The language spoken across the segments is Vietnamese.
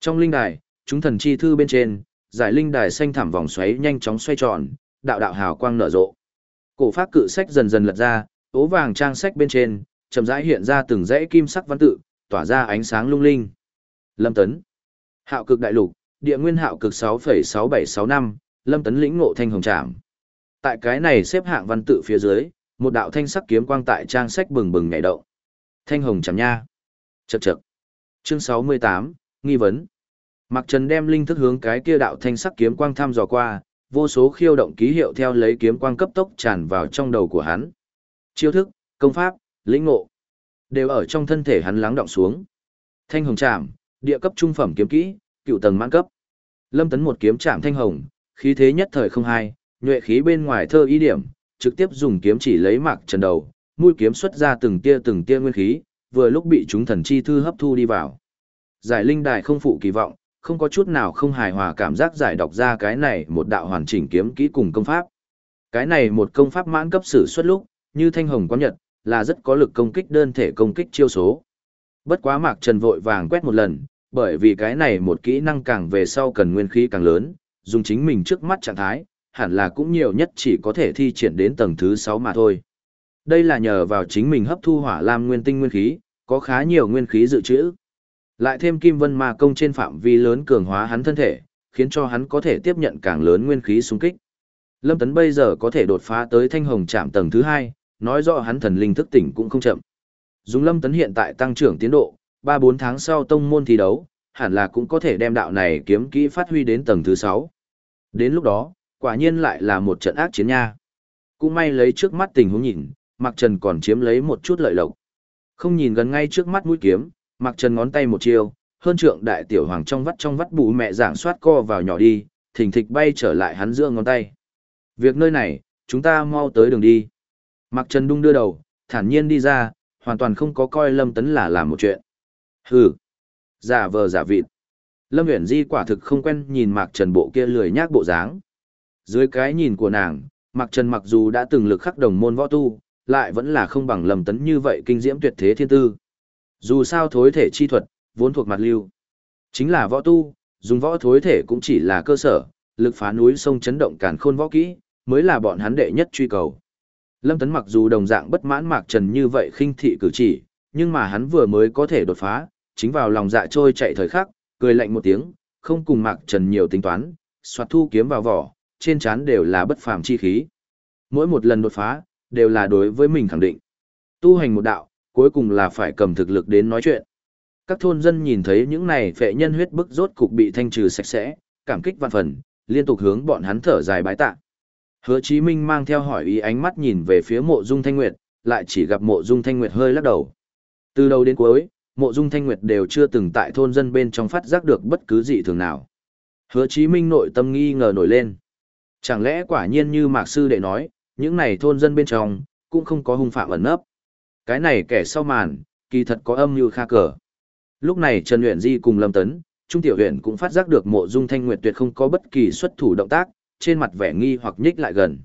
Trong linh đài, chúng thần chi thư bên trên, giải linh đài xanh thảm vòng xoáy nhanh chóng xoay tròn, đạo đạo hào quang nở rộ. Cổ pháp cự sách dần dần lật ra, ố vàng trang sách bên trên, chậm rãi hiện ra từng dãy kim sắc văn tự, tỏa ra ánh sáng lung linh. Lâm Tấn. Hạo cực đại lục, địa nguyên hạo cực 6.6765, Lâm Tấn lĩnh ngộ thanh hồng trảm. Tại cái này xếp hạng văn tự phía dưới, một đạo thanh sắc kiếm quang tại trang sách bừng bừng nhảy động. Thanh hồng trảm nha. Chậc chậc. Chương 68, nghi vấn. Mạc Trần đem linh thức hướng cái kia đạo thanh sắc kiếm quang thăm dò qua, vô số khiêu động ký hiệu theo lấy kiếm quang cấp tốc tràn vào trong đầu của hắn. Chiêu thức, công pháp, lĩnh ngộ, đều ở trong thân thể hắn lắng động xuống. Thanh hồng trảm, địa cấp trung phẩm kiếm kỹ, cựu tầng mãn cấp. Lâm Tấn một kiếm trảm thanh hồng, khí thế nhất thời không hai, nhuệ khí bên ngoài thơ ý điểm, trực tiếp dùng kiếm chỉ lấy Mạc Trần đầu, mũi kiếm xuất ra từng tia từng tia nguyên khí, vừa lúc bị chúng thần chi thư hấp thu đi vào. Giải linh đài không phụ kỳ vọng, không có chút nào không hài hòa cảm giác giải đọc ra cái này một đạo hoàn chỉnh kiếm kỹ cùng công pháp. Cái này một công pháp mãn cấp sử xuất lúc, như thanh hồng quán nhật, là rất có lực công kích đơn thể công kích chiêu số. Bất quá Mạc Trần vội vàng quét một lần, bởi vì cái này một kỹ năng càng về sau cần nguyên khí càng lớn, dùng chính mình trước mắt trạng thái, hẳn là cũng nhiều nhất chỉ có thể thi triển đến tầng thứ 6 mà thôi. Đây là nhờ vào chính mình hấp thu hỏa lam nguyên tinh nguyên khí, có khá nhiều nguyên khí dự trữ. Lại thêm kim vân ma công trên phạm vi lớn cường hóa hắn thân thể, khiến cho hắn có thể tiếp nhận càng lớn nguyên khí xung kích. Lâm Tấn bây giờ có thể đột phá tới thanh hồng trạm tầng thứ 2, nói rõ hắn thần linh thức tỉnh cũng không chậm. Dùng Lâm Tấn hiện tại tăng trưởng tiến độ, 3-4 tháng sau tông môn thi đấu, hẳn là cũng có thể đem đạo này kiếm kỹ phát huy đến tầng thứ 6. Đến lúc đó, quả nhiên lại là một trận ác chiến nha. Cũng may lấy trước mắt tình huống nhìn, Mạc Trần còn chiếm lấy một chút lợi lộc. Không nhìn gần ngay trước mắt mũi kiếm, Mạc Trần ngón tay một chiêu, hơn trượng đại tiểu hoàng trong vắt trong vắt bù mẹ giảng soát co vào nhỏ đi, thình thịch bay trở lại hắn giữa ngón tay. Việc nơi này, chúng ta mau tới đường đi. Mạc Trần đung đưa đầu, thản nhiên đi ra, hoàn toàn không có coi Lâm Tấn là làm một chuyện. Hừ, giả vờ giả vịt. Lâm Uyển Di quả thực không quen nhìn Mạc Trần bộ kia lười nhác bộ dáng. Dưới cái nhìn của nàng, Mạc Trần mặc dù đã từng lực khắc đồng môn võ tu, lại vẫn là không bằng Lâm Tấn như vậy kinh diễm tuyệt thế thiên tư. Dù sao thối thể chi thuật, vốn thuộc mặt lưu. Chính là võ tu, dùng võ thối thể cũng chỉ là cơ sở, lực phá núi sông chấn động càn khôn võ kỹ, mới là bọn hắn đệ nhất truy cầu. Lâm Tấn mặc dù đồng dạng bất mãn Mạc Trần như vậy khinh thị cử chỉ, nhưng mà hắn vừa mới có thể đột phá, chính vào lòng dạ trôi chạy thời khắc, cười lạnh một tiếng, không cùng Mạc Trần nhiều tính toán, xoạt thu kiếm vào vỏ, trên trán đều là bất phàm chi khí. Mỗi một lần đột phá, đều là đối với mình khẳng định. Tu hành một đạo, cuối cùng là phải cầm thực lực đến nói chuyện. Các thôn dân nhìn thấy những này phệ nhân huyết bức rốt cục bị thanh trừ sạch sẽ, cảm kích vạn phần, liên tục hướng bọn hắn thở dài bái tạ. Hứa Chí Minh mang theo hỏi ý ánh mắt nhìn về phía mộ dung thanh nguyệt, lại chỉ gặp mộ dung thanh nguyệt hơi lắc đầu. Từ đầu đến cuối, mộ dung thanh nguyệt đều chưa từng tại thôn dân bên trong phát giác được bất cứ gì thường nào. Hứa Chí Minh nội tâm nghi ngờ nổi lên. Chẳng lẽ quả nhiên như Mạc Sư đệ nói, những này thôn dân bên trong, cũng không có hung phạm ẩn nấp. Cái này kẻ sau màn, kỳ thật có âm như kha cờ. Lúc này Trần Uyển Di cùng Lâm Tấn, Trung Tiểu uyển cũng phát giác được mộ dung thanh nguyệt tuyệt không có bất kỳ xuất thủ động tác, trên mặt vẻ nghi hoặc nhích lại gần.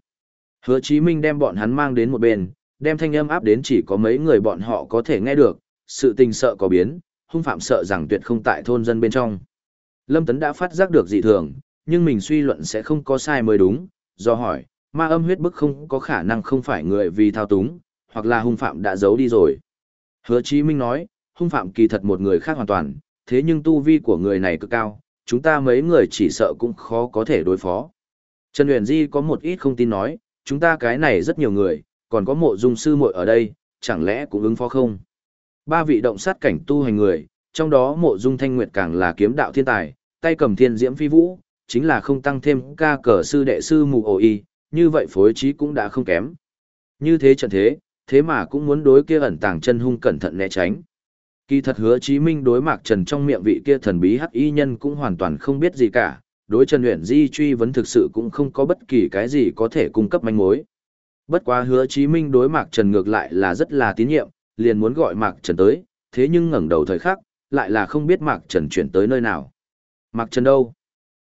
Hứa Chí Minh đem bọn hắn mang đến một bên, đem thanh âm áp đến chỉ có mấy người bọn họ có thể nghe được, sự tình sợ có biến, hung phạm sợ rằng tuyệt không tại thôn dân bên trong. Lâm Tấn đã phát giác được dị thường, nhưng mình suy luận sẽ không có sai mới đúng, do hỏi, ma âm huyết bức không có khả năng không phải người vì thao túng, hoặc là hung phạm đã giấu đi rồi. Hứa Chí Minh nói, hung phạm kỳ thật một người khác hoàn toàn, thế nhưng tu vi của người này cực cao, chúng ta mấy người chỉ sợ cũng khó có thể đối phó. Trần Huyền Di có một ít không tin nói, chúng ta cái này rất nhiều người, còn có mộ dung sư muội ở đây, chẳng lẽ cũng ứng phó không? Ba vị động sát cảnh tu hành người, trong đó mộ dung thanh nguyệt càng là kiếm đạo thiên tài, tay cầm thiên diễm phi vũ, chính là không tăng thêm ca cờ sư đệ sư mù ổ y, như vậy phối trí cũng đã không kém. Như thế trận thế, thế mà cũng muốn đối kia ẩn tàng chân hung cẩn thận né tránh. Kỳ thật hứa Chí Minh đối Mạc Trần trong miệng vị kia thần bí hắc y nhân cũng hoàn toàn không biết gì cả, đối Trần Uyển Di truy vấn thực sự cũng không có bất kỳ cái gì có thể cung cấp manh mối. Bất quá hứa Chí Minh đối Mạc Trần ngược lại là rất là tín nhiệm, liền muốn gọi Mạc Trần tới, thế nhưng ngẩng đầu thời khắc, lại là không biết Mạc Trần chuyển tới nơi nào. Mạc Trần đâu?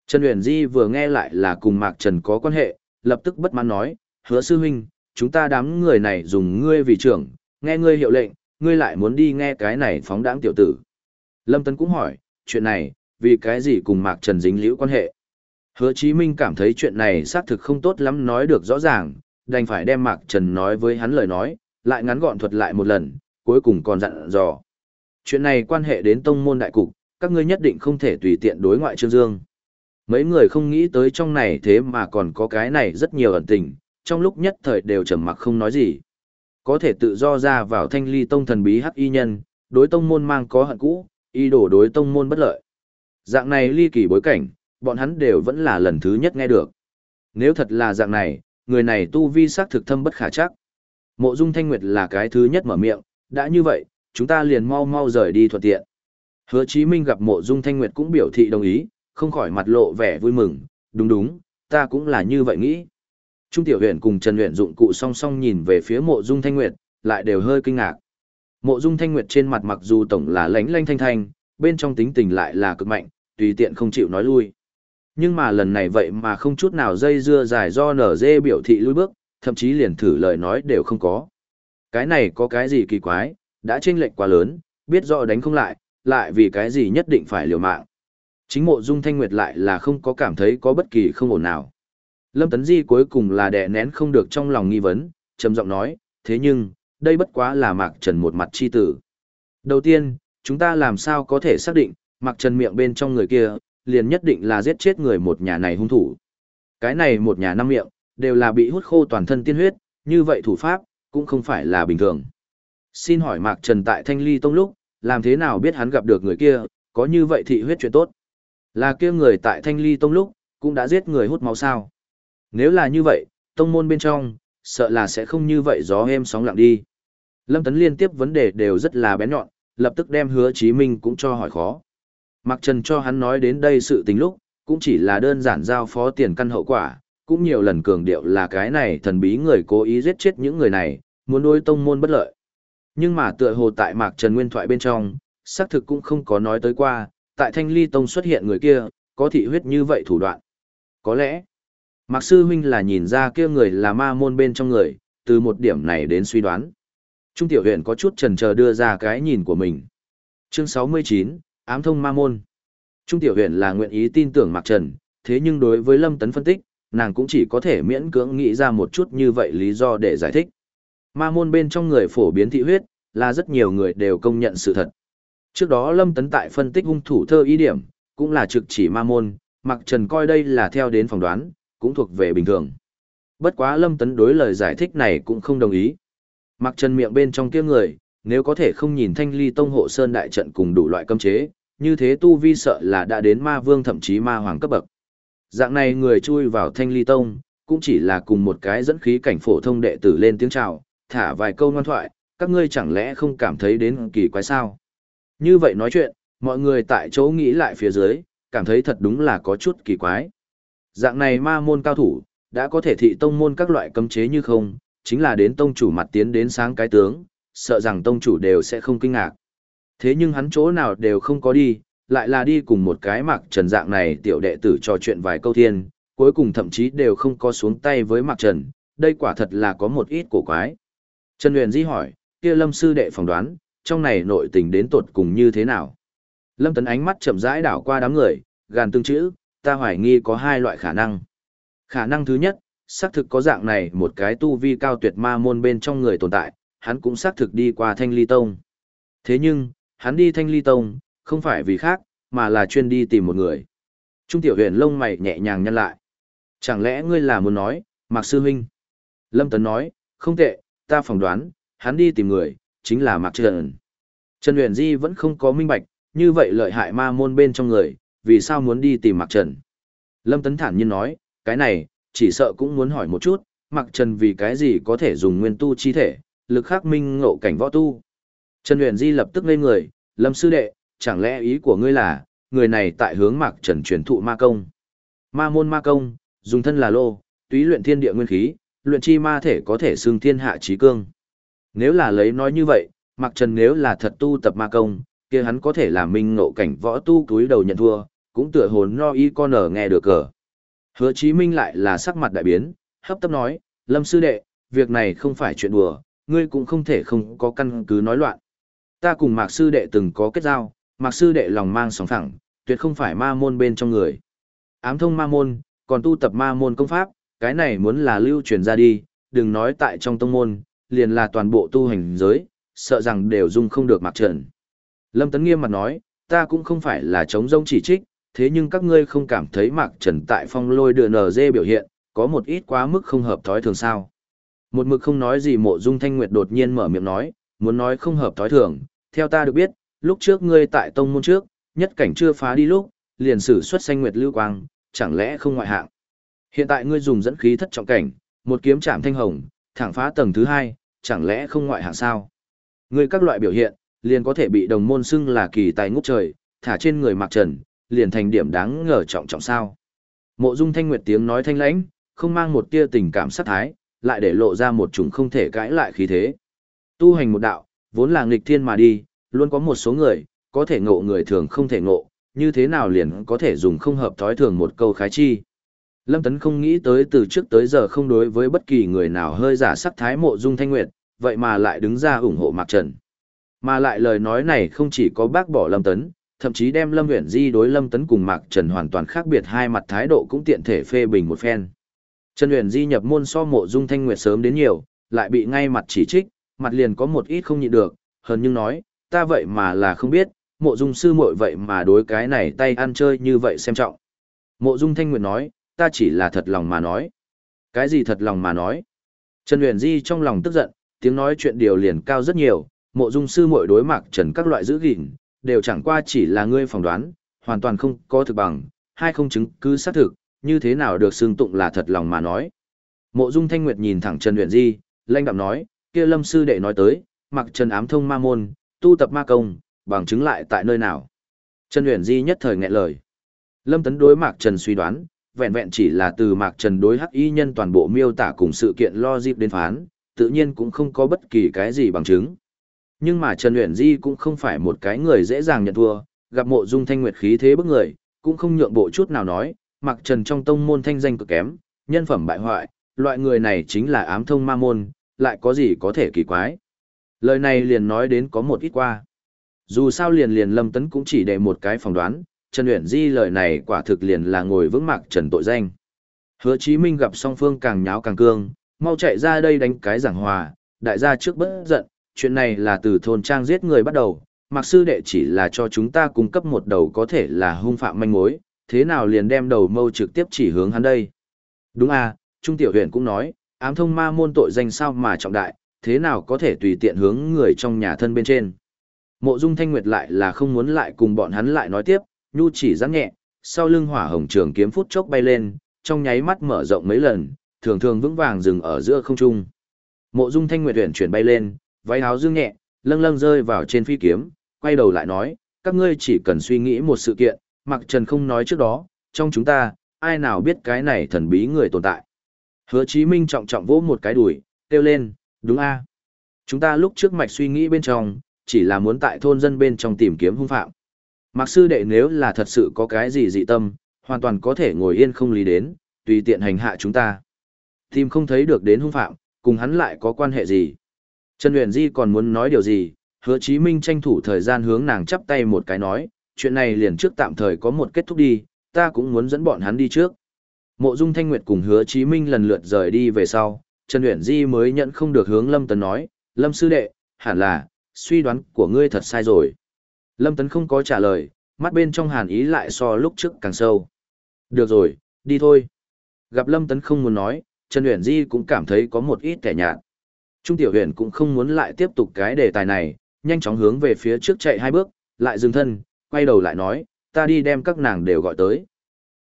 Trần Uyển Di vừa nghe lại là cùng Mạc Trần có quan hệ, lập tức bất mãn nói, hứa sư huynh, chúng ta đám người này dùng ngươi vì trưởng, nghe ngươi hiệu lệnh, ngươi lại muốn đi nghe cái này phóng đãng tiểu tử. Lâm Tấn cũng hỏi, chuyện này, vì cái gì cùng Mạc Trần dính liễu quan hệ. Hứa Chí Minh cảm thấy chuyện này xác thực không tốt lắm nói được rõ ràng, đành phải đem Mạc Trần nói với hắn lời nói, lại ngắn gọn thuật lại một lần, cuối cùng còn dặn dò. Chuyện này quan hệ đến tông môn đại cục, các ngươi nhất định không thể tùy tiện đối ngoại Trương Dương. Mấy người không nghĩ tới trong này thế mà còn có cái này rất nhiều ẩn tình, trong lúc nhất thời đều trầm mặc không nói gì. Có thể tự do ra vào thanh ly tông thần bí hắc y nhân, đối tông môn mang có hận cũ, y đổ đối tông môn bất lợi. Dạng này ly kỳ bối cảnh, bọn hắn đều vẫn là lần thứ nhất nghe được. Nếu thật là dạng này, người này tu vi xác thực thâm bất khả chắc. Mộ Dung Thanh Nguyệt là cái thứ nhất mở miệng, đã như vậy, chúng ta liền mau mau rời đi thuận tiện. Hứa Chí Minh gặp Mộ Dung Thanh Nguyệt cũng biểu thị đồng ý, không khỏi mặt lộ vẻ vui mừng, đúng đúng, ta cũng là như vậy nghĩ. Trung Tiểu huyện cùng Trần Uyển dụng cụ song song nhìn về phía Mộ Dung Thanh Nguyệt, lại đều hơi kinh ngạc. Mộ Dung Thanh Nguyệt trên mặt mặc dù tổng là lánh lanh thanh thanh, bên trong tính tình lại là cực mạnh, tùy tiện không chịu nói lui. Nhưng mà lần này vậy mà không chút nào dây dưa dài do nở dê biểu thị lui bước, thậm chí liền thử lời nói đều không có. Cái này có cái gì kỳ quái, đã chênh lệch quá lớn, biết rõ đánh không lại, lại vì cái gì nhất định phải liều mạng. Chính mộ dung thanh nguyệt lại là không có cảm thấy có bất kỳ không ổn nào. Lâm Tấn Di cuối cùng là đè nén không được trong lòng nghi vấn, trầm giọng nói, thế nhưng, đây bất quá là Mạc Trần một mặt chi tử. Đầu tiên, chúng ta làm sao có thể xác định, Mạc Trần miệng bên trong người kia, liền nhất định là giết chết người một nhà này hung thủ. Cái này một nhà năm miệng, đều là bị hút khô toàn thân tiên huyết, như vậy thủ pháp, cũng không phải là bình thường. Xin hỏi Mạc Trần tại Thanh Ly Tông lúc, làm thế nào biết hắn gặp được người kia, có như vậy thị huyết chuyện tốt. Là kia người tại Thanh Ly Tông lúc, cũng đã giết người hút máu sao. Nếu là như vậy, tông môn bên trong, sợ là sẽ không như vậy gió êm sóng lặng đi. Lâm Tấn liên tiếp vấn đề đều rất là bén nhọn, lập tức đem hứa Chí Minh cũng cho hỏi khó. Mặc Trần cho hắn nói đến đây sự tình lúc, cũng chỉ là đơn giản giao phó tiền căn hậu quả, cũng nhiều lần cường điệu là cái này thần bí người cố ý giết chết những người này, muốn đối tông môn bất lợi. Nhưng mà tựa hồ tại Mạc Trần Nguyên thoại bên trong, xác thực cũng không có nói tới qua, tại Thanh Ly Tông xuất hiện người kia, có thị huyết như vậy thủ đoạn. Có lẽ, Mạc Sư Huynh là nhìn ra kia người là ma môn bên trong người, từ một điểm này đến suy đoán. Trung Tiểu huyện có chút trần chờ đưa ra cái nhìn của mình. Chương 69, Ám thông ma môn. Trung Tiểu huyện là nguyện ý tin tưởng Mạc Trần, thế nhưng đối với Lâm Tấn phân tích, nàng cũng chỉ có thể miễn cưỡng nghĩ ra một chút như vậy lý do để giải thích. Ma môn bên trong người phổ biến thị huyết, là rất nhiều người đều công nhận sự thật. Trước đó Lâm Tấn tại phân tích hung thủ thơ ý điểm, cũng là trực chỉ ma môn, Mạc Trần coi đây là theo đến phỏng đoán, cũng thuộc về bình thường. Bất quá Lâm Tấn đối lời giải thích này cũng không đồng ý. Mặc chân miệng bên trong kia người, nếu có thể không nhìn thanh ly tông hộ sơn đại trận cùng đủ loại cấm chế, như thế tu vi sợ là đã đến ma vương thậm chí ma hoàng cấp bậc. Dạng này người chui vào thanh ly tông, cũng chỉ là cùng một cái dẫn khí cảnh phổ thông đệ tử lên tiếng chào, thả vài câu ngoan thoại, các ngươi chẳng lẽ không cảm thấy đến kỳ quái sao? Như vậy nói chuyện, mọi người tại chỗ nghĩ lại phía dưới, cảm thấy thật đúng là có chút kỳ quái. Dạng này ma môn cao thủ, đã có thể thị tông môn các loại cấm chế như không, chính là đến tông chủ mặt tiến đến sáng cái tướng, sợ rằng tông chủ đều sẽ không kinh ngạc. Thế nhưng hắn chỗ nào đều không có đi, lại là đi cùng một cái mặc trần dạng này tiểu đệ tử trò chuyện vài câu thiên, cuối cùng thậm chí đều không có xuống tay với mặc trần, đây quả thật là có một ít cổ quái. Trần Huyền Di hỏi, kia lâm sư đệ phỏng đoán, trong này nội tình đến tột cùng như thế nào? Lâm Tấn ánh mắt chậm rãi đảo qua đám người, gàn tương chữ, ta hoài nghi có hai loại khả năng. Khả năng thứ nhất, xác thực có dạng này một cái tu vi cao tuyệt ma môn bên trong người tồn tại, hắn cũng xác thực đi qua Thanh Ly Tông. Thế nhưng, hắn đi Thanh Ly Tông, không phải vì khác, mà là chuyên đi tìm một người. Trung tiểu huyền lông mày nhẹ nhàng nhăn lại. Chẳng lẽ ngươi là muốn nói, Mạc Sư Huynh? Lâm Tấn nói, không tệ, ta phỏng đoán, hắn đi tìm người, chính là Mạc Trần. Trần Huyền Di vẫn không có minh bạch, như vậy lợi hại ma môn bên trong người, vì sao muốn đi tìm Mạc Trần? Lâm Tấn thản nhiên nói, cái này, chỉ sợ cũng muốn hỏi một chút, Mạc Trần vì cái gì có thể dùng nguyên tu chi thể, lực khắc minh ngộ cảnh võ tu. Trần Huyền Di lập tức lên người, Lâm Sư Đệ, chẳng lẽ ý của ngươi là, người này tại hướng Mạc Trần truyền thụ ma công. Ma môn ma công, dùng thân là lô, túy luyện thiên địa nguyên khí, luyện chi ma thể có thể xương thiên hạ trí cương. Nếu là lấy nói như vậy, Mạc Trần nếu là thật tu tập ma công, kia hắn có thể là minh ngộ cảnh võ tu túi đầu nhận thua, cũng tựa hồn no y con ở nghe được cờ. Hứa Chí Minh lại là sắc mặt đại biến, hấp tấp nói, Lâm Sư Đệ, việc này không phải chuyện đùa, ngươi cũng không thể không có căn cứ nói loạn. Ta cùng Mạc Sư Đệ từng có kết giao, Mạc Sư Đệ lòng mang sóng phẳng, tuyệt không phải ma môn bên trong người. Ám thông ma môn, còn tu tập ma môn công pháp, cái này muốn là lưu truyền ra đi, đừng nói tại trong tông môn, liền là toàn bộ tu hành giới, sợ rằng đều dung không được Mạc trần. Lâm Tấn nghiêm mặt nói, ta cũng không phải là chống rông chỉ trích, thế nhưng các ngươi không cảm thấy mặc trần tại phong lôi đưa nở dê biểu hiện, có một ít quá mức không hợp thói thường sao. Một mực không nói gì mộ dung thanh nguyệt đột nhiên mở miệng nói, muốn nói không hợp thói thường, theo ta được biết, lúc trước ngươi tại tông môn trước, nhất cảnh chưa phá đi lúc, liền sử xuất xanh nguyệt lưu quang, chẳng lẽ không ngoại hạng. Hiện tại ngươi dùng dẫn khí thất trọng cảnh, một kiếm chạm thanh hồng, thẳng phá tầng thứ hai, chẳng lẽ không ngoại hạng sao? Ngươi các loại biểu hiện, liền có thể bị đồng môn xưng là kỳ tài ngút trời, thả trên người mặc trần, liền thành điểm đáng ngờ trọng trọng sao. Mộ dung thanh nguyệt tiếng nói thanh lãnh, không mang một tia tình cảm sát thái, lại để lộ ra một chủng không thể cãi lại khí thế. Tu hành một đạo, vốn là nghịch thiên mà đi, luôn có một số người, có thể ngộ người thường không thể ngộ, như thế nào liền có thể dùng không hợp thói thường một câu khái chi. Lâm Tấn không nghĩ tới từ trước tới giờ không đối với bất kỳ người nào hơi giả sắc thái mộ dung thanh nguyệt, vậy mà lại đứng ra ủng hộ Mạc Trần. Mà lại lời nói này không chỉ có bác bỏ Lâm Tấn, thậm chí đem Lâm Uyển Di đối Lâm Tấn cùng Mạc Trần hoàn toàn khác biệt hai mặt thái độ cũng tiện thể phê bình một phen. Trần Uyển Di nhập môn so mộ dung thanh nguyệt sớm đến nhiều, lại bị ngay mặt chỉ trích, mặt liền có một ít không nhịn được, hơn nhưng nói, ta vậy mà là không biết, mộ dung sư muội vậy mà đối cái này tay ăn chơi như vậy xem trọng. Mộ dung thanh nguyệt nói, ta chỉ là thật lòng mà nói. Cái gì thật lòng mà nói? Trần Uyển Di trong lòng tức giận, tiếng nói chuyện điều liền cao rất nhiều, mộ dung sư muội đối Mạc trần các loại giữ gìn, đều chẳng qua chỉ là ngươi phỏng đoán, hoàn toàn không có thực bằng, hay không chứng cứ xác thực, như thế nào được xương tụng là thật lòng mà nói. Mộ dung thanh nguyệt nhìn thẳng Trần Uyển Di, lanh đạm nói, kia lâm sư đệ nói tới, mặc trần ám thông ma môn, tu tập ma công, bằng chứng lại tại nơi nào. Trần Uyển Di nhất thời nghẹn lời. Lâm Tấn đối Mạc Trần suy đoán, vẹn vẹn chỉ là từ Mạc Trần đối hắc y nhân toàn bộ miêu tả cùng sự kiện lo dịp đến phán, tự nhiên cũng không có bất kỳ cái gì bằng chứng. Nhưng mà Trần Uyển Di cũng không phải một cái người dễ dàng nhận thua, gặp mộ dung thanh nguyệt khí thế bức người, cũng không nhượng bộ chút nào nói, mặc Trần trong tông môn thanh danh cực kém, nhân phẩm bại hoại, loại người này chính là ám thông ma môn, lại có gì có thể kỳ quái. Lời này liền nói đến có một ít qua. Dù sao liền liền Lâm Tấn cũng chỉ để một cái phỏng đoán, Trần Uyển Di lời này quả thực liền là ngồi vững Mạc Trần tội danh. Hứa Chí Minh gặp song phương càng nháo càng cương, mau chạy ra đây đánh cái giảng hòa, đại gia trước bất giận, chuyện này là từ thôn trang giết người bắt đầu, Mặc sư đệ chỉ là cho chúng ta cung cấp một đầu có thể là hung phạm manh mối, thế nào liền đem đầu mâu trực tiếp chỉ hướng hắn đây. Đúng à, Trung Tiểu Huyền cũng nói, ám thông ma môn tội danh sao mà trọng đại, thế nào có thể tùy tiện hướng người trong nhà thân bên trên. Mộ Dung Thanh Nguyệt lại là không muốn lại cùng bọn hắn lại nói tiếp, nhu chỉ giáng nhẹ, sau lưng hỏa hồng trường kiếm phút chốc bay lên, trong nháy mắt mở rộng mấy lần, thường thường vững vàng dừng ở giữa không trung. Mộ Dung Thanh Nguyệt huyền chuyển bay lên, váy áo dương nhẹ, lâng lâng rơi vào trên phi kiếm, quay đầu lại nói, các ngươi chỉ cần suy nghĩ một sự kiện, Mặc Trần không nói trước đó, trong chúng ta, ai nào biết cái này thần bí người tồn tại. Hứa Chí Minh trọng trọng vỗ một cái đùi, kêu lên, đúng a Chúng ta lúc trước mạch suy nghĩ bên trong, chỉ là muốn tại thôn dân bên trong tìm kiếm hung phạm. Mạc sư đệ nếu là thật sự có cái gì dị tâm, hoàn toàn có thể ngồi yên không lý đến, tùy tiện hành hạ chúng ta. Tìm không thấy được đến hung phạm, cùng hắn lại có quan hệ gì. Trần Huyền Di còn muốn nói điều gì, hứa Chí Minh tranh thủ thời gian hướng nàng chắp tay một cái nói, chuyện này liền trước tạm thời có một kết thúc đi, ta cũng muốn dẫn bọn hắn đi trước. Mộ Dung Thanh Nguyệt cùng hứa Chí Minh lần lượt rời đi về sau, Trần Huyền Di mới nhận không được hướng Lâm Tấn nói, Lâm sư đệ, hẳn là, suy đoán của ngươi thật sai rồi. Lâm Tấn không có trả lời, mắt bên trong hàn ý lại so lúc trước càng sâu. Được rồi, đi thôi. Gặp Lâm Tấn không muốn nói, Trần Huyền Di cũng cảm thấy có một ít kẻ nhạt. Trung Tiểu Huyền cũng không muốn lại tiếp tục cái đề tài này, nhanh chóng hướng về phía trước chạy hai bước, lại dừng thân, quay đầu lại nói, ta đi đem các nàng đều gọi tới.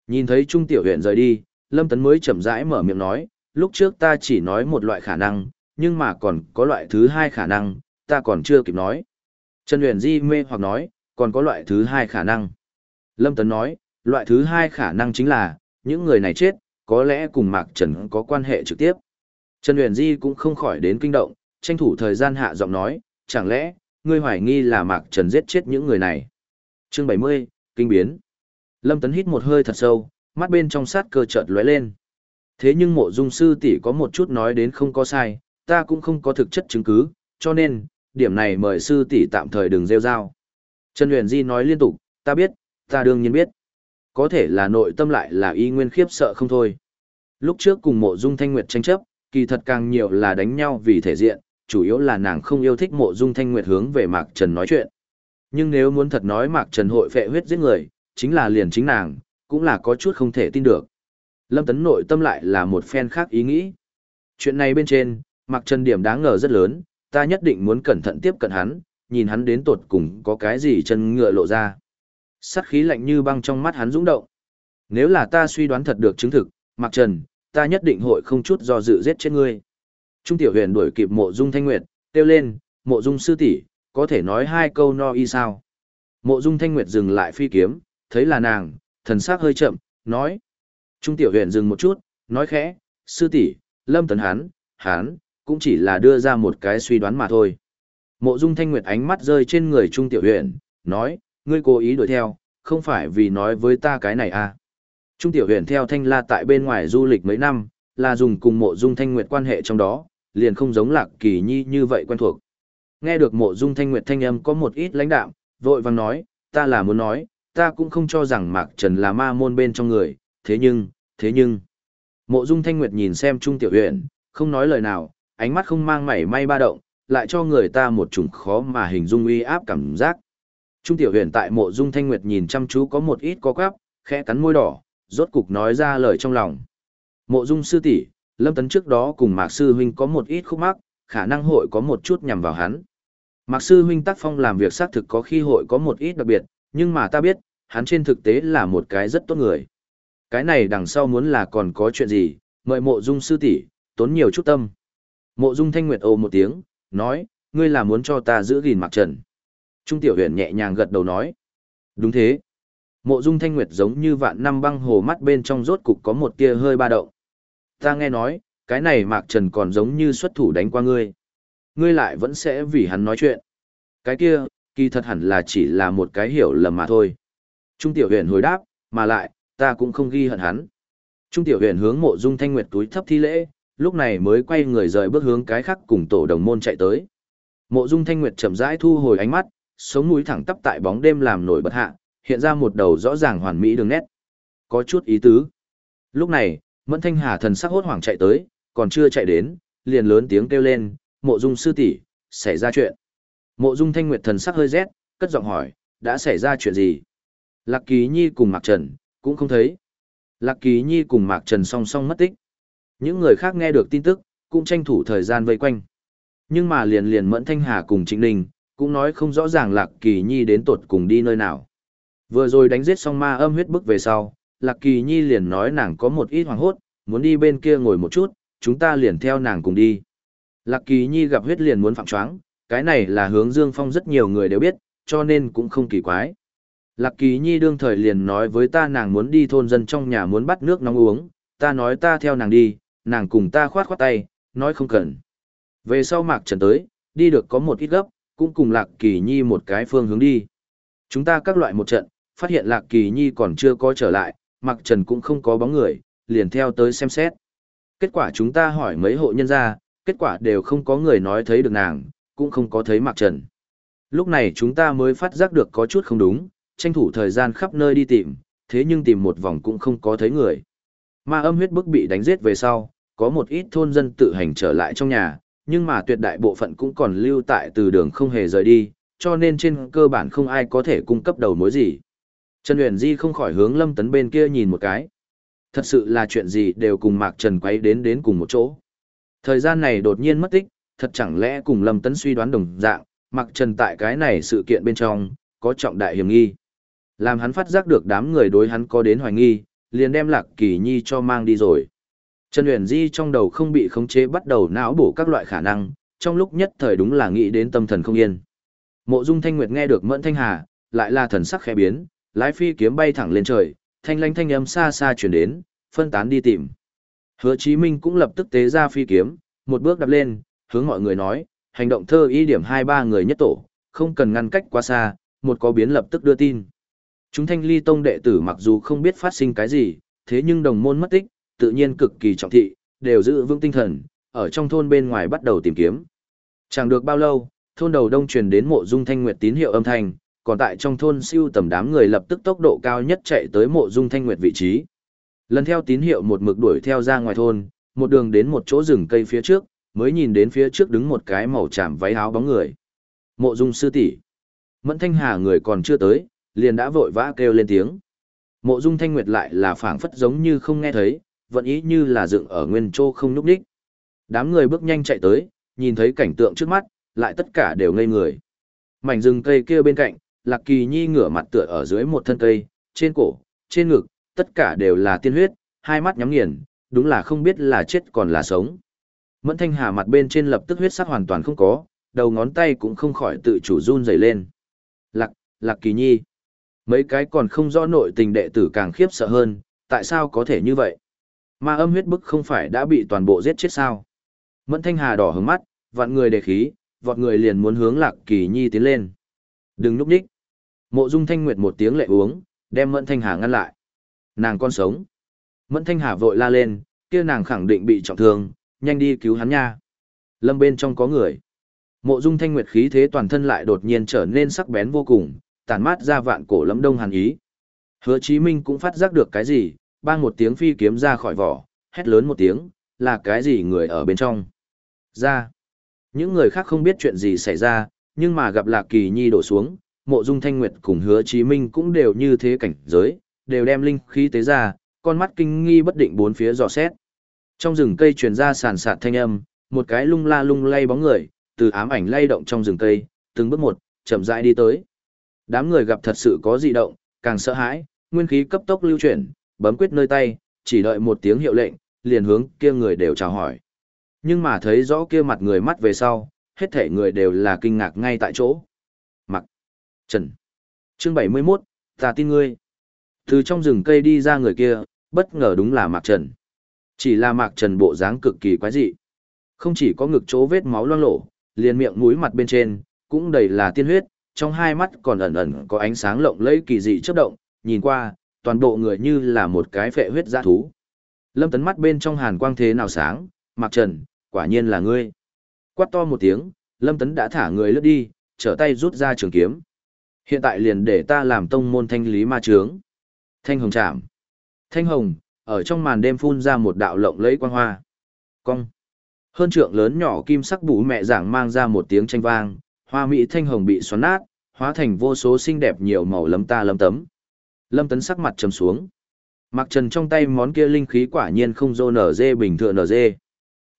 Nhìn thấy Trung Tiểu Huyền rời đi, Lâm Tấn mới chậm rãi mở miệng nói, lúc trước ta chỉ nói một loại khả năng, nhưng mà còn có loại thứ hai khả năng, ta còn chưa kịp nói. Trần Huyền Di mê hoặc nói, còn có loại thứ hai khả năng. Lâm Tấn nói, loại thứ hai khả năng chính là, những người này chết, có lẽ cùng Mạc Trần có quan hệ trực tiếp. Trần Huyền Di cũng không khỏi đến kinh động, tranh thủ thời gian hạ giọng nói, chẳng lẽ, ngươi hoài nghi là Mạc Trần giết chết những người này. Chương 70, Kinh biến. Lâm Tấn hít một hơi thật sâu, mắt bên trong sát cơ chợt lóe lên. Thế nhưng mộ dung sư tỷ có một chút nói đến không có sai, ta cũng không có thực chất chứng cứ, cho nên, điểm này mời sư tỷ tạm thời đừng rêu rao. Trần Huyền Di nói liên tục, ta biết, ta đương nhiên biết. Có thể là nội tâm lại là y nguyên khiếp sợ không thôi. Lúc trước cùng mộ dung thanh nguyệt tranh chấp, kỳ thật càng nhiều là đánh nhau vì thể diện, chủ yếu là nàng không yêu thích mộ dung thanh nguyệt hướng về Mạc Trần nói chuyện. Nhưng nếu muốn thật nói Mạc Trần hội phệ huyết giết người, chính là liền chính nàng, cũng là có chút không thể tin được. Lâm Tấn nội tâm lại là một phen khác ý nghĩ. Chuyện này bên trên, Mạc Trần điểm đáng ngờ rất lớn, ta nhất định muốn cẩn thận tiếp cận hắn, nhìn hắn đến tột cùng có cái gì chân ngựa lộ ra. Sát khí lạnh như băng trong mắt hắn rung động. Nếu là ta suy đoán thật được chứng thực, Mạc Trần, ta nhất định hội không chút do dự giết chết ngươi. Trung tiểu huyền đuổi kịp mộ dung thanh nguyệt, kêu lên, mộ dung sư tỷ, có thể nói hai câu no y sao. Mộ dung thanh nguyệt dừng lại phi kiếm, thấy là nàng, thần sắc hơi chậm, nói. Trung tiểu huyền dừng một chút, nói khẽ, sư tỷ, lâm tấn hán, hán, cũng chỉ là đưa ra một cái suy đoán mà thôi. Mộ dung thanh nguyệt ánh mắt rơi trên người trung tiểu huyền, nói, ngươi cố ý đuổi theo, không phải vì nói với ta cái này à. Trung tiểu huyền theo thanh la tại bên ngoài du lịch mấy năm, là dùng cùng mộ dung thanh nguyệt quan hệ trong đó, liền không giống lạc kỳ nhi như vậy quen thuộc. Nghe được mộ dung thanh nguyệt thanh âm có một ít lãnh đạm, vội vàng nói, ta là muốn nói, ta cũng không cho rằng Mạc Trần là ma môn bên trong người, thế nhưng, thế nhưng. Mộ dung thanh nguyệt nhìn xem Trung tiểu huyền, không nói lời nào, ánh mắt không mang mảy may ba động, lại cho người ta một chủng khó mà hình dung uy áp cảm giác. Trung tiểu huyền tại mộ dung thanh nguyệt nhìn chăm chú có một ít có quáp, khẽ cắn môi đỏ, rốt cục nói ra lời trong lòng. Mộ dung sư tỷ, lâm tấn trước đó cùng mạc sư huynh có một ít khúc mắc, khả năng hội có một chút nhằm vào hắn. Mạc sư huynh tác phong làm việc xác thực có khi hội có một ít đặc biệt, nhưng mà ta biết, hắn trên thực tế là một cái rất tốt người. Cái này đằng sau muốn là còn có chuyện gì, mời mộ dung sư tỷ tốn nhiều chút tâm. Mộ dung thanh nguyệt ồ một tiếng, nói, ngươi là muốn cho ta giữ gìn mạc trần. Trung tiểu huyền nhẹ nhàng gật đầu nói. Đúng thế. Mộ dung thanh nguyệt giống như vạn năm băng hồ mắt bên trong rốt cục có một tia hơi ba động. Ta nghe nói, cái này mạc trần còn giống như xuất thủ đánh qua ngươi. Ngươi lại vẫn sẽ vì hắn nói chuyện. Cái kia, kỳ thật hẳn là chỉ là một cái hiểu lầm mà thôi. Trung tiểu huyền hồi đáp, mà lại, ta cũng không ghi hận hắn. Trung tiểu huyền hướng mộ dung thanh nguyệt túi thấp thi lễ, lúc này mới quay người rời bước hướng cái khác cùng tổ đồng môn chạy tới. Mộ dung thanh nguyệt chậm rãi thu hồi ánh mắt, sống mũi thẳng tắp tại bóng đêm làm nổi bật hạ, hiện ra một đầu rõ ràng hoàn mỹ đường nét. Có chút ý tứ. Lúc này, Mẫn Thanh Hà thần sắc hốt hoảng chạy tới, còn chưa chạy đến, liền lớn tiếng kêu lên, mộ dung sư tỷ xảy ra chuyện. Mộ dung thanh nguyệt thần sắc hơi rét, cất giọng hỏi, đã xảy ra chuyện gì? Lạc Kỳ Nhi cùng Mạc Trần, cũng không thấy. Lạc Kỳ Nhi cùng Mạc Trần song song mất tích. Những người khác nghe được tin tức, cũng tranh thủ thời gian vây quanh. Nhưng mà liền liền Mẫn Thanh Hà cùng Trịnh Ninh, cũng nói không rõ ràng Lạc Kỳ Nhi đến tột cùng đi nơi nào. Vừa rồi đánh giết xong ma âm huyết bức về sau, Lạc Kỳ Nhi liền nói nàng có một ít hoàng hốt, muốn đi bên kia ngồi một chút, chúng ta liền theo nàng cùng đi. Lạc Kỳ Nhi gặp huyết liền muốn phạm choáng, cái này là hướng Dương Phong rất nhiều người đều biết, cho nên cũng không kỳ quái. Lạc Kỳ Nhi đương thời liền nói với ta nàng muốn đi thôn dân trong nhà muốn bắt nước nóng uống, ta nói ta theo nàng đi, nàng cùng ta khoát khoát tay, nói không cần. Về sau Mạc Trần tới, đi được có một ít gấp, cũng cùng Lạc Kỳ Nhi một cái phương hướng đi. Chúng ta các loại một trận, phát hiện Lạc Kỳ Nhi còn chưa có trở lại, Mặc Trần cũng không có bóng người, liền theo tới xem xét. Kết quả chúng ta hỏi mấy hộ nhân gia, kết quả đều không có người nói thấy được nàng, cũng không có thấy Mặc Trần. Lúc này chúng ta mới phát giác được có chút không đúng, tranh thủ thời gian khắp nơi đi tìm, thế nhưng tìm một vòng cũng không có thấy người. Ma âm huyết bức bị đánh giết về sau, có một ít thôn dân tự hành trở lại trong nhà, nhưng mà tuyệt đại bộ phận cũng còn lưu tại từ đường không hề rời đi, cho nên trên cơ bản không ai có thể cung cấp đầu mối gì. Trần Huyền Di không khỏi hướng Lâm Tấn bên kia nhìn một cái. Thật sự là chuyện gì đều cùng Mạc Trần quấy đến đến cùng một chỗ. Thời gian này đột nhiên mất tích, thật chẳng lẽ cùng Lâm Tấn suy đoán đồng dạng, Mạc Trần tại cái này sự kiện bên trong, có trọng đại hiểm nghi. Làm hắn phát giác được đám người đối hắn có đến hoài nghi, liền đem Lạc Kỳ Nhi cho mang đi rồi. Trần Huyền Di trong đầu không bị khống chế bắt đầu não bổ các loại khả năng, trong lúc nhất thời đúng là nghĩ đến tâm thần không yên. Mộ Dung Thanh Nguyệt nghe được Mẫn Thanh Hà, lại là thần sắc khẽ biến, lái phi kiếm bay thẳng lên trời, thanh lãnh thanh âm xa xa truyền đến, phân tán đi tìm. Hứa Chí Minh cũng lập tức tế ra phi kiếm, một bước đạp lên, hướng mọi người nói, hành động thơ ý điểm hai ba người nhất tổ, không cần ngăn cách quá xa, một có biến lập tức đưa tin. Chúng thanh ly tông đệ tử mặc dù không biết phát sinh cái gì, thế nhưng đồng môn mất tích, tự nhiên cực kỳ trọng thị, đều giữ vững tinh thần, ở trong thôn bên ngoài bắt đầu tìm kiếm. Chẳng được bao lâu, thôn đầu đông truyền đến mộ dung thanh nguyệt tín hiệu âm thanh, còn tại trong thôn siêu tầm đám người lập tức tốc độ cao nhất chạy tới mộ dung thanh nguyệt vị trí. Lần theo tín hiệu một mực đuổi theo ra ngoài thôn, một đường đến một chỗ rừng cây phía trước, mới nhìn đến phía trước đứng một cái màu chạm váy áo bóng người. Mộ dung sư tỷ Mẫn thanh hà người còn chưa tới, liền đã vội vã kêu lên tiếng. Mộ dung thanh nguyệt lại là phảng phất giống như không nghe thấy, vẫn ý như là dựng ở nguyên trô không núp đích. Đám người bước nhanh chạy tới, nhìn thấy cảnh tượng trước mắt, lại tất cả đều ngây người. Mảnh rừng cây kia bên cạnh, Lạc Kỳ Nhi ngửa mặt tựa ở dưới một thân cây, trên cổ, trên ngực, tất cả đều là tiên huyết, hai mắt nhắm nghiền, đúng là không biết là chết còn là sống. Mẫn Thanh Hà mặt bên trên lập tức huyết sắc hoàn toàn không có, đầu ngón tay cũng không khỏi tự chủ run rẩy lên. Lạc, Lạc Kỳ Nhi. Mấy cái còn không rõ nội tình đệ tử càng khiếp sợ hơn, tại sao có thể như vậy? Ma âm huyết bức không phải đã bị toàn bộ giết chết sao? Mẫn Thanh Hà đỏ hướng mắt, vạn người đề khí, vọt người liền muốn hướng Lạc Kỳ Nhi tiến lên. Đừng núp đích. Mộ Dung Thanh Nguyệt một tiếng lệ uống, đem Mẫn Thanh Hà ngăn lại. Nàng con sống. Mẫn Thanh Hà vội la lên, kia nàng khẳng định bị trọng thương, nhanh đi cứu hắn nha. Lâm bên trong có người. Mộ Dung Thanh Nguyệt khí thế toàn thân lại đột nhiên trở nên sắc bén vô cùng, tàn mát ra vạn cổ lẫm đông hàn ý. Hứa Chí Minh cũng phát giác được cái gì, bang một tiếng phi kiếm ra khỏi vỏ, hét lớn một tiếng, là cái gì người ở bên trong. Ra. Những người khác không biết chuyện gì xảy ra, nhưng mà gặp Lạc Kỳ Nhi đổ xuống, Mộ Dung Thanh Nguyệt cùng Hứa Chí Minh cũng đều như thế cảnh giới, đều đem linh khí tế ra, con mắt kinh nghi bất định bốn phía dò xét. Trong rừng cây truyền ra sàn sạt thanh âm, một cái lung la lung lay bóng người, từ ám ảnh lay động trong rừng cây, từng bước một, chậm rãi đi tới. Đám người gặp thật sự có dị động, càng sợ hãi, nguyên khí cấp tốc lưu chuyển, bấm quyết nơi tay, chỉ đợi một tiếng hiệu lệnh, liền hướng kia người đều chào hỏi. Nhưng mà thấy rõ kia mặt người mắt về sau, hết thể người đều là kinh ngạc ngay tại chỗ. Trần. Chương 71, ta tin ngươi. Từ trong rừng cây đi ra người kia, bất ngờ đúng là Mạc Trần. Chỉ là Mạc Trần bộ dáng cực kỳ quái dị. Không chỉ có ngực chỗ vết máu loang lổ, liền miệng mũi mặt bên trên, cũng đầy là tiên huyết, trong hai mắt còn ẩn ẩn có ánh sáng lộng lẫy kỳ dị chớp động, nhìn qua, toàn bộ người như là một cái phệ huyết dã thú. Lâm Tấn mắt bên trong hàn quang thế nào sáng, Mạc Trần, quả nhiên là ngươi. Quát to một tiếng, Lâm Tấn đã thả người lướt đi, trở tay rút ra trường kiếm. Hiện tại liền để ta làm tông môn thanh lý ma trướng. Thanh hồng chạm. Thanh hồng, ở trong màn đêm phun ra một đạo lộng lẫy quang hoa. Cong. Hơn trượng lớn nhỏ kim sắc bú mẹ giảng mang ra một tiếng tranh vang, hoa mỹ thanh hồng bị xoắn nát, hóa thành vô số xinh đẹp nhiều màu lấm ta lấm tấm. Lâm Tấn sắc mặt trầm xuống. Mặc trần trong tay món kia linh khí quả nhiên không dô nở dê bình thường nở dê.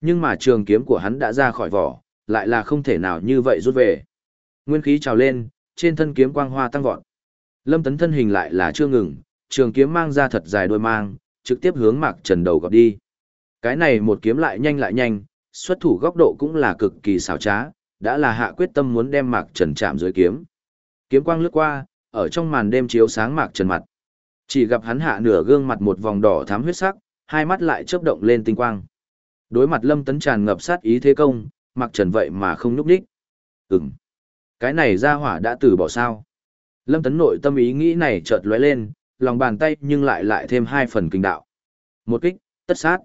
Nhưng mà trường kiếm của hắn đã ra khỏi vỏ, lại là không thể nào như vậy rút về. Nguyên khí trào lên, trên thân kiếm quang hoa tăng vọt. Lâm Tấn thân hình lại là chưa ngừng, trường kiếm mang ra thật dài đôi mang, trực tiếp hướng Mạc Trần đầu gọt đi. Cái này một kiếm lại nhanh lại nhanh, xuất thủ góc độ cũng là cực kỳ xảo trá, đã là hạ quyết tâm muốn đem Mạc Trần chạm dưới kiếm. Kiếm quang lướt qua, ở trong màn đêm chiếu sáng Mạc Trần mặt. Chỉ gặp hắn hạ nửa gương mặt một vòng đỏ thắm huyết sắc, hai mắt lại chớp động lên tinh quang. Đối mặt Lâm Tấn tràn ngập sát ý thế công, Mạc Trần vậy mà không nhúc đích. Ừm. Cái này ra hỏa đã từ bỏ sao? Lâm Tấn nội tâm ý nghĩ này chợt lóe lên, lòng bàn tay nhưng lại lại thêm hai phần kinh đạo. Một kích, tất sát.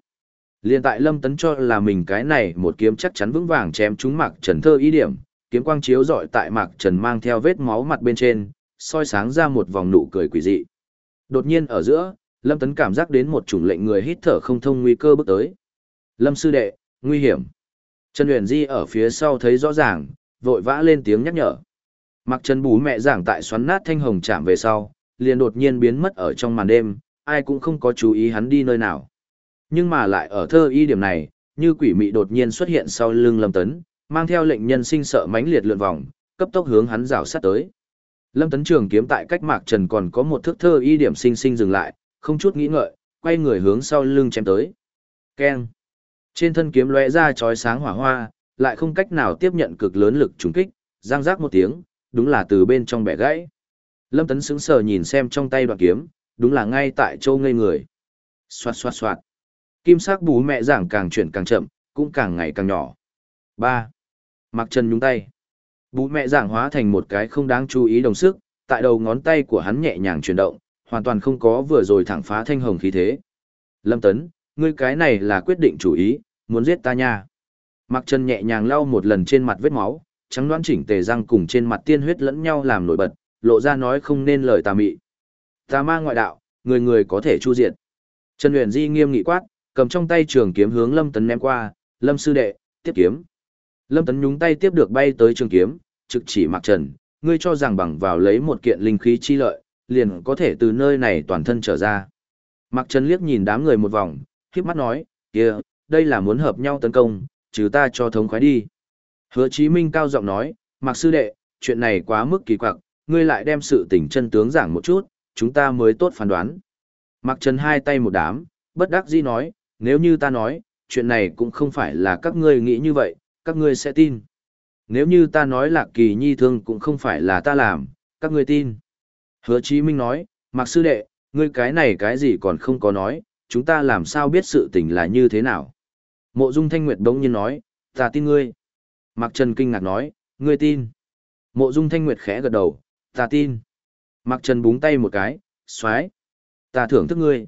Liên tại Lâm Tấn cho là mình cái này một kiếm chắc chắn vững vàng chém trúng Mạc Trần thơ ý điểm, kiếm quang chiếu rọi tại Mạc Trần mang theo vết máu mặt bên trên, soi sáng ra một vòng nụ cười quỷ dị. Đột nhiên ở giữa, Lâm Tấn cảm giác đến một chủng lệnh người hít thở không thông nguy cơ bước tới. Lâm sư đệ, nguy hiểm. Trần Huyền Di ở phía sau thấy rõ ràng, vội vã lên tiếng nhắc nhở. Mặc Trần bú mẹ giảng tại xoắn nát thanh hồng chạm về sau, liền đột nhiên biến mất ở trong màn đêm, ai cũng không có chú ý hắn đi nơi nào. Nhưng mà lại ở thơ y điểm này, như quỷ mị đột nhiên xuất hiện sau lưng Lâm Tấn, mang theo lệnh nhân sinh sợ mãnh liệt lượn vòng, cấp tốc hướng hắn rảo sát tới. Lâm Tấn Trường kiếm tại cách Mạc Trần còn có một thước thơ y điểm sinh sinh dừng lại, không chút nghĩ ngợi, quay người hướng sau lưng chém tới. Keng. Trên thân kiếm lóe ra chói sáng hỏa hoa, lại không cách nào tiếp nhận cực lớn lực trùng kích, giang rác một tiếng, đúng là từ bên trong bẻ gãy. Lâm Tấn sững sờ nhìn xem trong tay đoạn kiếm, đúng là ngay tại châu ngây người. Xoạt xoạt xoạt. Kim sắc bú mẹ giảng càng chuyển càng chậm, cũng càng ngày càng nhỏ. 3. Mặc chân nhúng tay. Bú mẹ giảng hóa thành một cái không đáng chú ý đồng sức, tại đầu ngón tay của hắn nhẹ nhàng chuyển động, hoàn toàn không có vừa rồi thẳng phá thanh hồng khí thế. Lâm Tấn, ngươi cái này là quyết định chủ ý, muốn giết ta nha. Mạc Trần nhẹ nhàng lau một lần trên mặt vết máu, trắng đoán chỉnh tề răng cùng trên mặt tiên huyết lẫn nhau làm nổi bật, lộ ra nói không nên lời tà mị. Tà ma ngoại đạo, người người có thể chu diệt. Trần Huyền Di nghiêm nghị quát, cầm trong tay trường kiếm hướng Lâm Tấn ném qua, "Lâm sư đệ, tiếp kiếm." Lâm Tấn nhúng tay tiếp được bay tới trường kiếm, trực chỉ Mạc Trần, "Ngươi cho rằng bằng vào lấy một kiện linh khí chi lợi, liền có thể từ nơi này toàn thân trở ra." Mạc Trần liếc nhìn đám người một vòng, khép mắt nói, "Kia, đây là muốn hợp nhau tấn công, trừ ta cho thống khoái đi." Hứa Chí Minh cao giọng nói, "Mạc sư đệ, chuyện này quá mức kỳ quặc, ngươi lại đem sự tình chân tướng giảng một chút, chúng ta mới tốt phán đoán." Mạc Trần hai tay một đám, bất đắc dĩ nói, nếu như ta nói, chuyện này cũng không phải là các ngươi nghĩ như vậy, các ngươi sẽ tin. Nếu như ta nói là kỳ nhi thương cũng không phải là ta làm, các ngươi tin. Hứa Chí Minh nói, Mạc Sư Đệ, ngươi cái này cái gì còn không có nói, chúng ta làm sao biết sự tình là như thế nào. Mộ Dung Thanh Nguyệt bỗng nhiên nói, ta tin ngươi. Mạc Trần kinh ngạc nói, ngươi tin. Mộ Dung Thanh Nguyệt khẽ gật đầu, ta tin. Mạc Trần búng tay một cái, xoái. Ta thưởng thức ngươi.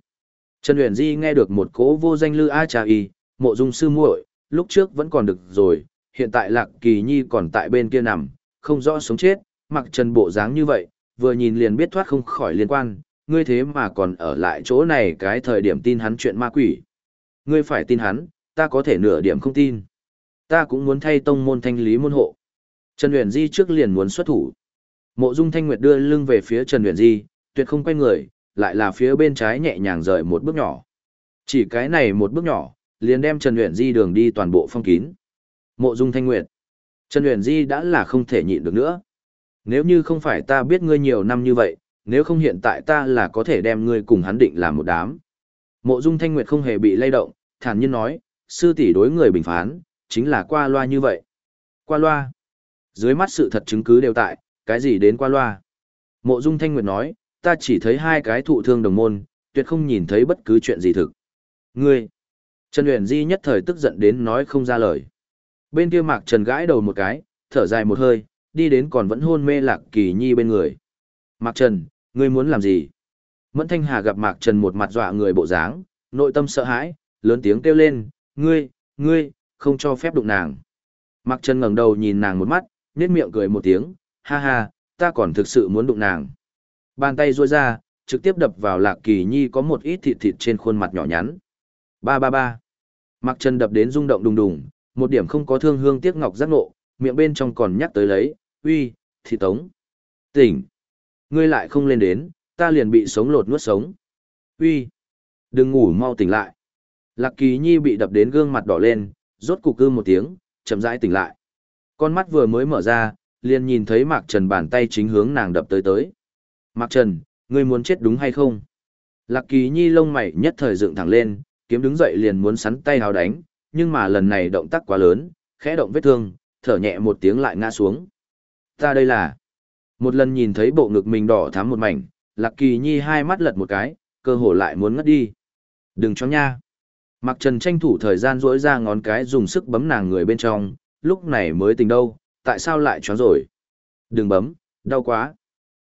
Trần Uyển Di nghe được một cố vô danh lư a trà y, mộ dung sư muội, lúc trước vẫn còn được rồi, hiện tại Lạc Kỳ Nhi còn tại bên kia nằm, không rõ sống chết, mặc Trần bộ dáng như vậy, vừa nhìn liền biết thoát không khỏi liên quan, ngươi thế mà còn ở lại chỗ này cái thời điểm tin hắn chuyện ma quỷ. Ngươi phải tin hắn, ta có thể nửa điểm không tin. Ta cũng muốn thay tông môn thanh lý môn hộ. Trần Uyển Di trước liền muốn xuất thủ. Mộ Dung Thanh Nguyệt đưa lưng về phía Trần Uyển Di, tuyệt không quay người, lại là phía bên trái nhẹ nhàng rời một bước nhỏ. Chỉ cái này một bước nhỏ, liền đem Trần Uyển Di đường đi toàn bộ phong kín. Mộ Dung Thanh Nguyệt. Trần Uyển Di đã là không thể nhịn được nữa. Nếu như không phải ta biết ngươi nhiều năm như vậy, nếu không hiện tại ta là có thể đem ngươi cùng hắn định làm một đám. Mộ Dung Thanh Nguyệt không hề bị lay động, thản nhiên nói, sư tỷ đối người bình phán, chính là qua loa như vậy. Qua loa. Dưới mắt sự thật chứng cứ đều tại, cái gì đến qua loa. Mộ Dung Thanh Nguyệt nói, ta chỉ thấy hai cái thụ thương đồng môn, tuyệt không nhìn thấy bất cứ chuyện gì thực. Ngươi! Trần Huyền Di nhất thời tức giận đến nói không ra lời. Bên kia Mạc Trần gãi đầu một cái, thở dài một hơi, đi đến còn vẫn hôn mê Lạc Kỳ Nhi bên người. Mạc Trần, ngươi muốn làm gì? Mẫn Thanh Hà gặp Mạc Trần một mặt dọa người bộ dáng, nội tâm sợ hãi, lớn tiếng kêu lên, ngươi, ngươi, không cho phép đụng nàng. Mạc Trần ngẩng đầu nhìn nàng một mắt, nét miệng cười một tiếng, ha ha, ta còn thực sự muốn đụng nàng. Bàn tay ruôi ra, trực tiếp đập vào lạc kỳ nhi có một ít thịt thịt trên khuôn mặt nhỏ nhắn. Ba ba ba. Mặc chân đập đến rung động đùng đùng, một điểm không có thương hương tiếc ngọc giác ngộ, miệng bên trong còn nhắc tới lấy, uy, thị tống. Tỉnh. Ngươi lại không lên đến, ta liền bị sống lột nuốt sống. Uy. Đừng ngủ mau tỉnh lại. Lạc kỳ nhi bị đập đến gương mặt đỏ lên, rốt cục cư một tiếng, chậm rãi tỉnh lại. Con mắt vừa mới mở ra, liền nhìn thấy Mạc Trần bàn tay chính hướng nàng đập tới tới. Mạc Trần, ngươi muốn chết đúng hay không? Lạc Kỳ Nhi lông mày nhất thời dựng thẳng lên, kiếm đứng dậy liền muốn sắn tay hào đánh, nhưng mà lần này động tác quá lớn, khẽ động vết thương, thở nhẹ một tiếng lại ngã xuống. Ta đây là... Một lần nhìn thấy bộ ngực mình đỏ thắm một mảnh, Lạc Kỳ Nhi hai mắt lật một cái, cơ hồ lại muốn ngất đi. Đừng cho nha. Mạc Trần tranh thủ thời gian rỗi ra ngón cái dùng sức bấm nàng người bên trong, lúc này mới tỉnh đâu, tại sao lại chóng rồi? Đừng bấm, đau quá.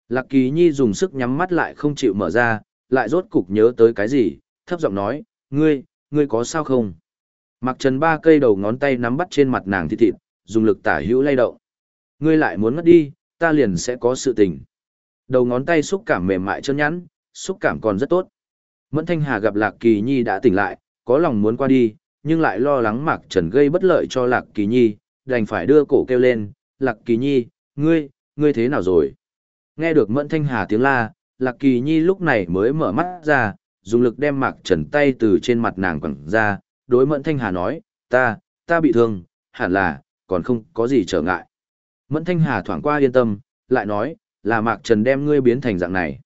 Lạc Kỳ Nhi dùng sức nhắm mắt lại không chịu mở ra, lại rốt cục nhớ tới cái gì, thấp giọng nói, ngươi, ngươi có sao không? Mặc trần ba cây đầu ngón tay nắm bắt trên mặt nàng thịt thịt, dùng lực tả hữu lay động. Ngươi lại muốn mất đi, ta liền sẽ có sự tình. Đầu ngón tay xúc cảm mềm mại chân nhắn, xúc cảm còn rất tốt. Mẫn Thanh Hà gặp Lạc Kỳ Nhi đã tỉnh lại, có lòng muốn qua đi, nhưng lại lo lắng Mạc Trần gây bất lợi cho Lạc Kỳ Nhi, đành phải đưa cổ kêu lên, Lạc Kỳ Nhi, ngươi, ngươi thế nào rồi? Nghe được Mẫn Thanh Hà tiếng la, Lạc Kỳ Nhi lúc này mới mở mắt ra, dùng lực đem Mạc Trần tay từ trên mặt nàng quẳng ra, đối Mẫn Thanh Hà nói, ta, ta bị thương, hẳn là, còn không có gì trở ngại. Mẫn Thanh Hà thoảng qua yên tâm, lại nói, là Mạc Trần đem ngươi biến thành dạng này.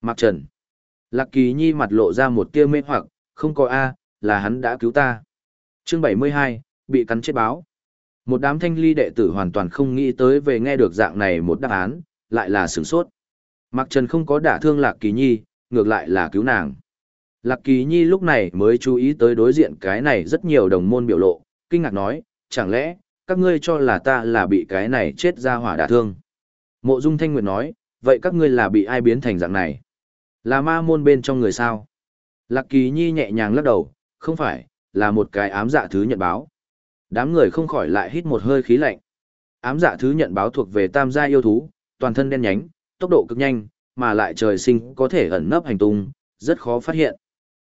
Mạc Trần. Lạc Kỳ Nhi mặt lộ ra một tia mê hoặc, không có A, là hắn đã cứu ta. Chương 72, bị cắn chết báo. Một đám thanh ly đệ tử hoàn toàn không nghĩ tới về nghe được dạng này một đáp án, lại là sửng sốt. Mạc Trần không có đả thương Lạc Kỳ Nhi, ngược lại là cứu nàng. Lạc Kỳ Nhi lúc này mới chú ý tới đối diện cái này rất nhiều đồng môn biểu lộ, kinh ngạc nói, chẳng lẽ, các ngươi cho là ta là bị cái này chết ra hỏa đả thương. Mộ Dung Thanh Nguyệt nói, vậy các ngươi là bị ai biến thành dạng này? Là ma môn bên trong người sao? Lạc Kỳ Nhi nhẹ nhàng lắc đầu, không phải, là một cái ám dạ thứ nhận báo. Đám người không khỏi lại hít một hơi khí lạnh. Ám dạ thứ nhận báo thuộc về tam gia yêu thú, toàn thân đen nhánh, tốc độ cực nhanh, mà lại trời sinh có thể ẩn nấp hành tung, rất khó phát hiện.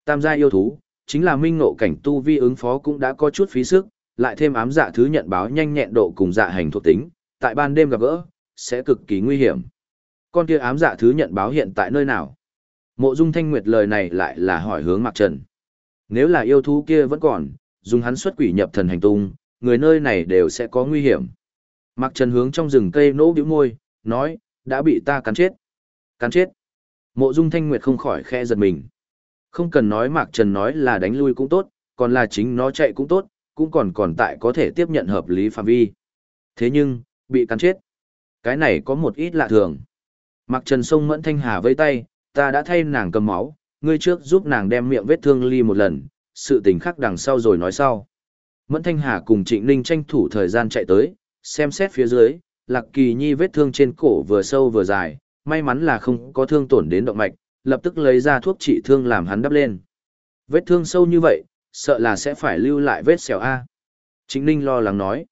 Tam gia yêu thú, chính là minh ngộ cảnh tu vi ứng phó cũng đã có chút phí sức, lại thêm ám dạ thứ nhận báo nhanh nhẹn độ cùng dạ hành thuộc tính, tại ban đêm gặp gỡ, sẽ cực kỳ nguy hiểm. Con kia ám dạ thứ nhận báo hiện tại nơi nào? Mộ Dung Thanh Nguyệt lời này lại là hỏi hướng Mạc Trần. Nếu là yêu thú kia vẫn còn, dùng hắn xuất quỷ nhập thần hành tung, người nơi này đều sẽ có nguy hiểm. Mạc Trần hướng trong rừng cây nỗ bĩu môi, nói, đã bị ta cắn chết. Cắn chết. Mộ Dung Thanh Nguyệt không khỏi khe giật mình. Không cần nói Mạc Trần nói là đánh lui cũng tốt, còn là chính nó chạy cũng tốt, cũng còn còn tại có thể tiếp nhận hợp lý phạm vi. Thế nhưng, bị cắn chết. Cái này có một ít lạ thường. Mạc Trần sông mẫn thanh hà với tay, ta đã thay nàng cầm máu, ngươi trước giúp nàng đem miệng vết thương ly một lần, sự tình khác đằng sau rồi nói sau. Mẫn thanh hà cùng trịnh ninh tranh thủ thời gian chạy tới, xem xét phía dưới, lạc kỳ nhi vết thương trên cổ vừa sâu vừa dài, may mắn là không có thương tổn đến động mạch, lập tức lấy ra thuốc trị thương làm hắn đắp lên. Vết thương sâu như vậy, sợ là sẽ phải lưu lại vết sẹo A. Trịnh ninh lo lắng nói.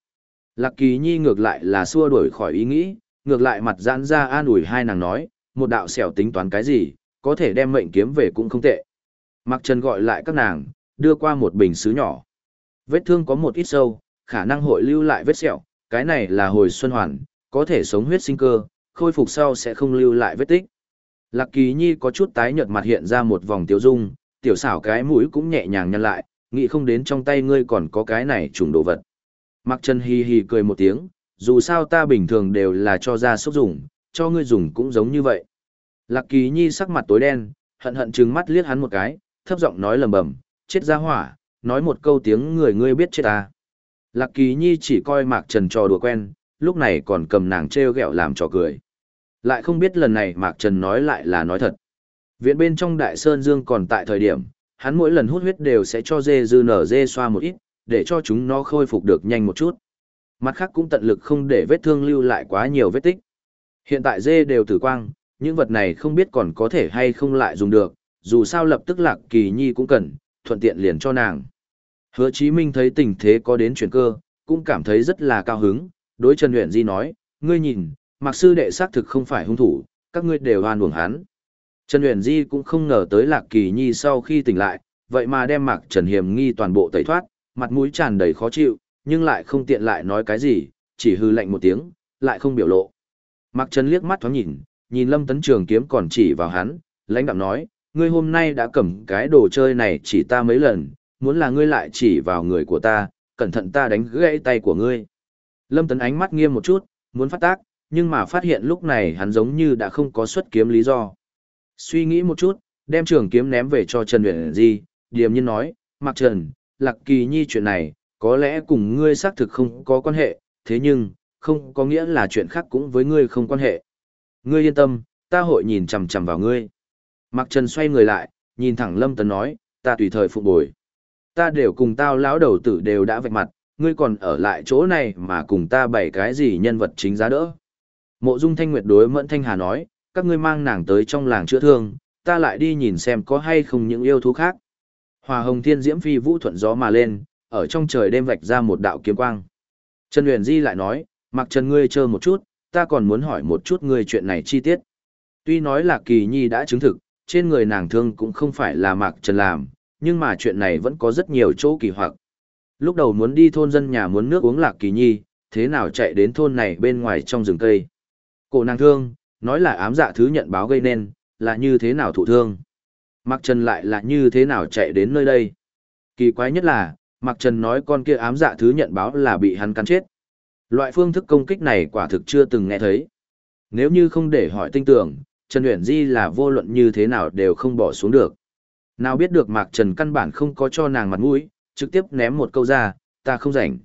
Lạc kỳ nhi ngược lại là xua đuổi khỏi ý nghĩ, ngược lại mặt giãn ra an ủi hai nàng nói, một đạo sẹo tính toán cái gì, có thể đem mệnh kiếm về cũng không tệ. Mặc Trần gọi lại các nàng, đưa qua một bình sứ nhỏ. Vết thương có một ít sâu, khả năng hội lưu lại vết sẹo, cái này là hồi xuân hoàn, có thể sống huyết sinh cơ, khôi phục sau sẽ không lưu lại vết tích. Lạc Kỳ Nhi có chút tái nhợt mặt hiện ra một vòng tiêu dung, tiểu xảo cái mũi cũng nhẹ nhàng nhăn lại, nghĩ không đến trong tay ngươi còn có cái này trùng đồ vật. Mặc Trần hi hi cười một tiếng, dù sao ta bình thường đều là cho ra sốc dùng, cho ngươi dùng cũng giống như vậy. Lạc Kỳ Nhi sắc mặt tối đen, hận hận trừng mắt liếc hắn một cái, thấp giọng nói lầm bầm, chết ra hỏa, nói một câu tiếng người ngươi biết chết ta. Lạc Kỳ Nhi chỉ coi Mạc Trần trò đùa quen, lúc này còn cầm nàng treo gẹo làm trò cười. Lại không biết lần này Mạc Trần nói lại là nói thật. Viện bên trong Đại Sơn Dương còn tại thời điểm, hắn mỗi lần hút huyết đều sẽ cho dê dư nở dê xoa một ít, để cho chúng nó khôi phục được nhanh một chút. Mặt khác cũng tận lực không để vết thương lưu lại quá nhiều vết tích. Hiện tại dê đều tử quang, những vật này không biết còn có thể hay không lại dùng được, dù sao lập tức lạc kỳ nhi cũng cần, thuận tiện liền cho nàng. Hứa Chí Minh thấy tình thế có đến chuyển cơ, cũng cảm thấy rất là cao hứng, đối Trần Uyển Di nói, ngươi nhìn, Mặc sư đệ xác thực không phải hung thủ, các ngươi đều oan uổng hắn. Trần Uyển Di cũng không ngờ tới Lạc Kỳ Nhi sau khi tỉnh lại, vậy mà đem Mạc Trần Hiểm nghi toàn bộ tẩy thoát, mặt mũi tràn đầy khó chịu, nhưng lại không tiện lại nói cái gì, chỉ hư lạnh một tiếng, lại không biểu lộ. Mạc Trần liếc mắt thoáng nhìn, nhìn Lâm Tấn Trường kiếm còn chỉ vào hắn, lãnh đạo nói, ngươi hôm nay đã cầm cái đồ chơi này chỉ ta mấy lần, muốn là ngươi lại chỉ vào người của ta, cẩn thận ta đánh gãy tay của ngươi. Lâm Tấn ánh mắt nghiêm một chút, muốn phát tác, nhưng mà phát hiện lúc này hắn giống như đã không có xuất kiếm lý do. Suy nghĩ một chút, đem trường kiếm ném về cho Trần luyện Di, điềm nhiên nói, mặc Trần, Lạc Kỳ Nhi chuyện này, có lẽ cùng ngươi xác thực không có quan hệ, thế nhưng, không có nghĩa là chuyện khác cũng với ngươi không quan hệ. Ngươi yên tâm, ta hội nhìn chằm chằm vào ngươi. Mạc Trần xoay người lại, nhìn thẳng Lâm Tấn nói, ta tùy thời phục bồi. Ta đều cùng tao lão đầu tử đều đã vạch mặt, ngươi còn ở lại chỗ này mà cùng ta bày cái gì nhân vật chính giá đỡ. Mộ Dung Thanh Nguyệt đối Mẫn Thanh Hà nói, các ngươi mang nàng tới trong làng chữa thương, ta lại đi nhìn xem có hay không những yêu thú khác. Hòa Hồng Thiên Diễm Phi Vũ thuận gió mà lên, ở trong trời đêm vạch ra một đạo kiếm quang. Trần Huyền Di lại nói, mặc Trần ngươi chờ một chút, ta còn muốn hỏi một chút ngươi chuyện này chi tiết. Tuy nói là Kỳ Nhi đã chứng thực, trên người nàng thương cũng không phải là Mạc Trần làm, nhưng mà chuyện này vẫn có rất nhiều chỗ kỳ hoặc. Lúc đầu muốn đi thôn dân nhà muốn nước uống Lạc Kỳ Nhi, thế nào chạy đến thôn này bên ngoài trong rừng cây. Cổ nàng thương, nói là ám dạ thứ nhận báo gây nên, là như thế nào thụ thương. Mạc Trần lại là như thế nào chạy đến nơi đây. Kỳ quái nhất là, Mạc Trần nói con kia ám dạ thứ nhận báo là bị hắn cắn chết. Loại phương thức công kích này quả thực chưa từng nghe thấy. Nếu như không để hỏi tinh tưởng, Trần Uyển Di là vô luận như thế nào đều không bỏ xuống được. Nào biết được Mạc Trần căn bản không có cho nàng mặt mũi, trực tiếp ném một câu ra, ta không rảnh.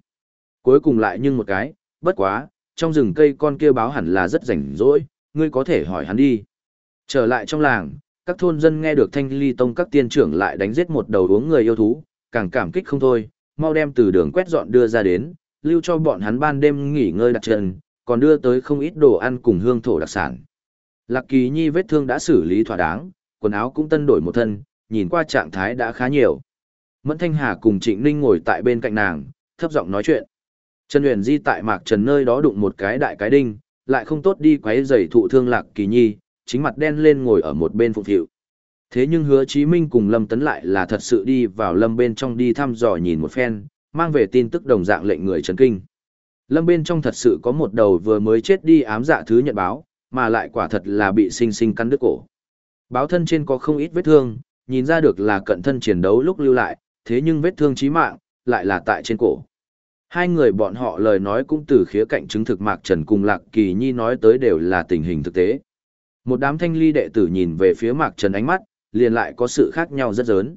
Cuối cùng lại nhưng một cái, bất quá, trong rừng cây con kia báo hẳn là rất rảnh rỗi, ngươi có thể hỏi hắn đi. Trở lại trong làng, các thôn dân nghe được thanh ly tông các tiên trưởng lại đánh giết một đầu uống người yêu thú, càng cảm kích không thôi, mau đem từ đường quét dọn đưa ra đến, lưu cho bọn hắn ban đêm nghỉ ngơi đặt chân, còn đưa tới không ít đồ ăn cùng hương thổ đặc sản. Lạc Kỳ Nhi vết thương đã xử lý thỏa đáng, quần áo cũng tân đổi một thân, nhìn qua trạng thái đã khá nhiều. Mẫn Thanh Hà cùng Trịnh Ninh ngồi tại bên cạnh nàng, thấp giọng nói chuyện. Trần Huyền Di tại Mạc Trần nơi đó đụng một cái đại cái đinh, lại không tốt đi quấy rầy thụ thương lạc kỳ nhi, chính mặt đen lên ngồi ở một bên phụ thiệu. Thế nhưng hứa Chí Minh cùng Lâm Tấn lại là thật sự đi vào Lâm bên trong đi thăm dò nhìn một phen, mang về tin tức đồng dạng lệnh người chấn kinh. Lâm bên trong thật sự có một đầu vừa mới chết đi ám dạ thứ nhận báo, mà lại quả thật là bị sinh sinh cắn đứt cổ. Báo thân trên có không ít vết thương, nhìn ra được là cận thân chiến đấu lúc lưu lại, thế nhưng vết thương chí mạng, lại là tại trên cổ. Hai người bọn họ lời nói cũng từ khía cạnh chứng thực Mạc Trần cùng Lạc Kỳ Nhi nói tới đều là tình hình thực tế. Một đám thanh ly đệ tử nhìn về phía Mạc Trần ánh mắt, liền lại có sự khác nhau rất lớn.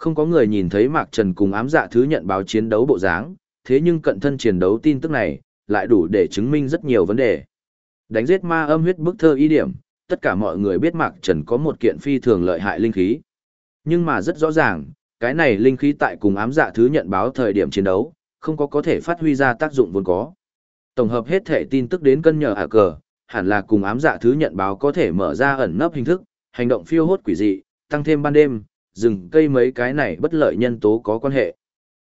Không có người nhìn thấy Mạc Trần cùng ám dạ thứ nhận báo chiến đấu bộ dáng, thế nhưng cận thân chiến đấu tin tức này, lại đủ để chứng minh rất nhiều vấn đề. Đánh giết ma âm huyết bức thơ ý điểm, tất cả mọi người biết Mạc Trần có một kiện phi thường lợi hại linh khí. Nhưng mà rất rõ ràng, cái này linh khí tại cùng ám dạ thứ nhận báo thời điểm chiến đấu, không có có thể phát huy ra tác dụng vốn có. Tổng hợp hết thể tin tức đến cân nhờ hạ cờ, hẳn là cùng ám dạ thứ nhận báo có thể mở ra ẩn nấp hình thức, hành động phiêu hốt quỷ dị, tăng thêm ban đêm, rừng cây mấy cái này bất lợi nhân tố có quan hệ.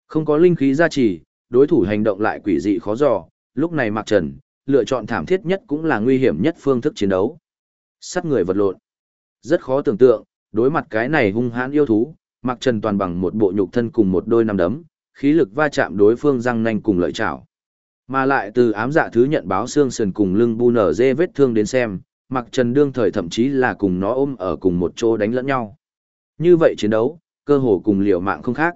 Không có linh khí gia trì, đối thủ hành động lại quỷ dị khó dò, lúc này Mạc Trần, lựa chọn thảm thiết nhất cũng là nguy hiểm nhất phương thức chiến đấu. Sát người vật lộn. Rất khó tưởng tượng, đối mặt cái này hung hãn yêu thú, Mạc Trần toàn bằng một bộ nhục thân cùng một đôi nằm đấm, khí lực va chạm đối phương răng nanh cùng lợi chảo. Mà lại từ ám dạ thứ nhận báo xương sườn cùng lưng bu nở dê vết thương đến xem, Mạc Trần đương thời thậm chí là cùng nó ôm ở cùng một chỗ đánh lẫn nhau. Như vậy chiến đấu, cơ hồ cùng liều mạng không khác.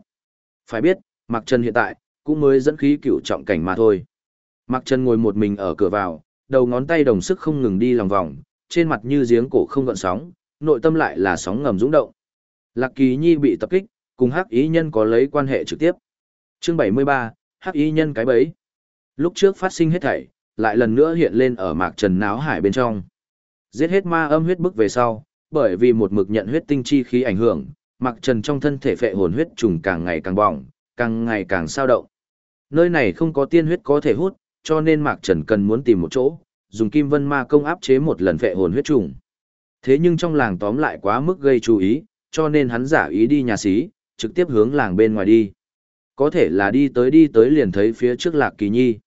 Phải biết, Mạc Trần hiện tại, cũng mới dẫn khí cửu trọng cảnh mà thôi. Mạc Trần ngồi một mình ở cửa vào, đầu ngón tay đồng sức không ngừng đi lòng vòng, trên mặt như giếng cổ không gợn sóng, nội tâm lại là sóng ngầm dũng động. Lạc Kỳ Nhi bị tập kích, cùng Hắc Ý Nhân có lấy quan hệ trực tiếp. Chương 73, Hắc Ý Nhân cái bẫy. Lúc trước phát sinh hết thảy, lại lần nữa hiện lên ở Mạc Trần náo hải bên trong. Giết hết ma âm huyết bức về sau, bởi vì một mực nhận huyết tinh chi khí ảnh hưởng, Mạc Trần trong thân thể phệ hồn huyết trùng càng ngày càng bỏng, càng ngày càng sao động. Nơi này không có tiên huyết có thể hút, cho nên Mạc Trần cần muốn tìm một chỗ, dùng kim vân ma công áp chế một lần phệ hồn huyết trùng. Thế nhưng trong làng tóm lại quá mức gây chú ý, cho nên hắn giả ý đi nhà xí, trực tiếp hướng làng bên ngoài đi. Có thể là đi tới đi tới liền thấy phía trước Lạc Kỳ Nhi.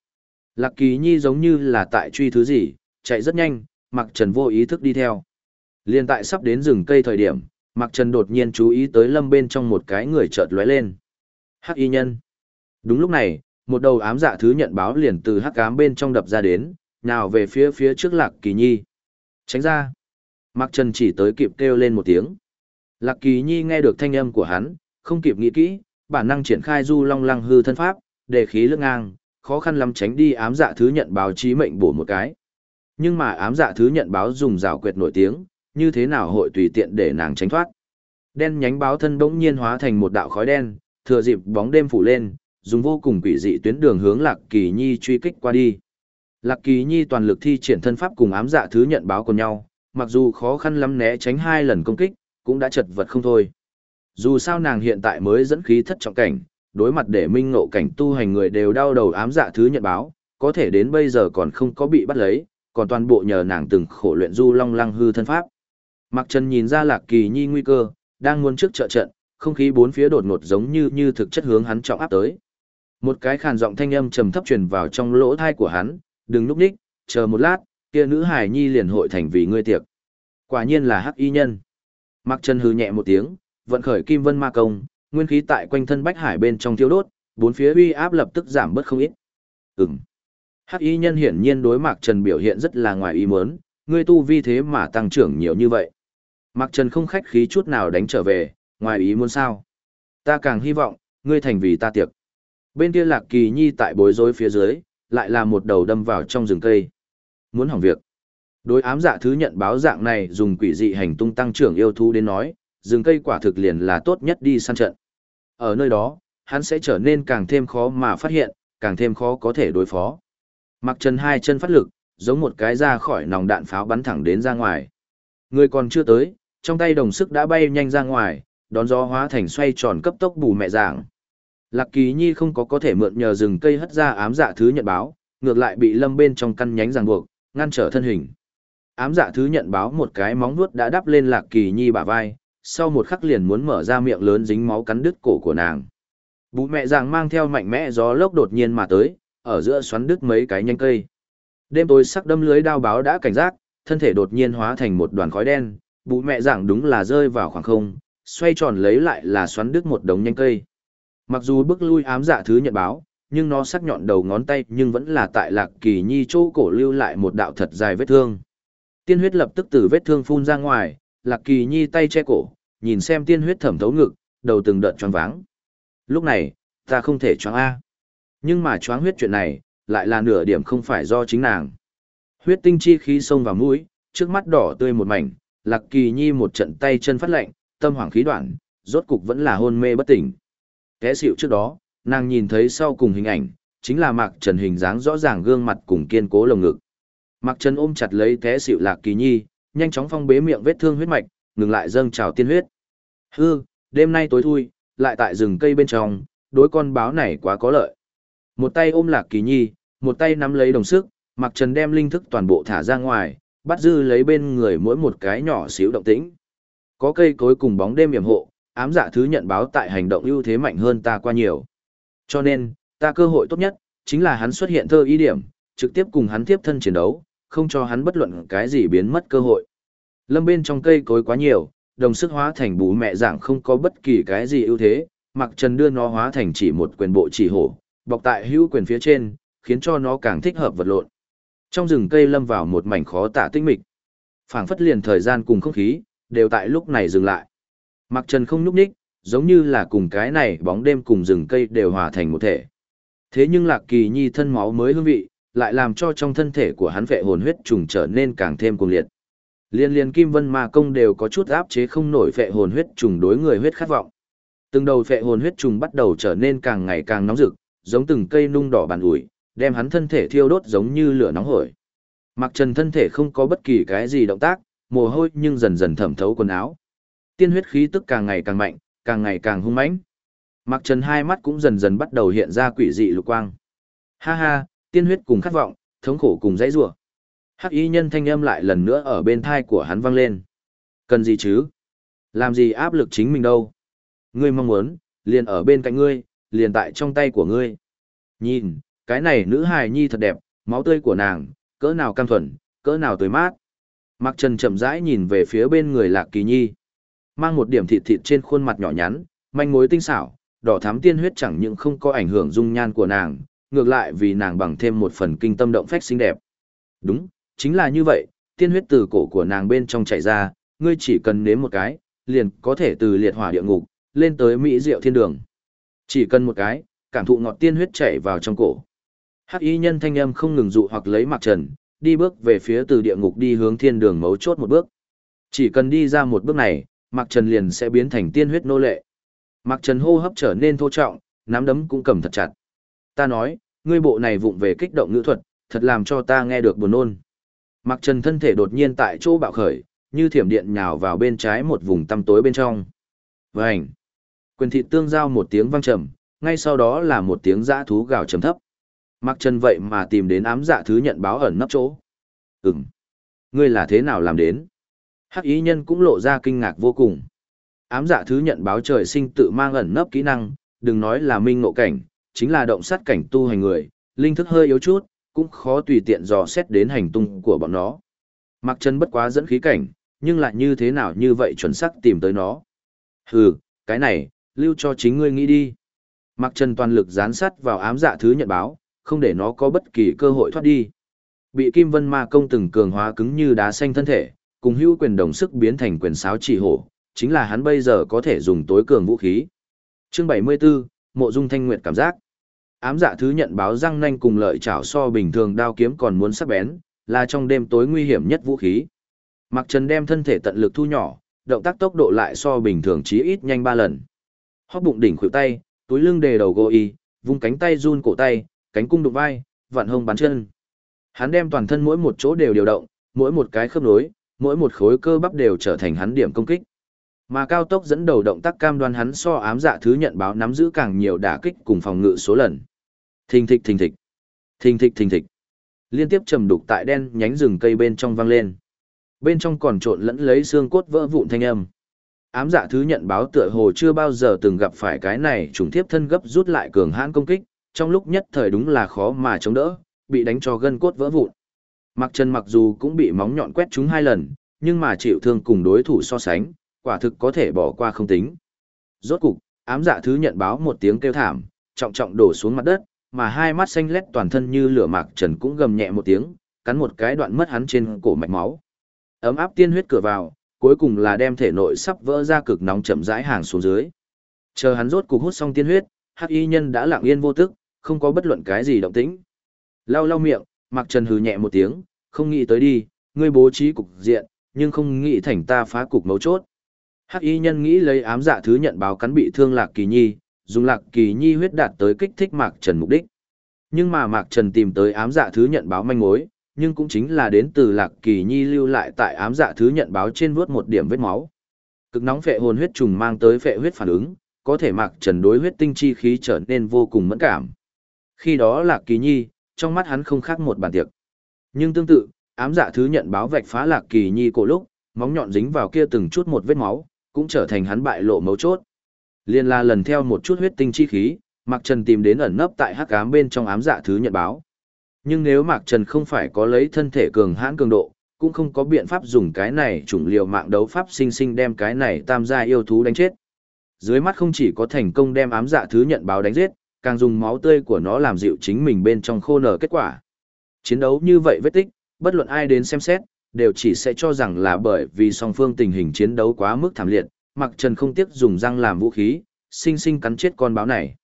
Lạc Kỳ Nhi giống như là tại truy thứ gì, chạy rất nhanh, Mạc Trần vô ý thức đi theo. Liên tại sắp đến rừng cây thời điểm, Mạc Trần đột nhiên chú ý tới lâm bên trong một cái người chợt lóe lên. Hắc y nhân. Đúng lúc này, một đầu ám dạ thứ nhận báo liền từ hắc ám bên trong đập ra đến, nào về phía phía trước Lạc Kỳ Nhi. Tránh ra. Mạc Trần chỉ tới kịp kêu lên một tiếng. Lạc Kỳ Nhi nghe được thanh âm của hắn, không kịp nghĩ kỹ, bản năng triển khai du long lăng hư thân pháp, để khí lưng ngang, khó khăn lắm tránh đi ám dạ thứ nhận báo chí mệnh bổ một cái. Nhưng mà ám dạ thứ nhận báo dùng rào quyệt nổi tiếng, như thế nào hội tùy tiện để nàng tránh thoát. Đen nhánh báo thân bỗng nhiên hóa thành một đạo khói đen, thừa dịp bóng đêm phủ lên, dùng vô cùng quỷ dị tuyến đường hướng Lạc Kỳ Nhi truy kích qua đi. Lạc Kỳ Nhi toàn lực thi triển thân pháp cùng ám dạ thứ nhận báo cùng nhau, mặc dù khó khăn lắm né tránh hai lần công kích, cũng đã chật vật không thôi. Dù sao nàng hiện tại mới dẫn khí thất trọng cảnh, đối mặt để minh ngộ cảnh tu hành người đều đau đầu ám dạ thứ nhận báo, có thể đến bây giờ còn không có bị bắt lấy, còn toàn bộ nhờ nàng từng khổ luyện du long lăng hư thân pháp. Mạc Trần nhìn ra Lạc Kỳ Nhi nguy cơ, đang muốn trước trợ trận, không khí bốn phía đột ngột giống như như thực chất hướng hắn trọng áp tới. Một cái khàn giọng thanh âm trầm thấp truyền vào trong lỗ tai của hắn, "Đừng lúc ních, chờ một lát, kia nữ hài nhi liền hội thành vì ngươi tiệc." Quả nhiên là hắc y nhân. Mạc Trần hừ nhẹ một tiếng, vận khởi Kim Vân Ma công, nguyên khí tại quanh thân Bách Hải bên trong thiêu đốt, bốn phía uy áp lập tức giảm bớt không ít. Ừm. Hắc y nhân hiển nhiên đối Mạc Trần biểu hiện rất là ngoài ý muốn, ngươi tu vi thế mà tăng trưởng nhiều như vậy. Mạc Trần không khách khí chút nào đánh trở về, ngoài ý muốn sao. Ta càng hy vọng, ngươi thành vì ta tiệc. Bên kia Lạc Kỳ Nhi tại bối rối phía dưới, lại là một đầu đâm vào trong rừng cây. Muốn hỏng việc. Đối ám dạ thứ nhận báo dạng này dùng quỷ dị hành tung tăng trưởng yêu thú đến nói, rừng cây quả thực liền là tốt nhất đi săn trận. Ở nơi đó, hắn sẽ trở nên càng thêm khó mà phát hiện, càng thêm khó có thể đối phó. Mặc chân hai chân phát lực, giống một cái ra khỏi nòng đạn pháo bắn thẳng đến ra ngoài. Người còn chưa tới, trong tay đồng sức đã bay nhanh ra ngoài, đón gió hóa thành xoay tròn cấp tốc bù mẹ dạng. Lạc Kỳ Nhi không có có thể mượn nhờ rừng cây hất ra ám dạ thứ nhận báo, ngược lại bị lâm bên trong căn nhánh ràng buộc, ngăn trở thân hình. Ám dạ thứ nhận báo một cái móng vuốt đã đắp lên Lạc Kỳ Nhi bả vai, sau một khắc liền muốn mở ra miệng lớn dính máu cắn đứt cổ của nàng. Bú mẹ dạng mang theo mạnh mẽ gió lốc đột nhiên mà tới, ở giữa xoắn đứt mấy cái nhanh cây. Đêm tối sắc đâm lưới đao báo đã cảnh giác, thân thể đột nhiên hóa thành một đoàn khói đen, bú mẹ dạng đúng là rơi vào khoảng không, xoay tròn lấy lại là xoắn đứt một đống nhanh cây. Mặc dù bước lui ám dạ thứ nhận báo, nhưng nó sắc nhọn đầu ngón tay nhưng vẫn là tại lạc kỳ nhi chỗ cổ lưu lại một đạo thật dài vết thương. Tiên huyết lập tức từ vết thương phun ra ngoài, lạc kỳ nhi tay che cổ, nhìn xem tiên huyết thẩm thấu ngực, đầu từng đợt choáng váng. Lúc này, ta không thể choáng A. Nhưng mà choáng huyết chuyện này, lại là nửa điểm không phải do chính nàng. Huyết tinh chi khí xông vào mũi, trước mắt đỏ tươi một mảnh, lạc kỳ nhi một trận tay chân phát lạnh, tâm hoảng khí đoạn, rốt cục vẫn là hôn mê bất tỉnh. Té xịu trước đó, nàng nhìn thấy sau cùng hình ảnh, chính là Mạc Trần hình dáng rõ ràng gương mặt cùng kiên cố lồng ngực. Mạc Trần ôm chặt lấy té xịu Lạc Kỳ Nhi, nhanh chóng phong bế miệng vết thương huyết mạch, ngừng lại dâng trào tiên huyết. Hư, đêm nay tối thui, lại tại rừng cây bên trong, đối con báo này quá có lợi. Một tay ôm Lạc Kỳ Nhi, một tay nắm lấy đồng sức, Mạc Trần đem linh thức toàn bộ thả ra ngoài, bắt dư lấy bên người mỗi một cái nhỏ xíu động tĩnh. Có cây cối cùng bóng đêm yểm hộ, ám dạ thứ nhận báo tại hành động ưu thế mạnh hơn ta qua nhiều. Cho nên, ta cơ hội tốt nhất, chính là hắn xuất hiện thơ ý điểm, trực tiếp cùng hắn tiếp thân chiến đấu, không cho hắn bất luận cái gì biến mất cơ hội. Lâm bên trong cây cối quá nhiều, đồng sức hóa thành bú mẹ dạng không có bất kỳ cái gì ưu thế, mặc trần đưa nó hóa thành chỉ một quyền bộ chỉ hổ, bọc tại hữu quyền phía trên, khiến cho nó càng thích hợp vật lộn. Trong rừng cây lâm vào một mảnh khó tả tinh mịch. phảng phất liền thời gian cùng không khí, đều tại lúc này dừng lại. Mặc trần không nhúc nhích, giống như là cùng cái này bóng đêm cùng rừng cây đều hòa thành một thể. Thế nhưng Lạc Kỳ Nhi thân máu mới hương vị, lại làm cho trong thân thể của hắn vệ hồn huyết trùng trở nên càng thêm cuồng liệt. Liên liên Kim Vân Ma Công đều có chút áp chế không nổi vệ hồn huyết trùng đối người huyết khát vọng. Từng đầu vệ hồn huyết trùng bắt đầu trở nên càng ngày càng nóng rực, giống từng cây nung đỏ bàn ủi, đem hắn thân thể thiêu đốt giống như lửa nóng hổi. Mặc Trần thân thể không có bất kỳ cái gì động tác, mồ hôi nhưng dần dần thẩm thấu quần áo. Tiên huyết khí tức càng ngày càng mạnh, càng ngày càng hung mãnh. Mặc Trần hai mắt cũng dần dần bắt đầu hiện ra quỷ dị lục quang. Ha ha, tiên huyết cùng khát vọng, thống khổ cùng dãy rủa. Hắc y nhân thanh âm lại lần nữa ở bên thai của hắn vang lên. Cần gì chứ? Làm gì áp lực chính mình đâu? Ngươi mong muốn, liền ở bên cạnh ngươi, liền tại trong tay của ngươi. Nhìn, cái này nữ hài nhi thật đẹp, máu tươi của nàng, cỡ nào cam thuần, cỡ nào tươi mát. Mặc Trần chậm rãi nhìn về phía bên người Lạc Kỳ Nhi. Mang một điểm thịt thịt trên khuôn mặt nhỏ nhắn, manh mối tinh xảo, đỏ thắm tiên huyết chẳng những không có ảnh hưởng dung nhan của nàng, ngược lại vì nàng bằng thêm một phần kinh tâm động phách xinh đẹp. Đúng, chính là như vậy, tiên huyết từ cổ của nàng bên trong chảy ra, ngươi chỉ cần nếm một cái, liền có thể từ liệt hỏa địa ngục, lên tới mỹ diệu thiên đường. Chỉ cần một cái, cảm thụ ngọt tiên huyết chảy vào trong cổ. Hắc y nhân thanh âm không ngừng dụ hoặc lấy mặc trần, đi bước về phía từ địa ngục đi hướng thiên đường mấu chốt một bước. Chỉ cần đi ra một bước này, mặc trần liền sẽ biến thành tiên huyết nô lệ. Mặc trần hô hấp trở nên thô trọng, nắm đấm cũng cầm thật chặt. Ta nói, ngươi bộ này vụng về kích động ngữ thuật, thật làm cho ta nghe được buồn nôn. Mặc trần thân thể đột nhiên tại chỗ bạo khởi, như thiểm điện nhào vào bên trái một vùng tăm tối bên trong. Vành! Quyền thịt tương giao một tiếng vang trầm, ngay sau đó là một tiếng dã thú gào trầm thấp. Mặc trần vậy mà tìm đến ám dạ thứ nhận báo ẩn nấp chỗ. Ừm! Ngươi là thế nào làm đến? Hắc ý nhân cũng lộ ra kinh ngạc vô cùng. Ám dạ thứ nhận báo trời sinh tự mang ẩn nấp kỹ năng, đừng nói là minh ngộ cảnh, chính là động sát cảnh tu hành người, linh thức hơi yếu chút, cũng khó tùy tiện dò xét đến hành tung của bọn nó. Mặc chân bất quá dẫn khí cảnh, nhưng lại như thế nào như vậy chuẩn xác tìm tới nó. Hừ, cái này, lưu cho chính ngươi nghĩ đi. Mặc chân toàn lực gián sát vào ám dạ thứ nhận báo, không để nó có bất kỳ cơ hội thoát đi. Bị Kim Vân Ma công từng cường hóa cứng như đá xanh thân thể, cùng hữu quyền đồng sức biến thành quyền sáo chỉ hổ, chính là hắn bây giờ có thể dùng tối cường vũ khí. Chương 74, Mộ Dung Thanh Nguyệt cảm giác. Ám dạ thứ nhận báo răng nanh cùng lợi chảo so bình thường đao kiếm còn muốn sắc bén, là trong đêm tối nguy hiểm nhất vũ khí. Mặc Trần đem thân thể tận lực thu nhỏ, động tác tốc độ lại so bình thường chí ít nhanh 3 lần. Hóp bụng đỉnh khuỷu tay, túi lưng đề đầu gối, y, vung cánh tay run cổ tay, cánh cung đụng vai, vặn hông bắn chân. Hắn đem toàn thân mỗi một chỗ đều điều động, mỗi một cái khớp nối, mỗi một khối cơ bắp đều trở thành hắn điểm công kích. Mà cao tốc dẫn đầu động tác cam đoan hắn so ám dạ thứ nhận báo nắm giữ càng nhiều đả kích cùng phòng ngự số lần. Thình thịch thình thịch. Thình thịch thình thịch. Liên tiếp trầm đục tại đen nhánh rừng cây bên trong vang lên. Bên trong còn trộn lẫn lấy xương cốt vỡ vụn thanh âm. Ám dạ thứ nhận báo tựa hồ chưa bao giờ từng gặp phải cái này trùng tiếp thân gấp rút lại cường hãn công kích, trong lúc nhất thời đúng là khó mà chống đỡ, bị đánh cho gân cốt vỡ vụn. Mạc Trần mặc dù cũng bị móng nhọn quét trúng hai lần, nhưng mà chịu thương cùng đối thủ so sánh, quả thực có thể bỏ qua không tính. Rốt cục, ám dạ thứ nhận báo một tiếng kêu thảm, trọng trọng đổ xuống mặt đất, mà hai mắt xanh lét toàn thân như lửa Mạc Trần cũng gầm nhẹ một tiếng, cắn một cái đoạn mất hắn trên cổ mạch máu. Ấm áp tiên huyết cửa vào, cuối cùng là đem thể nội sắp vỡ ra cực nóng chậm rãi hàng xuống dưới. Chờ hắn rốt cục hút xong tiên huyết, Hắc Y nhân đã lặng yên vô tức, không có bất luận cái gì động tĩnh. Lau lau miệng, Mạc Trần hừ nhẹ một tiếng, không nghĩ tới đi, ngươi bố trí cục diện, nhưng không nghĩ thành ta phá cục mấu chốt. Hắc y nhân nghĩ lấy ám dạ thứ nhận báo cắn bị thương Lạc Kỳ Nhi, dùng Lạc Kỳ Nhi huyết đạt tới kích thích Mạc Trần mục đích. Nhưng mà Mạc Trần tìm tới ám dạ thứ nhận báo manh mối, nhưng cũng chính là đến từ Lạc Kỳ Nhi lưu lại tại ám dạ thứ nhận báo trên vuốt một điểm vết máu. Cực nóng phệ hồn huyết trùng mang tới phệ huyết phản ứng, có thể Mạc Trần đối huyết tinh chi khí trở nên vô cùng mẫn cảm. Khi đó Lạc Kỳ Nhi, trong mắt hắn không khác một bản tiệc. Nhưng tương tự, ám dạ thứ nhận báo vạch phá Lạc Kỳ Nhi cổ lúc, móng nhọn dính vào kia từng chút một vết máu, cũng trở thành hắn bại lộ mấu chốt. Liên la lần theo một chút huyết tinh chi khí, Mạc Trần tìm đến ẩn nấp tại hắc ám bên trong ám dạ thứ nhận báo. Nhưng nếu Mạc Trần không phải có lấy thân thể cường hãn cường độ, cũng không có biện pháp dùng cái này chủng liều mạng đấu pháp sinh sinh đem cái này tam gia yêu thú đánh chết. Dưới mắt không chỉ có thành công đem ám dạ thứ nhận báo đánh giết, càng dùng máu tươi của nó làm dịu chính mình bên trong khô nở kết quả. Chiến đấu như vậy vết tích, bất luận ai đến xem xét, đều chỉ sẽ cho rằng là bởi vì song phương tình hình chiến đấu quá mức thảm liệt, Mặc Trần không tiếc dùng răng làm vũ khí, sinh sinh cắn chết con báo này.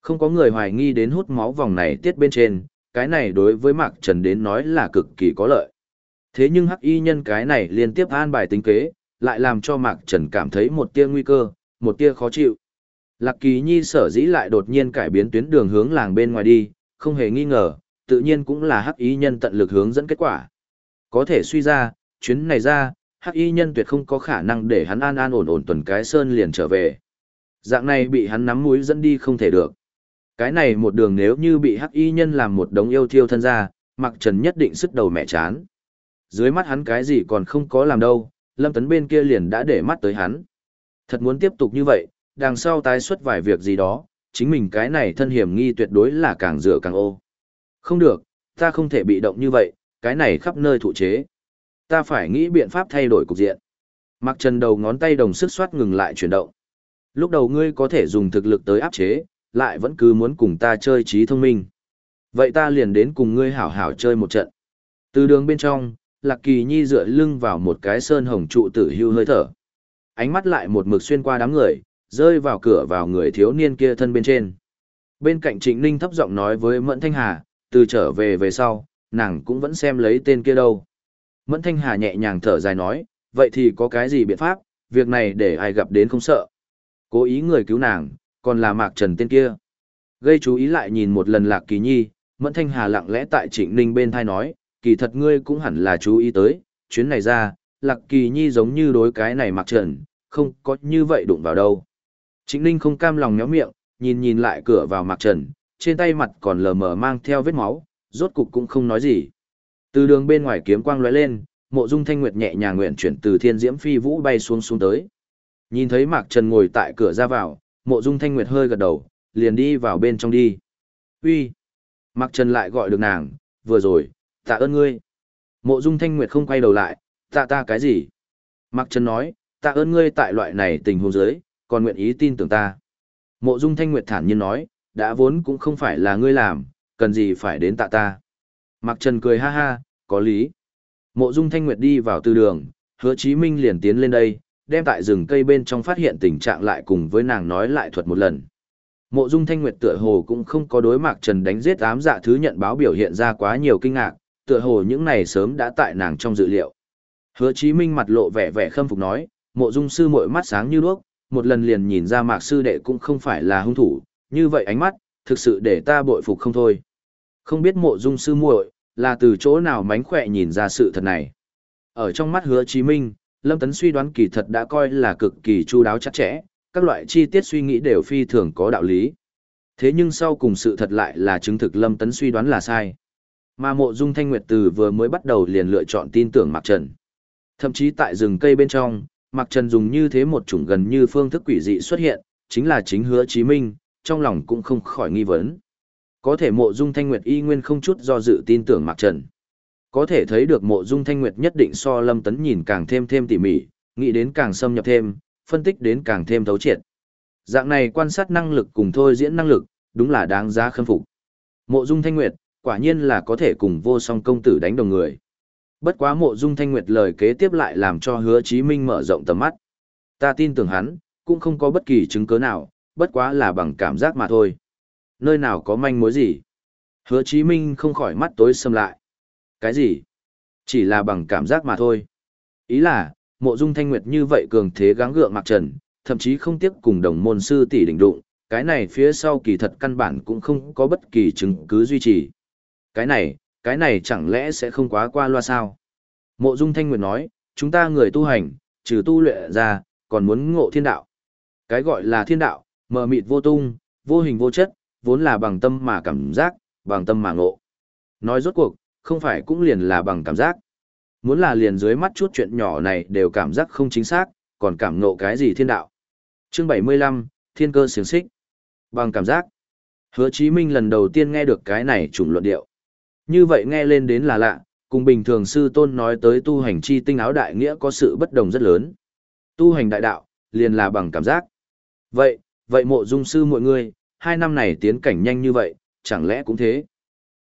Không có người hoài nghi đến hút máu vòng này tiết bên trên, cái này đối với Mạc Trần đến nói là cực kỳ có lợi. Thế nhưng hắc y nhân cái này liên tiếp an bài tính kế, lại làm cho Mạc Trần cảm thấy một tia nguy cơ, một tia khó chịu. Lạc Kỳ Nhi sở dĩ lại đột nhiên cải biến tuyến đường hướng làng bên ngoài đi, không hề nghi ngờ, tự nhiên cũng là hắc y nhân tận lực hướng dẫn kết quả. Có thể suy ra, chuyến này ra, hắc y nhân tuyệt không có khả năng để hắn an an ổn ổn tuần cái sơn liền trở về. Dạng này bị hắn nắm mũi dẫn đi không thể được. Cái này một đường nếu như bị hắc y nhân làm một đống yêu thiêu thân ra, mặc trần nhất định sức đầu mẹ chán. Dưới mắt hắn cái gì còn không có làm đâu, lâm tấn bên kia liền đã để mắt tới hắn. Thật muốn tiếp tục như vậy, đằng sau tái xuất vài việc gì đó, chính mình cái này thân hiểm nghi tuyệt đối là càng rửa càng ô. Không được, ta không thể bị động như vậy, cái này khắp nơi thụ chế. Ta phải nghĩ biện pháp thay đổi cục diện. Mặc trần đầu ngón tay đồng sức soát ngừng lại chuyển động. Lúc đầu ngươi có thể dùng thực lực tới áp chế, lại vẫn cứ muốn cùng ta chơi trí thông minh. Vậy ta liền đến cùng ngươi hảo hảo chơi một trận. Từ đường bên trong, Lạc Kỳ Nhi dựa lưng vào một cái sơn hồng trụ tử hưu hơi thở. Ánh mắt lại một mực xuyên qua đám người, rơi vào cửa vào người thiếu niên kia thân bên trên. Bên cạnh Trịnh Ninh thấp giọng nói với Mẫn Thanh Hà, từ trở về về sau, nàng cũng vẫn xem lấy tên kia đâu. Mẫn Thanh Hà nhẹ nhàng thở dài nói, vậy thì có cái gì biện pháp, việc này để ai gặp đến không sợ. Cố ý người cứu nàng, còn là Mạc Trần tên kia. Gây chú ý lại nhìn một lần Lạc Kỳ Nhi, Mẫn Thanh Hà lặng lẽ tại Trịnh Ninh bên thai nói, kỳ thật ngươi cũng hẳn là chú ý tới, chuyến này ra, Lạc Kỳ Nhi giống như đối cái này Mặc Trần, không có như vậy đụng vào đâu. Trịnh Ninh không cam lòng nhó miệng, nhìn nhìn lại cửa vào Mặc Trần, trên tay mặt còn lờ mờ mang theo vết máu, rốt cục cũng không nói gì. Từ đường bên ngoài kiếm quang lóe lên, mộ dung thanh nguyệt nhẹ nhàng nguyện chuyển từ thiên diễm phi vũ bay xuống xuống tới. Nhìn thấy Mạc Trần ngồi tại cửa ra vào, mộ dung thanh nguyệt hơi gật đầu, liền đi vào bên trong đi. Uy, Mạc Trần lại gọi được nàng, vừa rồi, tạ ơn ngươi. Mộ dung thanh nguyệt không quay đầu lại, tạ ta cái gì? Mạc Trần nói, tạ ơn ngươi tại loại này tình huống dưới, còn nguyện ý tin tưởng ta. Mộ dung thanh nguyệt thản nhiên nói, đã vốn cũng không phải là ngươi làm, cần gì phải đến tạ ta. Mạc Trần cười ha ha, có lý. Mộ Dung Thanh Nguyệt đi vào tư đường, hứa Chí Minh liền tiến lên đây, đem tại rừng cây bên trong phát hiện tình trạng lại cùng với nàng nói lại thuật một lần. Mộ Dung Thanh Nguyệt tựa hồ cũng không có đối Mạc Trần đánh giết ám dạ thứ nhận báo biểu hiện ra quá nhiều kinh ngạc, tựa hồ những này sớm đã tại nàng trong dự liệu. Hứa Chí Minh mặt lộ vẻ vẻ khâm phục nói, Mộ Dung sư muội mắt sáng như đuốc, một lần liền nhìn ra Mạc sư đệ cũng không phải là hung thủ, như vậy ánh mắt, thực sự để ta bội phục không thôi. Không biết mộ dung sư muội là từ chỗ nào mánh khỏe nhìn ra sự thật này. Ở trong mắt hứa chí minh, Lâm Tấn suy đoán kỳ thật đã coi là cực kỳ chu đáo chắc chẽ, các loại chi tiết suy nghĩ đều phi thường có đạo lý. Thế nhưng sau cùng sự thật lại là chứng thực Lâm Tấn suy đoán là sai. Mà mộ dung thanh nguyệt từ vừa mới bắt đầu liền lựa chọn tin tưởng Mạc Trần. Thậm chí tại rừng cây bên trong, Mạc Trần dùng như thế một chủng gần như phương thức quỷ dị xuất hiện, chính là chính hứa chí minh, trong lòng cũng không khỏi nghi vấn. Có thể mộ dung thanh nguyệt y nguyên không chút do dự tin tưởng Mạc Trần. Có thể thấy được mộ dung thanh nguyệt nhất định so lâm tấn nhìn càng thêm thêm tỉ mỉ, nghĩ đến càng xâm nhập thêm, phân tích đến càng thêm thấu triệt. Dạng này quan sát năng lực cùng thôi diễn năng lực, đúng là đáng giá khâm phục. Mộ dung thanh nguyệt, quả nhiên là có thể cùng vô song công tử đánh đồng người. Bất quá mộ dung thanh nguyệt lời kế tiếp lại làm cho hứa chí minh mở rộng tầm mắt. Ta tin tưởng hắn, cũng không có bất kỳ chứng cứ nào, bất quá là bằng cảm giác mà thôi. Nơi nào có manh mối gì? Hứa chí minh không khỏi mắt tối xâm lại. Cái gì? Chỉ là bằng cảm giác mà thôi. Ý là, mộ dung thanh nguyệt như vậy cường thế gắng gượng mặc trần, thậm chí không tiếc cùng đồng môn sư tỷ đỉnh đụng, cái này phía sau kỳ thật căn bản cũng không có bất kỳ chứng cứ duy trì. Cái này, cái này chẳng lẽ sẽ không quá qua loa sao? Mộ Dung Thanh Nguyệt nói, chúng ta người tu hành, trừ tu luyện ra, còn muốn ngộ thiên đạo. Cái gọi là thiên đạo, mờ mịt vô tung, vô hình vô chất, vốn là bằng tâm mà cảm giác, bằng tâm mà ngộ. Nói rốt cuộc, không phải cũng liền là bằng cảm giác. Muốn là liền dưới mắt chút chuyện nhỏ này đều cảm giác không chính xác, còn cảm ngộ cái gì thiên đạo. Chương 75, Thiên cơ siềng xích. Bằng cảm giác. Hứa Chí Minh lần đầu tiên nghe được cái này trùng luận điệu. Như vậy nghe lên đến là lạ, cùng bình thường sư tôn nói tới tu hành chi tinh áo đại nghĩa có sự bất đồng rất lớn. Tu hành đại đạo, liền là bằng cảm giác. Vậy, vậy mộ dung sư mọi người, hai năm này tiến cảnh nhanh như vậy, chẳng lẽ cũng thế?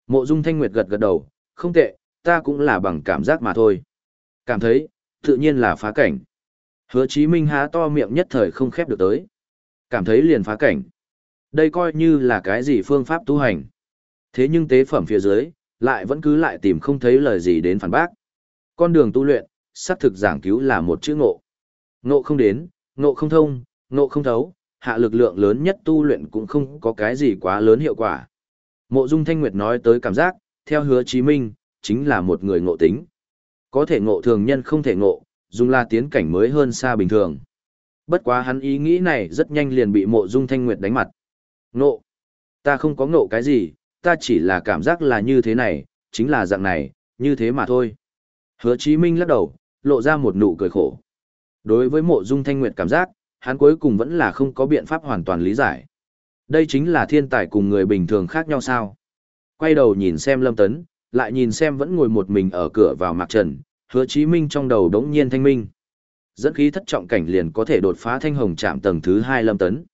Mộ dung thanh nguyệt gật gật đầu, không tệ, ta cũng là bằng cảm giác mà thôi. Cảm thấy, tự nhiên là phá cảnh. Hứa Chí Minh há to miệng nhất thời không khép được tới. Cảm thấy liền phá cảnh. Đây coi như là cái gì phương pháp tu hành. Thế nhưng tế phẩm phía dưới, lại vẫn cứ lại tìm không thấy lời gì đến phản bác. Con đường tu luyện, xác thực giảng cứu là một chữ ngộ. Ngộ không đến, ngộ không thông, ngộ không thấu, hạ lực lượng lớn nhất tu luyện cũng không có cái gì quá lớn hiệu quả. Mộ Dung Thanh Nguyệt nói tới cảm giác, theo hứa Chí Minh, chính là một người ngộ tính. Có thể ngộ thường nhân không thể ngộ, dùng là tiến cảnh mới hơn xa bình thường. Bất quá hắn ý nghĩ này rất nhanh liền bị mộ Dung Thanh Nguyệt đánh mặt. Ngộ! Ta không có ngộ cái gì, ta chỉ là cảm giác là như thế này, chính là dạng này, như thế mà thôi. Hứa Chí Minh lắc đầu, lộ ra một nụ cười khổ. Đối với mộ dung thanh nguyệt cảm giác, hắn cuối cùng vẫn là không có biện pháp hoàn toàn lý giải. Đây chính là thiên tài cùng người bình thường khác nhau sao. Quay đầu nhìn xem Lâm Tấn, lại nhìn xem vẫn ngồi một mình ở cửa vào mạc trần, hứa Chí Minh trong đầu đống nhiên thanh minh. Dẫn khí thất trọng cảnh liền có thể đột phá thanh hồng chạm tầng thứ hai Lâm Tấn.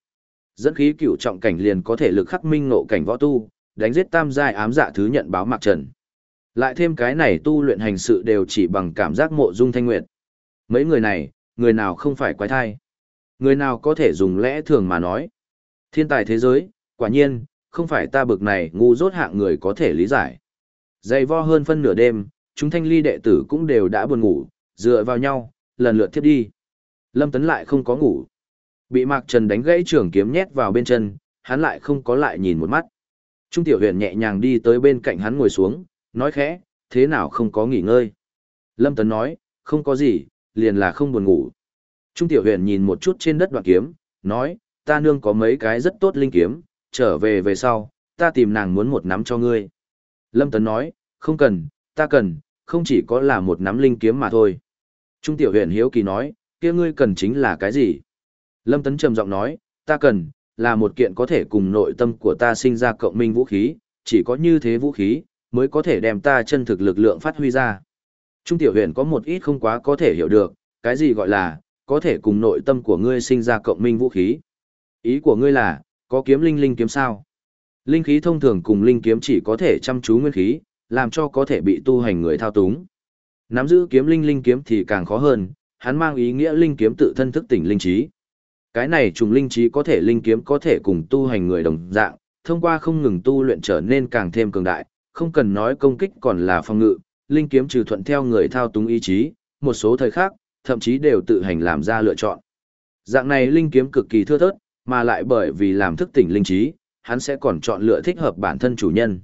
Dẫn khí cửu trọng cảnh liền có thể lực khắc minh ngộ cảnh võ tu, đánh giết tam giai ám dạ thứ nhận báo mạc trần. Lại thêm cái này tu luyện hành sự đều chỉ bằng cảm giác mộ dung thanh nguyệt. Mấy người này, người nào không phải quái thai? Người nào có thể dùng lẽ thường mà nói? Thiên tài thế giới, quả nhiên, không phải ta bực này ngu dốt hạng người có thể lý giải. Dày vo hơn phân nửa đêm, chúng thanh ly đệ tử cũng đều đã buồn ngủ, dựa vào nhau, lần lượt thiếp đi. Lâm Tấn lại không có ngủ. Bị Mạc Trần đánh gãy trường kiếm nhét vào bên chân, hắn lại không có lại nhìn một mắt. Trung tiểu huyền nhẹ nhàng đi tới bên cạnh hắn ngồi xuống, nói khẽ, thế nào không có nghỉ ngơi. Lâm Tấn nói, không có gì, liền là không buồn ngủ. Trung tiểu huyền nhìn một chút trên đất đoạn kiếm, nói, ta nương có mấy cái rất tốt linh kiếm, trở về về sau, ta tìm nàng muốn một nắm cho ngươi. Lâm Tấn nói, không cần, ta cần, không chỉ có là một nắm linh kiếm mà thôi. Trung tiểu huyền hiếu kỳ nói, kia ngươi cần chính là cái gì? Lâm Tấn trầm giọng nói, ta cần, là một kiện có thể cùng nội tâm của ta sinh ra cộng minh vũ khí, chỉ có như thế vũ khí, mới có thể đem ta chân thực lực lượng phát huy ra. Trung tiểu huyền có một ít không quá có thể hiểu được, cái gì gọi là, có thể cùng nội tâm của ngươi sinh ra cộng minh vũ khí. Ý của ngươi là, có kiếm linh linh kiếm sao? Linh khí thông thường cùng linh kiếm chỉ có thể chăm chú nguyên khí, làm cho có thể bị tu hành người thao túng. Nắm giữ kiếm linh linh kiếm thì càng khó hơn, hắn mang ý nghĩa linh kiếm tự thân thức tỉnh linh trí. Cái này trùng linh trí có thể linh kiếm có thể cùng tu hành người đồng dạng, thông qua không ngừng tu luyện trở nên càng thêm cường đại, không cần nói công kích còn là phòng ngự, linh kiếm trừ thuận theo người thao túng ý chí, một số thời khác, thậm chí đều tự hành làm ra lựa chọn. Dạng này linh kiếm cực kỳ thưa thớt, mà lại bởi vì làm thức tỉnh linh trí, hắn sẽ còn chọn lựa thích hợp bản thân chủ nhân.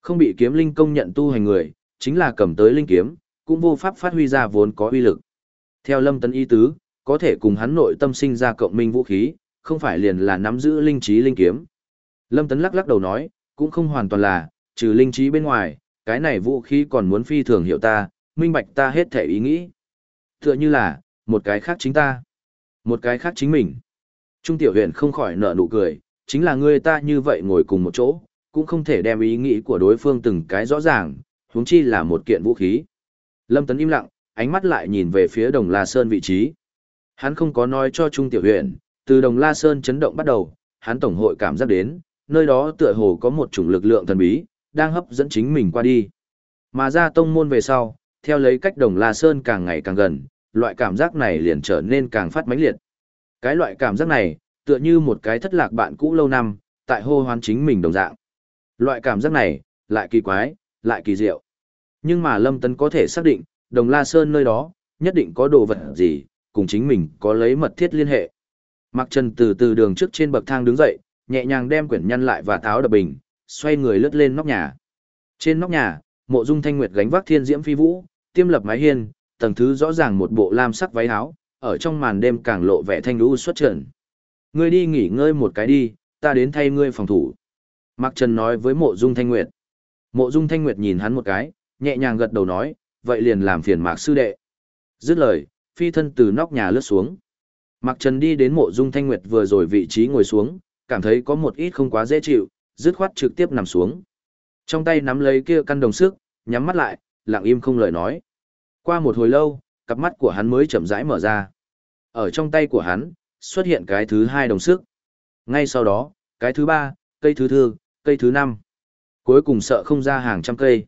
Không bị kiếm linh công nhận tu hành người, chính là cầm tới linh kiếm, cũng vô pháp phát huy ra vốn có uy lực. Theo Lâm Tấn ý tứ, có thể cùng hắn nội tâm sinh ra cộng minh vũ khí, không phải liền là nắm giữ linh trí linh kiếm. Lâm Tấn lắc lắc đầu nói, cũng không hoàn toàn là, trừ linh trí bên ngoài, cái này vũ khí còn muốn phi thường hiểu ta, minh bạch ta hết thể ý nghĩ. Tựa như là, một cái khác chính ta, một cái khác chính mình. Trung tiểu huyện không khỏi nở nụ cười, chính là người ta như vậy ngồi cùng một chỗ, cũng không thể đem ý nghĩ của đối phương từng cái rõ ràng, Huống chi là một kiện vũ khí. Lâm Tấn im lặng, ánh mắt lại nhìn về phía Đồng La Sơn vị trí. Hắn không có nói cho Trung Tiểu huyện, từ Đồng La Sơn chấn động bắt đầu, hắn tổng hội cảm giác đến, nơi đó tựa hồ có một chủng lực lượng thần bí, đang hấp dẫn chính mình qua đi. Mà ra tông môn về sau, theo lấy cách Đồng La Sơn càng ngày càng gần, loại cảm giác này liền trở nên càng phát mãnh liệt. Cái loại cảm giác này, tựa như một cái thất lạc bạn cũ lâu năm, tại hô hoán chính mình đồng dạng. Loại cảm giác này, lại kỳ quái, lại kỳ diệu. Nhưng mà Lâm Tấn có thể xác định, Đồng La Sơn nơi đó, nhất định có đồ vật gì, cùng chính mình có lấy mật thiết liên hệ. Mạc Trần từ từ đường trước trên bậc thang đứng dậy, nhẹ nhàng đem quyển nhăn lại và tháo đập bình, xoay người lướt lên nóc nhà. Trên nóc nhà, Mộ Dung Thanh Nguyệt gánh vác thiên diễm phi vũ, tiêm lập mái hiên, tầng thứ rõ ràng một bộ lam sắc váy áo, ở trong màn đêm càng lộ vẻ thanh lũ xuất trần. Ngươi đi nghỉ ngơi một cái đi, ta đến thay ngươi phòng thủ. Mạc Trần nói với Mộ Dung Thanh Nguyệt. Mộ Dung Thanh Nguyệt nhìn hắn một cái, nhẹ nhàng gật đầu nói, vậy liền làm phiền Mạc sư đệ. Dứt lời, phi thân từ nóc nhà lướt xuống. Mạc Trần đi đến Mộ Dung Thanh Nguyệt vừa rồi vị trí ngồi xuống, cảm thấy có một ít không quá dễ chịu, dứt khoát trực tiếp nằm xuống. Trong tay nắm lấy kia căn đồng sức, nhắm mắt lại, lặng im không lời nói. Qua một hồi lâu, cặp mắt của hắn mới chậm rãi mở ra. Ở trong tay của hắn, xuất hiện cái thứ hai đồng sức. Ngay sau đó, cái thứ ba, cây thứ tư, cây thứ năm. Cuối cùng sợ không ra hàng trăm cây.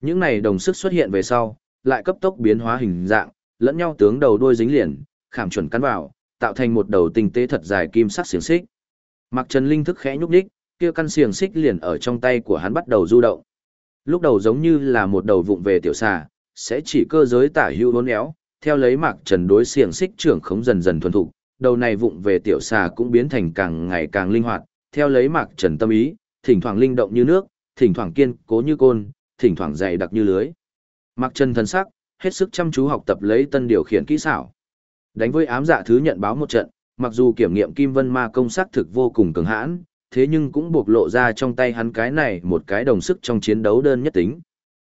Những này đồng sức xuất hiện về sau, lại cấp tốc biến hóa hình dạng, lẫn nhau tướng đầu đuôi dính liền, khảm chuẩn cắn vào, tạo thành một đầu tinh tế thật dài kim sắc xiềng xích. Mặc Trần Linh thức khẽ nhúc nhích, kia căn xiềng xích liền ở trong tay của hắn bắt đầu du động. Lúc đầu giống như là một đầu vụng về tiểu xà, sẽ chỉ cơ giới tả hữu uốn éo, theo lấy Mạc Trần đối xiềng xích trưởng khống dần dần thuần thục, đầu này vụng về tiểu xà cũng biến thành càng ngày càng linh hoạt, theo lấy Mạc Trần tâm ý, thỉnh thoảng linh động như nước, thỉnh thoảng kiên cố như côn, thỉnh thoảng dày đặc như lưới. Mạc Trần thần sắc, hết sức chăm chú học tập lấy tân điều khiển kỹ xảo. Đánh với ám dạ thứ nhận báo một trận, mặc dù kiểm nghiệm kim vân ma công sắc thực vô cùng cường hãn, thế nhưng cũng bộc lộ ra trong tay hắn cái này một cái đồng sức trong chiến đấu đơn nhất tính.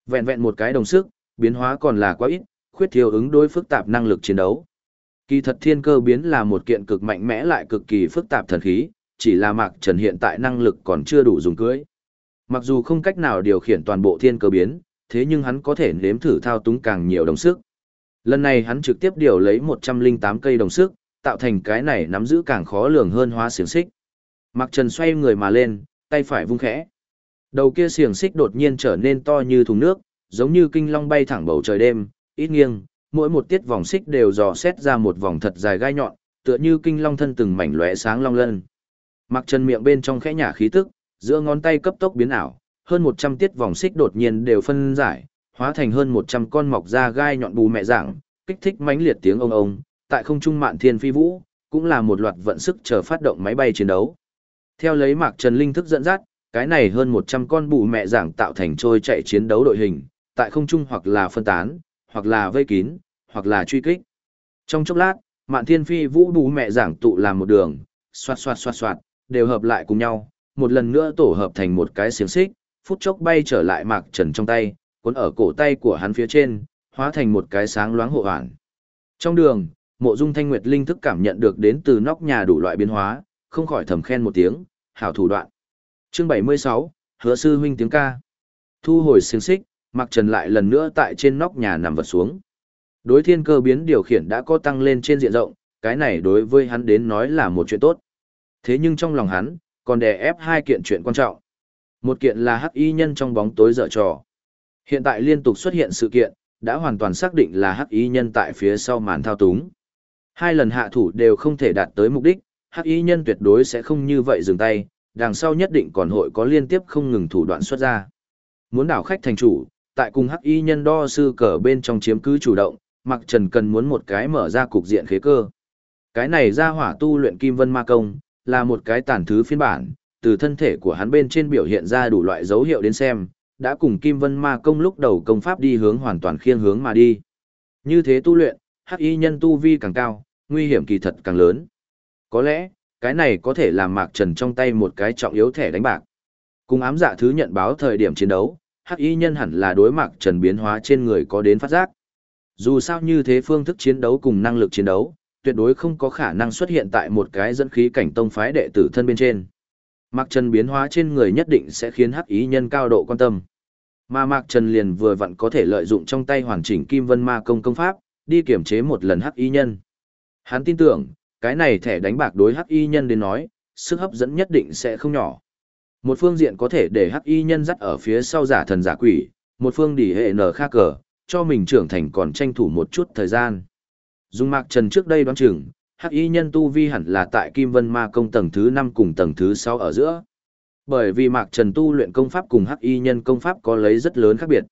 Vẹn vẹn một cái đồng sức, biến hóa còn là quá ít, khuyết thiếu ứng đối phức tạp năng lực chiến đấu. Kỳ thật thiên cơ biến là một kiện cực mạnh mẽ lại cực kỳ phức tạp thần khí, chỉ là Mạc Trần hiện tại năng lực còn chưa đủ dùng cưới. Mặc dù không cách nào điều khiển toàn bộ thiên cơ biến, thế nhưng hắn có thể nếm thử thao túng càng nhiều đồng sức. Lần này hắn trực tiếp điều lấy 108 cây đồng sức, tạo thành cái này nắm giữ càng khó lường hơn hóa xiềng xích. Mạc Trần xoay người mà lên, tay phải vung khẽ. Đầu kia xiềng xích đột nhiên trở nên to như thùng nước, giống như kinh long bay thẳng bầu trời đêm, ít nghiêng, mỗi một tiết vòng xích đều dò xét ra một vòng thật dài gai nhọn, tựa như kinh long thân từng mảnh lóe sáng long lân. Mạc Trần miệng bên trong khẽ nhả khí tức, giữa ngón tay cấp tốc biến ảo, hơn 100 tiết vòng xích đột nhiên đều phân giải, hóa thành hơn 100 con mọc ra gai nhọn bù mẹ dạng, kích thích mãnh liệt tiếng ông ông, tại không trung mạn thiên phi vũ, cũng là một loạt vận sức chờ phát động máy bay chiến đấu. Theo lấy Mạc Trần Linh thức dẫn dắt, cái này hơn 100 con bù mẹ dạng tạo thành trôi chạy chiến đấu đội hình, tại không trung hoặc là phân tán, hoặc là vây kín, hoặc là truy kích. Trong chốc lát, Mạn Thiên Phi Vũ bù mẹ giảng tụ làm một đường, xoạt xoạt xoạt xoạt, đều hợp lại cùng nhau, một lần nữa tổ hợp thành một cái xiềng xích, phút chốc bay trở lại Mạc Trần trong tay, cuốn ở cổ tay của hắn phía trên, hóa thành một cái sáng loáng hộ hoàn. Trong đường, Mộ Dung Thanh Nguyệt linh thức cảm nhận được đến từ nóc nhà đủ loại biến hóa, không khỏi thầm khen một tiếng, hảo thủ đoạn. Chương 76, Hứa sư huynh tiếng ca. Thu hồi xiềng xích, Mạc Trần lại lần nữa tại trên nóc nhà nằm vật xuống. Đối thiên cơ biến điều khiển đã có tăng lên trên diện rộng, cái này đối với hắn đến nói là một chuyện tốt. Thế nhưng trong lòng hắn, còn đè ép hai kiện chuyện quan trọng. Một kiện là hắc y nhân trong bóng tối dở trò. Hiện tại liên tục xuất hiện sự kiện, đã hoàn toàn xác định là hắc y nhân tại phía sau màn thao túng. Hai lần hạ thủ đều không thể đạt tới mục đích, hắc y nhân tuyệt đối sẽ không như vậy dừng tay, đằng sau nhất định còn hội có liên tiếp không ngừng thủ đoạn xuất ra. Muốn đảo khách thành chủ, tại cùng hắc y nhân đo sư cờ bên trong chiếm cứ chủ động, Mặc Trần cần muốn một cái mở ra cục diện khế cơ. Cái này ra hỏa tu luyện kim vân ma công, là một cái tàn thứ phiên bản, từ thân thể của hắn bên trên biểu hiện ra đủ loại dấu hiệu đến xem, đã cùng kim vân ma công lúc đầu công pháp đi hướng hoàn toàn khiêng hướng mà đi. Như thế tu luyện, hắc y nhân tu vi càng cao, nguy hiểm kỳ thật càng lớn. Có lẽ, cái này có thể làm Mạc Trần trong tay một cái trọng yếu thẻ đánh bạc. Cùng ám dạ thứ nhận báo thời điểm chiến đấu, hắc y nhân hẳn là đối Mạc Trần biến hóa trên người có đến phát giác. Dù sao như thế phương thức chiến đấu cùng năng lực chiến đấu, tuyệt đối không có khả năng xuất hiện tại một cái dẫn khí cảnh tông phái đệ tử thân bên trên mạc Trần biến hóa trên người nhất định sẽ khiến hắc ý nhân cao độ quan tâm. Mà Mạc Trần liền vừa vặn có thể lợi dụng trong tay hoàn chỉnh Kim Vân Ma công công pháp, đi kiểm chế một lần hắc y nhân. Hắn tin tưởng, cái này thẻ đánh bạc đối hắc y nhân đến nói, sức hấp dẫn nhất định sẽ không nhỏ. Một phương diện có thể để hắc y nhân dắt ở phía sau giả thần giả quỷ, một phương đỉ hệ nở khác cờ, cho mình trưởng thành còn tranh thủ một chút thời gian. Dung Mạc Trần trước đây đoán chừng, hắc y nhân tu vi hẳn là tại Kim Vân Ma công tầng thứ 5 cùng tầng thứ 6 ở giữa. Bởi vì Mạc Trần tu luyện công pháp cùng hắc y nhân công pháp có lấy rất lớn khác biệt.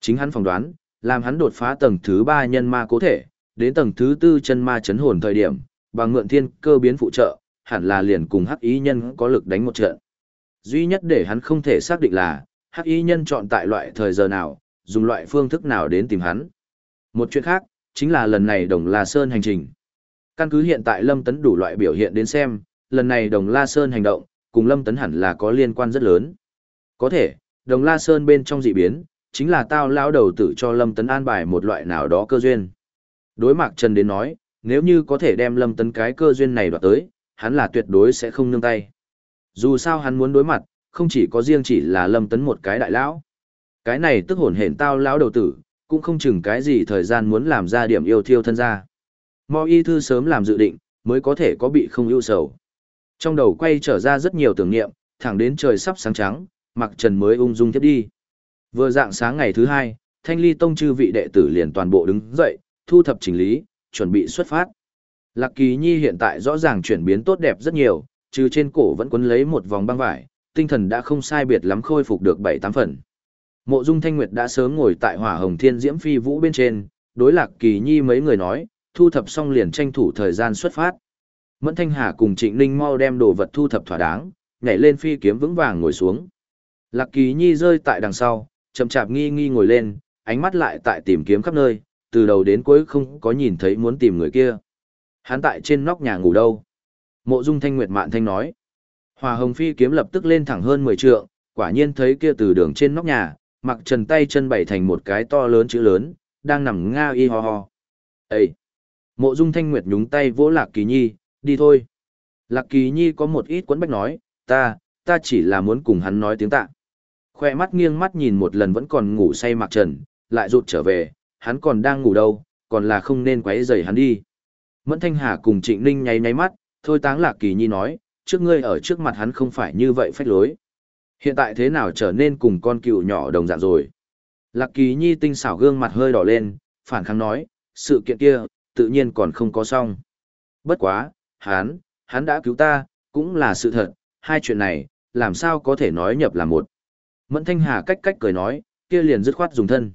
Chính hắn phỏng đoán, làm hắn đột phá tầng thứ 3 nhân ma cố thể, đến tầng thứ 4 chân ma chấn hồn thời điểm, bằng mượn thiên cơ biến phụ trợ, hẳn là liền cùng hắc y nhân có lực đánh một trận. Duy nhất để hắn không thể xác định là, hắc y nhân chọn tại loại thời giờ nào, dùng loại phương thức nào đến tìm hắn. Một chuyện khác, chính là lần này Đồng La Sơn hành trình. Căn cứ hiện tại Lâm Tấn đủ loại biểu hiện đến xem, lần này Đồng La Sơn hành động, cùng Lâm Tấn hẳn là có liên quan rất lớn. Có thể, Đồng La Sơn bên trong dị biến, chính là tao lão đầu tử cho Lâm Tấn an bài một loại nào đó cơ duyên. Đối Mạc Trần đến nói, nếu như có thể đem Lâm Tấn cái cơ duyên này đoạt tới, hắn là tuyệt đối sẽ không nương tay. Dù sao hắn muốn đối mặt, không chỉ có riêng chỉ là Lâm Tấn một cái đại lão. Cái này tức hồn hển tao lão đầu tử, cũng không chừng cái gì thời gian muốn làm ra điểm yêu thiêu thân ra. Mò y thư sớm làm dự định, mới có thể có bị không ưu sầu. Trong đầu quay trở ra rất nhiều tưởng niệm, thẳng đến trời sắp sáng trắng, mặc trần mới ung dung tiếp đi. Vừa dạng sáng ngày thứ hai, thanh ly tông chư vị đệ tử liền toàn bộ đứng dậy, thu thập chỉnh lý, chuẩn bị xuất phát. Lạc Kỳ Nhi hiện tại rõ ràng chuyển biến tốt đẹp rất nhiều, trừ trên cổ vẫn quấn lấy một vòng băng vải, tinh thần đã không sai biệt lắm khôi phục được bảy tám phần. Mộ Dung Thanh Nguyệt đã sớm ngồi tại Hỏa Hồng Thiên Diễm Phi Vũ bên trên, đối Lạc Kỳ Nhi mấy người nói, thu thập xong liền tranh thủ thời gian xuất phát. Mẫn Thanh Hà cùng Trịnh Ninh mau đem đồ vật thu thập thỏa đáng, nhảy lên phi kiếm vững vàng ngồi xuống. Lạc Kỳ Nhi rơi tại đằng sau, chậm chạp nghi nghi ngồi lên, ánh mắt lại tại tìm kiếm khắp nơi, từ đầu đến cuối không có nhìn thấy muốn tìm người kia. Hắn tại trên nóc nhà ngủ đâu? Mộ Dung Thanh Nguyệt mạn thanh nói. Hòa Hồng Phi kiếm lập tức lên thẳng hơn 10 trượng, quả nhiên thấy kia từ đường trên nóc nhà, mặc trần tay chân bảy thành một cái to lớn chữ lớn, đang nằm nga y ho ho. Ê! Mộ Dung Thanh Nguyệt nhúng tay vỗ Lạc Kỳ Nhi, đi thôi. Lạc Kỳ Nhi có một ít quấn bách nói, ta, ta chỉ là muốn cùng hắn nói tiếng tạ. Khoe mắt nghiêng mắt nhìn một lần vẫn còn ngủ say Mạc trần, lại rụt trở về, hắn còn đang ngủ đâu, còn là không nên quấy rầy hắn đi. Mẫn Thanh Hà cùng Trịnh Ninh nháy nháy mắt, thôi táng Lạc Kỳ Nhi nói, trước ngươi ở trước mặt hắn không phải như vậy phách lối. Hiện tại thế nào trở nên cùng con cựu nhỏ đồng dạng rồi. Lạc Kỳ Nhi tinh xảo gương mặt hơi đỏ lên, phản kháng nói, sự kiện kia, tự nhiên còn không có xong. Bất quá, hắn, hắn đã cứu ta, cũng là sự thật, hai chuyện này, làm sao có thể nói nhập là một. Mẫn Thanh Hà cách cách cười nói, kia liền dứt khoát dùng thân.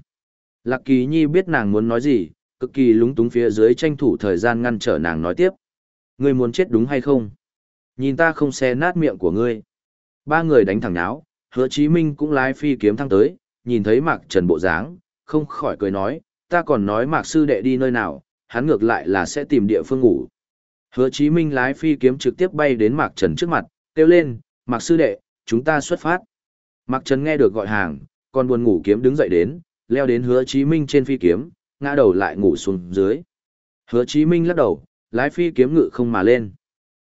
Lạc Kỳ Nhi biết nàng muốn nói gì, cực kỳ lúng túng phía dưới tranh thủ thời gian ngăn trở nàng nói tiếp. Ngươi muốn chết đúng hay không? Nhìn ta không xé nát miệng của ngươi. Ba người đánh thẳng náo, hứa chí minh cũng lái phi kiếm thăng tới, nhìn thấy mạc trần bộ dáng, không khỏi cười nói, ta còn nói mạc sư đệ đi nơi nào, hắn ngược lại là sẽ tìm địa phương ngủ. Hứa chí minh lái phi kiếm trực tiếp bay đến mạc trần trước mặt, kêu lên, mạc sư đệ, chúng ta xuất phát. Mạc trần nghe được gọi hàng, còn buồn ngủ kiếm đứng dậy đến, leo đến hứa chí minh trên phi kiếm, ngã đầu lại ngủ xuống dưới. Hứa chí minh lắc đầu, lái phi kiếm ngự không mà lên.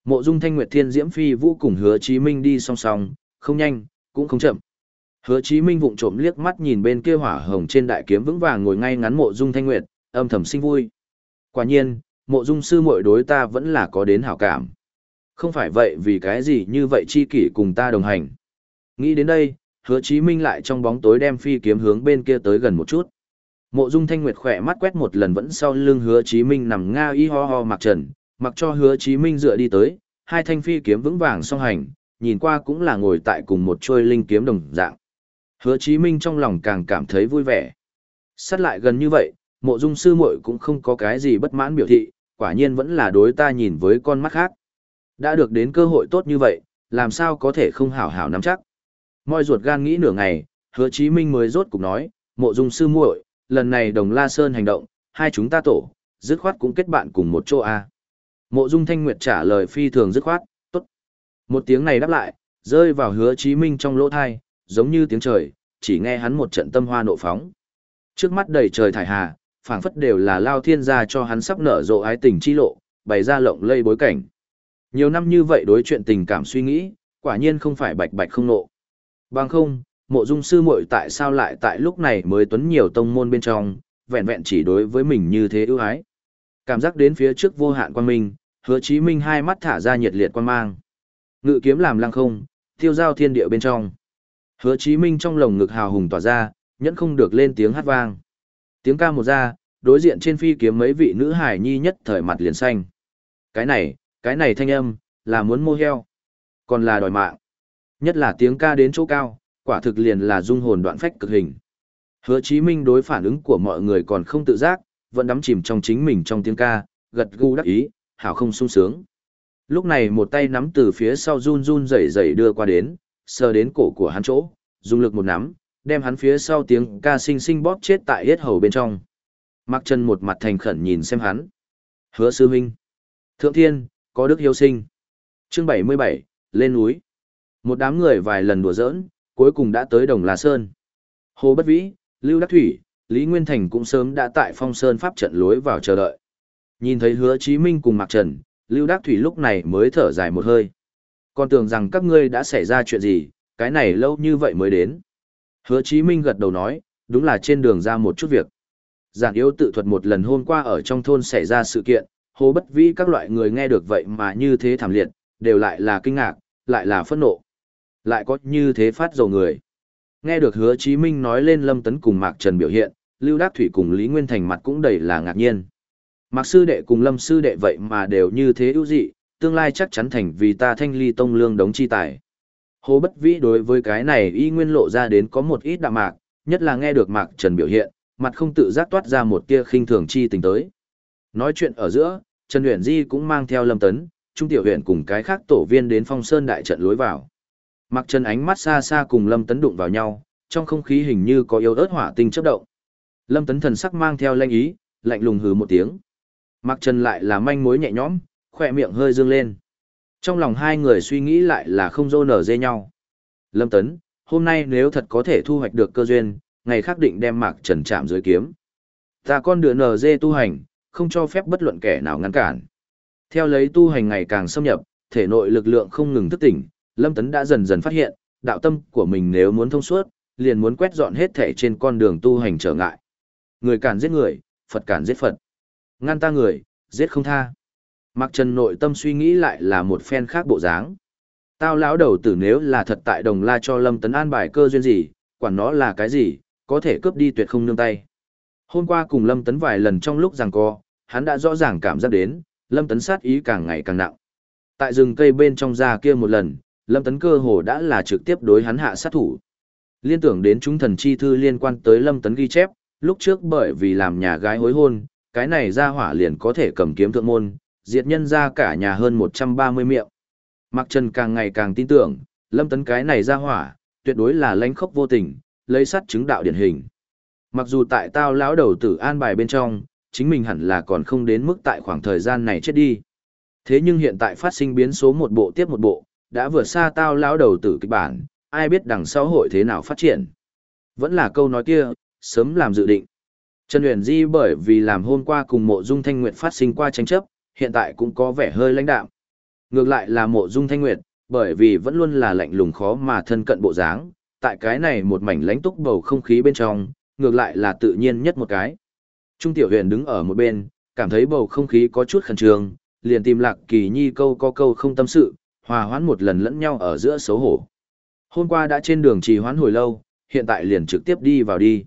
Mộ Dung Thanh Nguyệt Thiên Diễm Phi Vũ cùng Hứa Chí Minh đi song song, không nhanh, cũng không chậm. Hứa Chí Minh vụng trộm liếc mắt nhìn bên kia hỏa hồng trên đại kiếm vững vàng ngồi ngay ngắn Mộ Dung Thanh Nguyệt, âm thầm sinh vui. Quả nhiên, Mộ Dung sư muội đối ta vẫn là có đến hảo cảm. Không phải vậy vì cái gì như vậy chi kỷ cùng ta đồng hành. Nghĩ đến đây, Hứa Chí Minh lại trong bóng tối đem phi kiếm hướng bên kia tới gần một chút. Mộ Dung Thanh Nguyệt khỏe mắt quét một lần vẫn sau lưng Hứa Chí Minh nằm nga y ho ho mặc trần, mặc cho hứa chí minh dựa đi tới, hai thanh phi kiếm vững vàng song hành, nhìn qua cũng là ngồi tại cùng một trôi linh kiếm đồng dạng. Hứa chí minh trong lòng càng cảm thấy vui vẻ. Sát lại gần như vậy, mộ dung sư muội cũng không có cái gì bất mãn biểu thị, quả nhiên vẫn là đối ta nhìn với con mắt khác. Đã được đến cơ hội tốt như vậy, làm sao có thể không hảo hảo nắm chắc. Môi ruột gan nghĩ nửa ngày, hứa chí minh mới rốt cục nói, mộ dung sư muội, lần này đồng la sơn hành động, hai chúng ta tổ, dứt khoát cũng kết bạn cùng một chỗ a. Mộ Dung Thanh Nguyệt trả lời phi thường dứt khoát, tốt. Một tiếng này đáp lại, rơi vào hứa chí minh trong lỗ thai, giống như tiếng trời, chỉ nghe hắn một trận tâm hoa nộ phóng. Trước mắt đầy trời thải hà, phảng phất đều là lao thiên gia cho hắn sắp nở rộ ái tình chi lộ, bày ra lộng lây bối cảnh. Nhiều năm như vậy đối chuyện tình cảm suy nghĩ, quả nhiên không phải bạch bạch không nộ. Bằng không, mộ dung sư muội tại sao lại tại lúc này mới tuấn nhiều tông môn bên trong, vẹn vẹn chỉ đối với mình như thế ưu ái. Cảm giác đến phía trước vô hạn quan minh, hứa chí minh hai mắt thả ra nhiệt liệt quan mang. Ngự kiếm làm lăng không, tiêu giao thiên địa bên trong. Hứa chí minh trong lồng ngực hào hùng tỏa ra, nhẫn không được lên tiếng hát vang. Tiếng ca một ra, đối diện trên phi kiếm mấy vị nữ hải nhi nhất thời mặt liền xanh. Cái này, cái này thanh âm, là muốn mua heo, còn là đòi mạng. Nhất là tiếng ca đến chỗ cao, quả thực liền là dung hồn đoạn phách cực hình. Hứa Chí Minh đối phản ứng của mọi người còn không tự giác, vẫn đắm chìm trong chính mình trong tiếng ca, gật gù đắc ý, hảo không sung sướng. Lúc này một tay nắm từ phía sau run run rẩy rẩy đưa qua đến, sờ đến cổ của hắn chỗ, dùng lực một nắm, đem hắn phía sau tiếng ca sinh sinh bóp chết tại hết hầu bên trong. Mạc Trần một mặt thành khẩn nhìn xem hắn. Hứa sư huynh. Thượng thiên, có đức hiếu sinh. Chương 77, lên núi. Một đám người vài lần đùa giỡn, cuối cùng đã tới Đồng La Sơn. Hồ Bất Vĩ, Lưu Đắc Thủy, Lý Nguyên Thành cũng sớm đã tại Phong Sơn pháp trận lối vào chờ đợi. Nhìn thấy Hứa Chí Minh cùng Mạc Trần, Lưu Đắc Thủy lúc này mới thở dài một hơi. Còn tưởng rằng các ngươi đã xảy ra chuyện gì, cái này lâu như vậy mới đến. Hứa Chí Minh gật đầu nói, đúng là trên đường ra một chút việc. Giản yếu tự thuật một lần hôm qua ở trong thôn xảy ra sự kiện, hồ bất vĩ các loại người nghe được vậy mà như thế thảm liệt, đều lại là kinh ngạc, lại là phẫn nộ. Lại có như thế phát dầu người. Nghe được hứa Chí Minh nói lên Lâm Tấn cùng Mạc Trần biểu hiện, Lưu Đắc Thủy cùng Lý Nguyên Thành mặt cũng đầy là ngạc nhiên. Mạc Sư Đệ cùng Lâm Sư Đệ vậy mà đều như thế ưu dị, tương lai chắc chắn thành vì ta thanh ly tông lương đống chi tài. Hồ Bất Vĩ đối với cái này y nguyên lộ ra đến có một ít đạm mạc, nhất là nghe được Mạc Trần biểu hiện, mặt không tự giác toát ra một tia khinh thường chi tình tới. Nói chuyện ở giữa, Trần uyển Di cũng mang theo Lâm Tấn, Trung Tiểu Uyển cùng cái khác tổ viên đến Phong Sơn đại trận lối vào. Mạc Trần ánh mắt xa xa cùng Lâm Tấn đụng vào nhau, trong không khí hình như có yếu ớt hỏa tinh chớp động. Lâm Tấn thần sắc mang theo lanh ý, lạnh lùng hừ một tiếng. Mạc Trần lại là manh mối nhẹ nhõm, khỏe miệng hơi dương lên. Trong lòng hai người suy nghĩ lại là không dô nở dê nhau. Lâm Tấn, hôm nay nếu thật có thể thu hoạch được cơ duyên, ngày khác định đem Mạc Trần chạm dưới kiếm. Ta con đứa nở dê tu hành, không cho phép bất luận kẻ nào ngăn cản. Theo lấy tu hành ngày càng xâm nhập, thể nội lực lượng không ngừng thức tỉnh, Lâm Tấn đã dần dần phát hiện, đạo tâm của mình nếu muốn thông suốt, liền muốn quét dọn hết thể trên con đường tu hành trở ngại. Người cản giết người, Phật cản giết Phật. Ngăn ta người, giết không tha. Mạc Trần nội tâm suy nghĩ lại là một phen khác bộ dáng. Tao lão đầu tử nếu là thật tại đồng la cho Lâm Tấn an bài cơ duyên gì, quản nó là cái gì, có thể cướp đi tuyệt không nương tay. Hôm qua cùng Lâm Tấn vài lần trong lúc giằng co, hắn đã rõ ràng cảm giác đến, Lâm Tấn sát ý càng ngày càng nặng. Tại rừng cây bên trong ra kia một lần, Lâm Tấn cơ hồ đã là trực tiếp đối hắn hạ sát thủ. Liên tưởng đến chúng thần chi thư liên quan tới Lâm Tấn ghi chép, lúc trước bởi vì làm nhà gái hối hôn, cái này ra hỏa liền có thể cầm kiếm thượng môn, diệt nhân ra cả nhà hơn 130 miệng. Mặc Trần càng ngày càng tin tưởng, Lâm Tấn cái này ra hỏa, tuyệt đối là lãnh khốc vô tình, lấy sắt chứng đạo điển hình. Mặc dù tại tao lão đầu tử an bài bên trong, chính mình hẳn là còn không đến mức tại khoảng thời gian này chết đi. Thế nhưng hiện tại phát sinh biến số một bộ tiếp một bộ, đã vượt xa tao lão đầu tử kịch bản, ai biết đằng sau hội thế nào phát triển. Vẫn là câu nói kia, sớm làm dự định. Trần Huyền Di bởi vì làm hôm qua cùng mộ dung thanh nguyệt phát sinh qua tranh chấp, hiện tại cũng có vẻ hơi lãnh đạm. Ngược lại là mộ dung thanh nguyệt, bởi vì vẫn luôn là lạnh lùng khó mà thân cận bộ dáng, tại cái này một mảnh lãnh túc bầu không khí bên trong, ngược lại là tự nhiên nhất một cái. Trung tiểu huyền đứng ở một bên, cảm thấy bầu không khí có chút khẩn trương, liền tìm lạc kỳ nhi câu có câu không tâm sự, hòa hoãn một lần lẫn nhau ở giữa xấu hổ. Hôm qua đã trên đường trì hoãn hồi lâu, hiện tại liền trực tiếp đi vào đi.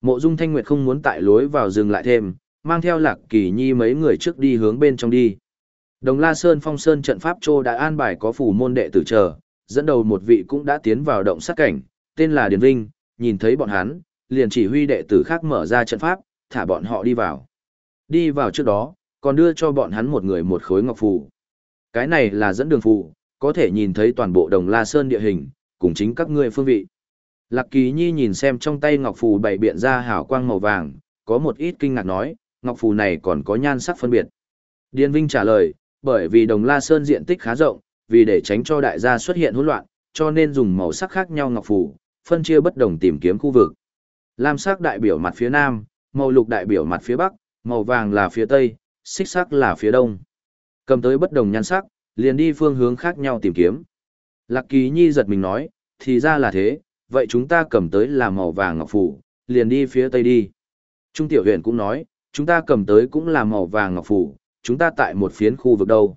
Mộ Dung Thanh Nguyệt không muốn tại lối vào dừng lại thêm, mang theo Lạc Kỳ Nhi mấy người trước đi hướng bên trong đi. Đồng La Sơn Phong Sơn trận pháp Trô đã an bài có phủ môn đệ tử chờ, dẫn đầu một vị cũng đã tiến vào động sát cảnh, tên là Điền Vinh, nhìn thấy bọn hắn, liền chỉ huy đệ tử khác mở ra trận pháp, thả bọn họ đi vào. Đi vào trước đó, còn đưa cho bọn hắn một người một khối ngọc phù. Cái này là dẫn đường phù, có thể nhìn thấy toàn bộ Đồng La Sơn địa hình, cùng chính các ngươi phương vị. Lạc Kỳ Nhi nhìn xem trong tay ngọc phù bảy biện ra hào quang màu vàng, có một ít kinh ngạc nói, ngọc phù này còn có nhan sắc phân biệt. Điền Vinh trả lời, bởi vì Đồng La Sơn diện tích khá rộng, vì để tránh cho đại gia xuất hiện hỗn loạn, cho nên dùng màu sắc khác nhau ngọc phù, phân chia bất đồng tìm kiếm khu vực. Lam sắc đại biểu mặt phía nam, màu lục đại biểu mặt phía bắc, màu vàng là phía tây, xích sắc là phía đông. Cầm tới bất đồng nhan sắc, liền đi phương hướng khác nhau tìm kiếm. Lạc Kỳ Nhi giật mình nói, thì ra là thế, vậy chúng ta cầm tới là màu vàng ngọc phủ, liền đi phía tây đi. Trung tiểu Huyền cũng nói, chúng ta cầm tới cũng là màu vàng ngọc phủ, chúng ta tại một phiến khu vực đâu.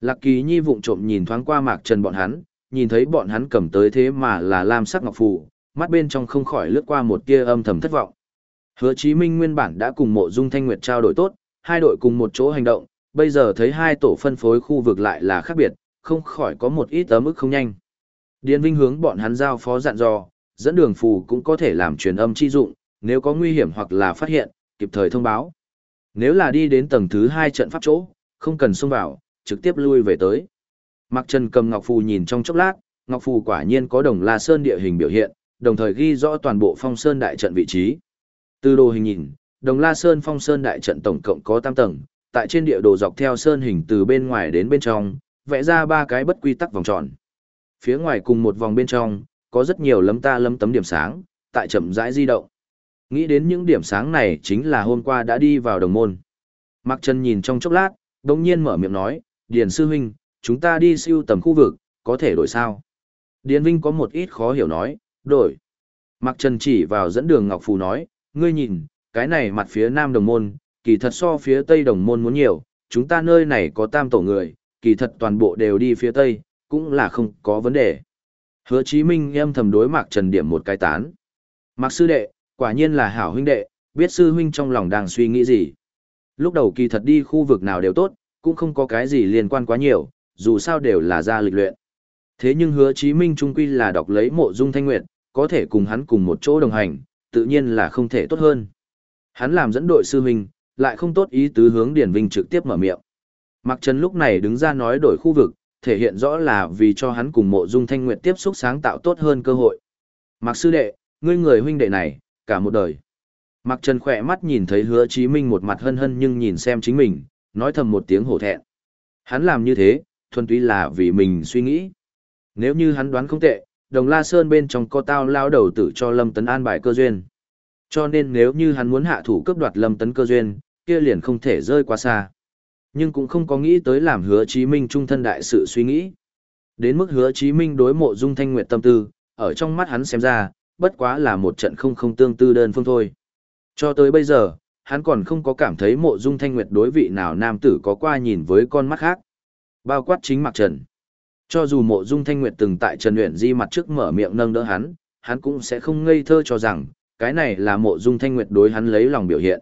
Lạc Kỳ Nhi vụng trộm nhìn thoáng qua Mạc Trần bọn hắn, nhìn thấy bọn hắn cầm tới thế mà là lam sắc ngọc phủ, mắt bên trong không khỏi lướt qua một tia âm thầm thất vọng. Hứa Chí Minh nguyên bản đã cùng Mộ Dung Thanh Nguyệt trao đổi tốt, hai đội cùng một chỗ hành động, bây giờ thấy hai tổ phân phối khu vực lại là khác biệt, không khỏi có một ít ấm ức không nhanh. Điền Vinh hướng bọn hắn giao phó dặn dò, dẫn đường phù cũng có thể làm truyền âm chi dụng, nếu có nguy hiểm hoặc là phát hiện, kịp thời thông báo. Nếu là đi đến tầng thứ hai trận pháp chỗ, không cần xông vào, trực tiếp lui về tới. Mạc Trần cầm Ngọc Phù nhìn trong chốc lát, Ngọc Phù quả nhiên có đồng La Sơn địa hình biểu hiện, đồng thời ghi rõ toàn bộ phong sơn đại trận vị trí. Từ đồ hình nhìn, đồng La Sơn phong sơn đại trận tổng cộng có 8 tầng, tại trên địa đồ dọc theo sơn hình từ bên ngoài đến bên trong, vẽ ra ba cái bất quy tắc vòng tròn. Phía ngoài cùng một vòng bên trong, có rất nhiều lấm ta lấm tấm điểm sáng, tại chậm rãi di động. Nghĩ đến những điểm sáng này chính là hôm qua đã đi vào đồng môn. Mạc Trần nhìn trong chốc lát, đồng nhiên mở miệng nói, Điền Sư Huynh, chúng ta đi siêu tầm khu vực, có thể đổi sao? Điền Vinh có một ít khó hiểu nói, đổi. Mạc Trần chỉ vào dẫn đường Ngọc Phù nói, ngươi nhìn, cái này mặt phía nam đồng môn, kỳ thật so phía tây đồng môn muốn nhiều, chúng ta nơi này có tam tổ người, kỳ thật toàn bộ đều đi phía tây, cũng là không có vấn đề. Hứa Chí Minh em thầm đối Mạc Trần điểm một cái tán. Mạc sư đệ, quả nhiên là hảo huynh đệ, biết sư huynh trong lòng đang suy nghĩ gì. Lúc đầu kỳ thật đi khu vực nào đều tốt, cũng không có cái gì liên quan quá nhiều, dù sao đều là ra lịch luyện. Thế nhưng hứa Chí Minh trung quy là đọc lấy mộ dung thanh nguyệt, có thể cùng hắn cùng một chỗ đồng hành, tự nhiên là không thể tốt hơn. Hắn làm dẫn đội sư huynh, lại không tốt ý tứ hướng Điển Vinh trực tiếp mở miệng. Mạc Trần lúc này đứng ra nói đổi khu vực, thể hiện rõ là vì cho hắn cùng mộ dung thanh nguyệt tiếp xúc sáng tạo tốt hơn cơ hội. Mạc sư đệ, ngươi người huynh đệ này, cả một đời. Mạc Trần khỏe mắt nhìn thấy hứa chí minh một mặt hân hân nhưng nhìn xem chính mình, nói thầm một tiếng hổ thẹn. Hắn làm như thế, thuần túy là vì mình suy nghĩ. Nếu như hắn đoán không tệ, đồng la sơn bên trong có tao lao đầu tử cho lâm tấn an bài cơ duyên. Cho nên nếu như hắn muốn hạ thủ cướp đoạt lâm tấn cơ duyên, kia liền không thể rơi quá xa. Nhưng cũng không có nghĩ tới làm hứa chí minh trung thân đại sự suy nghĩ. Đến mức hứa chí minh đối mộ dung thanh nguyệt tâm tư, ở trong mắt hắn xem ra, bất quá là một trận không không tương tư đơn phương thôi. Cho tới bây giờ, hắn còn không có cảm thấy mộ dung thanh nguyệt đối vị nào nam tử có qua nhìn với con mắt khác. Bao quát chính mặc trần. Cho dù mộ dung thanh nguyệt từng tại Trần Uyển Di mặt trước mở miệng nâng đỡ hắn, hắn cũng sẽ không ngây thơ cho rằng, cái này là mộ dung thanh nguyệt đối hắn lấy lòng biểu hiện.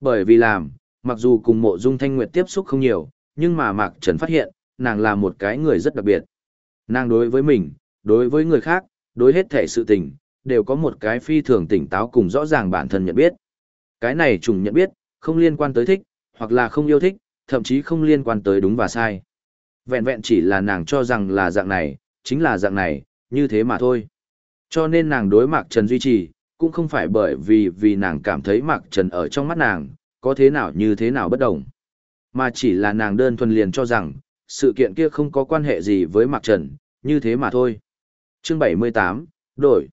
Bởi vì làm, mặc dù cùng mộ dung thanh nguyệt tiếp xúc không nhiều, nhưng mà Mạc Trần phát hiện, nàng là một cái người rất đặc biệt. Nàng đối với mình, đối với người khác, đối hết thể sự tình, đều có một cái phi thường tỉnh táo cùng rõ ràng bản thân nhận biết. Cái này trùng nhận biết, không liên quan tới thích, hoặc là không yêu thích, thậm chí không liên quan tới đúng và sai. Vẹn vẹn chỉ là nàng cho rằng là dạng này, chính là dạng này, như thế mà thôi. Cho nên nàng đối Mạc Trần duy trì, cũng không phải bởi vì vì nàng cảm thấy Mạc Trần ở trong mắt nàng, có thế nào như thế nào bất đồng. Mà chỉ là nàng đơn thuần liền cho rằng, sự kiện kia không có quan hệ gì với Mạc Trần, như thế mà thôi. Chương 78, đổi.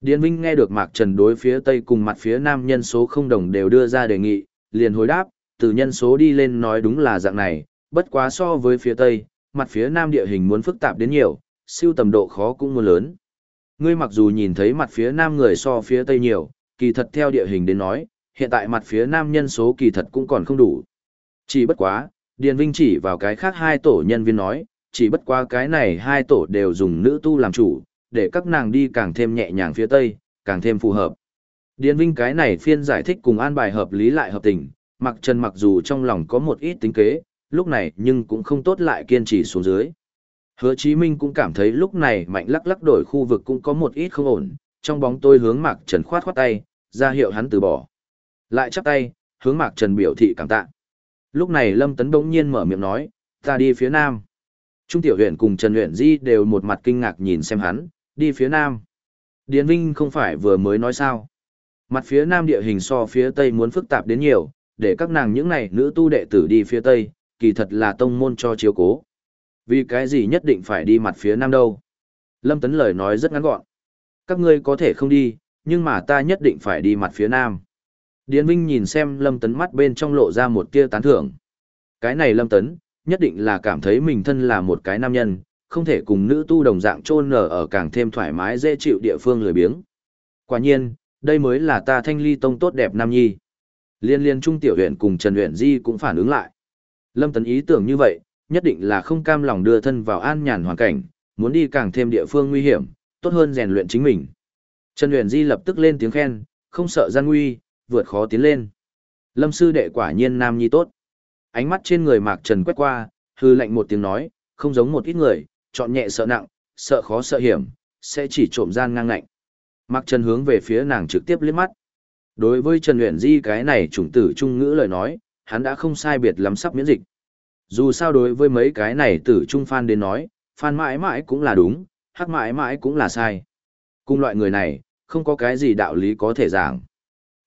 Điền Vinh nghe được Mạc Trần đối phía Tây cùng mặt phía Nam nhân số không đồng đều đưa ra đề nghị, liền hồi đáp, từ nhân số đi lên nói đúng là dạng này, bất quá so với phía Tây, mặt phía Nam địa hình muốn phức tạp đến nhiều, siêu tầm độ khó cũng muốn lớn. Ngươi mặc dù nhìn thấy mặt phía Nam người so phía Tây nhiều, kỳ thật theo địa hình đến nói, hiện tại mặt phía Nam nhân số kỳ thật cũng còn không đủ. Chỉ bất quá, Điền Vinh chỉ vào cái khác hai tổ nhân viên nói, chỉ bất quá cái này hai tổ đều dùng nữ tu làm chủ, để các nàng đi càng thêm nhẹ nhàng phía tây, càng thêm phù hợp. Điền Vinh cái này phiên giải thích cùng an bài hợp lý lại hợp tình, mặc trần mặc dù trong lòng có một ít tính kế, lúc này nhưng cũng không tốt lại kiên trì xuống dưới. Hứa Chí Minh cũng cảm thấy lúc này mạnh lắc lắc đổi khu vực cũng có một ít không ổn, trong bóng tôi hướng Mạc Trần khoát khoát tay, ra hiệu hắn từ bỏ. Lại chắp tay, hướng Mạc Trần biểu thị cảm tạ. Lúc này Lâm Tấn bỗng nhiên mở miệng nói, ta đi phía nam. Trung tiểu huyện cùng Trần huyện Di đều một mặt kinh ngạc nhìn xem hắn, đi phía nam. Điền Vinh không phải vừa mới nói sao. Mặt phía nam địa hình so phía tây muốn phức tạp đến nhiều, để các nàng những này nữ tu đệ tử đi phía tây, kỳ thật là tông môn cho chiếu cố. Vì cái gì nhất định phải đi mặt phía nam đâu? Lâm Tấn lời nói rất ngắn gọn. Các ngươi có thể không đi, nhưng mà ta nhất định phải đi mặt phía nam. Điền Vinh nhìn xem Lâm Tấn mắt bên trong lộ ra một tia tán thưởng. Cái này Lâm Tấn, nhất định là cảm thấy mình thân là một cái nam nhân, không thể cùng nữ tu đồng dạng chôn nở ở càng thêm thoải mái dễ chịu địa phương lười biếng. Quả nhiên, đây mới là ta thanh ly tông tốt đẹp nam nhi. Liên liên trung tiểu huyện cùng Trần huyện Di cũng phản ứng lại. Lâm Tấn ý tưởng như vậy, nhất định là không cam lòng đưa thân vào an nhàn hoàn cảnh, muốn đi càng thêm địa phương nguy hiểm, tốt hơn rèn luyện chính mình. Trần huyện Di lập tức lên tiếng khen, không sợ gian nguy, vượt khó tiến lên. Lâm sư đệ quả nhiên nam nhi tốt. Ánh mắt trên người Mạc Trần quét qua, hư lạnh một tiếng nói, không giống một ít người, chọn nhẹ sợ nặng, sợ khó sợ hiểm, sẽ chỉ trộm gian ngang ngạnh. Mạc Trần hướng về phía nàng trực tiếp liếc mắt. Đối với Trần Uyển Di cái này chủng tử trung ngữ lời nói, hắn đã không sai biệt lắm sắp miễn dịch. Dù sao đối với mấy cái này tử trung phan đến nói, phan mãi mãi cũng là đúng, hắc mãi mãi cũng là sai. Cùng loại người này, không có cái gì đạo lý có thể giảng.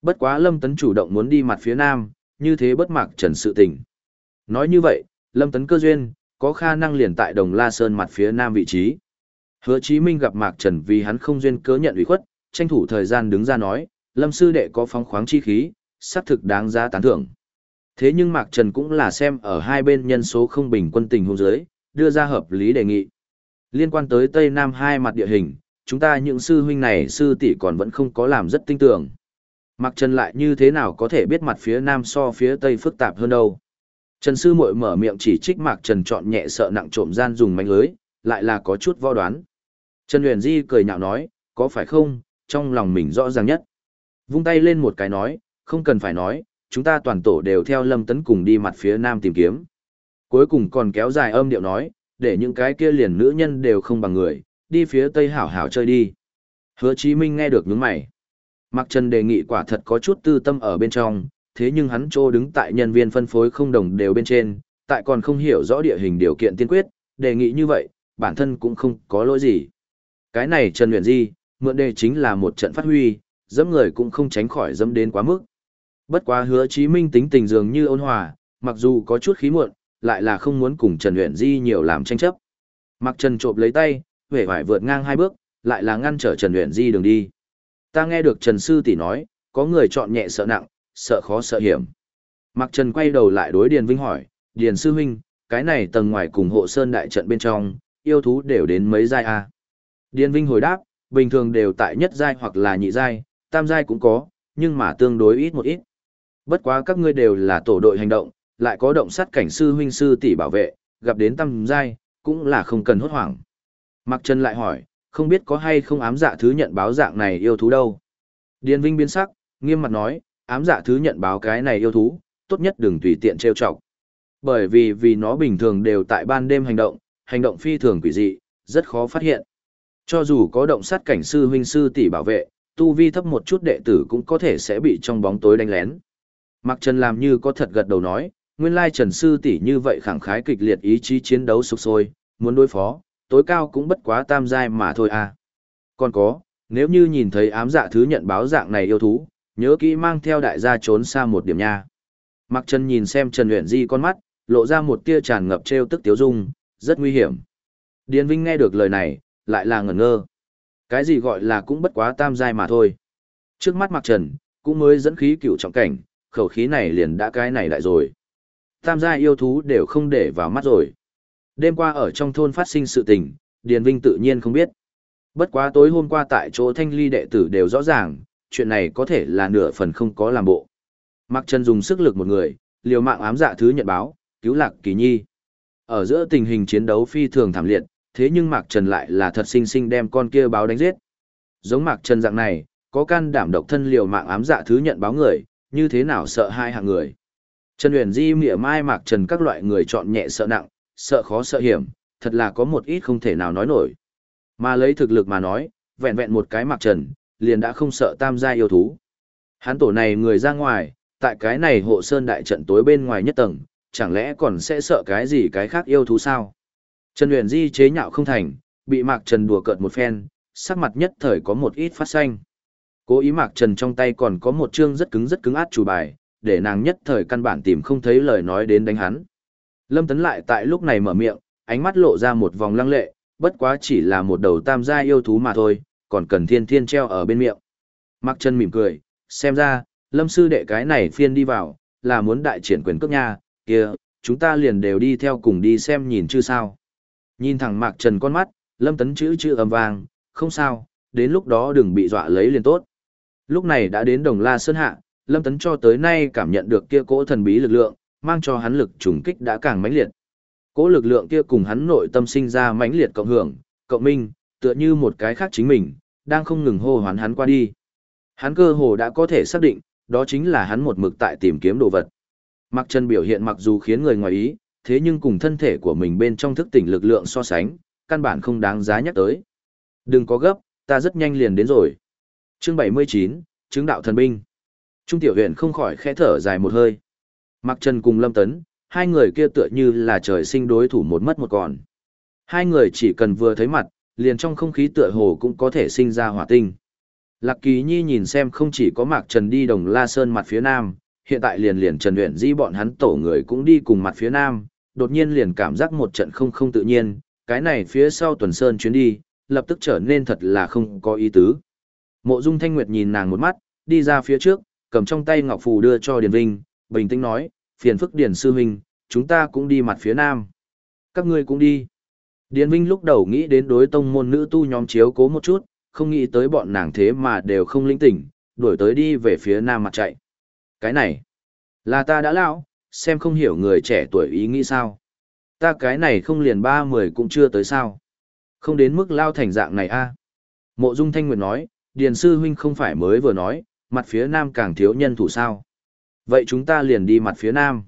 Bất quá Lâm Tấn chủ động muốn đi mặt phía nam, như thế bất mạc trần sự tình. Nói như vậy, Lâm Tấn cơ duyên, có khả năng liền tại Đồng La Sơn mặt phía nam vị trí. Hứa Chí Minh gặp Mạc Trần vì hắn không duyên cớ nhận ủy khuất, tranh thủ thời gian đứng ra nói, Lâm sư đệ có phóng khoáng chi khí, xác thực đáng giá tán thưởng. Thế nhưng Mạc Trần cũng là xem ở hai bên nhân số không bình quân tình huống dưới, đưa ra hợp lý đề nghị. Liên quan tới Tây Nam hai mặt địa hình, chúng ta những sư huynh này sư tỷ còn vẫn không có làm rất tinh tưởng. Mạc Trần lại như thế nào có thể biết mặt phía Nam so phía Tây phức tạp hơn đâu. Trần sư muội mở miệng chỉ trích Mạc Trần chọn nhẹ sợ nặng trộm gian dùng mánh lưới, lại là có chút vo đoán. Trần Huyền Di cười nhạo nói, có phải không, trong lòng mình rõ ràng nhất. Vung tay lên một cái nói, không cần phải nói, chúng ta toàn tổ đều theo Lâm Tấn cùng đi mặt phía Nam tìm kiếm. Cuối cùng còn kéo dài âm điệu nói, để những cái kia liền nữ nhân đều không bằng người, đi phía Tây hảo hảo chơi đi. Hứa Chí Minh nghe được nhướng mày. Mạc Trần đề nghị quả thật có chút tư tâm ở bên trong, thế nhưng hắn trô đứng tại nhân viên phân phối không đồng đều bên trên, tại còn không hiểu rõ địa hình điều kiện tiên quyết, đề nghị như vậy, bản thân cũng không có lỗi gì. Cái này Trần Huyền Di, mượn đề chính là một trận phát huy, dẫm người cũng không tránh khỏi dẫm đến quá mức. Bất quá hứa Chí Minh tính tình dường như ôn hòa, mặc dù có chút khí muộn, lại là không muốn cùng Trần Huyền Di nhiều làm tranh chấp. Mặc Trần trộm lấy tay, vẻ vải vượt ngang hai bước, lại là ngăn trở Trần Huyền Di đường đi. Ta nghe được Trần Sư tỷ nói, có người chọn nhẹ sợ nặng, sợ khó sợ hiểm. Mặc Trần quay đầu lại đối Điền Vinh hỏi, Điền Sư Huynh, cái này tầng ngoài cùng hộ sơn đại trận bên trong, yêu thú đều đến mấy giai a Điền Vinh hồi đáp, bình thường đều tại nhất giai hoặc là nhị giai, tam giai cũng có, nhưng mà tương đối ít một ít. Bất quá các ngươi đều là tổ đội hành động, lại có động sát cảnh sư huynh sư tỷ bảo vệ, gặp đến tam giai, cũng là không cần hốt hoảng. Mạc Trần lại hỏi, không biết có hay không ám dạ thứ nhận báo dạng này yêu thú đâu. Điền Vinh biến sắc, nghiêm mặt nói, ám dạ thứ nhận báo cái này yêu thú, tốt nhất đừng tùy tiện trêu chọc. Bởi vì vì nó bình thường đều tại ban đêm hành động, hành động phi thường quỷ dị, rất khó phát hiện. Cho dù có động sát cảnh sư huynh sư tỷ bảo vệ, tu vi thấp một chút đệ tử cũng có thể sẽ bị trong bóng tối đánh lén. Mạc Trần làm như có thật gật đầu nói, nguyên lai Trần sư tỷ như vậy khẳng khái kịch liệt ý chí chiến đấu sục sôi, muốn đối phó, tối cao cũng bất quá tam giai mà thôi à. Còn có, nếu như nhìn thấy ám dạ thứ nhận báo dạng này yêu thú, nhớ kỹ mang theo đại gia trốn xa một điểm nha. mặc Trần nhìn xem Trần Uyển Di con mắt, lộ ra một tia tràn ngập trêu tức tiếu dung, rất nguy hiểm. Điền Vinh nghe được lời này, lại là ngẩn ngơ. Cái gì gọi là cũng bất quá tam giai mà thôi. Trước mắt mặc Trần, cũng mới dẫn khí cựu trọng cảnh, khẩu khí này liền đã cái này đại rồi. Tam giai yêu thú đều không để vào mắt rồi. Đêm qua ở trong thôn phát sinh sự tình, Điền Vinh tự nhiên không biết. Bất quá tối hôm qua tại chỗ thanh ly đệ tử đều rõ ràng, chuyện này có thể là nửa phần không có làm bộ. Mạc Trần dùng sức lực một người, liều mạng ám dạ thứ nhận báo, cứu lạc kỳ nhi. Ở giữa tình hình chiến đấu phi thường thảm liệt, thế nhưng Mạc Trần lại là thật sinh sinh đem con kia báo đánh giết. Giống Mạc Trần dạng này, có can đảm độc thân liều mạng ám dạ thứ nhận báo người, như thế nào sợ hai hạng người. Trần Huyền Di mỉa mai Mạc Trần các loại người chọn nhẹ sợ nặng, sợ khó sợ hiểm, thật là có một ít không thể nào nói nổi. Mà lấy thực lực mà nói, vẹn vẹn một cái Mạc Trần, liền đã không sợ tam gia yêu thú. Hắn tổ này người ra ngoài, tại cái này hộ sơn đại trận tối bên ngoài nhất tầng, chẳng lẽ còn sẽ sợ cái gì cái khác yêu thú sao? Trần Huyền Di chế nhạo không thành, bị Mạc Trần đùa cợt một phen, sắc mặt nhất thời có một ít phát xanh. Cố ý Mạc Trần trong tay còn có một chương rất cứng rất cứng át chủ bài, để nàng nhất thời căn bản tìm không thấy lời nói đến đánh hắn. Lâm Tấn lại tại lúc này mở miệng, ánh mắt lộ ra một vòng lăng lệ, bất quá chỉ là một đầu tam gia yêu thú mà thôi, còn cần thiên thiên treo ở bên miệng. Mạc Trần mỉm cười, xem ra, Lâm sư đệ cái này phiên đi vào, là muốn đại triển quyền cước nha, kia, chúng ta liền đều đi theo cùng đi xem nhìn chứ sao. Nhìn thẳng Mạc Trần con mắt, Lâm Tấn chữ chữ ầm vang, không sao, đến lúc đó đừng bị dọa lấy liền tốt. Lúc này đã đến Đồng La Sơn Hạ, Lâm Tấn cho tới nay cảm nhận được kia cỗ thần bí lực lượng, mang cho hắn lực trùng kích đã càng mãnh liệt. Cỗ lực lượng kia cùng hắn nội tâm sinh ra mãnh liệt cộng hưởng, cộng minh, tựa như một cái khác chính mình, đang không ngừng hô hoán hắn qua đi. Hắn cơ hồ đã có thể xác định, đó chính là hắn một mực tại tìm kiếm đồ vật. Mặc Trần biểu hiện mặc dù khiến người ngoài ý, thế nhưng cùng thân thể của mình bên trong thức tỉnh lực lượng so sánh, căn bản không đáng giá nhắc tới. Đừng có gấp, ta rất nhanh liền đến rồi. Chương 79, chứng đạo thần binh. Trung tiểu huyện không khỏi khẽ thở dài một hơi. Mặc Trần cùng Lâm Tấn, hai người kia tựa như là trời sinh đối thủ một mất một còn. Hai người chỉ cần vừa thấy mặt, liền trong không khí tựa hồ cũng có thể sinh ra hỏa tinh. Lạc Kỳ Nhi nhìn xem không chỉ có Mạc Trần đi đồng La Sơn mặt phía nam, hiện tại liền liền Trần Uyển Di bọn hắn tổ người cũng đi cùng mặt phía nam, đột nhiên liền cảm giác một trận không không tự nhiên, cái này phía sau tuần sơn chuyến đi, lập tức trở nên thật là không có ý tứ. Mộ Dung Thanh Nguyệt nhìn nàng một mắt, đi ra phía trước, cầm trong tay ngọc phù đưa cho Điền Vinh, bình tĩnh nói, phiền phức Điền Sư Huynh, chúng ta cũng đi mặt phía nam. Các ngươi cũng đi. Điền Vinh lúc đầu nghĩ đến đối tông môn nữ tu nhóm chiếu cố một chút, không nghĩ tới bọn nàng thế mà đều không linh tỉnh, đuổi tới đi về phía nam mặt chạy. Cái này, là ta đã lão, xem không hiểu người trẻ tuổi ý nghĩ sao. Ta cái này không liền ba mười cũng chưa tới sao. Không đến mức lao thành dạng này a Mộ Dung Thanh Nguyệt nói, Điền Sư Huynh không phải mới vừa nói, mặt phía nam càng thiếu nhân thủ sao. Vậy chúng ta liền đi mặt phía nam.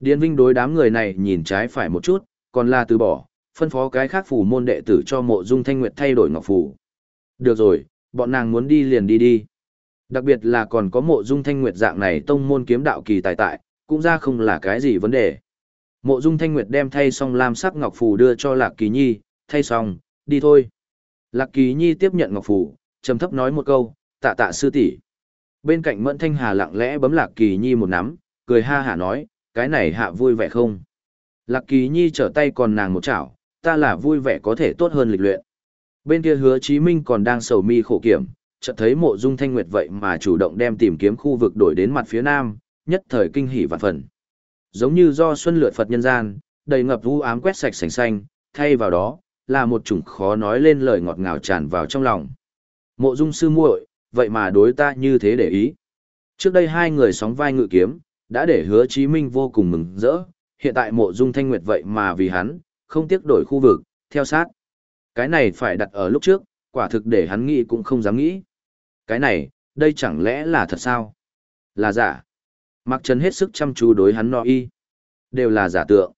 Điền Vinh đối đám người này nhìn trái phải một chút, còn là từ bỏ, phân phó cái khác phủ môn đệ tử cho mộ dung thanh nguyệt thay đổi ngọc phủ. Được rồi, bọn nàng muốn đi liền đi đi. Đặc biệt là còn có mộ dung thanh nguyệt dạng này tông môn kiếm đạo kỳ tài tại, cũng ra không là cái gì vấn đề. Mộ dung thanh nguyệt đem thay xong lam sắc ngọc phù đưa cho lạc kỳ nhi, thay xong, đi thôi. Lạc kỳ nhi tiếp nhận ngọc phù, trầm thấp nói một câu, tạ tạ sư tỷ. Bên cạnh mẫn thanh hà lặng lẽ bấm lạc kỳ nhi một nắm, cười ha hả nói, cái này hạ vui vẻ không? Lạc kỳ nhi trở tay còn nàng một chảo, ta là vui vẻ có thể tốt hơn lịch luyện. Bên kia hứa Chí Minh còn đang sầu mi khổ kiểm, chợt thấy mộ dung thanh nguyệt vậy mà chủ động đem tìm kiếm khu vực đổi đến mặt phía nam, nhất thời kinh hỉ vạn phần. Giống như do xuân lượt Phật nhân gian, đầy ngập u ám quét sạch sành xanh, thay vào đó, là một chủng khó nói lên lời ngọt ngào tràn vào trong lòng. Mộ dung sư muội, vậy mà đối ta như thế để ý. Trước đây hai người sóng vai ngự kiếm, đã để hứa Chí Minh vô cùng mừng rỡ, hiện tại mộ dung thanh nguyệt vậy mà vì hắn, không tiếc đổi khu vực, theo sát. Cái này phải đặt ở lúc trước, quả thực để hắn nghĩ cũng không dám nghĩ. Cái này, đây chẳng lẽ là thật sao? Là giả. Mạc Trần hết sức chăm chú đối hắn nói y. Đều là giả tượng.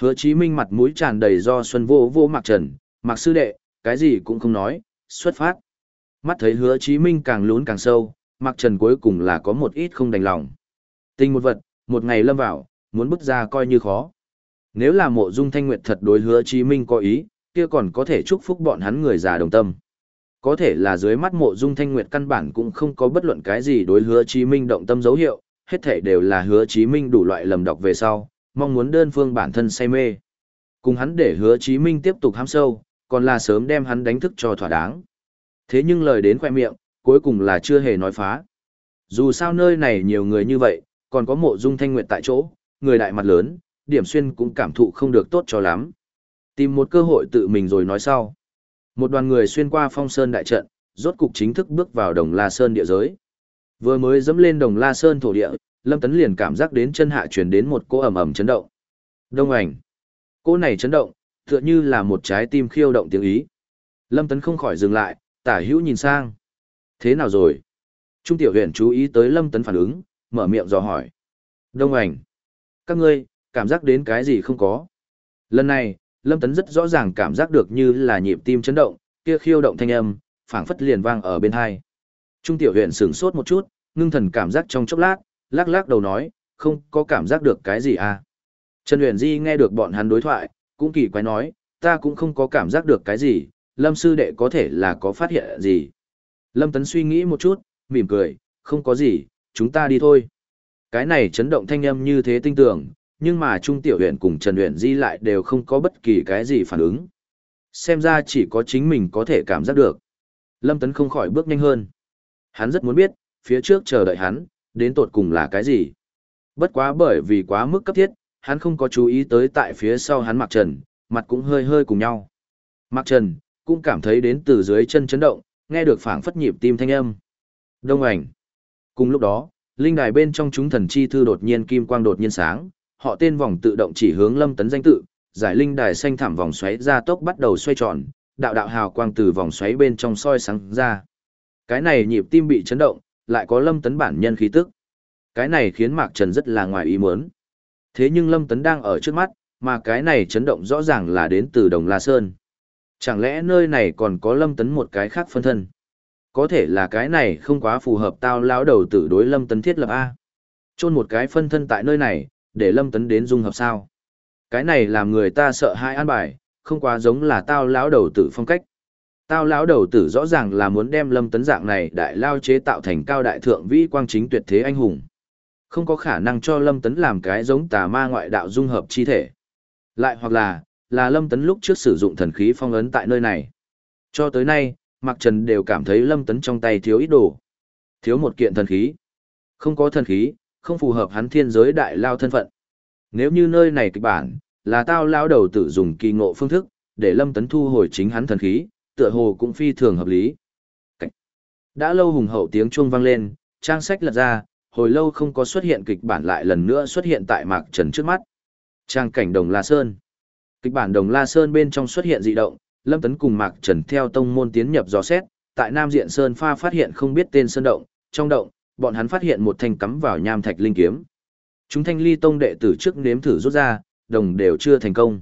Hứa Chí Minh mặt mũi tràn đầy do xuân vô vô Mạc Trần, Mạc Sư Đệ, cái gì cũng không nói, xuất phát. Mắt thấy hứa Chí Minh càng lún càng sâu, Mạc Trần cuối cùng là có một ít không đành lòng. Tình một vật, một ngày lâm vào, muốn bước ra coi như khó. Nếu là mộ dung thanh nguyệt thật đối hứa Chí Minh có ý, kia còn có thể chúc phúc bọn hắn người già đồng tâm. Có thể là dưới mắt mộ dung thanh nguyệt căn bản cũng không có bất luận cái gì đối hứa Chí Minh động tâm dấu hiệu, hết thể đều là hứa Chí Minh đủ loại lầm đọc về sau, mong muốn đơn phương bản thân say mê. Cùng hắn để hứa Chí Minh tiếp tục ham sâu, còn là sớm đem hắn đánh thức cho thỏa đáng. Thế nhưng lời đến khoe miệng, cuối cùng là chưa hề nói phá. Dù sao nơi này nhiều người như vậy, còn có mộ dung thanh nguyệt tại chỗ, người đại mặt lớn, điểm xuyên cũng cảm thụ không được tốt cho lắm. Tìm một cơ hội tự mình rồi nói sau. Một đoàn người xuyên qua phong sơn đại trận, rốt cục chính thức bước vào đồng La Sơn địa giới. Vừa mới dẫm lên đồng La Sơn thổ địa, Lâm Tấn liền cảm giác đến chân hạ truyền đến một cỗ ầm ầm chấn động. Đông ảnh. Cỗ này chấn động, tựa như là một trái tim khiêu động tiếng ý. Lâm Tấn không khỏi dừng lại, tả hữu nhìn sang. Thế nào rồi? Trung tiểu huyện chú ý tới Lâm Tấn phản ứng, mở miệng dò hỏi. Đông ảnh. Các ngươi, cảm giác đến cái gì không có. Lần này, Lâm Tấn rất rõ ràng cảm giác được như là nhịp tim chấn động, kia khiêu động thanh âm, phảng phất liền vang ở bên hai. Trung tiểu huyện sửng sốt một chút, ngưng thần cảm giác trong chốc lát, lắc lắc đầu nói, không có cảm giác được cái gì à. Trần Huyền Di nghe được bọn hắn đối thoại, cũng kỳ quái nói, ta cũng không có cảm giác được cái gì, Lâm sư đệ có thể là có phát hiện gì. Lâm Tấn suy nghĩ một chút, mỉm cười, không có gì, chúng ta đi thôi. Cái này chấn động thanh âm như thế tinh tưởng, nhưng mà Trung Tiểu Huyền cùng Trần Huyền Di lại đều không có bất kỳ cái gì phản ứng. Xem ra chỉ có chính mình có thể cảm giác được. Lâm Tấn không khỏi bước nhanh hơn. Hắn rất muốn biết, phía trước chờ đợi hắn, đến tột cùng là cái gì. Bất quá bởi vì quá mức cấp thiết, hắn không có chú ý tới tại phía sau hắn Mạc trần, mặt cũng hơi hơi cùng nhau. Mạc Trần, cũng cảm thấy đến từ dưới chân chấn động, nghe được phảng phất nhịp tim thanh âm. Đông ảnh. Cùng lúc đó, linh đài bên trong chúng thần chi thư đột nhiên kim quang đột nhiên sáng, họ tên vòng tự động chỉ hướng Lâm Tấn danh tự, giải linh đài xanh thảm vòng xoáy ra tốc bắt đầu xoay tròn, đạo đạo hào quang từ vòng xoáy bên trong soi sáng ra. Cái này nhịp tim bị chấn động, lại có Lâm Tấn bản nhân khí tức. Cái này khiến Mạc Trần rất là ngoài ý muốn. Thế nhưng Lâm Tấn đang ở trước mắt, mà cái này chấn động rõ ràng là đến từ Đồng La Sơn. Chẳng lẽ nơi này còn có Lâm Tấn một cái khác phân thân? Có thể là cái này không quá phù hợp tao lão đầu tử đối Lâm Tấn thiết lập A. Chôn một cái phân thân tại nơi này, để Lâm Tấn đến dung hợp sao? Cái này làm người ta sợ hai an bài, không quá giống là tao lão đầu tử phong cách. Tao lão đầu tử rõ ràng là muốn đem Lâm Tấn dạng này đại lao chế tạo thành cao đại thượng vĩ quang chính tuyệt thế anh hùng. Không có khả năng cho Lâm Tấn làm cái giống tà ma ngoại đạo dung hợp chi thể. Lại hoặc là, là Lâm Tấn lúc trước sử dụng thần khí phong ấn tại nơi này. Cho tới nay, Mạc Trần đều cảm thấy Lâm Tấn trong tay thiếu ít đồ. Thiếu một kiện thần khí. Không có thần khí, không phù hợp hắn thiên giới đại lao thân phận. Nếu như nơi này kịch bản, là tao lao đầu tự dùng kỳ ngộ phương thức, để Lâm Tấn thu hồi chính hắn thần khí, tựa hồ cũng phi thường hợp lý. Cảnh. Đã lâu hùng hậu tiếng chuông vang lên, trang sách lật ra, hồi lâu không có xuất hiện kịch bản lại lần nữa xuất hiện tại Mạc Trần trước mắt. Trang cảnh Đồng La Sơn. Kịch bản Đồng La Sơn bên trong xuất hiện dị động, Lâm Tấn cùng Mạc Trần theo tông môn tiến nhập dò xét, tại Nam Diện Sơn pha phát hiện không biết tên sơn động, trong động, bọn hắn phát hiện một thanh cắm vào nham thạch linh kiếm. Chúng thanh ly tông đệ tử trước nếm thử rút ra, đồng đều chưa thành công.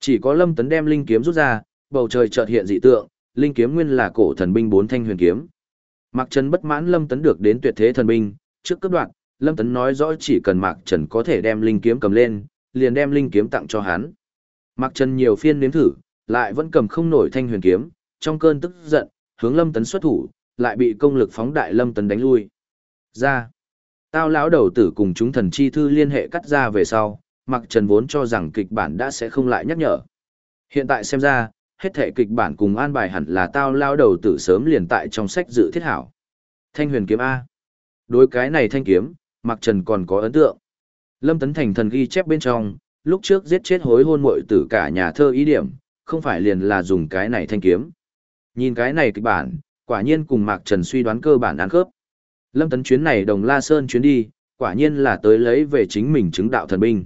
Chỉ có Lâm Tấn đem linh kiếm rút ra, bầu trời chợt hiện dị tượng, linh kiếm nguyên là cổ thần binh bốn thanh huyền kiếm. Mạc Trần bất mãn Lâm Tấn được đến tuyệt thế thần binh, trước cấp đoạn, Lâm Tấn nói rõ chỉ cần Mạc Trần có thể đem linh kiếm cầm lên, liền đem linh kiếm tặng cho hắn. Mạc Trần nhiều phiên nếm thử, lại vẫn cầm không nổi thanh huyền kiếm, trong cơn tức giận, hướng Lâm Tấn xuất thủ, lại bị công lực phóng đại Lâm Tấn đánh lui. Ra. Tao lão đầu tử cùng chúng thần chi thư liên hệ cắt ra về sau, Mặc Trần vốn cho rằng kịch bản đã sẽ không lại nhắc nhở. Hiện tại xem ra, hết thể kịch bản cùng an bài hẳn là tao lao đầu tử sớm liền tại trong sách dự thiết hảo. Thanh huyền kiếm A. Đối cái này thanh kiếm, Mặc Trần còn có ấn tượng. Lâm Tấn Thành thần ghi chép bên trong, lúc trước giết chết hối hôn muội tử cả nhà thơ ý điểm, không phải liền là dùng cái này thanh kiếm. Nhìn cái này kịch bản, quả nhiên cùng Mạc Trần suy đoán cơ bản ăn khớp. Lâm Tấn chuyến này đồng La Sơn chuyến đi, quả nhiên là tới lấy về chính mình chứng đạo thần binh.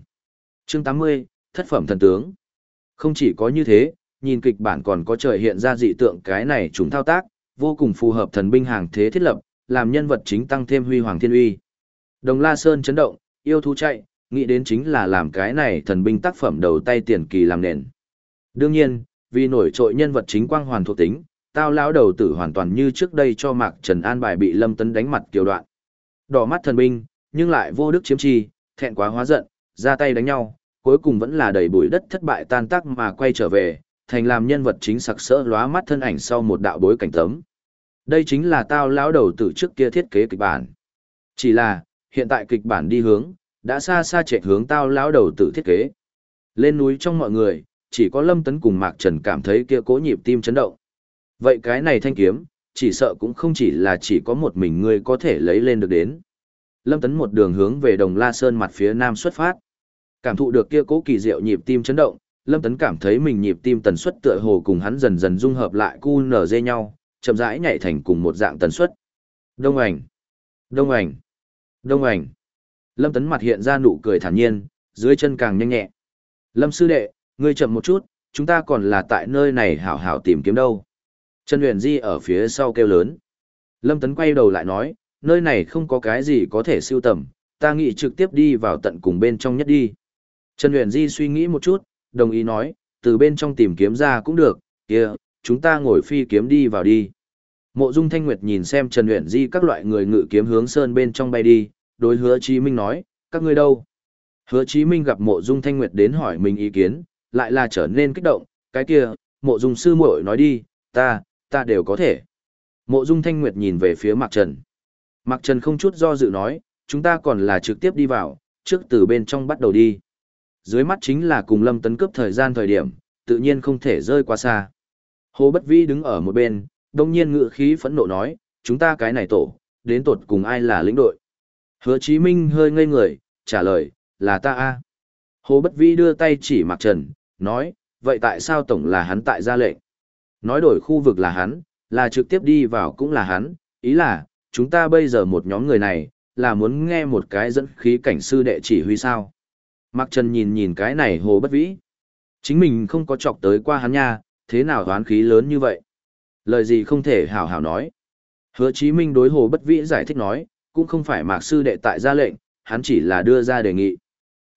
Chương 80, thất phẩm thần tướng. Không chỉ có như thế, nhìn kịch bản còn có trời hiện ra dị tượng cái này chúng thao tác, vô cùng phù hợp thần binh hàng thế thiết lập, làm nhân vật chính tăng thêm huy hoàng thiên uy. Đồng La Sơn chấn động, yêu thú chạy, nghĩ đến chính là làm cái này thần binh tác phẩm đầu tay tiền kỳ làm nền. Đương nhiên, vì nổi trội nhân vật chính quang hoàn thuộc tính, tao lão đầu tử hoàn toàn như trước đây cho Mạc Trần An bài bị Lâm Tấn đánh mặt kiều đoạn. Đỏ mắt thần binh, nhưng lại vô đức chiếm chi, thẹn quá hóa giận, ra tay đánh nhau, cuối cùng vẫn là đầy bụi đất thất bại tan tác mà quay trở về, thành làm nhân vật chính sặc sỡ lóa mắt thân ảnh sau một đạo bối cảnh tấm. Đây chính là tao lão đầu tử trước kia thiết kế kịch bản. Chỉ là, hiện tại kịch bản đi hướng, đã xa xa chạy hướng tao lão đầu tử thiết kế. Lên núi trong mọi người, chỉ có Lâm Tấn cùng Mạc Trần cảm thấy kia cố nhịp tim chấn động. Vậy cái này thanh kiếm, chỉ sợ cũng không chỉ là chỉ có một mình ngươi có thể lấy lên được đến. Lâm Tấn một đường hướng về Đồng La Sơn mặt phía nam xuất phát. Cảm thụ được kia cố kỳ diệu nhịp tim chấn động, Lâm Tấn cảm thấy mình nhịp tim tần suất tựa hồ cùng hắn dần dần dung hợp lại cu nở dê nhau, chậm rãi nhảy thành cùng một dạng tần suất. Đông ảnh, đông ảnh, đông ảnh. Lâm Tấn mặt hiện ra nụ cười thản nhiên, dưới chân càng nhanh nhẹ. Lâm sư đệ, ngươi chậm một chút, chúng ta còn là tại nơi này hảo hảo tìm kiếm đâu. Trần Huyền Di ở phía sau kêu lớn. Lâm Tấn quay đầu lại nói, nơi này không có cái gì có thể siêu tầm, ta nghĩ trực tiếp đi vào tận cùng bên trong nhất đi. Trần Huyền Di suy nghĩ một chút, đồng ý nói, từ bên trong tìm kiếm ra cũng được, kia, chúng ta ngồi phi kiếm đi vào đi. Mộ Dung Thanh Nguyệt nhìn xem Trần Huyền Di các loại người ngự kiếm hướng sơn bên trong bay đi, đối hứa Chí Minh nói, các ngươi đâu? Hứa Chí Minh gặp Mộ Dung Thanh Nguyệt đến hỏi mình ý kiến, lại là trở nên kích động, cái kia, Mộ Dung sư muội nói đi, ta, ta đều có thể. Mộ Dung Thanh Nguyệt nhìn về phía Mạc Trần. Mạc Trần không chút do dự nói, chúng ta còn là trực tiếp đi vào, trước từ bên trong bắt đầu đi. Dưới mắt chính là cùng Lâm Tấn cướp thời gian thời điểm, tự nhiên không thể rơi quá xa. Hồ Bất Vĩ đứng ở một bên, đồng nhiên ngự khí phẫn nộ nói, chúng ta cái này tổ, đến tột cùng ai là lĩnh đội. Hứa Chí Minh hơi ngây người, trả lời, là ta a. Hồ Bất Vĩ đưa tay chỉ Mạc Trần, nói, vậy tại sao tổng là hắn tại ra lệnh? Nói đổi khu vực là hắn, là trực tiếp đi vào cũng là hắn, ý là, chúng ta bây giờ một nhóm người này, là muốn nghe một cái dẫn khí cảnh sư đệ chỉ huy sao. Mạc Trần nhìn nhìn cái này hồ bất vĩ. Chính mình không có chọc tới qua hắn nha, thế nào hoán khí lớn như vậy? Lời gì không thể hảo hảo nói. Hứa Chí Minh đối hồ bất vĩ giải thích nói, cũng không phải Mạc sư đệ tại ra lệnh, hắn chỉ là đưa ra đề nghị.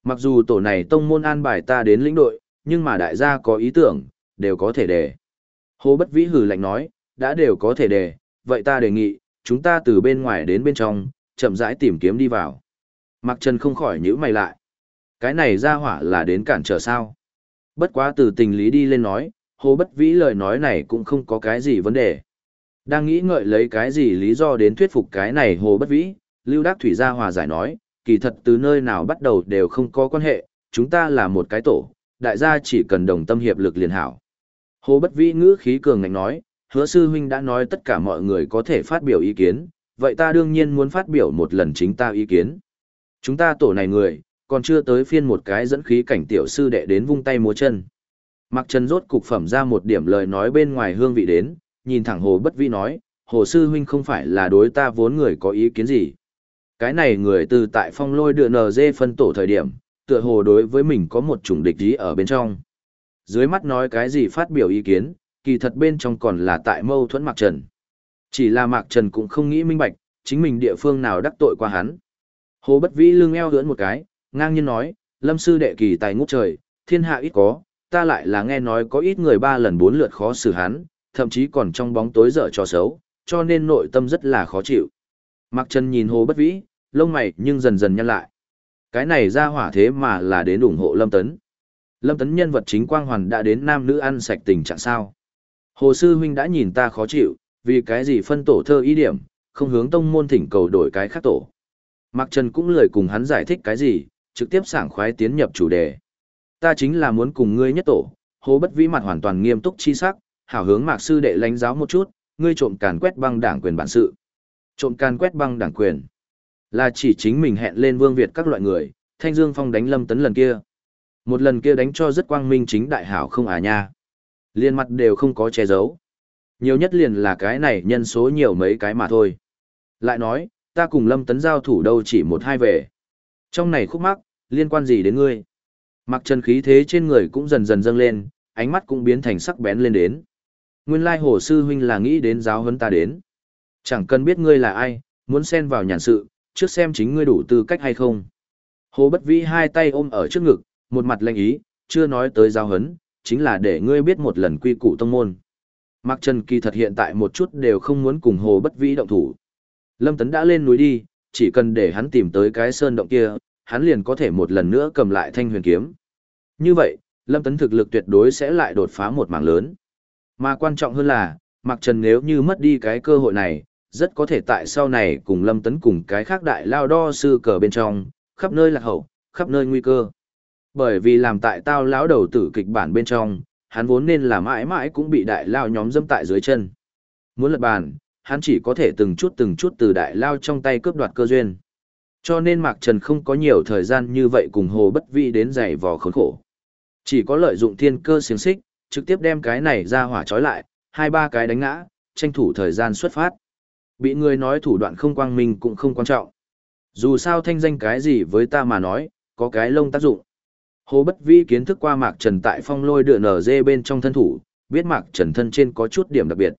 Mặc dù tổ này tông môn an bài ta đến lĩnh đội, nhưng mà đại gia có ý tưởng, đều có thể đề. Hồ bất vĩ hử lạnh nói, đã đều có thể đề, vậy ta đề nghị, chúng ta từ bên ngoài đến bên trong, chậm rãi tìm kiếm đi vào. Mạc Trần không khỏi nhíu mày lại. Cái này ra hỏa là đến cản trở sao? Bất quá từ tình lý đi lên nói, hồ bất vĩ lời nói này cũng không có cái gì vấn đề. Đang nghĩ ngợi lấy cái gì lý do đến thuyết phục cái này hồ bất vĩ, Lưu Đắc Thủy gia hòa giải nói, kỳ thật từ nơi nào bắt đầu đều không có quan hệ, chúng ta là một cái tổ, đại gia chỉ cần đồng tâm hiệp lực liền hảo. Hồ bất vĩ ngữ khí cường ngạnh nói, hứa sư huynh đã nói tất cả mọi người có thể phát biểu ý kiến, vậy ta đương nhiên muốn phát biểu một lần chính ta ý kiến. Chúng ta tổ này người, còn chưa tới phiên một cái dẫn khí cảnh tiểu sư đệ đến vung tay múa chân. Mặc Trần rốt cục phẩm ra một điểm lời nói bên ngoài hương vị đến, nhìn thẳng Hồ Bất Vĩ nói, Hồ Sư Huynh không phải là đối ta vốn người có ý kiến gì. Cái này người từ tại phong lôi đưa NG phân tổ thời điểm, tựa hồ đối với mình có một chủng địch ý ở bên trong. Dưới mắt nói cái gì phát biểu ý kiến, kỳ thật bên trong còn là tại mâu thuẫn Mạc Trần. Chỉ là Mạc Trần cũng không nghĩ minh bạch, chính mình địa phương nào đắc tội qua hắn. Hồ Bất Vĩ lưng eo ưỡn một cái, ngang nhiên nói, lâm sư đệ kỳ tài ngút trời, thiên hạ ít có, ta lại là nghe nói có ít người ba lần bốn lượt khó xử hắn, thậm chí còn trong bóng tối dở trò xấu, cho nên nội tâm rất là khó chịu. Mạc Trần nhìn Hồ Bất Vĩ, lông mày nhưng dần dần nhăn lại. Cái này ra hỏa thế mà là đến ủng hộ Lâm Tấn. Lâm Tấn nhân vật chính quang hoàn đã đến nam nữ ăn sạch tình trạng sao. Hồ Sư Huynh đã nhìn ta khó chịu, vì cái gì phân tổ thơ ý điểm, không hướng tông môn thỉnh cầu đổi cái khác tổ. Mạc Trần cũng lời cùng hắn giải thích cái gì, trực tiếp sảng khoái tiến nhập chủ đề. Ta chính là muốn cùng ngươi nhất tổ, Hồ Bất Vĩ mặt hoàn toàn nghiêm túc chi sắc, hảo hướng Mạc sư đệ lãnh giáo một chút, ngươi trộm càn quét băng đảng quyền bản sự. Trộm càn quét băng đảng quyền. Là chỉ chính mình hẹn lên Vương Việt các loại người, Thanh Dương Phong đánh Lâm Tấn lần kia. Một lần kia đánh cho rất quang minh chính đại hảo không à nha. Liên mặt đều không có che giấu. Nhiều nhất liền là cái này nhân số nhiều mấy cái mà thôi. Lại nói, ta cùng Lâm Tấn giao thủ đâu chỉ một hai về. Trong này khúc mắc, liên quan gì đến ngươi? Mặc trần khí thế trên người cũng dần dần dâng lên, ánh mắt cũng biến thành sắc bén lên đến. Nguyên lai hồ sư huynh là nghĩ đến giáo huấn ta đến. Chẳng cần biết ngươi là ai, muốn xen vào nhàn sự, trước xem chính ngươi đủ tư cách hay không. Hồ bất vĩ hai tay ôm ở trước ngực, một mặt lệnh ý, chưa nói tới giao hấn, chính là để ngươi biết một lần quy củ tông môn. Mạc Trần Kỳ thật hiện tại một chút đều không muốn cùng Hồ Bất Vĩ động thủ. Lâm Tấn đã lên núi đi, chỉ cần để hắn tìm tới cái sơn động kia, hắn liền có thể một lần nữa cầm lại thanh huyền kiếm. Như vậy, Lâm Tấn thực lực tuyệt đối sẽ lại đột phá một mảng lớn. Mà quan trọng hơn là, Mạc Trần nếu như mất đi cái cơ hội này, rất có thể tại sau này cùng Lâm Tấn cùng cái khác đại lao đo sư cờ bên trong, khắp nơi lạc hậu, khắp nơi nguy cơ. Bởi vì làm tại tao lão đầu tử kịch bản bên trong, hắn vốn nên là mãi mãi cũng bị đại lao nhóm dâm tại dưới chân. Muốn lật bàn, hắn chỉ có thể từng chút từng chút từ đại lao trong tay cướp đoạt cơ duyên. Cho nên Mạc Trần không có nhiều thời gian như vậy cùng Hồ Bất Vi đến giày vò khốn khổ. Chỉ có lợi dụng thiên cơ xiềng xích, trực tiếp đem cái này ra hỏa trói lại, hai ba cái đánh ngã, tranh thủ thời gian xuất phát. Bị người nói thủ đoạn không quang minh cũng không quan trọng. Dù sao thanh danh cái gì với ta mà nói, có cái lông tác dụng. Hồ Bất Vi kiến thức qua Mạc Trần tại phong lôi đựa nở dê bên trong thân thủ, biết Mạc Trần thân trên có chút điểm đặc biệt.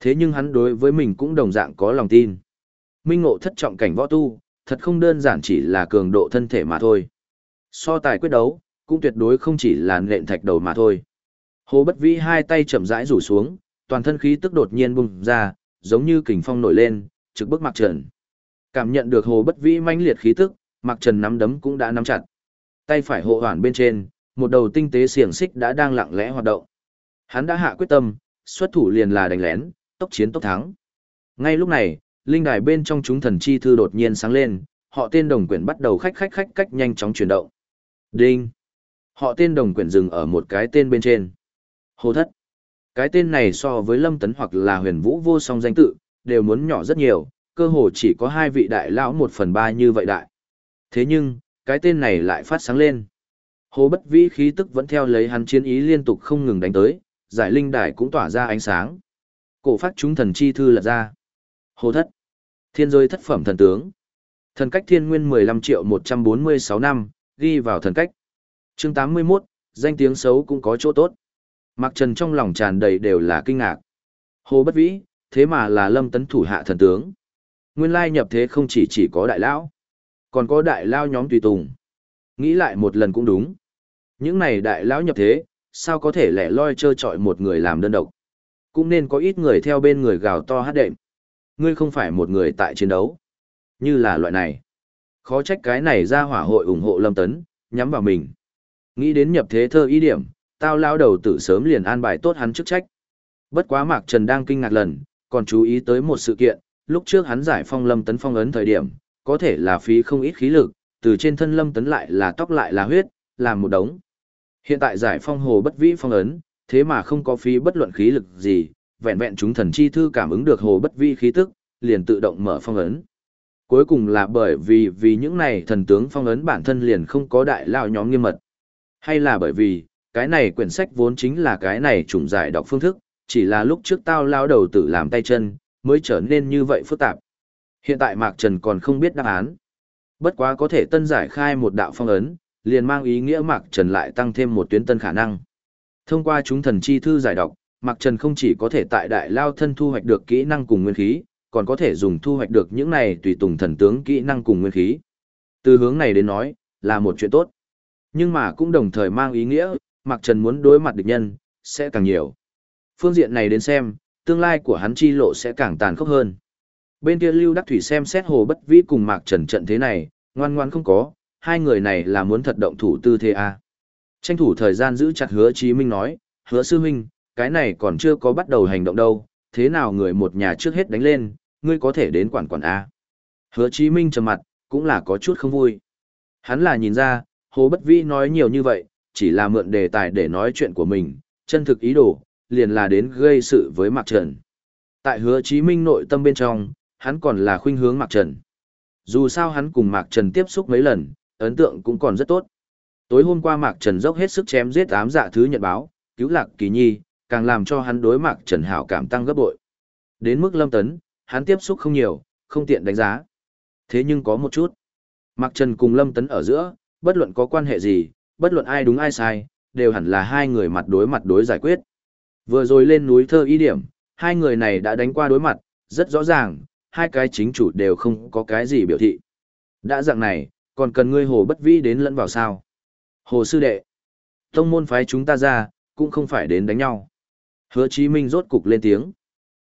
Thế nhưng hắn đối với mình cũng đồng dạng có lòng tin. Minh ngộ thất trọng cảnh võ tu, thật không đơn giản chỉ là cường độ thân thể mà thôi. So tài quyết đấu, cũng tuyệt đối không chỉ là nện thạch đầu mà thôi. Hồ Bất Vi hai tay chậm rãi rủ xuống, toàn thân khí tức đột nhiên bùng ra, giống như kình phong nổi lên, trực bức Mạc Trần. Cảm nhận được Hồ Bất Vi mãnh liệt khí tức, Mạc Trần nắm đấm cũng đã nắm chặt. Tay phải hộ hoàn bên trên, một đầu tinh tế xiềng xích đã đang lặng lẽ hoạt động. Hắn đã hạ quyết tâm, xuất thủ liền là đánh lén, tốc chiến tốc thắng. Ngay lúc này, linh đài bên trong chúng thần chi thư đột nhiên sáng lên, họ tên đồng quyển bắt đầu khách khách khách cách nhanh chóng chuyển động. Đinh! Họ tên đồng quyển dừng ở một cái tên bên trên. Hồ thất. Cái tên này so với lâm tấn hoặc là huyền vũ vô song danh tự, đều muốn nhỏ rất nhiều, cơ hồ chỉ có hai vị đại lão một phần ba như vậy đại. Thế nhưng, cái tên này lại phát sáng lên. Hồ Bất Vĩ khí tức vẫn theo lấy hắn chiến ý liên tục không ngừng đánh tới, giải linh đài cũng tỏa ra ánh sáng. Cổ phát chúng thần chi thư lật ra. Hồ thất. Thiên rơi thất phẩm thần tướng. Thần cách thiên nguyên 15 triệu 146 năm, ghi vào thần cách. Chương 81, danh tiếng xấu cũng có chỗ tốt. Mạc Trần trong lòng tràn đầy đều là kinh ngạc. Hồ Bất Vĩ, thế mà là lâm tấn thủ hạ thần tướng. Nguyên lai nhập thế không chỉ chỉ có đại lão, còn có đại lao nhóm tùy tùng. Nghĩ lại một lần cũng đúng. Những này đại lão nhập thế, sao có thể lẻ loi trơ trọi một người làm đơn độc. Cũng nên có ít người theo bên người gào to hát đệm. Ngươi không phải một người tại chiến đấu. Như là loại này. Khó trách cái này ra hỏa hội ủng hộ lâm tấn, nhắm vào mình. Nghĩ đến nhập thế thơ ý điểm, tao lao đầu tử sớm liền an bài tốt hắn chức trách. Bất quá Mạc Trần đang kinh ngạc lần, còn chú ý tới một sự kiện, lúc trước hắn giải phong lâm tấn phong ấn thời điểm, có thể là phí không ít khí lực, từ trên thân lâm tấn lại là tóc lại là huyết, làm một đống. Hiện tại giải phong hồ bất vĩ phong ấn, thế mà không có phí bất luận khí lực gì, vẹn vẹn chúng thần chi thư cảm ứng được hồ bất vĩ khí tức, liền tự động mở phong ấn. Cuối cùng là bởi vì vì những này thần tướng phong ấn bản thân liền không có đại lao nhóm nghiêm mật. Hay là bởi vì, cái này quyển sách vốn chính là cái này trùng giải đọc phương thức, chỉ là lúc trước tao lao đầu tử làm tay chân, mới trở nên như vậy phức tạp. Hiện tại Mạc Trần còn không biết đáp án. Bất quá có thể tân giải khai một đạo phong ấn, liền mang ý nghĩa Mạc Trần lại tăng thêm một tuyến tân khả năng. Thông qua chúng thần chi thư giải đọc, Mạc Trần không chỉ có thể tại đại lao thân thu hoạch được kỹ năng cùng nguyên khí, còn có thể dùng thu hoạch được những này tùy tùng thần tướng kỹ năng cùng nguyên khí. Từ hướng này đến nói, là một chuyện tốt. Nhưng mà cũng đồng thời mang ý nghĩa, Mạc Trần muốn đối mặt địch nhân, sẽ càng nhiều. Phương diện này đến xem, tương lai của hắn chi lộ sẽ càng tàn khốc hơn. Bên kia Lưu Đắc Thủy xem xét Hồ Bất Vĩ cùng Mạc Trần trận thế này, ngoan ngoan không có, hai người này là muốn thật động thủ tư thế à? Tranh thủ thời gian giữ chặt Hứa Chí Minh nói, "Hứa sư huynh, cái này còn chưa có bắt đầu hành động đâu, thế nào người một nhà trước hết đánh lên, ngươi có thể đến quản quản a." Hứa Chí Minh trầm mặt, cũng là có chút không vui. Hắn là nhìn ra, Hồ Bất Vĩ nói nhiều như vậy, chỉ là mượn đề tài để nói chuyện của mình, chân thực ý đồ, liền là đến gây sự với Mạc Trần. Tại hứa Chí Minh nội tâm bên trong, hắn còn là khuynh hướng Mạc Trần. Dù sao hắn cùng Mạc Trần tiếp xúc mấy lần, ấn tượng cũng còn rất tốt. Tối hôm qua Mạc Trần dốc hết sức chém giết ám dạ thứ nhận báo, cứu lạc kỳ nhi, càng làm cho hắn đối Mạc Trần hảo cảm tăng gấp bội. Đến mức lâm tấn, hắn tiếp xúc không nhiều, không tiện đánh giá. Thế nhưng có một chút. Mạc Trần cùng lâm tấn ở giữa, bất luận có quan hệ gì, bất luận ai đúng ai sai, đều hẳn là hai người mặt đối mặt đối giải quyết. Vừa rồi lên núi thơ ý điểm, hai người này đã đánh qua đối mặt, rất rõ ràng, hai cái chính chủ đều không có cái gì biểu thị. Đã dạng này, còn cần ngươi hồ bất vĩ đến lẫn vào sao? Hồ sư đệ, tông môn phái chúng ta ra, cũng không phải đến đánh nhau. Hứa Chí Minh rốt cục lên tiếng.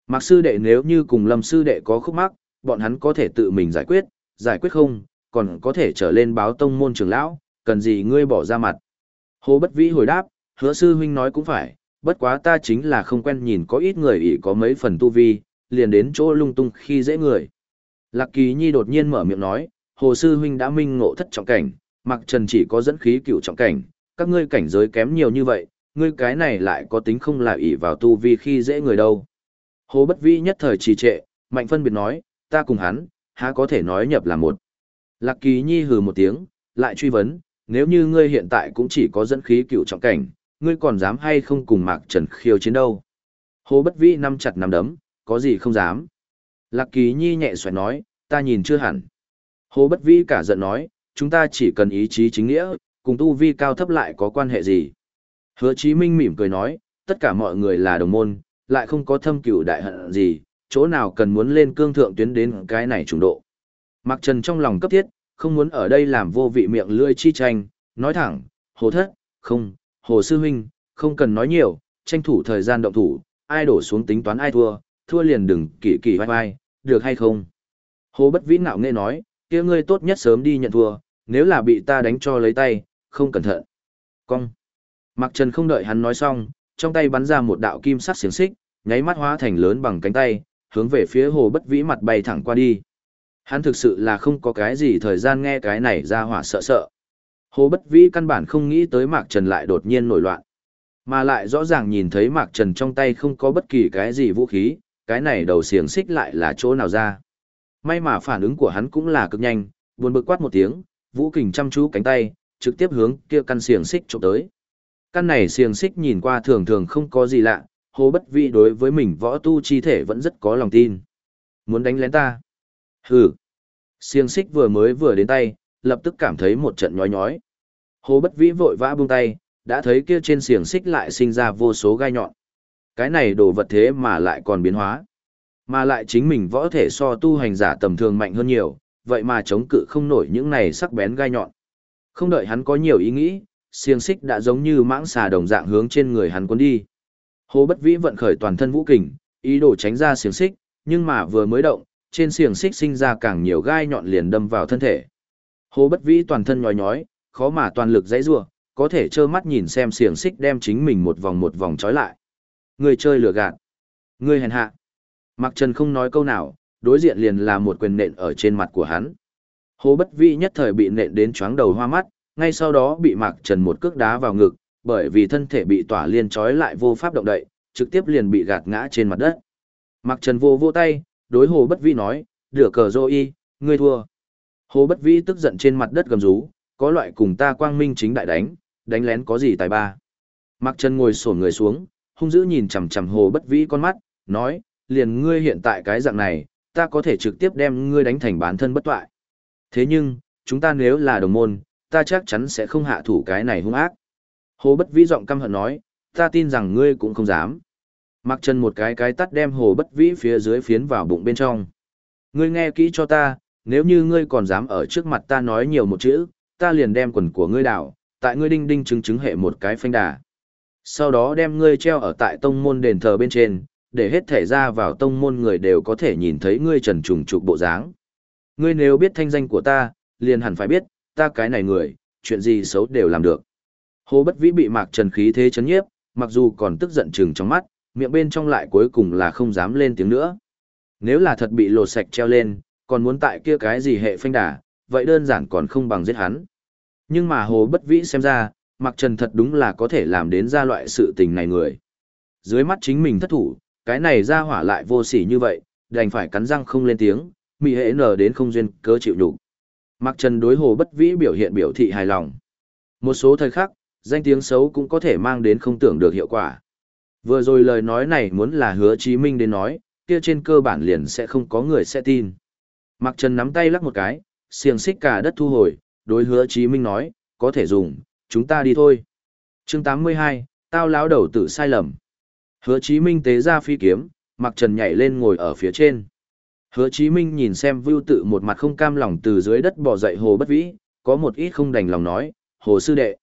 Mạc sư đệ nếu như cùng Lâm sư đệ có khúc mắc, bọn hắn có thể tự mình giải quyết, giải quyết không, còn có thể trở lên báo tông môn trưởng lão, cần gì ngươi bỏ ra mặt. Hồ Bất Vĩ hồi đáp, hứa sư huynh nói cũng phải, bất quá ta chính là không quen nhìn có ít người ỷ có mấy phần tu vi, liền đến chỗ lung tung khi dễ người. Lạc Kỳ Nhi đột nhiên mở miệng nói, Hồ sư huynh đã minh ngộ thất trọng cảnh, Mặc Trần chỉ có dẫn khí cựu trọng cảnh, các ngươi cảnh giới kém nhiều như vậy, ngươi cái này lại có tính không là ỷ vào tu vi khi dễ người đâu. Hồ Bất Vĩ nhất thời trì trệ, mạnh phân biệt nói, ta cùng hắn, há có thể nói nhập là một. Lạc Kỳ Nhi hừ một tiếng, lại truy vấn, nếu như ngươi hiện tại cũng chỉ có dẫn khí cựu trọng cảnh, ngươi còn dám hay không cùng Mạc Trần khiêu chiến đâu? Hồ Bất Vĩ nắm chặt nắm đấm, có gì không dám. Lạc Kỳ Nhi nhẹ xoài nói, ta nhìn chưa hẳn. Hồ Bất Vĩ cả giận nói, chúng ta chỉ cần ý chí chính nghĩa, cùng tu vi cao thấp lại có quan hệ gì. Hứa Chí Minh mỉm cười nói, tất cả mọi người là đồng môn, lại không có thâm cửu đại hận gì, chỗ nào cần muốn lên cương thượng tuyến đến cái này trùng độ. Mạc Trần trong lòng cấp thiết, không muốn ở đây làm vô vị miệng lưỡi chi tranh, nói thẳng, hồ thất, không, hồ sư huynh, không cần nói nhiều, tranh thủ thời gian động thủ, ai đổ xuống tính toán ai thua, thua liền đừng kỳ kỳ vai vai, được hay không? Hồ bất vĩ ngạo nghe nói, kia ngươi tốt nhất sớm đi nhận thua, nếu là bị ta đánh cho lấy tay, không cẩn thận. Cong. Mặc Trần không đợi hắn nói xong, trong tay bắn ra một đạo kim sắc xiềng xích, nháy mắt hóa thành lớn bằng cánh tay, hướng về phía hồ bất vĩ mặt bay thẳng qua đi. Hắn thực sự là không có cái gì thời gian nghe cái này ra hỏa sợ sợ. Hồ Bất Vĩ căn bản không nghĩ tới Mạc Trần lại đột nhiên nổi loạn. Mà lại rõ ràng nhìn thấy Mạc Trần trong tay không có bất kỳ cái gì vũ khí, cái này đầu xiềng xích lại là chỗ nào ra. May mà phản ứng của hắn cũng là cực nhanh, buồn bực quát một tiếng, vũ kình chăm chú cánh tay, trực tiếp hướng kia căn xiềng xích chụp tới. Căn này xiềng xích nhìn qua thường thường không có gì lạ, Hồ Bất Vi đối với mình võ tu chi thể vẫn rất có lòng tin. Muốn đánh lén ta? Hừ. Xiềng xích vừa mới vừa đến tay, lập tức cảm thấy một trận nhói nhói. Hồ Bất Vĩ vội vã buông tay, đã thấy kia trên xiềng xích lại sinh ra vô số gai nhọn. Cái này đồ vật thế mà lại còn biến hóa. Mà lại chính mình võ thể so tu hành giả tầm thường mạnh hơn nhiều, vậy mà chống cự không nổi những này sắc bén gai nhọn. Không đợi hắn có nhiều ý nghĩ, xiềng xích đã giống như mãng xà đồng dạng hướng trên người hắn cuốn đi. Hồ Bất Vĩ vận khởi toàn thân vũ kình, ý đồ tránh ra xiềng xích, nhưng mà vừa mới động, trên xiềng xích sinh ra càng nhiều gai nhọn liền đâm vào thân thể. Hồ Bất Vĩ toàn thân nhói nhói, khó mà toàn lực dãy rủa, có thể trơ mắt nhìn xem xiềng xích đem chính mình một vòng một vòng trói lại. Người chơi lừa gạt. Người hèn hạ. Mặc Trần không nói câu nào, đối diện liền là một quyền nện ở trên mặt của hắn. Hồ Bất Vĩ nhất thời bị nện đến chóng đầu hoa mắt, ngay sau đó bị Mạc Trần một cước đá vào ngực, bởi vì thân thể bị tỏa liên trói lại vô pháp động đậy, trực tiếp liền bị gạt ngã trên mặt đất. Mạc Trần vô vô tay, đối Hồ Bất Vĩ nói, "Rửa cờ Dô y, ngươi thua." Hồ Bất Vĩ tức giận trên mặt đất gầm rú, có loại cùng ta quang minh chính đại đánh, đánh lén có gì tài ba. Mạc Trần ngồi xổm người xuống, hung dữ nhìn chằm chằm Hồ Bất Vĩ con mắt, nói, liền ngươi hiện tại cái dạng này, ta có thể trực tiếp đem ngươi đánh thành bán thân bất toại. Thế nhưng, chúng ta nếu là đồng môn, ta chắc chắn sẽ không hạ thủ cái này hung ác. Hồ Bất Vĩ giọng căm hận nói, ta tin rằng ngươi cũng không dám. Mặc chân một cái cái tắt đem Hồ Bất Vĩ phía dưới phiến vào bụng bên trong. Ngươi nghe kỹ cho ta, nếu như ngươi còn dám ở trước mặt ta nói nhiều một chữ, ta liền đem quần của ngươi đảo, tại ngươi đinh đinh chứng chứng hệ một cái phanh đà. Sau đó đem ngươi treo ở tại tông môn đền thờ bên trên, để hết thể ra vào tông môn người đều có thể nhìn thấy ngươi trần trùng trục bộ dáng. Ngươi nếu biết thanh danh của ta, liền hẳn phải biết, ta cái này người, chuyện gì xấu đều làm được. Hồ Bất Vĩ bị Mạc Trần khí thế chấn nhiếp, mặc dù còn tức giận chừng trong mắt, miệng bên trong lại cuối cùng là không dám lên tiếng nữa. Nếu là thật bị lột sạch treo lên, còn muốn tại kia cái gì hệ phanh đà vậy đơn giản còn không bằng giết hắn. Nhưng mà Hồ Bất Vĩ xem ra, Mạc Trần thật đúng là có thể làm đến ra loại sự tình này người. Dưới mắt chính mình thất thủ, cái này ra hỏa lại vô sỉ như vậy, đành phải cắn răng không lên tiếng, mị hệ nở đến không duyên cớ chịu đủ. Mạc Trần đối Hồ Bất Vĩ biểu hiện biểu thị hài lòng. Một số thời khắc, danh tiếng xấu cũng có thể mang đến không tưởng được hiệu quả. Vừa rồi lời nói này muốn là hứa Chí Minh đến nói, kia trên cơ bản liền sẽ không có người sẽ tin. Mạc Trần nắm tay lắc một cái, xiềng xích cả đất thu hồi, đối hứa Chí Minh nói, có thể dùng, chúng ta đi thôi. chương 82, tao láo đầu tử sai lầm. Hứa Chí Minh tế ra phi kiếm, mặc Trần nhảy lên ngồi ở phía trên. Hứa Chí Minh nhìn xem Vưu Tự một mặt không cam lòng từ dưới đất bò dậy Hồ Bất Vĩ, có một ít không đành lòng nói, "Hồ sư đệ."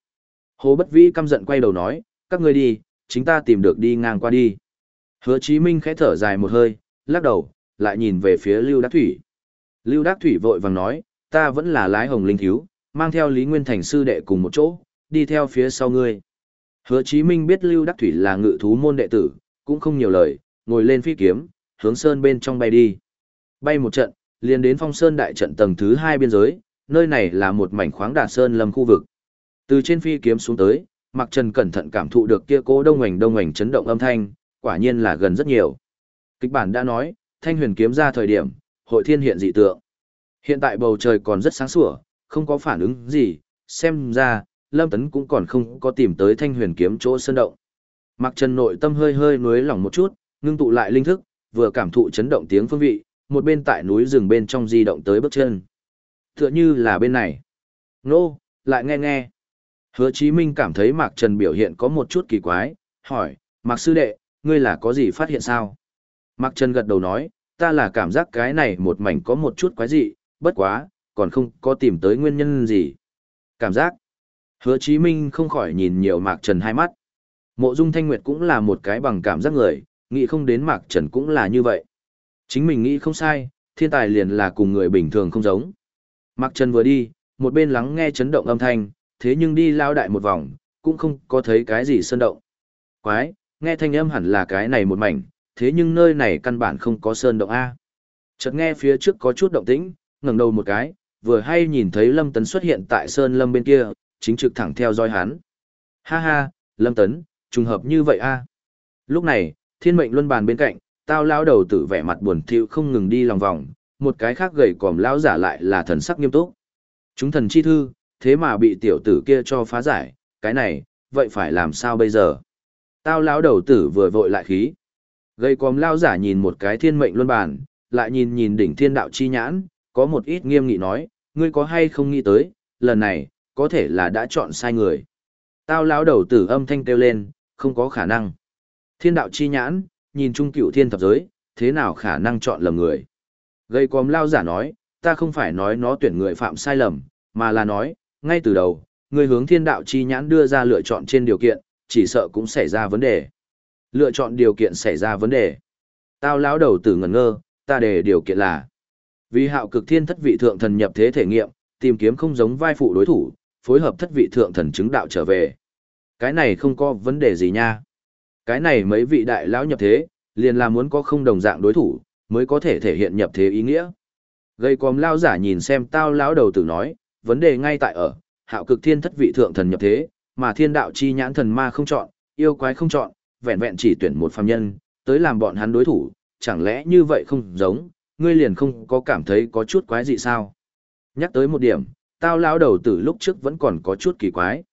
Hồ Bất Vĩ căm giận quay đầu nói, "Các ngươi đi, chính ta tìm được đi ngang qua đi." Hứa Chí Minh khẽ thở dài một hơi, lắc đầu, lại nhìn về phía Lưu Đắc Thủy. Lưu Đắc Thủy vội vàng nói, "Ta vẫn là lái Hồng Linh thiếu, mang theo Lý Nguyên Thành sư đệ cùng một chỗ, đi theo phía sau ngươi." Hứa Chí Minh biết Lưu Đắc Thủy là ngự thú môn đệ tử, cũng không nhiều lời, ngồi lên phi kiếm, hướng sơn bên trong bay đi. Bay một trận, liền đến phong sơn đại trận tầng thứ hai biên giới, nơi này là một mảnh khoáng đạt sơn lâm khu vực. Từ trên phi kiếm xuống tới, Mạc Trần cẩn thận cảm thụ được kia cố đông ngoảnh đông ngoảnh chấn động âm thanh, quả nhiên là gần rất nhiều. Kịch bản đã nói, thanh huyền kiếm ra thời điểm, hội thiên hiện dị tượng. Hiện tại bầu trời còn rất sáng sủa, không có phản ứng gì, xem ra, Lâm Tấn cũng còn không có tìm tới thanh huyền kiếm chỗ sơn động. Mặc Trần nội tâm hơi hơi nuối lỏng một chút, ngưng tụ lại linh thức, vừa cảm thụ chấn động tiếng phương vị, một bên tại núi rừng bên trong di động tới bước chân. Tựa như là bên này. Nô, lại nghe nghe. Hứa Chí Minh cảm thấy Mạc Trần biểu hiện có một chút kỳ quái, hỏi, Mạc Sư Đệ, ngươi là có gì phát hiện sao? Mạc Trần gật đầu nói, ta là cảm giác cái này một mảnh có một chút quái dị, bất quá, còn không có tìm tới nguyên nhân gì. Cảm giác. Hứa Chí Minh không khỏi nhìn nhiều Mạc Trần hai mắt. Mộ Dung Thanh Nguyệt cũng là một cái bằng cảm giác người, nghĩ không đến Mạc Trần cũng là như vậy. Chính mình nghĩ không sai, thiên tài liền là cùng người bình thường không giống. Mạc Trần vừa đi, một bên lắng nghe chấn động âm thanh, thế nhưng đi lao đại một vòng, cũng không có thấy cái gì sơn động. Quái, nghe thanh âm hẳn là cái này một mảnh, thế nhưng nơi này căn bản không có sơn động A. Chợt nghe phía trước có chút động tĩnh, ngẩng đầu một cái, vừa hay nhìn thấy Lâm Tấn xuất hiện tại sơn lâm bên kia, chính trực thẳng theo dõi hắn. Ha ha, Lâm Tấn, trùng hợp như vậy a. Lúc này, thiên mệnh luân bàn bên cạnh, tao lão đầu tử vẻ mặt buồn thiu không ngừng đi lòng vòng, một cái khác gầy còm lão giả lại là thần sắc nghiêm túc. Chúng thần chi thư, thế mà bị tiểu tử kia cho phá giải, cái này, vậy phải làm sao bây giờ? Tao lão đầu tử vừa vội lại khí. gầy còm lão giả nhìn một cái thiên mệnh luân bàn lại nhìn nhìn đỉnh thiên đạo chi nhãn, có một ít nghiêm nghị nói, ngươi có hay không nghĩ tới, lần này, có thể là đã chọn sai người. Tao lão đầu tử âm thanh kêu lên, không có khả năng. Thiên đạo chi nhãn, nhìn trung cựu thiên thập giới, thế nào khả năng chọn lầm người. Gây quòm lao giả nói, ta không phải nói nó tuyển người phạm sai lầm, mà là nói, ngay từ đầu, người hướng thiên đạo chi nhãn đưa ra lựa chọn trên điều kiện, chỉ sợ cũng xảy ra vấn đề. Lựa chọn điều kiện xảy ra vấn đề. Tao lão đầu tử ngẩn ngơ, ta đề điều kiện là vì hạo cực thiên thất vị thượng thần nhập thế thể nghiệm, tìm kiếm không giống vai phụ đối thủ, phối hợp thất vị thượng thần chứng đạo trở về. Cái này không có vấn đề gì nha. Cái này mấy vị đại lão nhập thế, liền là muốn có không đồng dạng đối thủ, mới có thể thể hiện nhập thế ý nghĩa. Gây còm lao giả nhìn xem tao lão đầu tử nói, vấn đề ngay tại ở, hạo cực thiên thất vị thượng thần nhập thế, mà thiên đạo chi nhãn thần ma không chọn, yêu quái không chọn, vẹn vẹn chỉ tuyển một phàm nhân, tới làm bọn hắn đối thủ, chẳng lẽ như vậy không giống, ngươi liền không có cảm thấy có chút quái gì sao? Nhắc tới một điểm, tao lão đầu tử lúc trước vẫn còn có chút kỳ quái.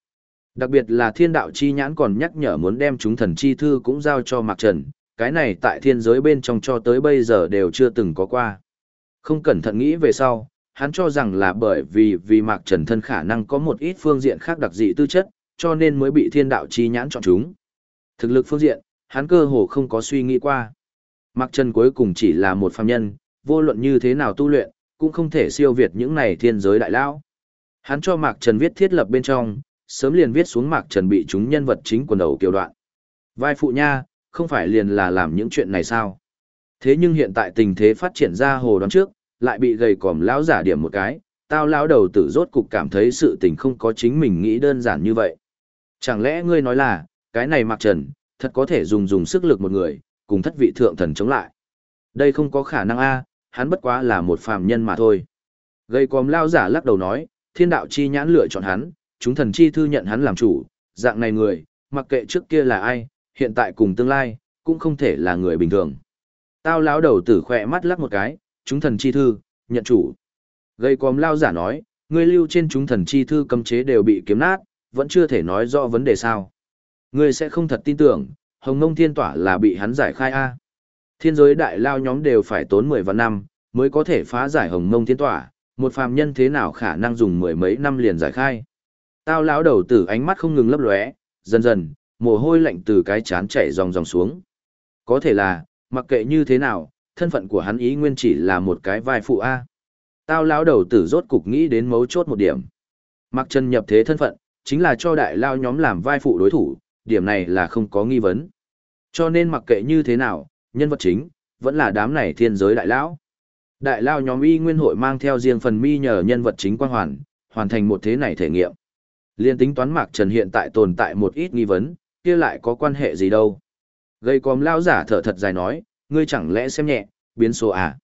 Đặc biệt là thiên đạo chi nhãn còn nhắc nhở muốn đem chúng thần chi thư cũng giao cho Mạc Trần, cái này tại thiên giới bên trong cho tới bây giờ đều chưa từng có qua. Không cẩn thận nghĩ về sau, hắn cho rằng là bởi vì vì Mạc Trần thân khả năng có một ít phương diện khác đặc dị tư chất, cho nên mới bị thiên đạo chi nhãn chọn chúng. Thực lực phương diện, hắn cơ hồ không có suy nghĩ qua. Mạc Trần cuối cùng chỉ là một phàm nhân, vô luận như thế nào tu luyện, cũng không thể siêu việt những này thiên giới đại lão. Hắn cho Mạc Trần viết thiết lập bên trong, sớm liền viết xuống Mạc Trần bị chúng nhân vật chính quần đầu kiều đoạn. Vai phụ nha, không phải liền là làm những chuyện này sao? Thế nhưng hiện tại tình thế phát triển ra hồ đoán trước, lại bị gầy còm lão giả điểm một cái, tao lão đầu tử rốt cục cảm thấy sự tình không có chính mình nghĩ đơn giản như vậy. Chẳng lẽ ngươi nói là, cái này Mạc Trần, thật có thể dùng dùng sức lực một người, cùng thất vị thượng thần chống lại. Đây không có khả năng a, hắn bất quá là một phàm nhân mà thôi. Gây còm lao giả lắc đầu nói, thiên đạo chi nhãn lựa chọn hắn, chúng thần chi thư nhận hắn làm chủ, dạng này người, mặc kệ trước kia là ai, hiện tại cùng tương lai, cũng không thể là người bình thường. Tao lão đầu tử khỏe mắt lắc một cái, chúng thần chi thư, nhận chủ. Gây quòm lao giả nói, ngươi lưu trên chúng thần chi thư cấm chế đều bị kiếm nát, vẫn chưa thể nói rõ vấn đề sao. Ngươi sẽ không thật tin tưởng, hồng mông thiên tỏa là bị hắn giải khai A. Thiên giới đại lao nhóm đều phải tốn 10 vạn năm, mới có thể phá giải hồng mông thiên tỏa, một phàm nhân thế nào khả năng dùng mười mấy năm liền giải khai. Tao lão đầu tử ánh mắt không ngừng lấp lóe, dần dần, mồ hôi lạnh từ cái chán chảy dòng dòng xuống. Có thể là, mặc kệ như thế nào, thân phận của hắn ý nguyên chỉ là một cái vai phụ A. Tao lão đầu tử rốt cục nghĩ đến mấu chốt một điểm. Mặc chân nhập thế thân phận, chính là cho đại lao nhóm làm vai phụ đối thủ, điểm này là không có nghi vấn. Cho nên mặc kệ như thế nào, nhân vật chính, vẫn là đám này thiên giới đại lão. Đại lao nhóm y nguyên hội mang theo riêng phần mi nhờ nhân vật chính quan hoàn, hoàn thành một thế này thể nghiệm. Liên tính toán Mạc Trần hiện tại tồn tại một ít nghi vấn, kia lại có quan hệ gì đâu. Gây còm lao giả thở thật dài nói, ngươi chẳng lẽ xem nhẹ, biến số à.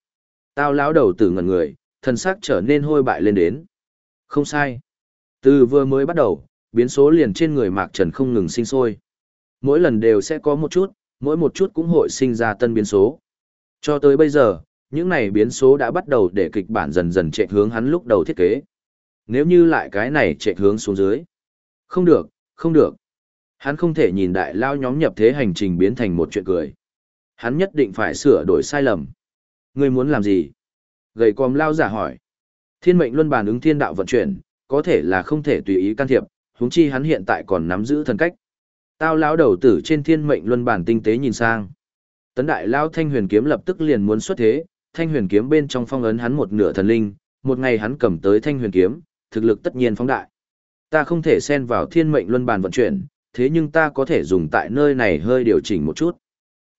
Tao lão đầu tử ngẩn người, thân xác trở nên hôi bại lên đến. Không sai. Từ vừa mới bắt đầu, biến số liền trên người Mạc Trần không ngừng sinh sôi. Mỗi lần đều sẽ có một chút, mỗi một chút cũng hội sinh ra tân biến số. Cho tới bây giờ, những này biến số đã bắt đầu để kịch bản dần dần chạy hướng hắn lúc đầu thiết kế. Nếu như lại cái này chạy hướng xuống dưới. Không được, không được. Hắn không thể nhìn đại lao nhóm nhập thế hành trình biến thành một chuyện cười. Hắn nhất định phải sửa đổi sai lầm. Ngươi muốn làm gì? Gầy còm lao giả hỏi. Thiên mệnh luân bàn ứng thiên đạo vận chuyển, có thể là không thể tùy ý can thiệp, huống chi hắn hiện tại còn nắm giữ thần cách. Tao lão đầu tử trên thiên mệnh luân bàn tinh tế nhìn sang. Tấn đại lao thanh huyền kiếm lập tức liền muốn xuất thế, thanh huyền kiếm bên trong phong ấn hắn một nửa thần linh, một ngày hắn cầm tới thanh huyền kiếm, thực lực tất nhiên phóng đại. Ta không thể xen vào thiên mệnh luân bàn vận chuyển, thế nhưng ta có thể dùng tại nơi này hơi điều chỉnh một chút.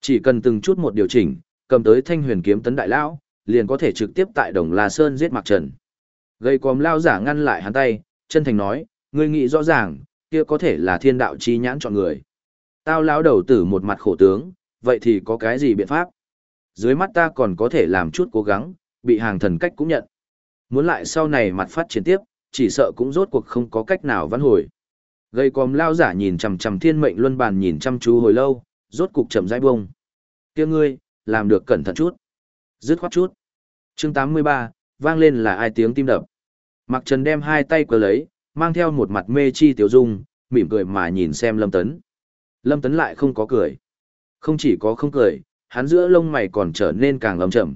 Chỉ cần từng chút một điều chỉnh, cầm tới thanh huyền kiếm tấn đại lão, liền có thể trực tiếp tại Đồng La Sơn giết Mạc Trần. Gây quòm lao giả ngăn lại hắn tay, chân thành nói, ngươi nghĩ rõ ràng, kia có thể là thiên đạo chi nhãn chọn người. Tao lão đầu tử một mặt khổ tướng, vậy thì có cái gì biện pháp? Dưới mắt ta còn có thể làm chút cố gắng, bị hàng thần cách cũng nhận. Muốn lại sau này mặt phát triển tiếp, chỉ sợ cũng rốt cuộc không có cách nào vãn hồi. Gây còm lao giả nhìn chằm chằm thiên mệnh luân bàn nhìn chăm chú hồi lâu, rốt cục chậm rãi bông. Kia ngươi, làm được cẩn thận chút. Dứt khoát chút. Chương 83, vang lên là ai tiếng tim đập. Mặc Trần đem hai tay cờ lấy, mang theo một mặt mê chi tiểu dung, mỉm cười mà nhìn xem Lâm Tấn. Lâm Tấn lại không có cười. Không chỉ có không cười, hắn giữa lông mày còn trở nên càng lầm chậm.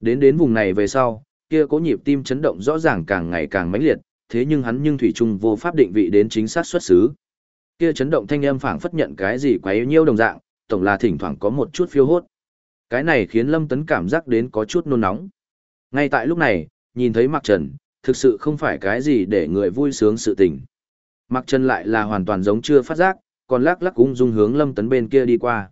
Đến đến vùng này về sau, kia cố nhịp tim chấn động rõ ràng càng ngày càng mãnh liệt, thế nhưng hắn nhưng thủy chung vô pháp định vị đến chính xác xuất xứ. Kia chấn động thanh âm phảng phất nhận cái gì quá yếu nhiêu đồng dạng, tổng là thỉnh thoảng có một chút phiêu hốt. Cái này khiến Lâm Tấn cảm giác đến có chút nôn nóng. Ngay tại lúc này, nhìn thấy Mạc Trần, thực sự không phải cái gì để người vui sướng sự tình. Mạc Trần lại là hoàn toàn giống chưa phát giác, còn lắc lắc cũng dung hướng Lâm Tấn bên kia đi qua.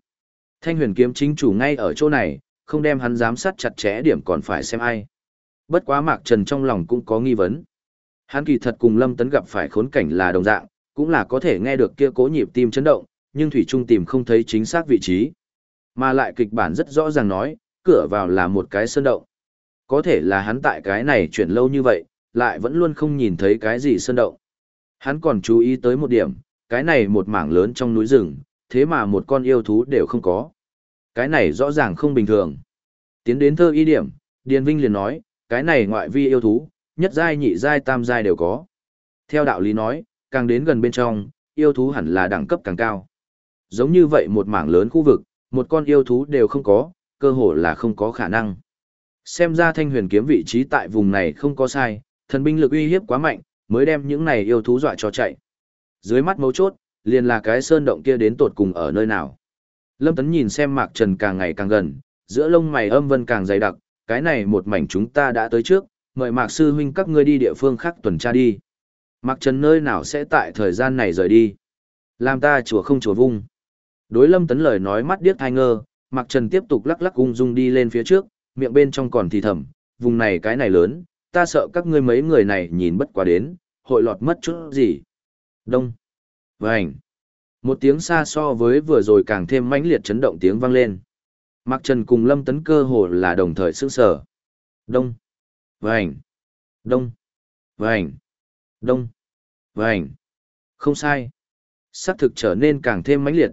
Thanh huyền kiếm chính chủ ngay ở chỗ này, không đem hắn giám sát chặt chẽ điểm còn phải xem ai. Bất quá Mạc Trần trong lòng cũng có nghi vấn. Hắn kỳ thật cùng Lâm Tấn gặp phải khốn cảnh là đồng dạng, cũng là có thể nghe được kia cố nhịp tim chấn động, nhưng Thủy Trung tìm không thấy chính xác vị trí. Mà lại kịch bản rất rõ ràng nói, cửa vào là một cái sơn động. Có thể là hắn tại cái này chuyển lâu như vậy, lại vẫn luôn không nhìn thấy cái gì sơn động. Hắn còn chú ý tới một điểm, cái này một mảng lớn trong núi rừng, thế mà một con yêu thú đều không có. Cái này rõ ràng không bình thường. Tiến đến thơ y điểm, Điền Vinh liền nói, cái này ngoại vi yêu thú, nhất giai nhị giai tam giai đều có. Theo đạo lý nói, càng đến gần bên trong, yêu thú hẳn là đẳng cấp càng cao. Giống như vậy một mảng lớn khu vực, một con yêu thú đều không có, cơ hồ là không có khả năng. Xem ra thanh huyền kiếm vị trí tại vùng này không có sai, thần binh lực uy hiếp quá mạnh, mới đem những này yêu thú dọa cho chạy. Dưới mắt mấu chốt, liền là cái sơn động kia đến tột cùng ở nơi nào. Lâm Tấn nhìn xem Mạc Trần càng ngày càng gần, giữa lông mày âm vân càng dày đặc, cái này một mảnh chúng ta đã tới trước, mời Mạc Sư Huynh các ngươi đi địa phương khác tuần tra đi. Mạc Trần nơi nào sẽ tại thời gian này rời đi. Làm ta chùa không chùa vung. Đối Lâm Tấn lời nói mắt điếc thai ngơ, Mạc Trần tiếp tục lắc lắc ung dung đi lên phía trước, miệng bên trong còn thì thầm, vùng này cái này lớn, ta sợ các ngươi mấy người này nhìn bất quá đến, hội lọt mất chút gì. Đông. Vành. Một tiếng xa so với vừa rồi càng thêm mãnh liệt chấn động tiếng vang lên. Mạc Trần cùng Lâm Tấn cơ hồ là đồng thời sững sờ. Đông. Vành. Đông. Vành. Đông. Vành. Không sai. Sắc thực trở nên càng thêm mãnh liệt.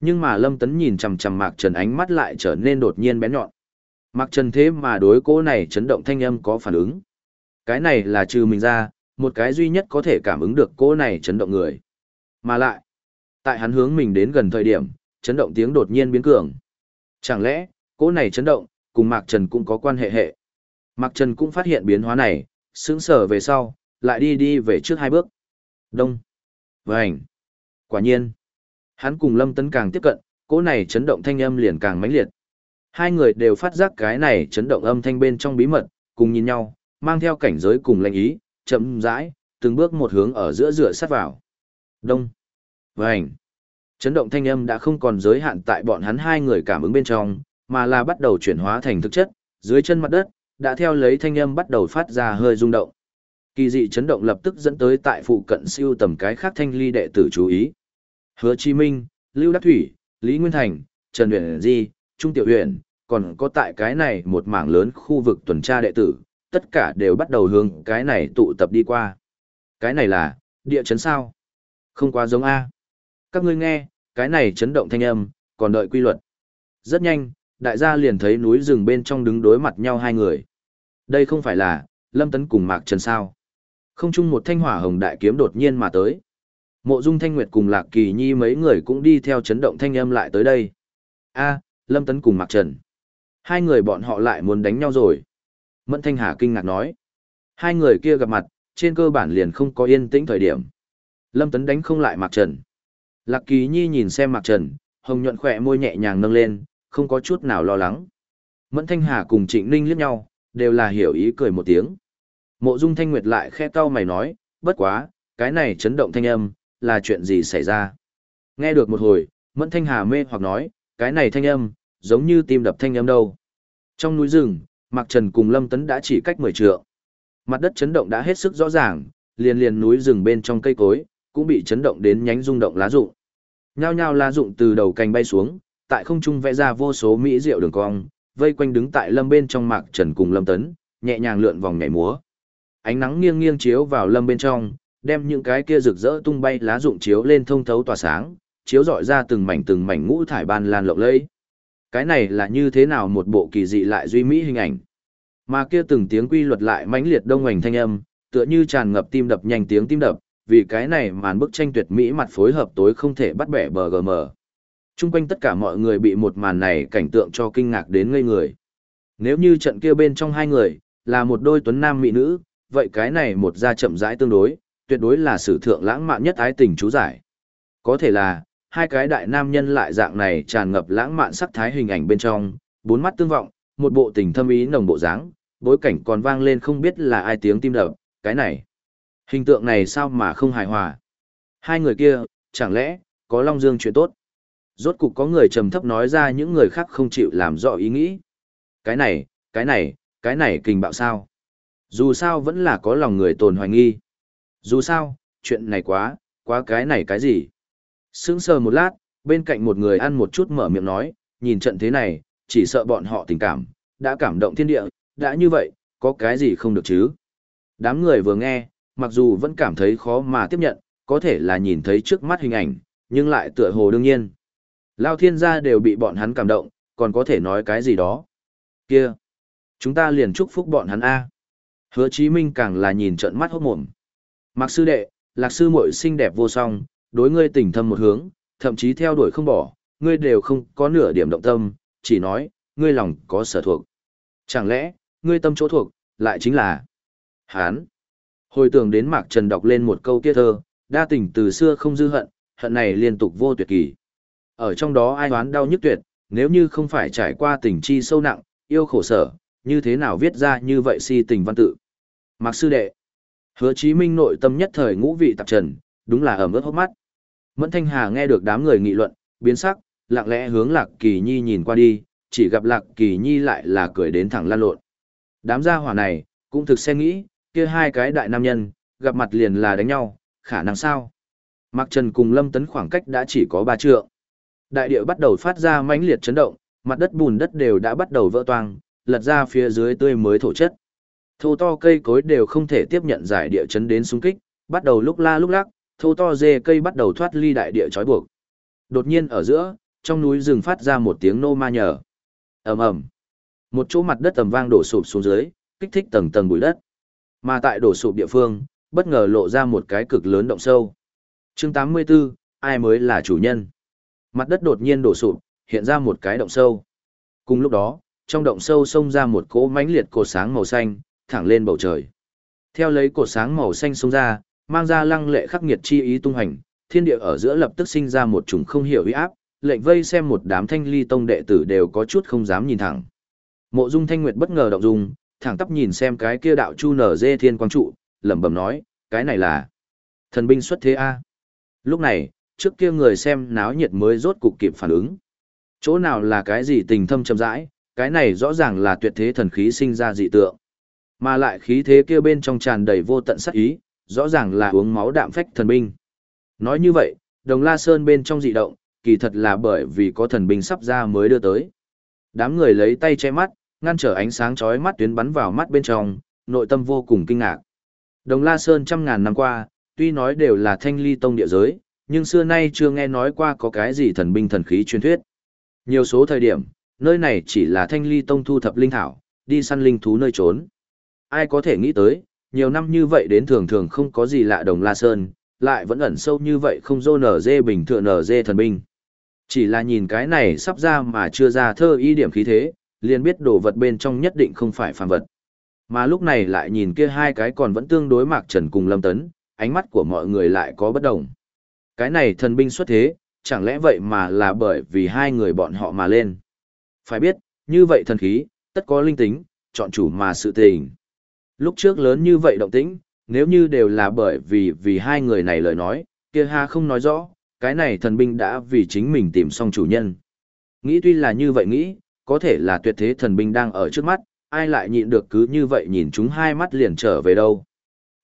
Nhưng mà Lâm Tấn nhìn chằm chằm Mạc Trần ánh mắt lại trở nên đột nhiên bén nhọn. Mạc Trần thế mà đối cố này chấn động thanh âm có phản ứng. Cái này là trừ mình ra, một cái duy nhất có thể cảm ứng được cố này chấn động người. Mà lại, tại hắn hướng mình đến gần thời điểm, chấn động tiếng đột nhiên biến cường. Chẳng lẽ, cỗ này chấn động, cùng Mạc Trần cũng có quan hệ hệ. Mạc Trần cũng phát hiện biến hóa này, sững sờ về sau, lại đi đi về trước hai bước. Đông. Vành. Quả nhiên. Hắn cùng Lâm Tấn càng tiếp cận, cỗ này chấn động thanh âm liền càng mãnh liệt. Hai người đều phát giác cái này chấn động âm thanh bên trong bí mật, cùng nhìn nhau, mang theo cảnh giới cùng lãnh ý, chậm rãi, từng bước một hướng ở giữa rửa sát vào. Đông. Vành. Chấn động thanh âm đã không còn giới hạn tại bọn hắn hai người cảm ứng bên trong, mà là bắt đầu chuyển hóa thành thực chất, dưới chân mặt đất, đã theo lấy thanh âm bắt đầu phát ra hơi rung động. Kỳ dị chấn động lập tức dẫn tới tại phụ cận siêu tầm cái khác thanh ly đệ tử chú ý. Hứa Chí Minh, Lưu Đắc Thủy, Lý Nguyên Thành, Trần Huyền Di, Trung Tiểu Huyền, còn có tại cái này một mảng lớn khu vực tuần tra đệ tử, tất cả đều bắt đầu hướng cái này tụ tập đi qua. Cái này là, địa chấn sao? Không quá giống A. Các ngươi nghe, cái này chấn động thanh âm, còn đợi quy luật. Rất nhanh, đại gia liền thấy núi rừng bên trong đứng đối mặt nhau hai người. Đây không phải là, Lâm Tấn cùng Mạc Trần sao. Không chung một thanh hỏa hồng đại kiếm đột nhiên mà tới. Mộ Dung Thanh Nguyệt cùng Lạc Kỳ Nhi mấy người cũng đi theo chấn động thanh âm lại tới đây. A, Lâm Tấn cùng Mạc Trần. Hai người bọn họ lại muốn đánh nhau rồi. Mẫn Thanh Hà kinh ngạc nói. Hai người kia gặp mặt, trên cơ bản liền không có yên tĩnh thời điểm. Lâm Tấn đánh không lại Mạc Trần. Lạc Kỳ Nhi nhìn xem Mạc Trần, hồng nhuận khỏe môi nhẹ nhàng nâng lên, không có chút nào lo lắng. Mẫn Thanh Hà cùng Trịnh Ninh liếc nhau, đều là hiểu ý cười một tiếng. Mộ Dung Thanh Nguyệt lại khẽ cau mày nói, bất quá, cái này chấn động thanh âm, là chuyện gì xảy ra? Nghe được một hồi, Mẫn Thanh Hà mê hoặc nói, cái này thanh âm, giống như tim đập thanh âm đâu. Trong núi rừng, Mạc Trần cùng Lâm Tấn đã chỉ cách 10 trượng. Mặt đất chấn động đã hết sức rõ ràng, liền liền núi rừng bên trong cây cối, cũng bị chấn động đến nhánh rung động lá rụng. Nhao nhao lá rụng từ đầu cành bay xuống, tại không trung vẽ ra vô số mỹ diệu đường cong, vây quanh đứng tại lâm bên trong Mạc Trần cùng Lâm Tấn, nhẹ nhàng lượn vòng nhảy múa. Ánh nắng nghiêng nghiêng chiếu vào lâm bên trong, đem những cái kia rực rỡ tung bay lá rụng chiếu lên thông thấu tỏa sáng, chiếu rọi ra từng mảnh từng mảnh ngũ thải ban lan lộng lẫy. Cái này là như thế nào một bộ kỳ dị lại duy mỹ hình ảnh. Mà kia từng tiếng quy luật lại mãnh liệt đông hoành thanh âm, tựa như tràn ngập tim đập nhanh tiếng tim đập, vì cái này màn bức tranh tuyệt mỹ mặt phối hợp tối không thể bắt bẻ bờ gm. chung quanh tất cả mọi người bị một màn này cảnh tượng cho kinh ngạc đến ngây người. Nếu như trận kia bên trong hai người, là một đôi tuấn nam mỹ nữ, vậy cái này một da chậm rãi tương đối, tuyệt đối là sử thượng lãng mạn nhất ái tình chú giải. Có thể là, hai cái đại nam nhân lại dạng này tràn ngập lãng mạn sắc thái hình ảnh bên trong, bốn mắt tương vọng, một bộ tình thâm ý nồng bộ dáng, bối cảnh còn vang lên không biết là ai tiếng tim đập, cái này. Hình tượng này sao mà không hài hòa. Hai người kia, chẳng lẽ, có Long Dương chuyện tốt. Rốt cục có người trầm thấp nói ra những người khác không chịu làm rõ ý nghĩ. Cái này, cái này, cái này kinh bạo sao. Dù sao vẫn là có lòng người tồn hoài nghi. Dù sao, chuyện này quá, quá cái này cái gì. Sững sờ một lát, bên cạnh một người ăn một chút mở miệng nói, nhìn trận thế này, chỉ sợ bọn họ tình cảm, đã cảm động thiên địa, đã như vậy, có cái gì không được chứ. Đám người vừa nghe, mặc dù vẫn cảm thấy khó mà tiếp nhận, có thể là nhìn thấy trước mắt hình ảnh, nhưng lại tựa hồ đương nhiên. Lao thiên gia đều bị bọn hắn cảm động, còn có thể nói cái gì đó. Kia! Chúng ta liền chúc phúc bọn hắn A. Hứa Chí Minh càng là nhìn trận mắt hốt mồm. Mạc sư đệ, lạc sư muội xinh đẹp vô song, đối ngươi tình thâm một hướng, thậm chí theo đuổi không bỏ, ngươi đều không có nửa điểm động tâm, chỉ nói, ngươi lòng có sở thuộc. Chẳng lẽ, ngươi tâm chỗ thuộc, lại chính là Hán. Hồi tưởng đến Mạc Trần đọc lên một câu kia thơ, đa tình từ xưa không dư hận, hận này liên tục vô tuyệt kỳ. Ở trong đó ai đoán đau nhức tuyệt, nếu như không phải trải qua tình chi sâu nặng, yêu khổ sở, như thế nào viết ra như vậy si tình văn tự. Mạc sư đệ. Hứa Chí Minh nội tâm nhất thời ngũ vị tạp trần, đúng là ẩm ướt hốc mắt. Mẫn Thanh Hà nghe được đám người nghị luận, biến sắc, lặng lẽ hướng Lạc Kỳ Nhi nhìn qua đi, chỉ gặp Lạc Kỳ Nhi lại là cười đến thẳng lan lộn. Đám gia hỏa này, cũng thực xem nghĩ, kia hai cái đại nam nhân, gặp mặt liền là đánh nhau, khả năng sao? Mạc Trần cùng Lâm Tấn khoảng cách đã chỉ có ba trượng. Đại địa bắt đầu phát ra mãnh liệt chấn động, mặt đất bùn đất đều đã bắt đầu vỡ toang, lật ra phía dưới tươi mới thổ chất. Thô to cây cối đều không thể tiếp nhận giải địa chấn đến xung kích, bắt đầu lúc la lúc lắc, thô to dê cây bắt đầu thoát ly đại địa trói buộc. Đột nhiên ở giữa, trong núi rừng phát ra một tiếng nô ma nhở. ầm ầm, một chỗ mặt đất tầm vang đổ sụp xuống dưới, kích thích tầng tầng bụi đất. Mà tại đổ sụp địa phương, bất ngờ lộ ra một cái cực lớn động sâu. Chương 84, ai mới là chủ nhân? Mặt đất đột nhiên đổ sụp, hiện ra một cái động sâu. Cùng lúc đó, trong động sâu xông ra một cỗ mãnh liệt cột sáng màu xanh, thẳng lên bầu trời. Theo lấy cột sáng màu xanh xông ra, mang ra lăng lệ khắc nghiệt chi ý tung hành, thiên địa ở giữa lập tức sinh ra một chủng không hiểu uy áp, lệnh vây xem một đám thanh ly tông đệ tử đều có chút không dám nhìn thẳng. Mộ Dung Thanh Nguyệt bất ngờ động dung, thẳng tắp nhìn xem cái kia đạo chu nở dê thiên quang trụ, lẩm bẩm nói, cái này là thần binh xuất thế a. Lúc này, trước kia người xem náo nhiệt mới rốt cục kịp phản ứng. Chỗ nào là cái gì tình thâm chậm rãi, cái này rõ ràng là tuyệt thế thần khí sinh ra dị tượng. Mà lại khí thế kia bên trong tràn đầy vô tận sát ý, rõ ràng là uống máu đạm phách thần binh. Nói như vậy, đồng la sơn bên trong dị động, kỳ thật là bởi vì có thần binh sắp ra mới đưa tới. Đám người lấy tay che mắt, ngăn trở ánh sáng chói mắt tuyến bắn vào mắt bên trong, nội tâm vô cùng kinh ngạc. Đồng La Sơn trăm ngàn năm qua, tuy nói đều là thanh ly tông địa giới, nhưng xưa nay chưa nghe nói qua có cái gì thần binh thần khí truyền thuyết. Nhiều số thời điểm, nơi này chỉ là thanh ly tông thu thập linh thảo, đi săn linh thú nơi trốn. Ai có thể nghĩ tới, nhiều năm như vậy đến thường thường không có gì lạ đồng La Sơn, lại vẫn ẩn sâu như vậy không dô nở dê bình thường nở dê thần binh. Chỉ là nhìn cái này sắp ra mà chưa ra thơ ý điểm khí thế, liền biết đồ vật bên trong nhất định không phải phàm vật. Mà lúc này lại nhìn kia hai cái còn vẫn tương đối mạc trần cùng lâm tấn, ánh mắt của mọi người lại có bất đồng. Cái này thần binh xuất thế, chẳng lẽ vậy mà là bởi vì hai người bọn họ mà lên. Phải biết, như vậy thần khí, tất có linh tính, chọn chủ mà sự tình. Lúc trước lớn như vậy động tĩnh, nếu như đều là bởi vì vì hai người này lời nói, kia ha không nói rõ, cái này thần binh đã vì chính mình tìm xong chủ nhân. Nghĩ tuy là như vậy nghĩ, có thể là tuyệt thế thần binh đang ở trước mắt, ai lại nhịn được cứ như vậy nhìn chúng hai mắt liền trở về đâu.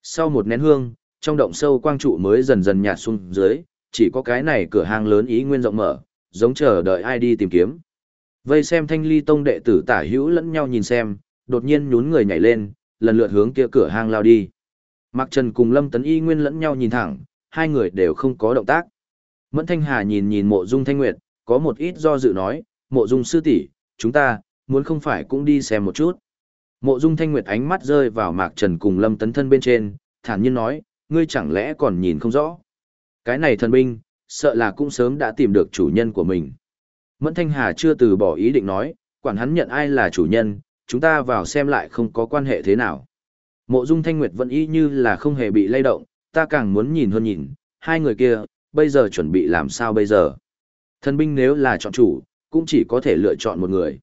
Sau một nén hương, trong động sâu quang trụ mới dần dần nhạt xuống dưới, chỉ có cái này cửa hàng lớn ý nguyên rộng mở, giống chờ đợi ai đi tìm kiếm. Vây xem thanh ly tông đệ tử tả hữu lẫn nhau nhìn xem, đột nhiên nhún người nhảy lên, lần lượt hướng kia cửa hang lao đi. Mạc Trần cùng Lâm Tấn Y nguyên lẫn nhau nhìn thẳng, hai người đều không có động tác. Mẫn Thanh Hà nhìn nhìn mộ dung Thanh Nguyệt, có một ít do dự nói, mộ dung sư tỷ chúng ta, muốn không phải cũng đi xem một chút. Mộ Dung Thanh Nguyệt ánh mắt rơi vào Mạc Trần cùng Lâm Tấn Thân bên trên, thản nhiên nói, ngươi chẳng lẽ còn nhìn không rõ. Cái này thần binh, sợ là cũng sớm đã tìm được chủ nhân của mình. Mẫn Thanh Hà chưa từ bỏ ý định nói, quản hắn nhận ai là chủ nhân, chúng ta vào xem lại không có quan hệ thế nào. Mộ Dung Thanh Nguyệt vẫn y như là không hề bị lay động, ta càng muốn nhìn hơn nhìn, hai người kia, bây giờ chuẩn bị làm sao bây giờ. Thần binh nếu là chọn chủ, cũng chỉ có thể lựa chọn một người.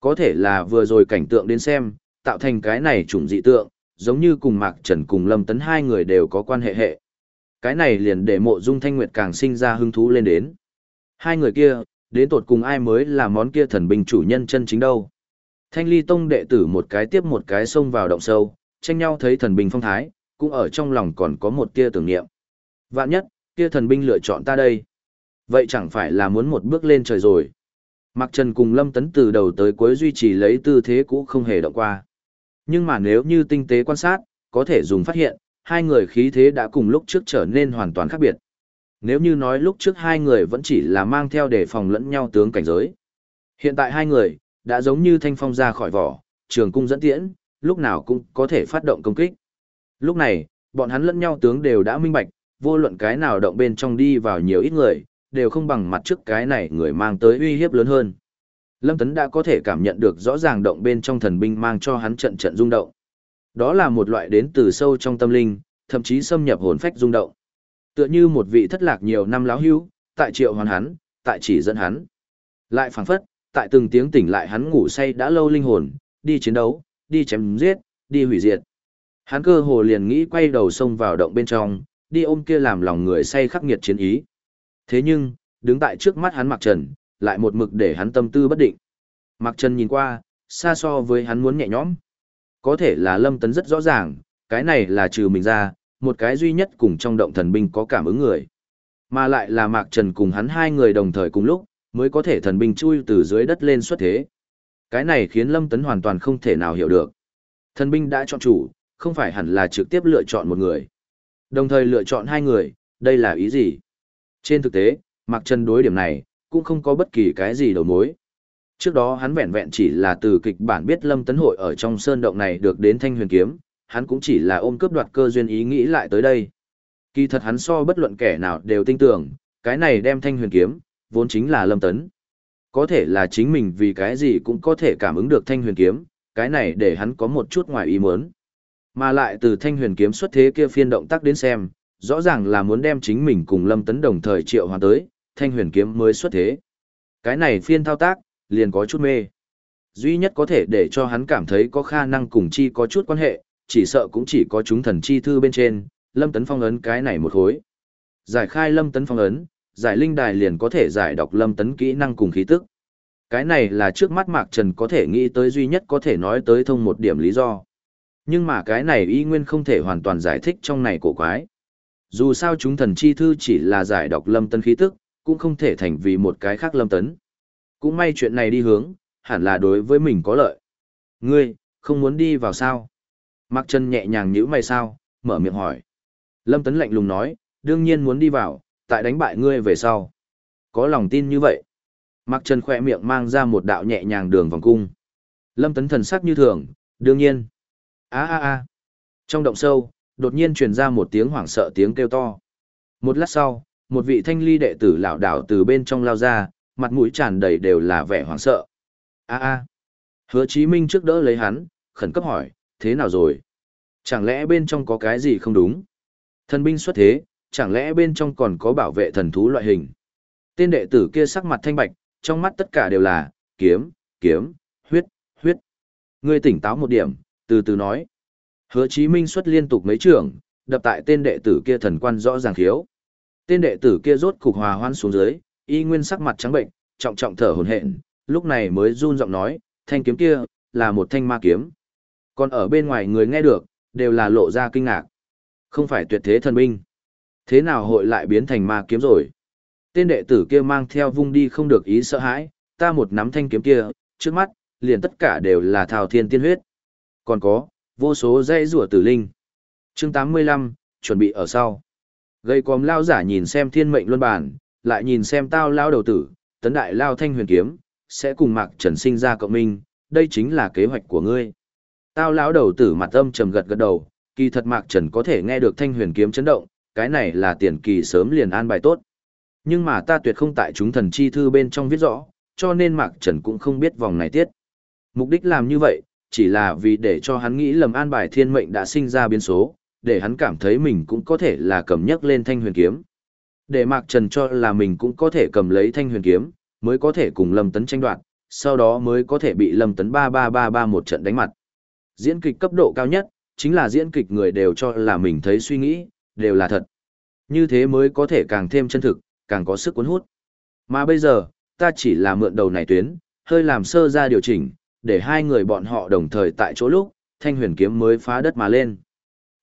Có thể là vừa rồi cảnh tượng đến xem, tạo thành cái này chủng dị tượng, giống như cùng Mạc Trần cùng Lâm Tấn hai người đều có quan hệ hệ. Cái này liền để mộ dung thanh nguyệt càng sinh ra hứng thú lên đến. Hai người kia, đến tột cùng ai mới là món kia thần binh chủ nhân chân chính đâu. Thanh ly tông đệ tử một cái tiếp một cái xông vào động sâu, tranh nhau thấy thần binh phong thái, cũng ở trong lòng còn có một tia tưởng niệm. Vạn nhất, kia thần binh lựa chọn ta đây. Vậy chẳng phải là muốn một bước lên trời rồi. Mạc Trần cùng Lâm Tấn từ đầu tới cuối duy trì lấy tư thế cũ không hề động qua. Nhưng mà nếu như tinh tế quan sát, có thể dùng phát hiện, hai người khí thế đã cùng lúc trước trở nên hoàn toàn khác biệt. Nếu như nói lúc trước hai người vẫn chỉ là mang theo để phòng lẫn nhau tướng cảnh giới. Hiện tại hai người, đã giống như thanh phong ra khỏi vỏ, trường cung dẫn tiễn, lúc nào cũng có thể phát động công kích. Lúc này, bọn hắn lẫn nhau tướng đều đã minh bạch, vô luận cái nào động bên trong đi vào nhiều ít người, đều không bằng mặt trước cái này người mang tới uy hiếp lớn hơn. Lâm Tấn đã có thể cảm nhận được rõ ràng động bên trong thần binh mang cho hắn trận trận rung động. Đó là một loại đến từ sâu trong tâm linh, thậm chí xâm nhập hồn phách rung động. Tựa như một vị thất lạc nhiều năm láo hưu, tại triệu hoàn hắn, tại chỉ dẫn hắn. Lại phảng phất, tại từng tiếng tỉnh lại hắn ngủ say đã lâu linh hồn, đi chiến đấu, đi chém giết, đi hủy diệt. Hắn cơ hồ liền nghĩ quay đầu xông vào động bên trong, đi ôm kia làm lòng người say khắc nghiệt chiến ý. Thế nhưng, đứng tại trước mắt hắn Mạc Trần, lại một mực để hắn tâm tư bất định. Mạc Trần nhìn qua, xa so với hắn muốn nhẹ nhõm. Có thể là Lâm Tấn rất rõ ràng, cái này là trừ mình ra, một cái duy nhất cùng trong động thần binh có cảm ứng người. Mà lại là Mạc Trần cùng hắn hai người đồng thời cùng lúc, mới có thể thần binh chui từ dưới đất lên xuất thế. Cái này khiến Lâm Tấn hoàn toàn không thể nào hiểu được. Thần binh đã chọn chủ, không phải hẳn là trực tiếp lựa chọn một người. Đồng thời lựa chọn hai người, đây là ý gì? Trên thực tế, Mạc Trần đối điểm này, cũng không có bất kỳ cái gì đầu mối. Trước đó hắn vẹn vẹn chỉ là từ kịch bản biết Lâm Tấn Hội ở trong sơn động này được đến thanh huyền kiếm, hắn cũng chỉ là ôm cướp đoạt cơ duyên ý nghĩ lại tới đây. Kỳ thật hắn so bất luận kẻ nào đều tin tưởng, cái này đem thanh huyền kiếm, vốn chính là Lâm Tấn. Có thể là chính mình vì cái gì cũng có thể cảm ứng được thanh huyền kiếm, cái này để hắn có một chút ngoài ý muốn. Mà lại từ thanh huyền kiếm xuất thế kia phiên động tác đến xem, rõ ràng là muốn đem chính mình cùng Lâm Tấn đồng thời triệu hoàn tới, thanh huyền kiếm mới xuất thế. Cái này phiên thao tác, liền có chút mê. Duy nhất có thể để cho hắn cảm thấy có khả năng cùng chi có chút quan hệ, chỉ sợ cũng chỉ có chúng thần chi thư bên trên, Lâm Tấn phong ấn cái này một khối. Giải khai Lâm Tấn phong ấn, giải linh đài liền có thể giải đọc Lâm Tấn kỹ năng cùng khí tức. Cái này là trước mắt Mạc Trần có thể nghĩ tới duy nhất có thể nói tới thông một điểm lý do. Nhưng mà cái này y nguyên không thể hoàn toàn giải thích trong này cổ quái. Dù sao chúng thần chi thư chỉ là giải đọc lâm tấn khí tức, cũng không thể thành vì một cái khác lâm tấn. Cũng may chuyện này đi hướng, hẳn là đối với mình có lợi. Ngươi, không muốn đi vào sao? Mạc Trần nhẹ nhàng nhíu mày sao, mở miệng hỏi. Lâm Tấn lạnh lùng nói, đương nhiên muốn đi vào, tại đánh bại ngươi về sau. Có lòng tin như vậy. Mạc Trần khỏe miệng mang ra một đạo nhẹ nhàng đường vòng cung. Lâm Tấn thần sắc như thường, đương nhiên. a a a Trong động sâu, đột nhiên truyền ra một tiếng hoảng sợ tiếng kêu to. Một lát sau, một vị thanh ly đệ tử lão đảo từ bên trong lao ra, mặt mũi tràn đầy đều là vẻ hoảng sợ. A a. Hứa Chí Minh trước đỡ lấy hắn, khẩn cấp hỏi, thế nào rồi? Chẳng lẽ bên trong có cái gì không đúng? Thần binh xuất thế, chẳng lẽ bên trong còn có bảo vệ thần thú loại hình? Tên đệ tử kia sắc mặt thanh bạch, trong mắt tất cả đều là, kiếm, kiếm, huyết, huyết. Ngươi tỉnh táo một điểm, từ từ nói. Hứa Chí Minh xuất liên tục mấy trưởng, đập tại tên đệ tử kia thần quan rõ ràng thiếu. Tên đệ tử kia rốt cục hòa hoan xuống dưới, y nguyên sắc mặt trắng bệnh, trọng trọng thở hổn hển, lúc này mới run giọng nói, thanh kiếm kia là một thanh ma kiếm. Còn ở bên ngoài người nghe được, đều là lộ ra kinh ngạc. Không phải tuyệt thế thần binh. Thế nào hội lại biến thành ma kiếm rồi? Tên đệ tử kia mang theo vung đi không được ý sợ hãi, ta một nắm thanh kiếm kia, trước mắt, liền tất cả đều là thao thiên tiên huyết. Còn có, vô số dây rùa tử linh. chương 85, chuẩn bị ở sau. Gây còm lao giả nhìn xem thiên mệnh luân bản, lại nhìn xem tao lao đầu tử, tấn đại lao thanh huyền kiếm, sẽ cùng mạc trần sinh ra cộng minh, đây chính là kế hoạch của ngươi. Tao lão đầu tử mặt âm trầm gật gật đầu, kỳ thật Mạc Trần có thể nghe được thanh huyền kiếm chấn động, cái này là tiền kỳ sớm liền an bài tốt. Nhưng mà ta tuyệt không tại chúng thần chi thư bên trong viết rõ, cho nên Mạc Trần cũng không biết vòng này tiết. Mục đích làm như vậy, chỉ là vì để cho hắn nghĩ lầm an bài thiên mệnh đã sinh ra biến số, để hắn cảm thấy mình cũng có thể là cầm nhấc lên thanh huyền kiếm. Để Mạc Trần cho là mình cũng có thể cầm lấy thanh huyền kiếm, mới có thể cùng Lâm Tấn tranh đoạt, sau đó mới có thể bị Lâm Tấn 3333 một trận đánh mặt. Diễn kịch cấp độ cao nhất, chính là diễn kịch người đều cho là mình thấy suy nghĩ, đều là thật. Như thế mới có thể càng thêm chân thực, càng có sức cuốn hút. Mà bây giờ, ta chỉ là mượn đầu này tuyến, hơi làm sơ ra điều chỉnh, để hai người bọn họ đồng thời tại chỗ lúc, thanh huyền kiếm mới phá đất mà lên.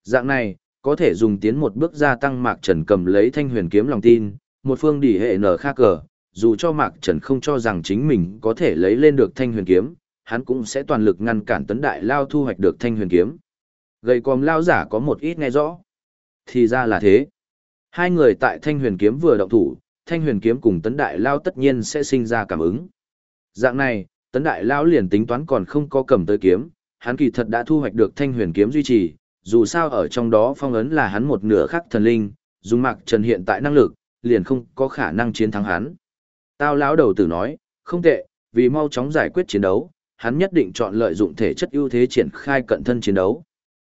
Dạng này, có thể dùng tiến một bước gia tăng Mạc Trần cầm lấy thanh huyền kiếm lòng tin, một phương đỉ hệ nở khác cờ, dù cho Mạc Trần không cho rằng chính mình có thể lấy lên được thanh huyền kiếm, hắn cũng sẽ toàn lực ngăn cản tấn đại lao thu hoạch được thanh huyền kiếm. Gầy còm lao giả có một ít nghe rõ. Thì ra là thế. Hai người tại thanh huyền kiếm vừa động thủ, thanh huyền kiếm cùng tấn đại lao tất nhiên sẽ sinh ra cảm ứng. Dạng này, tấn đại Lão liền tính toán còn không có cầm tới kiếm, hắn kỳ thật đã thu hoạch được thanh huyền kiếm duy trì, dù sao ở trong đó phong ấn là hắn một nửa khắc thần linh, dùng mạc trần hiện tại năng lực, liền không có khả năng chiến thắng hắn. Tao lão đầu tử nói, không tệ, vì mau chóng giải quyết chiến đấu, hắn nhất định chọn lợi dụng thể chất ưu thế triển khai cận thân chiến đấu.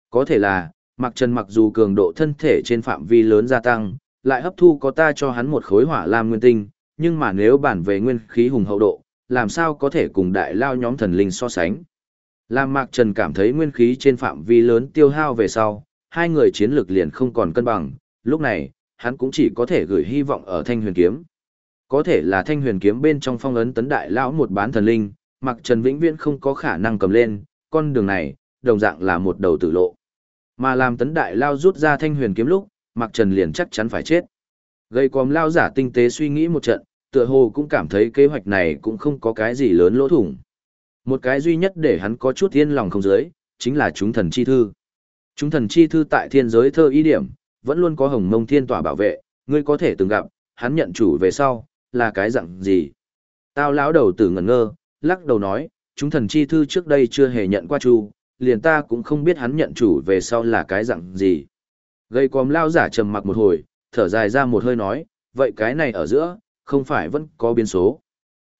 Có thể là, Mạc Trần mặc dù cường độ thân thể trên phạm vi lớn gia tăng, lại hấp thu có ta cho hắn một khối hỏa lam nguyên tinh, nhưng mà nếu bản về nguyên khí hùng hậu độ, làm sao có thể cùng đại lao nhóm thần linh so sánh. Làm Mạc Trần cảm thấy nguyên khí trên phạm vi lớn tiêu hao về sau, hai người chiến lược liền không còn cân bằng, lúc này, hắn cũng chỉ có thể gửi hy vọng ở thanh huyền kiếm. Có thể là thanh huyền kiếm bên trong phong ấn tấn đại lão một bán thần linh, Mạc Trần vĩnh viễn không có khả năng cầm lên, con đường này, đồng dạng là một đầu tử lộ. Mà làm tấn đại lao rút ra thanh huyền kiếm lúc, Mạc Trần liền chắc chắn phải chết. Gây quòm lao giả tinh tế suy nghĩ một trận, tựa hồ cũng cảm thấy kế hoạch này cũng không có cái gì lớn lỗ thủng. Một cái duy nhất để hắn có chút yên lòng không dưới, chính là chúng thần chi thư. Chúng thần chi thư tại thiên giới thơ ý điểm, vẫn luôn có hồng mông thiên tỏa bảo vệ, ngươi có thể từng gặp, hắn nhận chủ về sau, là cái dạng gì. Tao lão đầu tử ngẩn ngơ, lắc đầu nói, chúng thần chi thư trước đây chưa hề nhận qua chu, liền ta cũng không biết hắn nhận chủ về sau là cái dạng gì. Gây quòm lao giả trầm mặc một hồi, thở dài ra một hơi nói, vậy cái này ở giữa, không phải vẫn có biến số.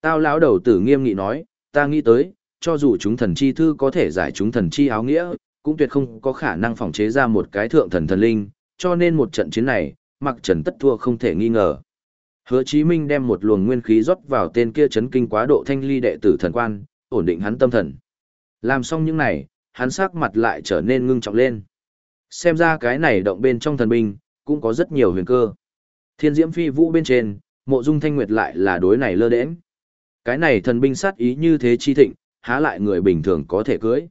Tao lão đầu tử nghiêm nghị nói, ta nghĩ tới, cho dù chúng thần chi thư có thể giải chúng thần chi áo nghĩa, cũng tuyệt không có khả năng phòng chế ra một cái thượng thần thần linh, cho nên một trận chiến này, mặc trần tất thua không thể nghi ngờ. Hứa Chí Minh đem một luồng nguyên khí rót vào tên kia chấn kinh quá độ thanh ly đệ tử thần quan, ổn định hắn tâm thần. Làm xong những này, hắn sắc mặt lại trở nên ngưng trọng lên. Xem ra cái này động bên trong thần binh, cũng có rất nhiều huyền cơ. Thiên diễm phi vũ bên trên, mộ dung thanh nguyệt lại là đối này lơ đễnh. Cái này thần binh sát ý như thế chi thịnh, há lại người bình thường có thể cưới.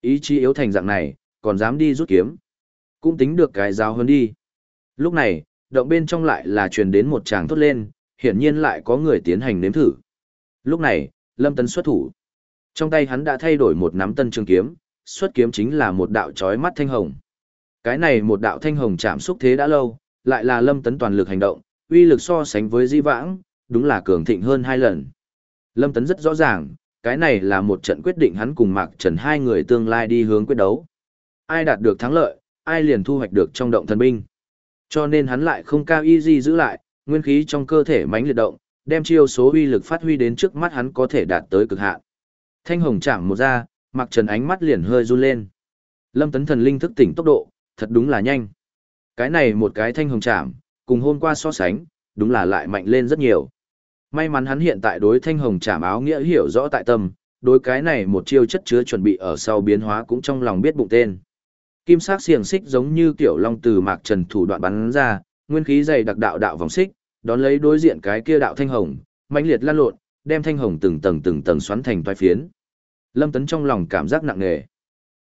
Ý chí yếu thành dạng này, còn dám đi rút kiếm. Cũng tính được cái giáo hơn đi. Lúc này, động bên trong lại là truyền đến một tràng thốt lên, hiển nhiên lại có người tiến hành nếm thử. Lúc này, Lâm Tấn xuất thủ. Trong tay hắn đã thay đổi một nắm tân trường kiếm, xuất kiếm chính là một đạo chói mắt thanh hồng. Cái này một đạo thanh hồng chạm xúc thế đã lâu, lại là Lâm Tấn toàn lực hành động, uy lực so sánh với Di Vãng, đúng là cường thịnh hơn hai lần. Lâm Tấn rất rõ ràng, cái này là một trận quyết định hắn cùng Mạc Trần hai người tương lai đi hướng quyết đấu. Ai đạt được thắng lợi, ai liền thu hoạch được trong động thần binh. Cho nên hắn lại không cao y gì giữ lại, nguyên khí trong cơ thể mãnh liệt động, đem chiêu số uy lực phát huy đến trước mắt hắn có thể đạt tới cực hạn. Thanh hồng chạm một ra, Mạc Trần ánh mắt liền hơi run lên. Lâm Tấn Thần linh thức tỉnh tốc độ, thật đúng là nhanh. Cái này một cái thanh hồng chạm, cùng hôm qua so sánh, đúng là lại mạnh lên rất nhiều. May mắn hắn hiện tại đối thanh hồng trảm áo nghĩa hiểu rõ tại tâm, đối cái này một chiêu chất chứa chuẩn bị ở sau biến hóa cũng trong lòng biết bụng tên. Kim sắc xiềng xích giống như kiểu long từ mạc trần thủ đoạn bắn ra, nguyên khí dày đặc đạo đạo vòng xích, đón lấy đối diện cái kia đạo thanh hồng, mãnh liệt lan lộn, đem thanh hồng từng tầng từng tầng xoắn thành toái phiến. Lâm Tấn trong lòng cảm giác nặng nề.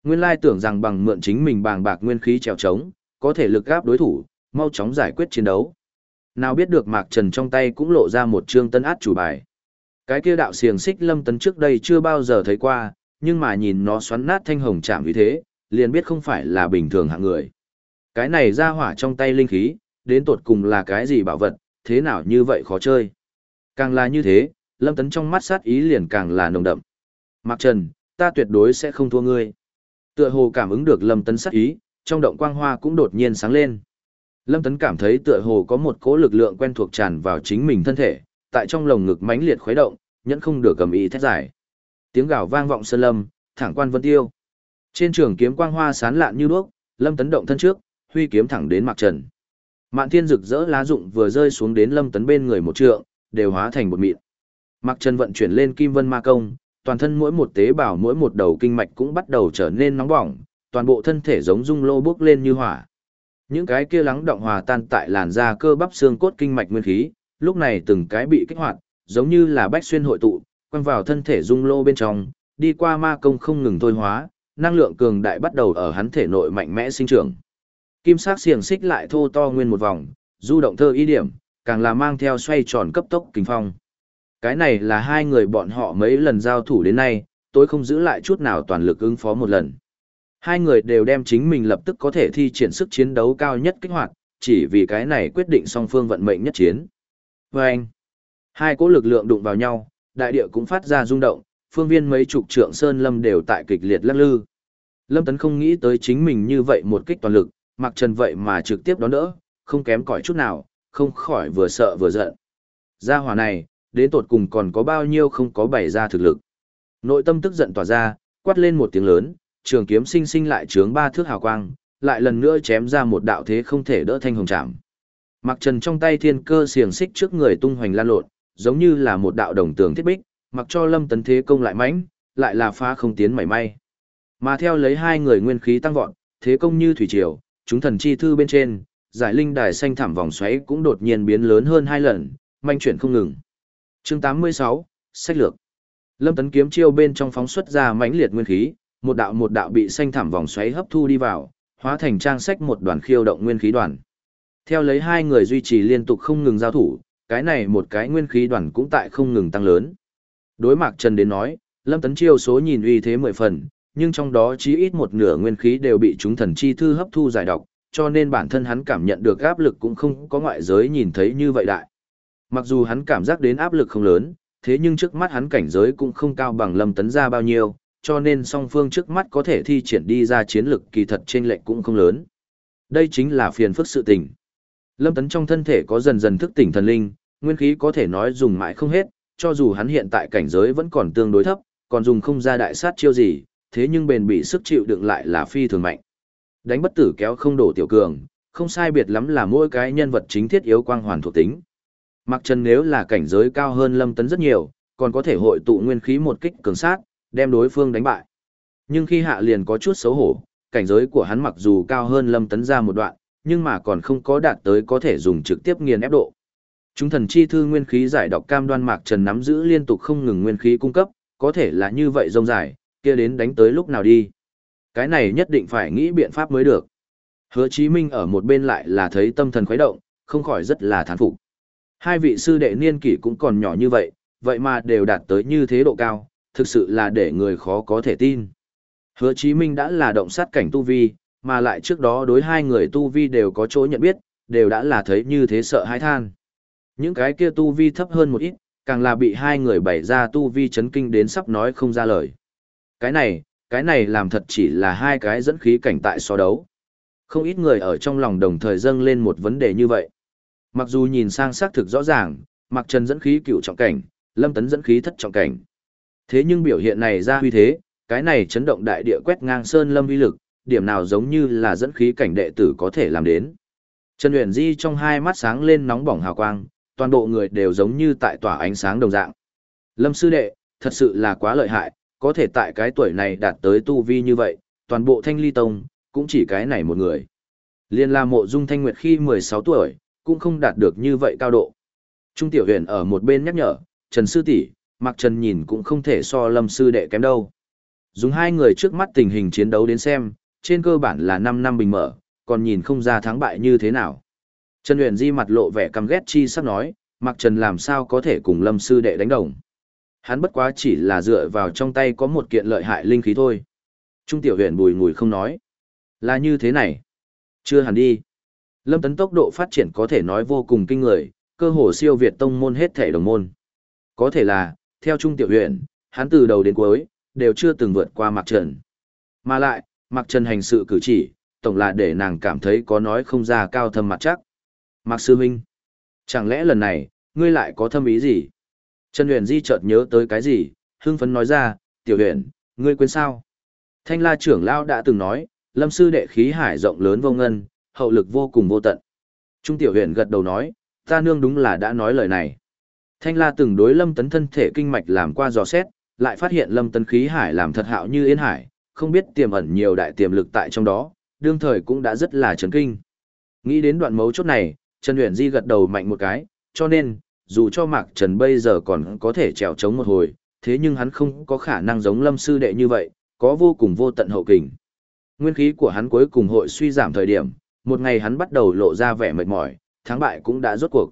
Nguyên lai tưởng rằng bằng mượn chính mình bàng bạc nguyên khí trèo trống, có thể lực gáp đối thủ, mau chóng giải quyết chiến đấu. Nào biết được Mạc Trần trong tay cũng lộ ra một trương tân át chủ bài. Cái kia đạo xiềng xích Lâm Tấn trước đây chưa bao giờ thấy qua, nhưng mà nhìn nó xoắn nát thanh hồng chạm như thế, liền biết không phải là bình thường hạng người. Cái này ra hỏa trong tay linh khí, đến tột cùng là cái gì bảo vật, thế nào như vậy khó chơi. Càng là như thế, Lâm Tấn trong mắt sát ý liền càng là nồng đậm. Mạc Trần, ta tuyệt đối sẽ không thua ngươi. Tựa hồ cảm ứng được Lâm Tấn sát ý, trong động quang hoa cũng đột nhiên sáng lên. Lâm Tấn cảm thấy tựa hồ có một cỗ lực lượng quen thuộc tràn vào chính mình thân thể, tại trong lồng ngực mãnh liệt khuấy động, nhẫn không được cầm ý thét giải. Tiếng gào vang vọng sơn lâm, thẳng quan vân tiêu. Trên trường kiếm quang hoa sán lạn như đuốc, Lâm Tấn động thân trước, huy kiếm thẳng đến Mạc Trần. Mạn Thiên rực rỡ lá dụng vừa rơi xuống đến Lâm Tấn bên người một trượng, đều hóa thành một mịn. Mạc Trần vận chuyển lên Kim Vân Ma công, toàn thân mỗi một tế bào mỗi một đầu kinh mạch cũng bắt đầu trở nên nóng bỏng, toàn bộ thân thể giống dung lô bốc lên như hỏa. Những cái kia lắng động hòa tan tại làn da cơ bắp xương cốt kinh mạch nguyên khí, lúc này từng cái bị kích hoạt, giống như là bách xuyên hội tụ, quăng vào thân thể dung lô bên trong, đi qua ma công không ngừng thôi hóa, năng lượng cường đại bắt đầu ở hắn thể nội mạnh mẽ sinh trưởng. Kim sắc xiềng xích lại thô to nguyên một vòng, du động thơ ý điểm, càng là mang theo xoay tròn cấp tốc kinh phong. Cái này là hai người bọn họ mấy lần giao thủ đến nay, tôi không giữ lại chút nào toàn lực ứng phó một lần. Hai người đều đem chính mình lập tức có thể thi triển sức chiến đấu cao nhất kích hoạt, chỉ vì cái này quyết định song phương vận mệnh nhất chiến. Vâng! hai cỗ lực lượng đụng vào nhau, đại địa cũng phát ra rung động, phương viên mấy chục trượng sơn lâm đều tại kịch liệt lắc lư. Lâm Tấn không nghĩ tới chính mình như vậy một kích toàn lực, mặc trần vậy mà trực tiếp đón đỡ, không kém cỏi chút nào, không khỏi vừa sợ vừa giận. Gia hỏa này, đến tột cùng còn có bao nhiêu không có bày ra thực lực. Nội tâm tức giận tỏa ra, quát lên một tiếng lớn, trường kiếm sinh sinh lại trướng ba thước hào quang, lại lần nữa chém ra một đạo thế không thể đỡ thanh hồng chạm. Mặc trần trong tay thiên cơ xiềng xích trước người tung hoành lan lộn, giống như là một đạo đồng tường thiết bích, mặc cho lâm tấn thế công lại mãnh, lại là phá không tiến mảy may. Mà theo lấy hai người nguyên khí tăng vọt, thế công như thủy triều, chúng thần chi thư bên trên, giải linh đài xanh thảm vòng xoáy cũng đột nhiên biến lớn hơn hai lần, manh chuyển không ngừng. Chương 86, sách lược. Lâm Tấn kiếm chiêu bên trong phóng xuất ra mãnh liệt nguyên khí, một đạo một đạo bị xanh thảm vòng xoáy hấp thu đi vào, hóa thành trang sách một đoàn khiêu động nguyên khí đoàn. Theo lấy hai người duy trì liên tục không ngừng giao thủ, cái này một cái nguyên khí đoàn cũng tại không ngừng tăng lớn. Đối Mạc Trần đến nói, Lâm Tấn chiêu số nhìn uy thế mười phần, nhưng trong đó chí ít một nửa nguyên khí đều bị chúng thần chi thư hấp thu giải độc, cho nên bản thân hắn cảm nhận được áp lực cũng không có ngoại giới nhìn thấy như vậy đại. Mặc dù hắn cảm giác đến áp lực không lớn, thế nhưng trước mắt hắn cảnh giới cũng không cao bằng Lâm Tấn ra bao nhiêu, cho nên song phương trước mắt có thể thi triển đi ra chiến lực kỳ thật trên lệnh cũng không lớn. Đây chính là phiền phức sự tình. Lâm Tấn trong thân thể có dần dần thức tỉnh thần linh, nguyên khí có thể nói dùng mãi không hết, cho dù hắn hiện tại cảnh giới vẫn còn tương đối thấp, còn dùng không ra đại sát chiêu gì, thế nhưng bền bị sức chịu đựng lại là phi thường mạnh. Đánh bất tử kéo không đổ tiểu cường, không sai biệt lắm là mỗi cái nhân vật chính thiết yếu quang hoàn thuộc tính. Mặc Trần nếu là cảnh giới cao hơn Lâm Tấn rất nhiều, còn có thể hội tụ nguyên khí một kích cường sát, đem đối phương đánh bại. Nhưng khi hạ liền có chút xấu hổ, cảnh giới của hắn mặc dù cao hơn Lâm Tấn ra một đoạn, nhưng mà còn không có đạt tới có thể dùng trực tiếp nghiền ép độ. Chúng thần chi thư nguyên khí giải độc cam đoan Mạc Trần nắm giữ liên tục không ngừng nguyên khí cung cấp, có thể là như vậy rông dài, kia đến đánh tới lúc nào đi. Cái này nhất định phải nghĩ biện pháp mới được. Hứa Chí Minh ở một bên lại là thấy tâm thần khuấy động, không khỏi rất là thán phục. Hai vị sư đệ niên kỷ cũng còn nhỏ như vậy, vậy mà đều đạt tới như thế độ cao, thực sự là để người khó có thể tin. Hứa Chí Minh đã là động sát cảnh tu vi, mà lại trước đó đối hai người tu vi đều có chỗ nhận biết, đều đã là thấy như thế sợ hãi than. Những cái kia tu vi thấp hơn một ít, càng là bị hai người bày ra tu vi chấn kinh đến sắp nói không ra lời. Cái này, cái này làm thật chỉ là hai cái dẫn khí cảnh tại so đấu. Không ít người ở trong lòng đồng thời dâng lên một vấn đề như vậy. Mặc dù nhìn sang xác thực rõ ràng, Mạc Trần dẫn khí cựu trọng cảnh, Lâm Tấn dẫn khí thất trọng cảnh. Thế nhưng biểu hiện này ra huy thế, cái này chấn động đại địa quét ngang sơn lâm vi lực, điểm nào giống như là dẫn khí cảnh đệ tử có thể làm đến. Trần Uyển Di trong hai mắt sáng lên nóng bỏng hào quang, toàn bộ người đều giống như tại tỏa ánh sáng đồng dạng. Lâm sư đệ, thật sự là quá lợi hại, có thể tại cái tuổi này đạt tới tu vi như vậy, toàn bộ thanh ly tông, cũng chỉ cái này một người. Liên la mộ dung thanh nguyệt khi 16 tuổi, cũng không đạt được như vậy cao độ. Trung tiểu huyền ở một bên nhắc nhở, Trần sư tỷ, Mạc Trần nhìn cũng không thể so lâm sư đệ kém đâu. Dùng hai người trước mắt tình hình chiến đấu đến xem, trên cơ bản là 5 năm bình mở, còn nhìn không ra thắng bại như thế nào. Trần Huyền Di mặt lộ vẻ căm ghét chi sắp nói, Mạc Trần làm sao có thể cùng lâm sư đệ đánh đồng. Hắn bất quá chỉ là dựa vào trong tay có một kiện lợi hại linh khí thôi. Trung tiểu huyền bùi ngùi không nói. Là như thế này. Chưa hẳn đi. Lâm tấn tốc độ phát triển có thể nói vô cùng kinh người, cơ hồ siêu việt tông môn hết thể đồng môn. Có thể là, theo Trung tiểu huyền, hắn từ đầu đến cuối, đều chưa từng vượt qua Mạc Trần. Mà lại, Mạc Trần hành sự cử chỉ, tổng là để nàng cảm thấy có nói không ra cao thâm mặt chắc. Mạc Sư Minh, chẳng lẽ lần này, ngươi lại có thâm ý gì? Trần Huyền Di chợt nhớ tới cái gì, hưng phấn nói ra, tiểu huyền, ngươi quên sao? Thanh la trưởng lao đã từng nói, lâm sư đệ khí hải rộng lớn vô ngân, hậu lực vô cùng vô tận. Trung tiểu huyền gật đầu nói, ta nương đúng là đã nói lời này. Thanh la từng đối lâm tấn thân thể kinh mạch làm qua dò xét, lại phát hiện lâm tấn khí hải làm thật hạo như yên hải, không biết tiềm ẩn nhiều đại tiềm lực tại trong đó, đương thời cũng đã rất là chấn kinh. Nghĩ đến đoạn mấu chốt này, Trần Huyền Di gật đầu mạnh một cái, cho nên, dù cho Mạc Trần bây giờ còn có thể trèo chống một hồi, thế nhưng hắn không có khả năng giống lâm sư đệ như vậy, có vô cùng vô tận hậu kình. Nguyên khí của hắn cuối cùng hội suy giảm thời điểm, một ngày hắn bắt đầu lộ ra vẻ mệt mỏi, thắng bại cũng đã rốt cuộc.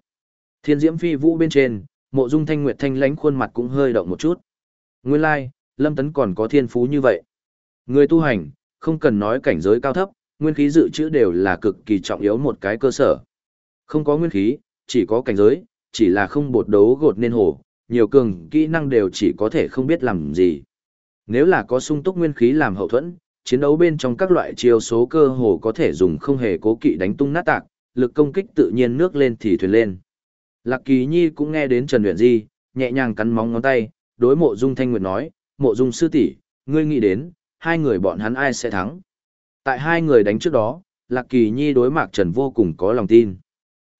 Thiên diễm phi vũ bên trên, mộ dung thanh nguyệt thanh lánh khuôn mặt cũng hơi động một chút. Nguyên lai, like, lâm tấn còn có thiên phú như vậy. Người tu hành, không cần nói cảnh giới cao thấp, nguyên khí dự trữ đều là cực kỳ trọng yếu một cái cơ sở. Không có nguyên khí, chỉ có cảnh giới, chỉ là không bột đấu gột nên hổ, nhiều cường kỹ năng đều chỉ có thể không biết làm gì. Nếu là có sung túc nguyên khí làm hậu thuẫn, chiến đấu bên trong các loại chiêu số cơ hồ có thể dùng không hề cố kỵ đánh tung nát tạc, lực công kích tự nhiên nước lên thì thuyền lên. Lạc Kỳ Nhi cũng nghe đến Trần Uyển Di, nhẹ nhàng cắn móng ngón tay, đối Mộ Dung Thanh Nguyệt nói, "Mộ Dung sư tỷ, ngươi nghĩ đến, hai người bọn hắn ai sẽ thắng?" Tại hai người đánh trước đó, Lạc Kỳ Nhi đối Mạc Trần vô cùng có lòng tin.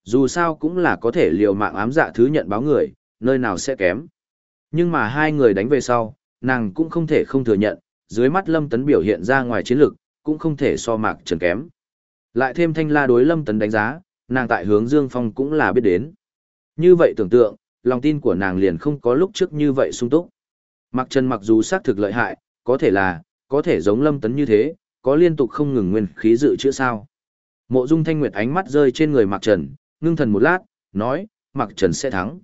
Dù sao cũng là có thể liều mạng ám dạ thứ nhận báo người, nơi nào sẽ kém. Nhưng mà hai người đánh về sau, nàng cũng không thể không thừa nhận, dưới mắt Lâm Tấn biểu hiện ra ngoài chiến lược, cũng không thể so Mạc Trần kém. Lại thêm thanh la đối Lâm Tấn đánh giá, nàng tại hướng Dương Phong cũng là biết đến. Như vậy tưởng tượng, lòng tin của nàng liền không có lúc trước như vậy sung túc. Mạc Trần mặc dù xác thực lợi hại, có thể là, có thể giống Lâm Tấn như thế, có liên tục không ngừng nguyên khí dự chữa sao. Mộ Dung Thanh Nguyệt ánh mắt rơi trên người Mạc Trần, ngưng thần một lát, nói, Mạc Trần sẽ thắng.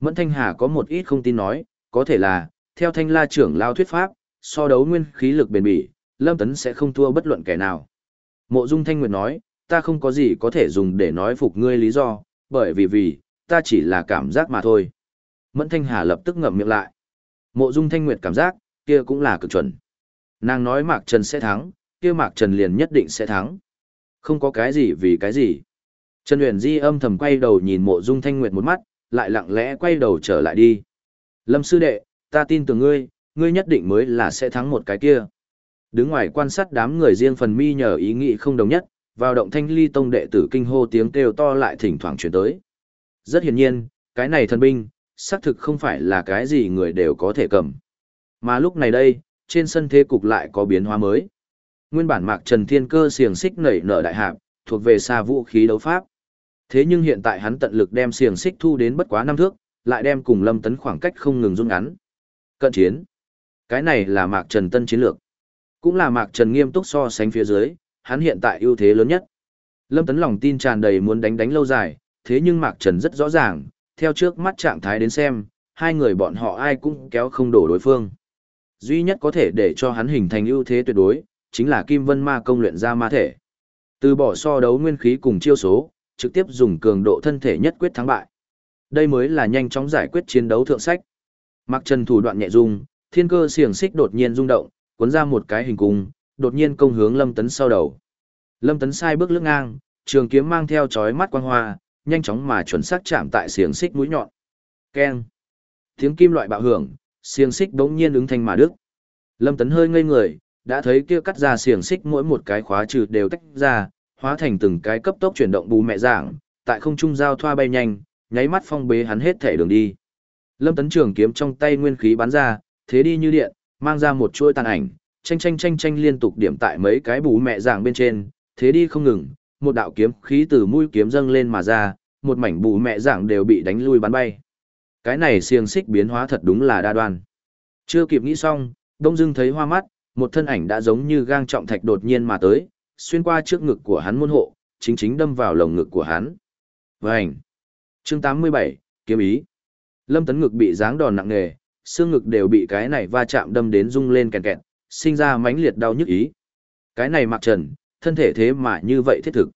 Mẫn Thanh Hà có một ít không tin nói, có thể là, theo Thanh La trưởng lao thuyết pháp, so đấu nguyên khí lực bền bỉ, Lâm Tấn sẽ không thua bất luận kẻ nào. Mộ Dung Thanh Nguyệt nói, ta không có gì có thể dùng để nói phục ngươi lý do, bởi vì vì, ta chỉ là cảm giác mà thôi. Mẫn Thanh Hà lập tức ngậm miệng lại. Mộ Dung Thanh Nguyệt cảm giác, kia cũng là cực chuẩn. Nàng nói Mạc Trần sẽ thắng, kia Mạc Trần liền nhất định sẽ thắng. Không có cái gì vì cái gì. Trần Huyền Di âm thầm quay đầu nhìn Mộ Dung Thanh Nguyệt một mắt, lại lặng lẽ quay đầu trở lại đi. Lâm sư đệ, ta tin tưởng ngươi, ngươi nhất định mới là sẽ thắng một cái kia. Đứng ngoài quan sát đám người riêng phần mi nhờ ý nghĩ không đồng nhất, vào động thanh ly tông đệ tử kinh hô tiếng kêu to lại thỉnh thoảng chuyển tới. Rất hiển nhiên, cái này thần binh, xác thực không phải là cái gì người đều có thể cầm. Mà lúc này đây, trên sân thế cục lại có biến hóa mới. Nguyên bản mạc Trần Thiên Cơ xiềng xích nảy nở đại hạp, thuộc về xa vũ khí đấu pháp. Thế nhưng hiện tại hắn tận lực đem xiềng xích thu đến bất quá năm thước, lại đem cùng Lâm Tấn khoảng cách không ngừng rút ngắn. Cận chiến. Cái này là Mạc Trần tân chiến lược. Cũng là Mạc Trần nghiêm túc so sánh phía dưới, hắn hiện tại ưu thế lớn nhất. Lâm Tấn lòng tin tràn đầy muốn đánh đánh lâu dài, thế nhưng Mạc Trần rất rõ ràng, theo trước mắt trạng thái đến xem, hai người bọn họ ai cũng kéo không đổ đối phương. Duy nhất có thể để cho hắn hình thành ưu thế tuyệt đối, chính là Kim Vân Ma công luyện ra ma thể. Từ bỏ so đấu nguyên khí cùng chiêu số, trực tiếp dùng cường độ thân thể nhất quyết thắng bại. Đây mới là nhanh chóng giải quyết chiến đấu thượng sách. Mạc Trần thủ đoạn nhẹ dung, thiên cơ xiềng xích đột nhiên rung động, cuốn ra một cái hình cung, đột nhiên công hướng Lâm Tấn sau đầu. Lâm Tấn sai bước lướt ngang, trường kiếm mang theo chói mắt quang hoa, nhanh chóng mà chuẩn xác chạm tại xiềng xích mũi nhọn. Keng. Tiếng kim loại bạo hưởng, xiềng xích bỗng nhiên ứng thanh mà đứt. Lâm Tấn hơi ngây người, đã thấy kia cắt ra xiềng xích mỗi một cái khóa trừ đều tách ra, hóa thành từng cái cấp tốc chuyển động bù mẹ dạng, tại không trung giao thoa bay nhanh, nháy mắt phong bế hắn hết thể đường đi. Lâm Tấn trường kiếm trong tay nguyên khí bắn ra, thế đi như điện, mang ra một chuỗi tàn ảnh, tranh tranh tranh tranh liên tục điểm tại mấy cái bù mẹ dạng bên trên, thế đi không ngừng, một đạo kiếm khí từ mũi kiếm dâng lên mà ra, một mảnh bù mẹ dạng đều bị đánh lui bắn bay. Cái này xiềng xích biến hóa thật đúng là đa đoan. Chưa kịp nghĩ xong, Đông Dương thấy hoa mắt, một thân ảnh đã giống như gang trọng thạch đột nhiên mà tới, xuyên qua trước ngực của hắn môn hộ, chính chính đâm vào lồng ngực của hắn. Vành. Chương 87, kiếm ý. Lâm Tấn ngực bị giáng đòn nặng nề, xương ngực đều bị cái này va chạm đâm đến rung lên kẹt kẹt, sinh ra mãnh liệt đau nhức ý. Cái này Mạc Trần, thân thể thế mà như vậy thiết thực.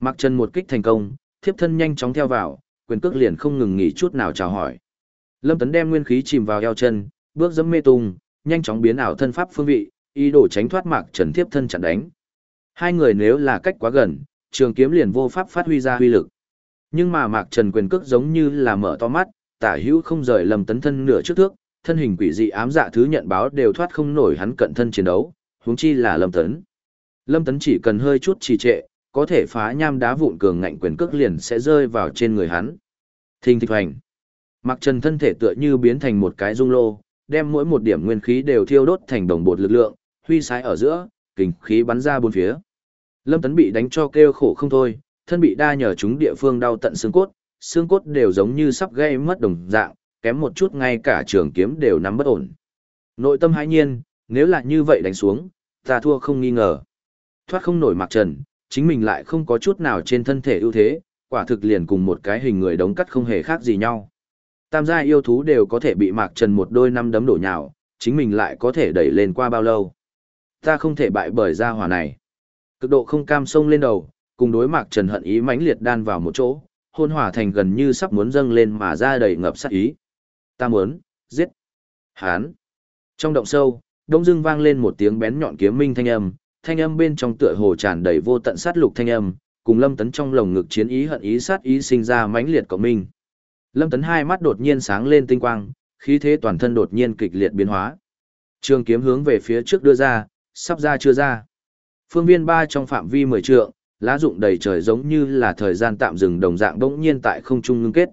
Mạc Trần một kích thành công, thiếp thân nhanh chóng theo vào, quyền cước liền không ngừng nghỉ chút nào chào hỏi. Lâm Tấn đem nguyên khí chìm vào eo chân, bước dẫm mê tung, nhanh chóng biến ảo thân pháp phương vị, ý đồ tránh thoát Mạc Trần Thiếp thân chặn đánh. Hai người nếu là cách quá gần, trường kiếm liền vô pháp phát huy ra huy lực. Nhưng mà Mạc Trần quyền cước giống như là mở to mắt, tả hữu không rời Lâm tấn thân nửa trước thước, thân hình quỷ dị ám dạ thứ nhận báo đều thoát không nổi hắn cận thân chiến đấu, huống chi là Lâm Tấn. Lâm Tấn chỉ cần hơi chút trì trệ, có thể phá nham đá vụn cường ngạnh quyền cước liền sẽ rơi vào trên người hắn. Thình thịch hoành. Mặc Trần thân thể tựa như biến thành một cái dung lô, đem mỗi một điểm nguyên khí đều thiêu đốt thành đồng bột lực lượng, huy sái ở giữa, kình khí bắn ra bốn phía. Lâm Tấn bị đánh cho kêu khổ không thôi, thân bị đa nhờ chúng địa phương đau tận xương cốt, xương cốt đều giống như sắp gây mất đồng dạng, kém một chút ngay cả trường kiếm đều nắm bất ổn. Nội tâm hãi nhiên, nếu là như vậy đánh xuống, ta thua không nghi ngờ. Thoát không nổi mặc trần, chính mình lại không có chút nào trên thân thể ưu thế, quả thực liền cùng một cái hình người đống cắt không hề khác gì nhau. Tam gia yêu thú đều có thể bị mạc trần một đôi năm đấm đổ nhào, chính mình lại có thể đẩy lên qua bao lâu. Ta không thể bại bởi gia hỏa này. Cực độ không cam sông lên đầu, cùng đối mạc trần hận ý mãnh liệt đan vào một chỗ, hôn hỏa thành gần như sắp muốn dâng lên mà ra đầy ngập sát ý. Ta muốn, giết. Hán. Trong động sâu, đông dưng vang lên một tiếng bén nhọn kiếm minh thanh âm, thanh âm bên trong tựa hồ tràn đầy vô tận sát lục thanh âm, cùng Lâm Tấn trong lồng ngực chiến ý hận ý sát ý sinh ra mãnh liệt của mình. Lâm Tấn hai mắt đột nhiên sáng lên tinh quang, khí thế toàn thân đột nhiên kịch liệt biến hóa. Trường kiếm hướng về phía trước đưa ra, sắp ra chưa ra. Phương viên ba trong phạm vi mười trượng, lá rụng đầy trời giống như là thời gian tạm dừng đồng dạng bỗng nhiên tại không trung ngưng kết.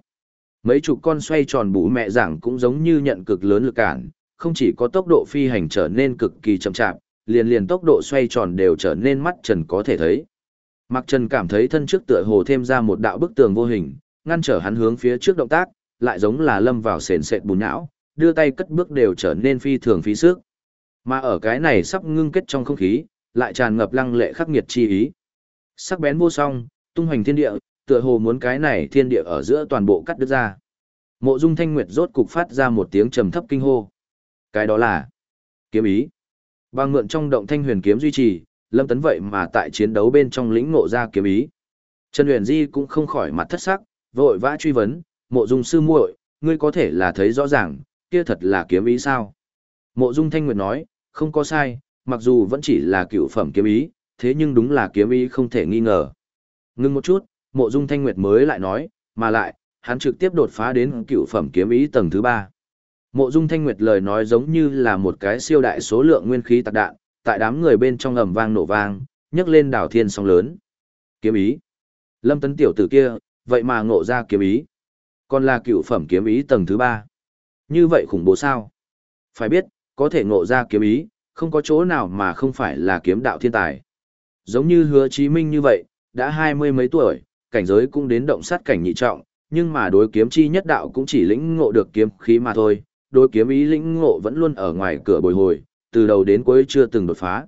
Mấy chục con xoay tròn bú mẹ giảng cũng giống như nhận cực lớn lực cản, không chỉ có tốc độ phi hành trở nên cực kỳ chậm chạp, liền liền tốc độ xoay tròn đều trở nên mắt trần có thể thấy. Mặc Trần cảm thấy thân trước tựa hồ thêm ra một đạo bức tường vô hình, ngăn trở hắn hướng phía trước động tác, lại giống là lâm vào sền sệt bùn não, đưa tay cất bước đều trở nên phi thường phí sức. Mà ở cái này sắp ngưng kết trong không khí, lại tràn ngập lăng lệ khắc nghiệt chi ý. Sắc bén vô song, tung hoành thiên địa, tựa hồ muốn cái này thiên địa ở giữa toàn bộ cắt đứt ra. Mộ Dung Thanh Nguyệt rốt cục phát ra một tiếng trầm thấp kinh hô. Cái đó là kiếm ý. Bằng mượn trong động thanh huyền kiếm duy trì, Lâm Tấn vậy mà tại chiến đấu bên trong lĩnh ngộ ra kiếm ý. Trần Huyền Di cũng không khỏi mặt thất sắc, vội vã truy vấn, "Mộ Dung sư muội, ngươi có thể là thấy rõ ràng, kia thật là kiếm ý sao?" Mộ Dung Thanh Nguyệt nói, "Không có sai, mặc dù vẫn chỉ là cựu phẩm kiếm ý, thế nhưng đúng là kiếm ý không thể nghi ngờ." Ngưng một chút, Mộ Dung Thanh Nguyệt mới lại nói, "Mà lại, hắn trực tiếp đột phá đến cựu phẩm kiếm ý tầng thứ ba. Mộ Dung Thanh Nguyệt lời nói giống như là một cái siêu đại số lượng nguyên khí tạc đạn, tại đám người bên trong ầm vang nổ vang, nhấc lên đảo thiên sóng lớn. Kiếm ý. Lâm Tấn tiểu tử kia, vậy mà ngộ ra kiếm ý. Còn là cựu phẩm kiếm ý tầng thứ ba. Như vậy khủng bố sao? Phải biết, có thể ngộ ra kiếm ý, không có chỗ nào mà không phải là kiếm đạo thiên tài. Giống như hứa chí minh như vậy, đã hai mươi mấy tuổi, cảnh giới cũng đến động sát cảnh nhị trọng, nhưng mà đối kiếm chi nhất đạo cũng chỉ lĩnh ngộ được kiếm khí mà thôi, đối kiếm ý lĩnh ngộ vẫn luôn ở ngoài cửa bồi hồi, từ đầu đến cuối chưa từng đột phá.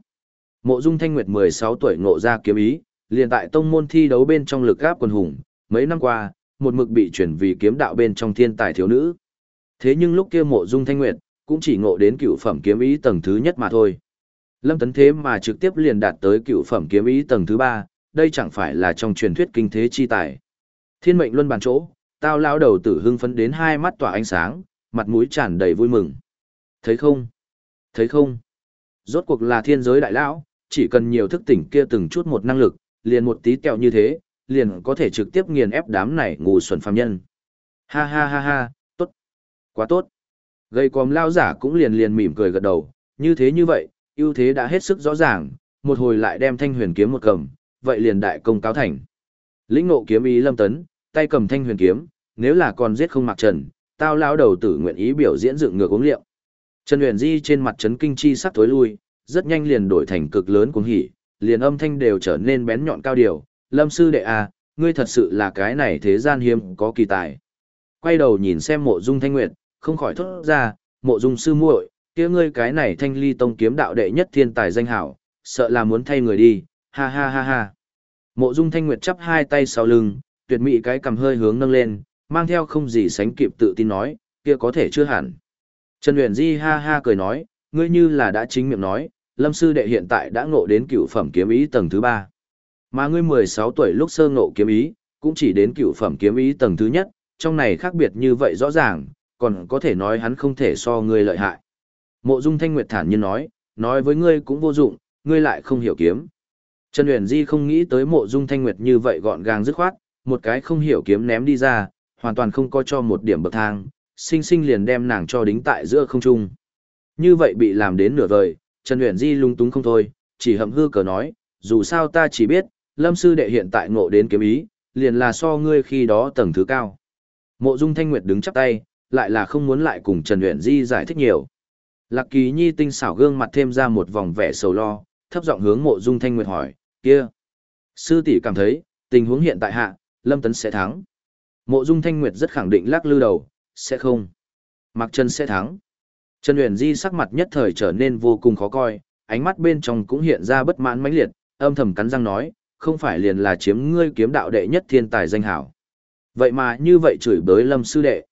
Mộ Dung Thanh Nguyệt 16 tuổi ngộ ra kiếm ý, liền tại tông môn thi đấu bên trong lực gáp quần hùng, mấy năm qua, một mực bị chuyển vì kiếm đạo bên trong thiên tài thiếu nữ. Thế nhưng lúc kia Mộ Dung Thanh Nguyệt cũng chỉ ngộ đến cựu phẩm kiếm ý tầng thứ nhất mà thôi. Lâm Tấn thế mà trực tiếp liền đạt tới cựu phẩm kiếm ý tầng thứ ba, đây chẳng phải là trong truyền thuyết kinh thế chi tài. Thiên mệnh luân bàn chỗ, tao lão đầu tử hưng phấn đến hai mắt tỏa ánh sáng, mặt mũi tràn đầy vui mừng. Thấy không? Thấy không? Rốt cuộc là thiên giới đại lão, chỉ cần nhiều thức tỉnh kia từng chút một năng lực, liền một tí kẹo như thế, liền có thể trực tiếp nghiền ép đám này ngu xuẩn phàm nhân. Ha ha ha ha, tốt. Quá tốt. Gây còm lao giả cũng liền liền mỉm cười gật đầu, như thế như vậy, ưu thế đã hết sức rõ ràng, một hồi lại đem thanh huyền kiếm một cầm, vậy liền đại công cáo thành. Lĩnh ngộ kiếm ý lâm tấn, tay cầm thanh huyền kiếm, nếu là còn giết không mặc trần, tao lao đầu tử nguyện ý biểu diễn dựng ngược uống liệu. Trần Huyền Di trên mặt chấn kinh chi sắc tối lui, rất nhanh liền đổi thành cực lớn cuồng hỉ, liền âm thanh đều trở nên bén nhọn cao điều, "Lâm sư đệ à, ngươi thật sự là cái này thế gian hiếm có kỳ tài." Quay đầu nhìn xem Mộ Dung Thanh Nguyệt, không khỏi thốt ra, "Mộ Dung sư muội, kia ngươi cái này Thanh Ly tông kiếm đạo đệ nhất thiên tài danh hảo, sợ là muốn thay người đi." Ha ha ha ha. Mộ Dung Thanh Nguyệt chắp hai tay sau lưng, tuyệt mỹ cái cầm hơi hướng nâng lên, mang theo không gì sánh kịp tự tin nói, kia có thể chưa hẳn. Trần Huyền Di ha ha cười nói, ngươi như là đã chính miệng nói, Lâm sư đệ hiện tại đã ngộ đến cựu phẩm kiếm ý tầng thứ ba, Mà ngươi 16 tuổi lúc sơ ngộ kiếm ý, cũng chỉ đến cựu phẩm kiếm ý tầng thứ nhất, trong này khác biệt như vậy rõ ràng, còn có thể nói hắn không thể so ngươi lợi hại. Mộ Dung Thanh Nguyệt thản nhiên nói, nói với ngươi cũng vô dụng, ngươi lại không hiểu kiếm. Trần Uyển Di không nghĩ tới mộ dung thanh nguyệt như vậy gọn gàng dứt khoát, một cái không hiểu kiếm ném đi ra, hoàn toàn không có cho một điểm bậc thang, sinh sinh liền đem nàng cho đính tại giữa không trung. Như vậy bị làm đến nửa vời, Trần Uyển Di lung túng không thôi, chỉ hậm hư cờ nói, dù sao ta chỉ biết, lâm sư đệ hiện tại ngộ đến kiếm ý, liền là so ngươi khi đó tầng thứ cao. Mộ Dung Thanh Nguyệt đứng chắp tay, lại là không muốn lại cùng Trần Uyển Di giải thích nhiều. Lạc Kỳ Nhi tinh xảo gương mặt thêm ra một vòng vẻ sầu lo, thấp giọng hướng Mộ Dung Thanh Nguyệt hỏi, "Kia, sư tỷ cảm thấy, tình huống hiện tại hạ, Lâm Tấn sẽ thắng?" Mộ Dung Thanh Nguyệt rất khẳng định lắc lư đầu, "Sẽ không. Mạc Trần sẽ thắng." Trần Uyển Di sắc mặt nhất thời trở nên vô cùng khó coi, ánh mắt bên trong cũng hiện ra bất mãn mãnh liệt, âm thầm cắn răng nói, không phải liền là chiếm ngươi kiếm đạo đệ nhất thiên tài danh hảo. Vậy mà như vậy chửi bới Lâm sư đệ.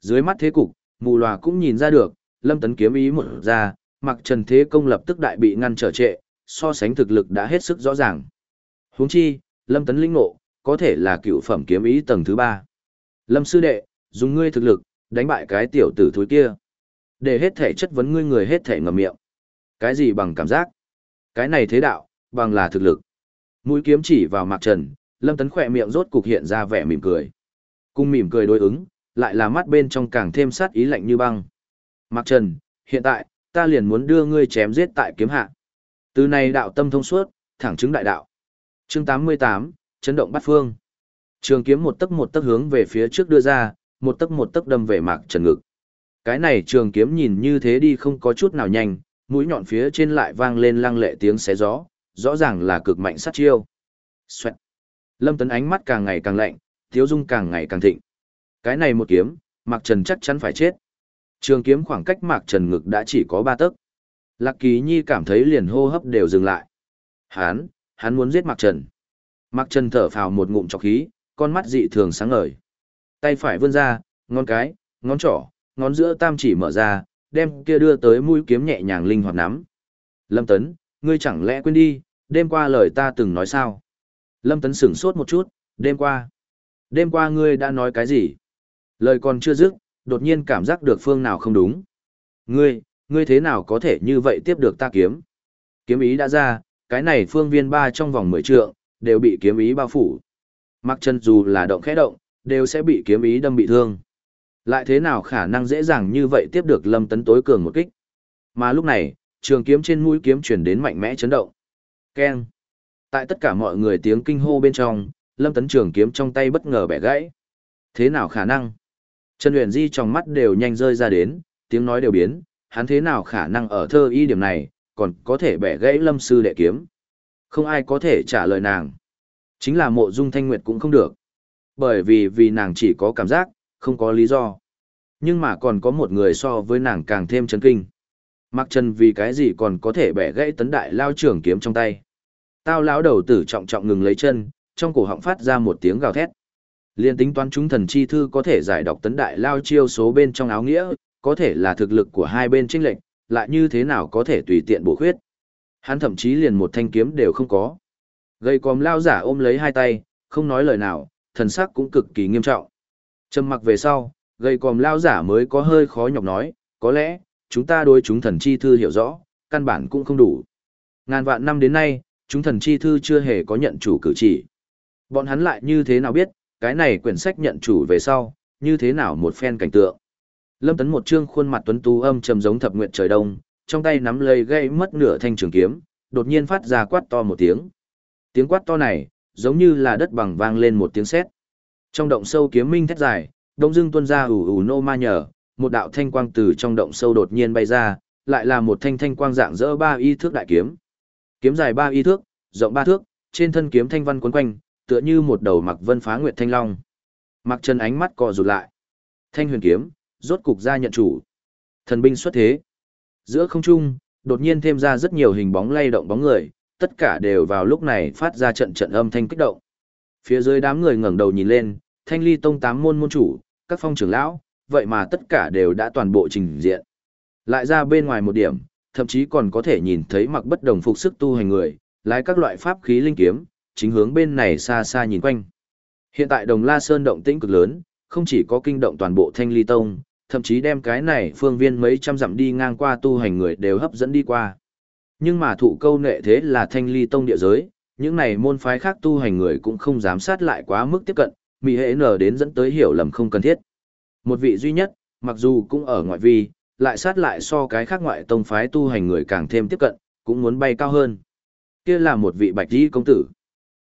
Dưới mắt thế cục, mù lòa cũng nhìn ra được, Lâm tấn kiếm ý một ra, mặc trần thế công lập tức đại bị ngăn trở trệ, so sánh thực lực đã hết sức rõ ràng. Huống chi, Lâm tấn linh ngộ, có thể là cựu phẩm kiếm ý tầng thứ ba. Lâm sư đệ, dùng ngươi thực lực, đánh bại cái tiểu tử thúi kia. Để hết thể chất vấn ngươi người hết thể ngầm miệng. Cái gì bằng cảm giác? Cái này thế đạo, bằng là thực lực. Mũi kiếm chỉ vào Mạc Trần, Lâm Tấn khỏe miệng rốt cục hiện ra vẻ mỉm cười. Cùng mỉm cười đối ứng, lại là mắt bên trong càng thêm sát ý lạnh như băng. Mạc Trần, hiện tại, ta liền muốn đưa ngươi chém giết tại kiếm hạ. Từ này đạo tâm thông suốt, thẳng chứng đại đạo. Chương 88, chấn động bát phương. Trường kiếm một tấc một tấc hướng về phía trước đưa ra, một tấc một tấc đâm về Mạc Trần ngực. Cái này trường kiếm nhìn như thế đi không có chút nào nhanh, mũi nhọn phía trên lại vang lên lăng lệ tiếng xé gió, rõ ràng là cực mạnh sát chiêu. Xoẹt. Lâm Tấn ánh mắt càng ngày càng lạnh, thiếu dung càng ngày càng thịnh. Cái này một kiếm, Mạc Trần chắc chắn phải chết. Trường kiếm khoảng cách Mạc Trần ngực đã chỉ có ba tấc. Lạc Kỳ Nhi cảm thấy liền hô hấp đều dừng lại. Hán, hắn muốn giết Mạc Trần. Mạc Trần thở phào một ngụm trọc khí, con mắt dị thường sáng ngời. Tay phải vươn ra, ngón cái, ngón trỏ, ngón giữa tam chỉ mở ra, đem kia đưa tới mũi kiếm nhẹ nhàng linh hoạt nắm. Lâm Tấn, ngươi chẳng lẽ quên đi, đêm qua lời ta từng nói sao? Lâm Tấn sửng sốt một chút, đêm qua. Đêm qua ngươi đã nói cái gì? Lời còn chưa dứt, đột nhiên cảm giác được phương nào không đúng. Ngươi, ngươi thế nào có thể như vậy tiếp được ta kiếm? Kiếm ý đã ra, cái này phương viên ba trong vòng mười trượng, đều bị kiếm ý bao phủ. Mặc chân dù là động khẽ động, đều sẽ bị kiếm ý đâm bị thương. Lại thế nào khả năng dễ dàng như vậy tiếp được lâm tấn tối cường một kích? Mà lúc này, trường kiếm trên mũi kiếm chuyển đến mạnh mẽ chấn động. Keng! Tại tất cả mọi người tiếng kinh hô bên trong, lâm tấn trường kiếm trong tay bất ngờ bẻ gãy. Thế nào khả năng? Trần Huyền Di trong mắt đều nhanh rơi ra đến, tiếng nói đều biến, hắn thế nào khả năng ở thơ y điểm này, còn có thể bẻ gãy lâm sư đệ kiếm. Không ai có thể trả lời nàng. Chính là mộ dung thanh nguyệt cũng không được. Bởi vì vì nàng chỉ có cảm giác, không có lý do. Nhưng mà còn có một người so với nàng càng thêm chấn kinh. Mặc chân vì cái gì còn có thể bẻ gãy tấn đại lao trưởng kiếm trong tay. Tao lão đầu tử trọng trọng ngừng lấy chân, trong cổ họng phát ra một tiếng gào thét. Liên tính toán chúng thần chi thư có thể giải đọc tấn đại lao chiêu số bên trong áo nghĩa, có thể là thực lực của hai bên chênh lệch, lại như thế nào có thể tùy tiện bổ khuyết. Hắn thậm chí liền một thanh kiếm đều không có. Gây còm lao giả ôm lấy hai tay, không nói lời nào, thần sắc cũng cực kỳ nghiêm trọng. Trầm mặc về sau, gây còm lao giả mới có hơi khó nhọc nói, có lẽ, chúng ta đối chúng thần chi thư hiểu rõ, căn bản cũng không đủ. Ngàn vạn năm đến nay, chúng thần chi thư chưa hề có nhận chủ cử chỉ. Bọn hắn lại như thế nào biết, cái này quyển sách nhận chủ về sau, như thế nào một phen cảnh tượng. Lâm Tấn một trương khuôn mặt tuấn tú âm trầm giống thập nguyện trời đông, trong tay nắm lấy gây mất nửa thanh trường kiếm, đột nhiên phát ra quát to một tiếng. Tiếng quát to này, giống như là đất bằng vang lên một tiếng sét. Trong động sâu kiếm minh thét dài, đông dưng tuôn ra ủ ủ nô ma nhờ, một đạo thanh quang từ trong động sâu đột nhiên bay ra, lại là một thanh thanh quang dạng dỡ ba y thước đại kiếm. Kiếm dài ba y thước, rộng ba thước, trên thân kiếm thanh văn quấn quanh, tựa như một đầu mặc vân phá nguyệt thanh long. Mặc chân ánh mắt cò rụt lại. Thanh huyền kiếm, rốt cục ra nhận chủ. Thần binh xuất thế. Giữa không trung, đột nhiên thêm ra rất nhiều hình bóng lay động bóng người, tất cả đều vào lúc này phát ra trận trận âm thanh kích động. Phía dưới đám người ngẩng đầu nhìn lên, thanh ly tông tám môn môn chủ, các phong trưởng lão, vậy mà tất cả đều đã toàn bộ trình diện. Lại ra bên ngoài một điểm, thậm chí còn có thể nhìn thấy mặc bất đồng phục sức tu hành người, lái các loại pháp khí linh kiếm, chính hướng bên này xa xa nhìn quanh. Hiện tại Đồng La Sơn động tĩnh cực lớn, không chỉ có kinh động toàn bộ Thanh Ly Tông, thậm chí đem cái này phương viên mấy trăm dặm đi ngang qua tu hành người đều hấp dẫn đi qua. Nhưng mà thụ câu nệ thế là thanh ly tông địa giới, những này môn phái khác tu hành người cũng không dám sát lại quá mức tiếp cận, mỹ hệ nở đến dẫn tới hiểu lầm không cần thiết. Một vị duy nhất, mặc dù cũng ở ngoại vi, lại sát lại so cái khác ngoại tông phái tu hành người càng thêm tiếp cận, cũng muốn bay cao hơn. Kia là một vị bạch di công tử.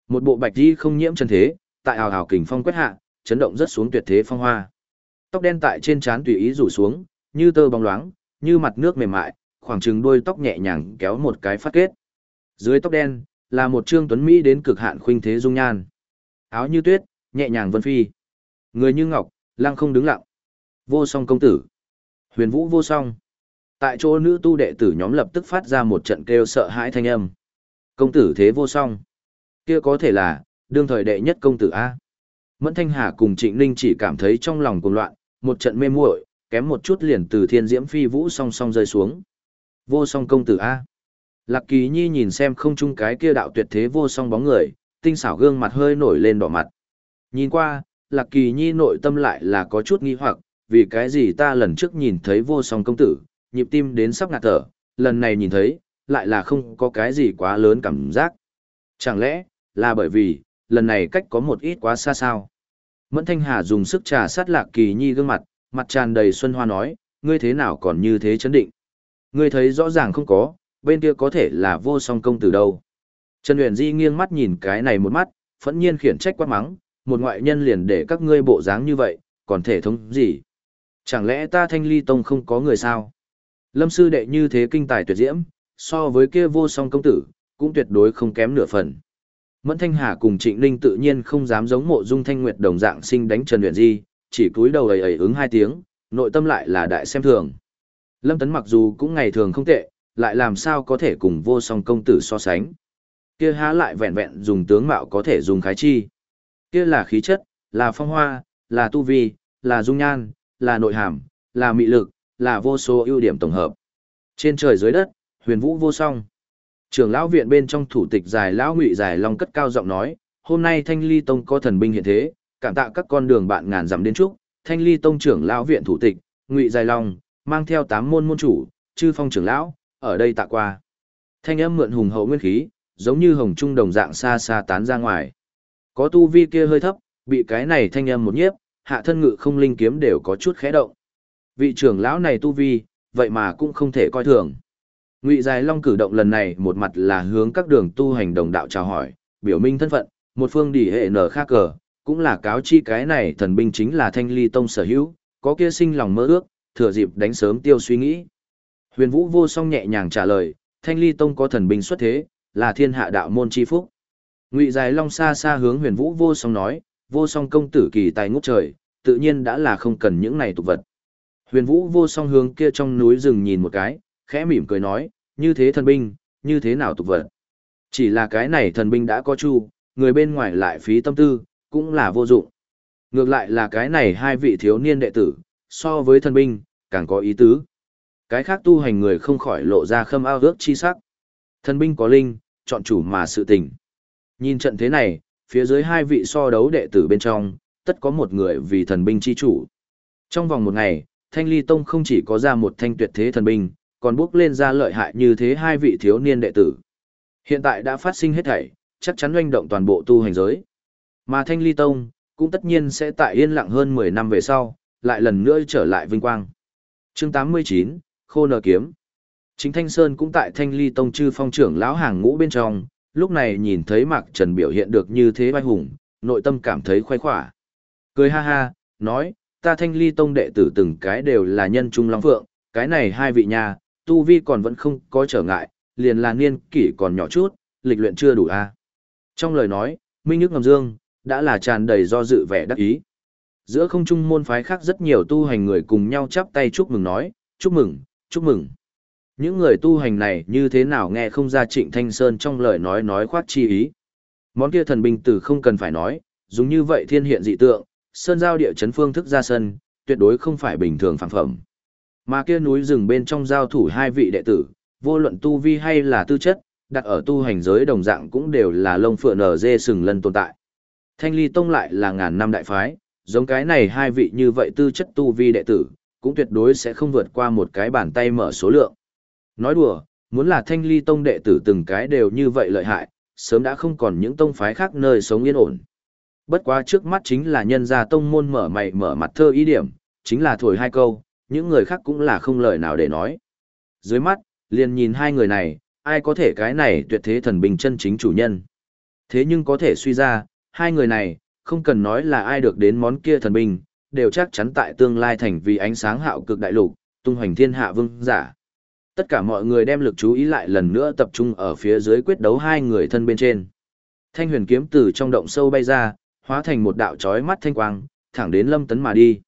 Một bộ bạch di không nhiễm chân thế, tại hào hào kình phong quét hạ, chấn động rất xuống tuyệt thế phong hoa. Tóc đen tại trên trán tùy ý rủ xuống, như tơ bóng loáng, như mặt nước mềm mại, khoảng chừng đuôi tóc nhẹ nhàng kéo một cái phát kết. Dưới tóc đen, là một trương tuấn Mỹ đến cực hạn khuynh thế dung nhan. Áo như tuyết, nhẹ nhàng vân phi. Người như ngọc, lăng không đứng lặng. Vô song công tử. Huyền vũ vô song. Tại chỗ nữ tu đệ tử nhóm lập tức phát ra một trận kêu sợ hãi thanh âm. Công tử thế vô song. Kia có thể là, đương thời đệ nhất công tử A. Mẫn Thanh Hà cùng Trịnh Ninh chỉ cảm thấy trong lòng cuồng loạn, một trận mê muội, kém một chút liền từ thiên diễm phi vũ song song rơi xuống. Vô song công tử A. Lạc Kỳ Nhi nhìn xem không chung cái kia đạo tuyệt thế vô song bóng người, tinh xảo gương mặt hơi nổi lên đỏ mặt. Nhìn qua, Lạc Kỳ Nhi nội tâm lại là có chút nghi hoặc, vì cái gì ta lần trước nhìn thấy vô song công tử, nhịp tim đến sắp ngạt thở, lần này nhìn thấy, lại là không có cái gì quá lớn cảm giác. Chẳng lẽ, là bởi vì, lần này cách có một ít quá xa sao? Mẫn Thanh Hà dùng sức trà sát Lạc Kỳ Nhi gương mặt, mặt tràn đầy xuân hoa nói, ngươi thế nào còn như thế chấn định? Ngươi thấy rõ ràng không có, bên kia có thể là vô song công tử đâu. Trần Huyền Di nghiêng mắt nhìn cái này một mắt, phẫn nhiên khiển trách quát mắng, một ngoại nhân liền để các ngươi bộ dáng như vậy, còn thể thống gì? Chẳng lẽ ta thanh ly tông không có người sao? Lâm sư đệ như thế kinh tài tuyệt diễm, so với kia vô song công tử, cũng tuyệt đối không kém nửa phần. Mẫn Thanh Hà cùng Trịnh Linh tự nhiên không dám giống mộ dung thanh nguyệt đồng dạng sinh đánh Trần Huyền Di, chỉ cúi đầu ấy ấy ứng hai tiếng, nội tâm lại là đại xem thường. Lâm Tấn mặc dù cũng ngày thường không tệ, lại làm sao có thể cùng vô song công tử so sánh. Kia há lại vẹn vẹn dùng tướng mạo có thể dùng khái chi. Kia là khí chất, là phong hoa, là tu vi, là dung nhan, là nội hàm, là mị lực, là vô số ưu điểm tổng hợp. Trên trời dưới đất, huyền vũ vô song. Trưởng lão viện bên trong thủ tịch dài lão ngụy dài long cất cao giọng nói, hôm nay Thanh Ly Tông có thần binh hiện thế, cảm tạ các con đường bạn ngàn dặm đến chúc, Thanh Ly Tông trưởng lão viện thủ tịch, ngụy dài long, mang theo tám môn môn chủ, chư phong trưởng lão, ở đây tạ qua. Thanh âm mượn hùng hậu nguyên khí, giống như hồng trung đồng dạng xa xa tán ra ngoài. Có tu vi kia hơi thấp, bị cái này thanh âm một nhiếp, hạ thân ngự không linh kiếm đều có chút khẽ động. Vị trưởng lão này tu vi, vậy mà cũng không thể coi thường. Ngụy Dài Long cử động lần này một mặt là hướng các đường tu hành đồng đạo chào hỏi, biểu minh thân phận, một phương đỉ hệ nở khác cờ, cũng là cáo chi cái này thần binh chính là thanh ly tông sở hữu, có kia sinh lòng mơ ước, thừa dịp đánh sớm tiêu suy nghĩ. Huyền Vũ vô song nhẹ nhàng trả lời, thanh ly tông có thần binh xuất thế, là thiên hạ đạo môn chi phúc. Ngụy Dài Long xa xa hướng huyền Vũ vô song nói, vô song công tử kỳ tài ngút trời, tự nhiên đã là không cần những này tục vật. Huyền Vũ vô song hướng kia trong núi rừng nhìn một cái, khẽ mỉm cười nói, như thế thần binh, như thế nào tục vật. Chỉ là cái này thần binh đã có chu, người bên ngoài lại phí tâm tư, cũng là vô dụng. Ngược lại là cái này hai vị thiếu niên đệ tử, so với thần binh, càng có ý tứ. Cái khác tu hành người không khỏi lộ ra khâm ao ước chi sắc. Thần binh có linh, chọn chủ mà sự tình. Nhìn trận thế này, phía dưới hai vị so đấu đệ tử bên trong, tất có một người vì thần binh chi chủ. Trong vòng một ngày, Thanh Ly Tông không chỉ có ra một thanh tuyệt thế thần binh, còn bước lên ra lợi hại như thế hai vị thiếu niên đệ tử. Hiện tại đã phát sinh hết thảy, chắc chắn doanh động toàn bộ tu hành giới. Mà Thanh Ly Tông, cũng tất nhiên sẽ tại yên lặng hơn 10 năm về sau, lại lần nữa trở lại vinh quang. Chương 89, Khô Nờ Kiếm Chính Thanh Sơn cũng tại Thanh Ly Tông chư phong trưởng lão hàng ngũ bên trong, lúc này nhìn thấy Mạc Trần biểu hiện được như thế vai hùng, nội tâm cảm thấy khoái khỏa. Cười ha ha, nói, ta Thanh Ly Tông đệ tử từng cái đều là nhân trung long phượng, cái này hai vị nhà, tu vi còn vẫn không có trở ngại, liền là niên kỷ còn nhỏ chút, lịch luyện chưa đủ a. Trong lời nói, Minh Nhức Ngầm Dương, đã là tràn đầy do dự vẻ đắc ý. Giữa không trung môn phái khác rất nhiều tu hành người cùng nhau chắp tay chúc mừng nói, chúc mừng, chúc mừng. Những người tu hành này như thế nào nghe không ra trịnh Thanh Sơn trong lời nói nói khoát chi ý. Món kia thần binh tử không cần phải nói, dùng như vậy thiên hiện dị tượng, sơn giao địa chấn phương thức ra sân, tuyệt đối không phải bình thường phản phẩm. Mà kia núi rừng bên trong giao thủ hai vị đệ tử, vô luận tu vi hay là tư chất, đặt ở tu hành giới đồng dạng cũng đều là lông phượng nở dê sừng lân tồn tại. Thanh ly tông lại là ngàn năm đại phái, giống cái này hai vị như vậy tư chất tu vi đệ tử, cũng tuyệt đối sẽ không vượt qua một cái bàn tay mở số lượng. Nói đùa, muốn là thanh ly tông đệ tử từng cái đều như vậy lợi hại, sớm đã không còn những tông phái khác nơi sống yên ổn. Bất quá trước mắt chính là nhân gia tông môn mở mày mở mặt thơ ý điểm, chính là thổi hai câu, những người khác cũng là không lời nào để nói. Dưới mắt, liền nhìn hai người này, ai có thể cái này tuyệt thế thần bình chân chính chủ nhân. Thế nhưng có thể suy ra, hai người này, không cần nói là ai được đến món kia thần binh, đều chắc chắn tại tương lai thành vì ánh sáng hạo cực đại lục, tung hoành thiên hạ vương giả. Tất cả mọi người đem lực chú ý lại lần nữa tập trung ở phía dưới quyết đấu hai người thân bên trên. Thanh huyền kiếm từ trong động sâu bay ra, hóa thành một đạo chói mắt thanh quang, thẳng đến Lâm Tấn mà đi.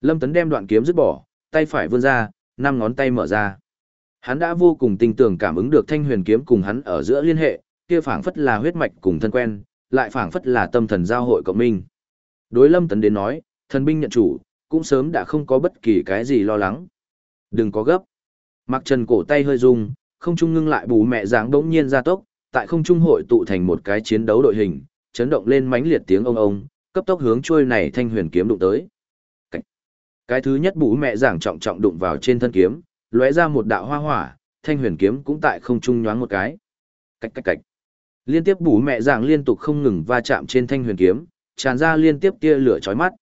Lâm Tấn đem đoạn kiếm dứt bỏ, tay phải vươn ra, năm ngón tay mở ra. Hắn đã vô cùng tinh tường cảm ứng được thanh huyền kiếm cùng hắn ở giữa liên hệ, kia phảng phất là huyết mạch cùng thân quen, lại phảng phất là tâm thần giao hội cộng minh. Đối Lâm Tấn đến nói, thần binh nhận chủ, cũng sớm đã không có bất kỳ cái gì lo lắng. Đừng có gấp. Mặc trần cổ tay hơi rung, không trung ngưng lại bù mẹ dáng đống nhiên ra tốc, tại không trung hội tụ thành một cái chiến đấu đội hình, chấn động lên mãnh liệt tiếng ông ông, cấp tốc hướng trôi này thanh huyền kiếm đụng tới. Cái, cái thứ nhất bù mẹ giảng trọng trọng đụng vào trên thân kiếm, lóe ra một đạo hoa hỏa, thanh huyền kiếm cũng tại không trung nhoáng một cái. Cách cách cách. Liên tiếp bù mẹ dạng liên tục không ngừng va chạm trên thanh huyền kiếm, tràn ra liên tiếp tia lửa chói mắt.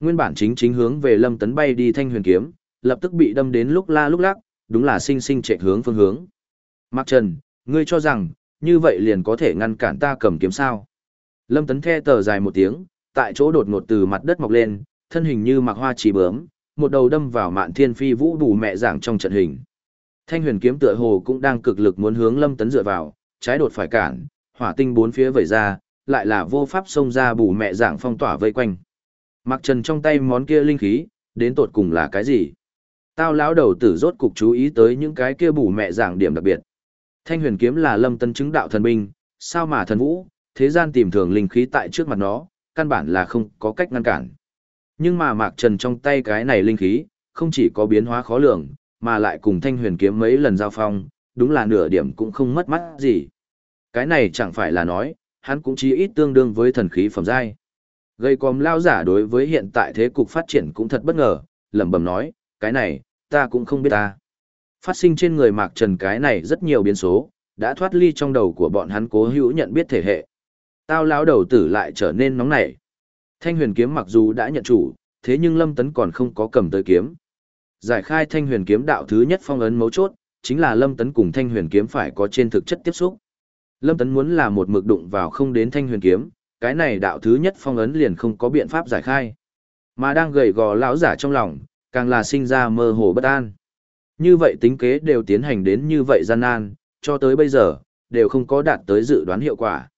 Nguyên bản chính chính hướng về Lâm Tấn bay đi thanh huyền kiếm, lập tức bị đâm đến lúc la lúc lắc, đúng là sinh sinh chạy hướng phương hướng. Mạc Trần, ngươi cho rằng, như vậy liền có thể ngăn cản ta cầm kiếm sao? Lâm Tấn the tờ dài một tiếng, tại chỗ đột ngột từ mặt đất mọc lên, thân hình như mặc hoa chỉ bướm, một đầu đâm vào mạn thiên phi vũ bù mẹ dạng trong trận hình. Thanh huyền kiếm tựa hồ cũng đang cực lực muốn hướng Lâm Tấn dựa vào, trái đột phải cản, hỏa tinh bốn phía vẩy ra, lại là vô pháp xông ra bù mẹ dạng phong tỏa vây quanh. Mặc trần trong tay món kia linh khí, đến tột cùng là cái gì? Tao lão đầu tử rốt cục chú ý tới những cái kia bù mẹ dạng điểm đặc biệt. Thanh huyền kiếm là lâm tân chứng đạo thần binh, sao mà thần vũ, thế gian tìm thường linh khí tại trước mặt nó, căn bản là không có cách ngăn cản. Nhưng mà mạc trần trong tay cái này linh khí, không chỉ có biến hóa khó lường, mà lại cùng thanh huyền kiếm mấy lần giao phong, đúng là nửa điểm cũng không mất mắt gì. Cái này chẳng phải là nói, hắn cũng chỉ ít tương đương với thần khí phẩm giai. Gây còm lao giả đối với hiện tại thế cục phát triển cũng thật bất ngờ, lẩm bẩm nói, cái này, ta cũng không biết ta. Phát sinh trên người Mạc Trần cái này rất nhiều biến số, đã thoát ly trong đầu của bọn hắn cố hữu nhận biết thể hệ. Tao lão đầu tử lại trở nên nóng nảy. Thanh huyền kiếm mặc dù đã nhận chủ, thế nhưng Lâm Tấn còn không có cầm tới kiếm. Giải khai thanh huyền kiếm đạo thứ nhất phong ấn mấu chốt, chính là Lâm Tấn cùng thanh huyền kiếm phải có trên thực chất tiếp xúc. Lâm Tấn muốn là một mực đụng vào không đến thanh huyền kiếm, cái này đạo thứ nhất phong ấn liền không có biện pháp giải khai. Mà đang gầy gò lão giả trong lòng, càng là sinh ra mơ hồ bất an. Như vậy tính kế đều tiến hành đến như vậy gian nan, cho tới bây giờ, đều không có đạt tới dự đoán hiệu quả.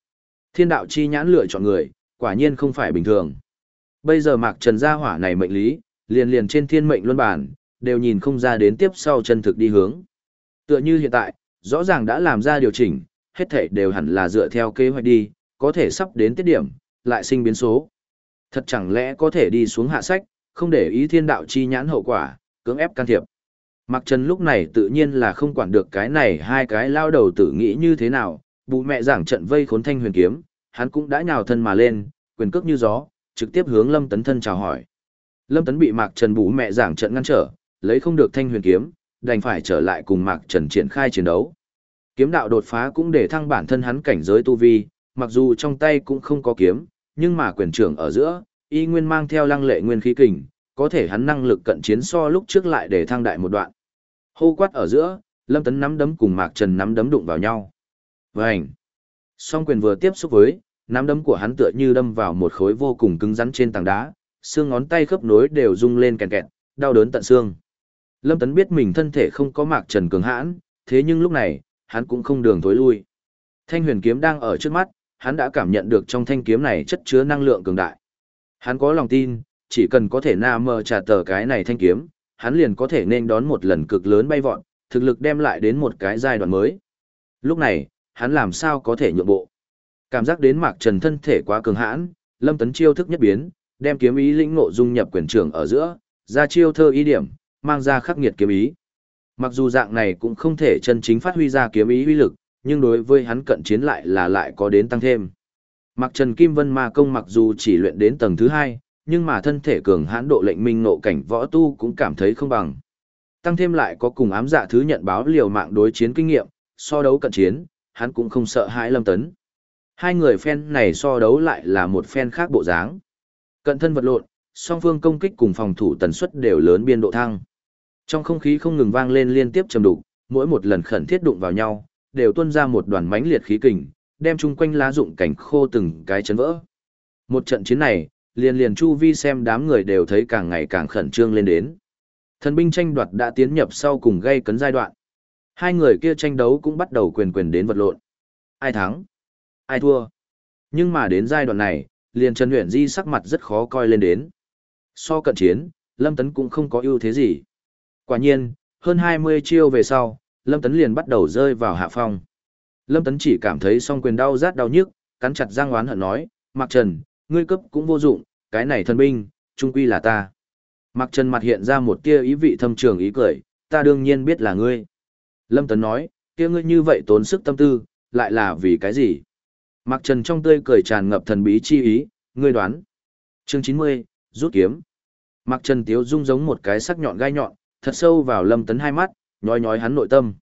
Thiên đạo chi nhãn lựa chọn người, quả nhiên không phải bình thường. Bây giờ mạc trần gia hỏa này mệnh lý, liền liền trên thiên mệnh luân bản, đều nhìn không ra đến tiếp sau chân thực đi hướng. Tựa như hiện tại, rõ ràng đã làm ra điều chỉnh, hết thảy đều hẳn là dựa theo kế hoạch đi, có thể sắp đến tiết điểm, lại sinh biến số. Thật chẳng lẽ có thể đi xuống hạ sách, không để ý thiên đạo chi nhãn hậu quả, cưỡng ép can thiệp. Mặc Trần lúc này tự nhiên là không quản được cái này hai cái lao đầu tử nghĩ như thế nào, bù mẹ giảng trận vây khốn thanh huyền kiếm, hắn cũng đã nhào thân mà lên, quyền cước như gió, trực tiếp hướng Lâm Tấn thân chào hỏi. Lâm Tấn bị Mạc Trần bù mẹ giảng trận ngăn trở, lấy không được thanh huyền kiếm, đành phải trở lại cùng Mạc Trần triển khai chiến đấu. Kiếm đạo đột phá cũng để thăng bản thân hắn cảnh giới tu vi, mặc dù trong tay cũng không có kiếm, nhưng mà quyền trưởng ở giữa, y nguyên mang theo lăng lệ nguyên khí kình, có thể hắn năng lực cận chiến so lúc trước lại để thăng đại một đoạn. Hô quát ở giữa, Lâm Tấn nắm đấm cùng Mạc Trần nắm đấm đụng vào nhau. Vành. Song quyền vừa tiếp xúc với, nắm đấm của hắn tựa như đâm vào một khối vô cùng cứng rắn trên tảng đá, xương ngón tay khớp nối đều rung lên kèn kẹt, đau đớn tận xương. Lâm Tấn biết mình thân thể không có Mạc Trần cường hãn, thế nhưng lúc này, hắn cũng không đường thối lui. Thanh huyền kiếm đang ở trước mắt, hắn đã cảm nhận được trong thanh kiếm này chất chứa năng lượng cường đại. Hắn có lòng tin, chỉ cần có thể na mờ trả tờ cái này thanh kiếm, hắn liền có thể nên đón một lần cực lớn bay vọt, thực lực đem lại đến một cái giai đoạn mới. Lúc này, hắn làm sao có thể nhượng bộ. Cảm giác đến mạc trần thân thể quá cường hãn, lâm tấn chiêu thức nhất biến, đem kiếm ý lĩnh ngộ dung nhập quyền trưởng ở giữa, ra chiêu thơ ý điểm, mang ra khắc nghiệt kiếm ý. Mặc dù dạng này cũng không thể chân chính phát huy ra kiếm ý uy lực, nhưng đối với hắn cận chiến lại là lại có đến tăng thêm. Mặc Trần Kim Vân Ma công mặc dù chỉ luyện đến tầng thứ hai, nhưng mà thân thể cường hãn độ lệnh minh nộ cảnh võ tu cũng cảm thấy không bằng. Tăng thêm lại có cùng ám dạ thứ nhận báo liều mạng đối chiến kinh nghiệm, so đấu cận chiến, hắn cũng không sợ hãi Lâm Tấn. Hai người phen này so đấu lại là một phen khác bộ dáng. Cận thân vật lộn, song phương công kích cùng phòng thủ tần suất đều lớn biên độ thăng. Trong không khí không ngừng vang lên liên tiếp trầm đục, mỗi một lần khẩn thiết đụng vào nhau, đều tuôn ra một đoàn mãnh liệt khí kình, đem chung quanh lá dụng cảnh khô từng cái chấn vỡ. Một trận chiến này, liền liền chu vi xem đám người đều thấy càng ngày càng khẩn trương lên đến. Thần binh tranh đoạt đã tiến nhập sau cùng gây cấn giai đoạn. Hai người kia tranh đấu cũng bắt đầu quyền quyền đến vật lộn. Ai thắng? Ai thua? Nhưng mà đến giai đoạn này, liền Trần uyển Di sắc mặt rất khó coi lên đến. So cận chiến, Lâm Tấn cũng không có ưu thế gì. Quả nhiên, hơn 20 chiêu về sau, Lâm Tấn liền bắt đầu rơi vào hạ phong. Lâm Tấn chỉ cảm thấy song quyền đau rát đau nhức, cắn chặt răng oán hận nói, Mạc Trần, ngươi cấp cũng vô dụng, cái này thân binh, trung quy là ta. Mạc Trần mặt hiện ra một tia ý vị thâm trường ý cười, ta đương nhiên biết là ngươi. Lâm Tấn nói, kia ngươi như vậy tốn sức tâm tư, lại là vì cái gì? Mạc Trần trong tươi cười tràn ngập thần bí chi ý, ngươi đoán. Chương 90, rút kiếm. Mạc Trần Tiếu Dung giống một cái sắc nhọn gai nhọn, thật sâu vào Lâm Tấn hai mắt, nhói nhói hắn nội tâm.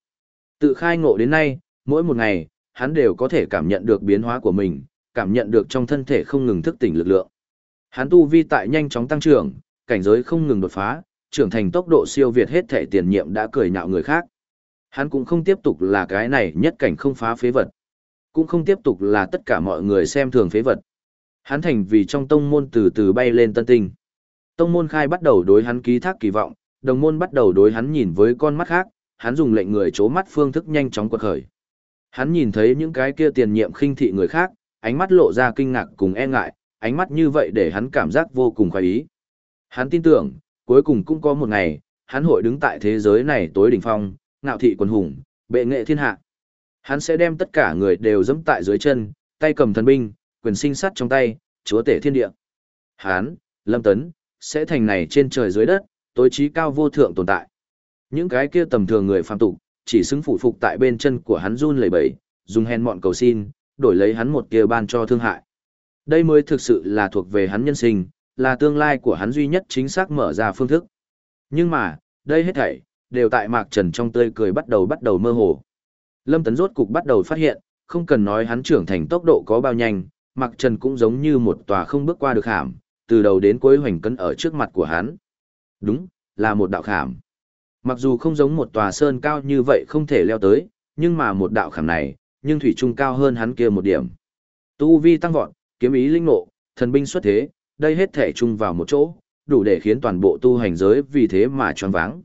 Tự khai ngộ đến nay, mỗi một ngày, hắn đều có thể cảm nhận được biến hóa của mình, cảm nhận được trong thân thể không ngừng thức tỉnh lực lượng. Hắn tu vi tại nhanh chóng tăng trưởng, cảnh giới không ngừng đột phá, trưởng thành tốc độ siêu việt hết thể tiền nhiệm đã cười nhạo người khác. Hắn cũng không tiếp tục là cái này nhất cảnh không phá phế vật. Cũng không tiếp tục là tất cả mọi người xem thường phế vật. Hắn thành vì trong tông môn từ từ bay lên tân tinh. Tông môn khai bắt đầu đối hắn ký thác kỳ vọng, đồng môn bắt đầu đối hắn nhìn với con mắt khác, hắn dùng lệnh người chố mắt phương thức nhanh chóng quật khởi. Hắn nhìn thấy những cái kia tiền nhiệm khinh thị người khác, ánh mắt lộ ra kinh ngạc cùng e ngại, ánh mắt như vậy để hắn cảm giác vô cùng khoái ý. Hắn tin tưởng, cuối cùng cũng có một ngày, hắn hội đứng tại thế giới này tối đỉnh phong, ngạo thị quần hùng, bệ nghệ thiên hạ. Hắn sẽ đem tất cả người đều dẫm tại dưới chân, tay cầm thần binh, quyền sinh sắt trong tay, chúa tể thiên địa. Hắn, Lâm Tấn, sẽ thành này trên trời dưới đất, tối trí cao vô thượng tồn tại. Những cái kia tầm thường người phàm tục, chỉ xứng phụ phục tại bên chân của hắn run lẩy bẩy, dùng hèn mọn cầu xin, đổi lấy hắn một kia ban cho thương hại. Đây mới thực sự là thuộc về hắn nhân sinh, là tương lai của hắn duy nhất chính xác mở ra phương thức. Nhưng mà, đây hết thảy, đều tại Mạc Trần trong tươi cười bắt đầu bắt đầu mơ hồ. Lâm Tấn rốt cục bắt đầu phát hiện, không cần nói hắn trưởng thành tốc độ có bao nhanh, Mạc Trần cũng giống như một tòa không bước qua được hàm, từ đầu đến cuối hoành cân ở trước mặt của hắn. Đúng, là một đạo khảm. Mặc dù không giống một tòa sơn cao như vậy không thể leo tới, nhưng mà một đạo khảm này, nhưng thủy trung cao hơn hắn kia một điểm. Tu vi tăng vọt, kiếm ý linh nộ, thần binh xuất thế, đây hết thể chung vào một chỗ, đủ để khiến toàn bộ tu hành giới vì thế mà tròn váng.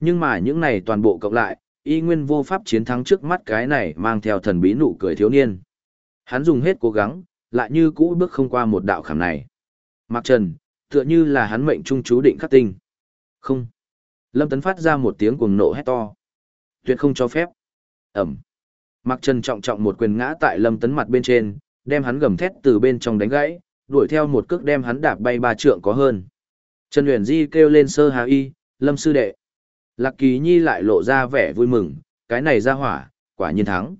Nhưng mà những này toàn bộ cộng lại, y nguyên vô pháp chiến thắng trước mắt cái này mang theo thần bí nụ cười thiếu niên. Hắn dùng hết cố gắng, lại như cũ bước không qua một đạo khảm này. Mạc Trần, tựa như là hắn mệnh trung chú định khắc tinh. Không. Lâm Tấn phát ra một tiếng cuồng nộ hét to. Tuyệt không cho phép. Ẩm. mặc Trần trọng trọng một quyền ngã tại Lâm Tấn mặt bên trên, đem hắn gầm thét từ bên trong đánh gãy, đuổi theo một cước đem hắn đạp bay ba trượng có hơn. Trần Huyền Di kêu lên sơ hà y, Lâm sư đệ. Lạc Kỳ Nhi lại lộ ra vẻ vui mừng, cái này ra hỏa, quả nhiên thắng.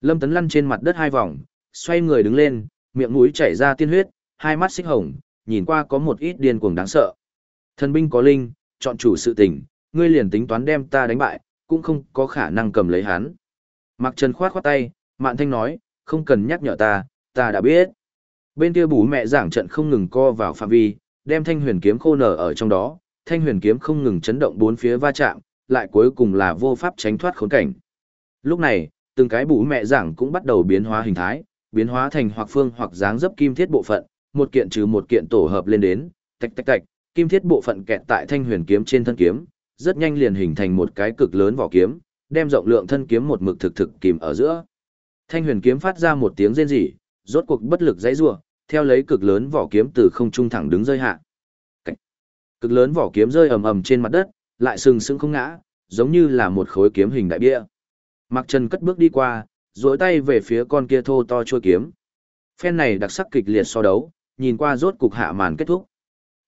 Lâm Tấn lăn trên mặt đất hai vòng, xoay người đứng lên, miệng mũi chảy ra tiên huyết, hai mắt xích hồng, nhìn qua có một ít điên cuồng đáng sợ. Thần binh có linh, chọn chủ sự tình, ngươi liền tính toán đem ta đánh bại, cũng không có khả năng cầm lấy hắn. Mạc Trần khoát khoát tay, Mạn Thanh nói, không cần nhắc nhở ta, ta đã biết. Bên kia bú mẹ giảng trận không ngừng co vào phạm vi, đem thanh huyền kiếm khô nở ở trong đó, thanh huyền kiếm không ngừng chấn động bốn phía va chạm, lại cuối cùng là vô pháp tránh thoát khốn cảnh. Lúc này, từng cái bú mẹ giảng cũng bắt đầu biến hóa hình thái, biến hóa thành hoặc phương hoặc dáng dấp kim thiết bộ phận, một kiện trừ một kiện tổ hợp lên đến, tạch tạch tạch, kim thiết bộ phận kẹt tại thanh huyền kiếm trên thân kiếm, rất nhanh liền hình thành một cái cực lớn vỏ kiếm, đem rộng lượng thân kiếm một mực thực thực kìm ở giữa. Thanh huyền kiếm phát ra một tiếng rên rỉ, rốt cuộc bất lực dãy rủa, theo lấy cực lớn vỏ kiếm từ không trung thẳng đứng rơi hạ. Cảnh. Cực lớn vỏ kiếm rơi ầm ầm trên mặt đất, lại sừng sững không ngã, giống như là một khối kiếm hình đại bia. Mạc Trần cất bước đi qua, duỗi tay về phía con kia thô to chuôi kiếm. Phen này đặc sắc kịch liệt so đấu, nhìn qua rốt cục hạ màn kết thúc.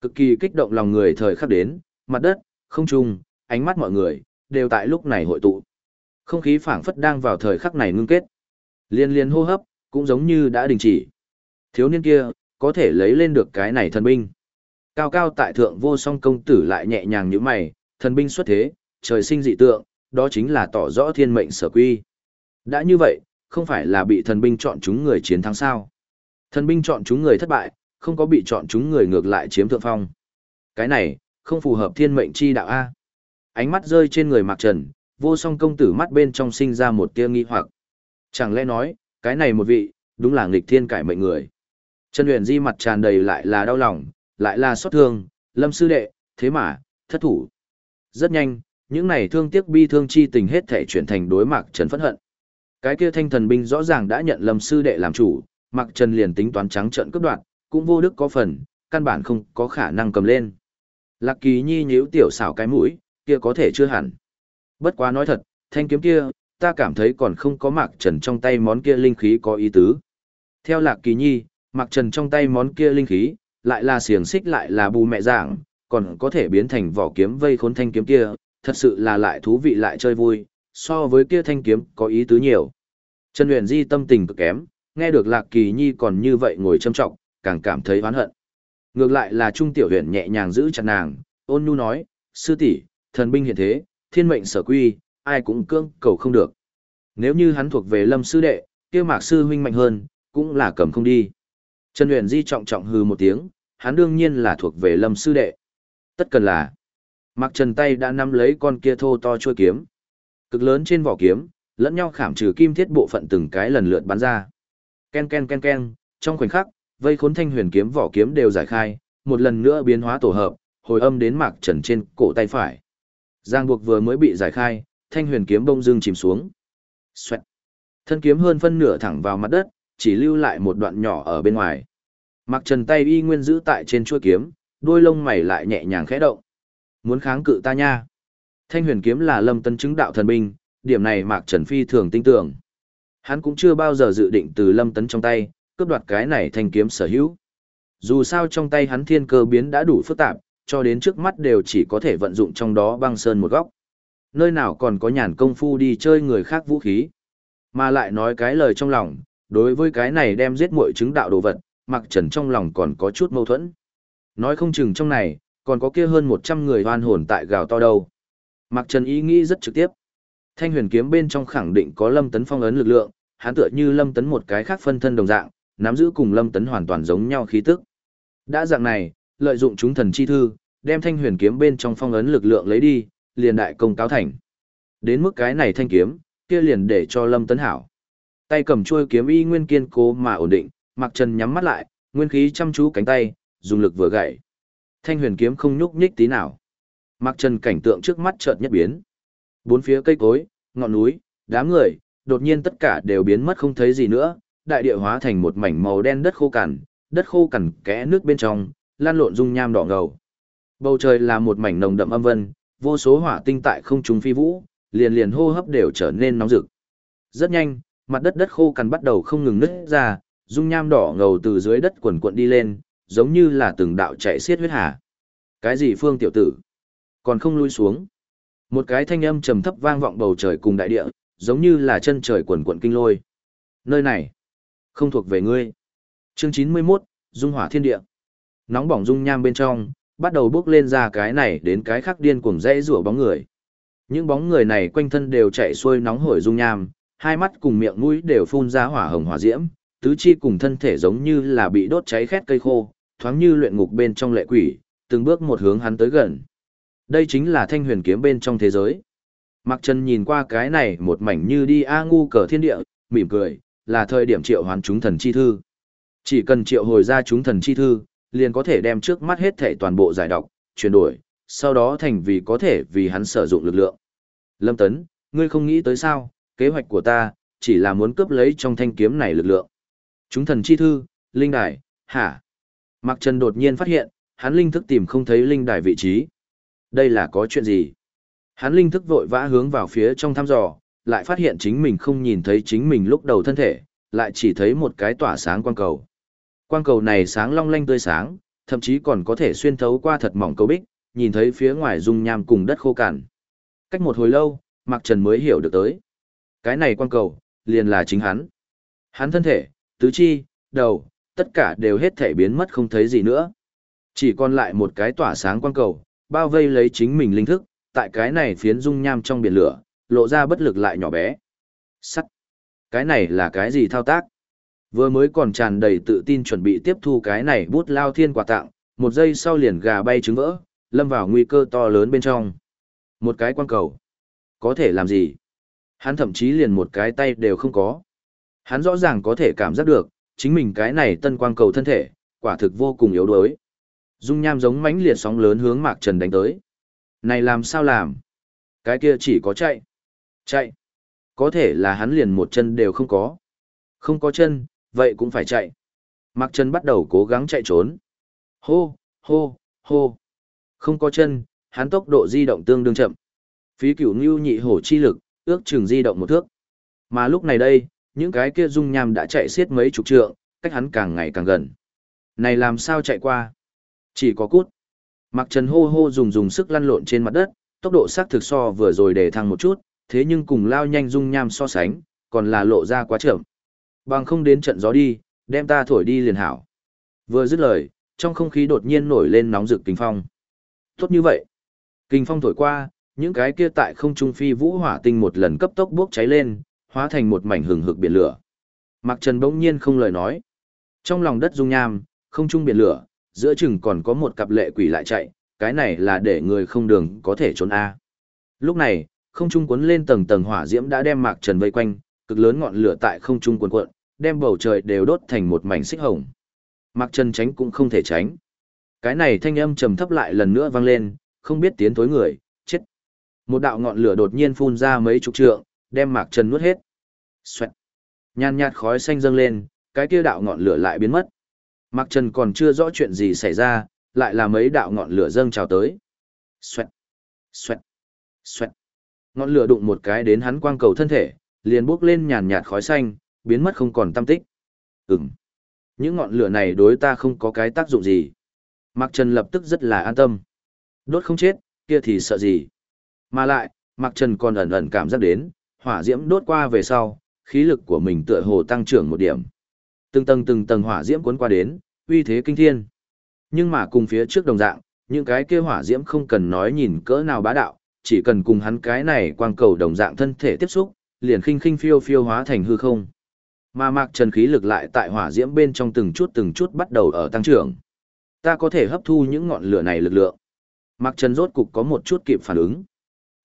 Cực kỳ kích động lòng người thời khắc đến, mặt đất, không trung, ánh mắt mọi người, đều tại lúc này hội tụ. Không khí phảng phất đang vào thời khắc này ngưng kết. Liên liên hô hấp, cũng giống như đã đình chỉ. Thiếu niên kia, có thể lấy lên được cái này thần binh. Cao cao tại thượng vô song công tử lại nhẹ nhàng như mày, thần binh xuất thế, trời sinh dị tượng, đó chính là tỏ rõ thiên mệnh sở quy. Đã như vậy, không phải là bị thần binh chọn chúng người chiến thắng sao? Thần binh chọn chúng người thất bại, không có bị chọn chúng người ngược lại chiếm thượng phong. Cái này, không phù hợp thiên mệnh chi đạo A. Ánh mắt rơi trên người Mạc Trần, vô song công tử mắt bên trong sinh ra một tia nghi hoặc. Chẳng lẽ nói, cái này một vị, đúng là nghịch thiên cải mệnh người. Trần Huyền Di mặt tràn đầy lại là đau lòng, lại là xót thương, lâm sư đệ, thế mà, thất thủ. Rất nhanh, những này thương tiếc bi thương chi tình hết thể chuyển thành đối Mạc Trần phẫn hận. Cái kia thanh thần binh rõ ràng đã nhận lâm sư đệ làm chủ, Mạc Trần liền tính toán trắng trợn cướp đoạt, cũng vô đức có phần, căn bản không có khả năng cầm lên. Lạc Kỳ Nhi nhíu tiểu xảo cái mũi, kia có thể chưa hẳn. Bất quá nói thật, thanh kiếm kia, ta cảm thấy còn không có Mạc Trần trong tay món kia linh khí có ý tứ. Theo Lạc Kỳ Nhi, Mạc Trần trong tay món kia linh khí, lại là xiềng xích lại là bù mẹ dạng, còn có thể biến thành vỏ kiếm vây khốn thanh kiếm kia, thật sự là lại thú vị lại chơi vui, so với kia thanh kiếm có ý tứ nhiều. Trần uyển Di tâm tình cực kém, nghe được Lạc Kỳ Nhi còn như vậy ngồi châm trọng, càng cảm thấy oán hận. Ngược lại là Trung Tiểu Huyền nhẹ nhàng giữ chặt nàng, ôn nhu nói, sư tỷ, thần binh hiện thế, thiên mệnh sở quy, ai cũng cương cầu không được. Nếu như hắn thuộc về lâm sư đệ, kia mạc sư huynh mạnh hơn, cũng là cầm không đi. Trần Huyền Di trọng trọng hừ một tiếng, hắn đương nhiên là thuộc về lâm sư đệ. Tất cần là, Mạc Trần tay đã nắm lấy con kia thô to chuôi kiếm. Cực lớn trên vỏ kiếm, lẫn nhau khảm trừ kim thiết bộ phận từng cái lần lượt bắn ra. Ken ken ken ken, trong khoảnh khắc, vây khốn thanh huyền kiếm vỏ kiếm đều giải khai, một lần nữa biến hóa tổ hợp, hồi âm đến Mạc Trần trên cổ tay phải. Giang buộc vừa mới bị giải khai, thanh huyền kiếm bông dưng chìm xuống. Xoẹt. Thân kiếm hơn phân nửa thẳng vào mặt đất, chỉ lưu lại một đoạn nhỏ ở bên ngoài. Mạc Trần tay y nguyên giữ tại trên chuôi kiếm, đôi lông mày lại nhẹ nhàng khẽ động. Muốn kháng cự ta nha. Thanh huyền kiếm là lâm tân chứng đạo thần binh, điểm này Mạc Trần phi thường tin tưởng. Hắn cũng chưa bao giờ dự định từ lâm tấn trong tay, cướp đoạt cái này thanh kiếm sở hữu. Dù sao trong tay hắn thiên cơ biến đã đủ phức tạp, cho đến trước mắt đều chỉ có thể vận dụng trong đó băng sơn một góc. Nơi nào còn có nhàn công phu đi chơi người khác vũ khí. Mà lại nói cái lời trong lòng, đối với cái này đem giết muội chứng đạo đồ vật, mặc Trần trong lòng còn có chút mâu thuẫn. Nói không chừng trong này, còn có kia hơn 100 người hoan hồn tại gào to đâu. mặc Trần ý nghĩ rất trực tiếp. Thanh huyền kiếm bên trong khẳng định có lâm tấn phong ấn lực lượng, hắn tựa như lâm tấn một cái khác phân thân đồng dạng, nắm giữ cùng lâm tấn hoàn toàn giống nhau khí tức. Đã dạng này, lợi dụng chúng thần chi thư, đem thanh huyền kiếm bên trong phong ấn lực lượng lấy đi, liền đại công cáo thành. Đến mức cái này thanh kiếm, kia liền để cho lâm tấn hảo. Tay cầm chuôi kiếm y nguyên kiên cố mà ổn định, Mặc Trần nhắm mắt lại, nguyên khí chăm chú cánh tay, dùng lực vừa gậy. Thanh huyền kiếm không nhúc nhích tí nào. Mặc Trần cảnh tượng trước mắt chợt nhất biến. Bốn phía cây cối, ngọn núi, đám người, đột nhiên tất cả đều biến mất không thấy gì nữa, đại địa hóa thành một mảnh màu đen đất khô cằn, đất khô cằn kẽ nước bên trong, lan lộn dung nham đỏ ngầu. Bầu trời là một mảnh nồng đậm âm vân, vô số hỏa tinh tại không trung phi vũ, liền liền hô hấp đều trở nên nóng rực. Rất nhanh, mặt đất đất khô cằn bắt đầu không ngừng nứt ra, dung nham đỏ ngầu từ dưới đất quần cuộn đi lên, giống như là từng đạo chạy xiết huyết hà. Cái gì phương tiểu tử? Còn không lui xuống. Một cái thanh âm trầm thấp vang vọng bầu trời cùng đại địa, giống như là chân trời quần cuộn kinh lôi. Nơi này, không thuộc về ngươi. Chương 91, Dung hỏa thiên địa. Nóng bỏng dung nham bên trong, bắt đầu bước lên ra cái này đến cái khác điên cuồng dãy rủa bóng người. Những bóng người này quanh thân đều chạy xuôi nóng hổi dung nham, hai mắt cùng miệng mũi đều phun ra hỏa hồng hỏa diễm, tứ chi cùng thân thể giống như là bị đốt cháy khét cây khô, thoáng như luyện ngục bên trong lệ quỷ, từng bước một hướng hắn tới gần. Đây chính là thanh huyền kiếm bên trong thế giới. mặc Trần nhìn qua cái này một mảnh như đi A ngu cờ thiên địa, mỉm cười, là thời điểm triệu hoán chúng thần chi thư. Chỉ cần triệu hồi ra chúng thần chi thư, liền có thể đem trước mắt hết thể toàn bộ giải đọc, chuyển đổi, sau đó thành vì có thể vì hắn sử dụng lực lượng. Lâm Tấn, ngươi không nghĩ tới sao, kế hoạch của ta, chỉ là muốn cướp lấy trong thanh kiếm này lực lượng. Chúng thần chi thư, linh đài, hả? Mạc Trần đột nhiên phát hiện, hắn linh thức tìm không thấy linh đài vị trí. Đây là có chuyện gì? Hắn linh thức vội vã hướng vào phía trong thăm dò, lại phát hiện chính mình không nhìn thấy chính mình lúc đầu thân thể, lại chỉ thấy một cái tỏa sáng quang cầu. Quang cầu này sáng long lanh tươi sáng, thậm chí còn có thể xuyên thấu qua thật mỏng cầu bích, nhìn thấy phía ngoài dung nham cùng đất khô cằn. Cách một hồi lâu, Mạc Trần mới hiểu được tới. Cái này quang cầu, liền là chính hắn. Hắn thân thể, tứ chi, đầu, tất cả đều hết thể biến mất không thấy gì nữa. Chỉ còn lại một cái tỏa sáng quang cầu, bao vây lấy chính mình linh thức, tại cái này phiến dung nham trong biển lửa, lộ ra bất lực lại nhỏ bé. Sắt. Cái này là cái gì thao tác? Vừa mới còn tràn đầy tự tin chuẩn bị tiếp thu cái này bút lao thiên quà tặng, một giây sau liền gà bay trứng vỡ, lâm vào nguy cơ to lớn bên trong. Một cái quan cầu. Có thể làm gì? Hắn thậm chí liền một cái tay đều không có. Hắn rõ ràng có thể cảm giác được, chính mình cái này tân quang cầu thân thể, quả thực vô cùng yếu đuối. Dung nham giống mãnh liệt sóng lớn hướng Mạc Trần đánh tới. Này làm sao làm? Cái kia chỉ có chạy. Chạy. Có thể là hắn liền một chân đều không có. Không có chân, vậy cũng phải chạy. Mạc Trần bắt đầu cố gắng chạy trốn. Hô, hô, hô. Không có chân, hắn tốc độ di động tương đương chậm. Phí cửu ngưu nhị hổ chi lực, ước chừng di động một thước. Mà lúc này đây, những cái kia dung nham đã chạy xiết mấy chục trượng, cách hắn càng ngày càng gần. Này làm sao chạy qua? Chỉ có cút. Mặc Trần hô hô dùng dùng sức lăn lộn trên mặt đất, tốc độ xác thực so vừa rồi để thăng một chút, thế nhưng cùng lao nhanh dung nham so sánh, còn là lộ ra quá chậm. Bằng không đến trận gió đi, đem ta thổi đi liền hảo. Vừa dứt lời, trong không khí đột nhiên nổi lên nóng rực kinh phong. Tốt như vậy. Kinh phong thổi qua, những cái kia tại không trung phi vũ hỏa tinh một lần cấp tốc bốc cháy lên, hóa thành một mảnh hừng hực biển lửa. Mạc Trần bỗng nhiên không lời nói. Trong lòng đất dung nham, không trung biển lửa, giữa chừng còn có một cặp lệ quỷ lại chạy, cái này là để người không đường có thể trốn a. Lúc này, không trung cuốn lên tầng tầng hỏa diễm đã đem Mạc Trần vây quanh, cực lớn ngọn lửa tại không trung cuồn cuộn, đem bầu trời đều đốt thành một mảnh xích hồng. Mạc Trần tránh cũng không thể tránh. Cái này thanh âm trầm thấp lại lần nữa vang lên, không biết tiến tối người, chết. Một đạo ngọn lửa đột nhiên phun ra mấy chục trượng, đem Mạc Trần nuốt hết. Xoẹt. Nhàn nhạt khói xanh dâng lên, cái kia đạo ngọn lửa lại biến mất. Mạc Trần còn chưa rõ chuyện gì xảy ra, lại là mấy đạo ngọn lửa dâng trào tới. Xoẹt. Xoẹt. Xoẹt. Ngọn lửa đụng một cái đến hắn quang cầu thân thể, liền bốc lên nhàn nhạt khói xanh, biến mất không còn tâm tích. Ừm. Những ngọn lửa này đối ta không có cái tác dụng gì. Mạc Trần lập tức rất là an tâm. Đốt không chết, kia thì sợ gì. Mà lại, Mạc Trần còn ẩn ẩn cảm giác đến, hỏa diễm đốt qua về sau, khí lực của mình tựa hồ tăng trưởng một điểm. Từng tầng từng tầng hỏa diễm cuốn qua đến, uy thế kinh thiên. Nhưng mà cùng phía trước đồng dạng, những cái kia hỏa diễm không cần nói nhìn cỡ nào bá đạo, chỉ cần cùng hắn cái này quang cầu đồng dạng thân thể tiếp xúc, liền khinh khinh phiêu phiêu hóa thành hư không. Mà Mạc Trần khí lực lại tại hỏa diễm bên trong từng chút từng chút bắt đầu ở tăng trưởng. Ta có thể hấp thu những ngọn lửa này lực lượng. Mạc Trần rốt cục có một chút kịp phản ứng.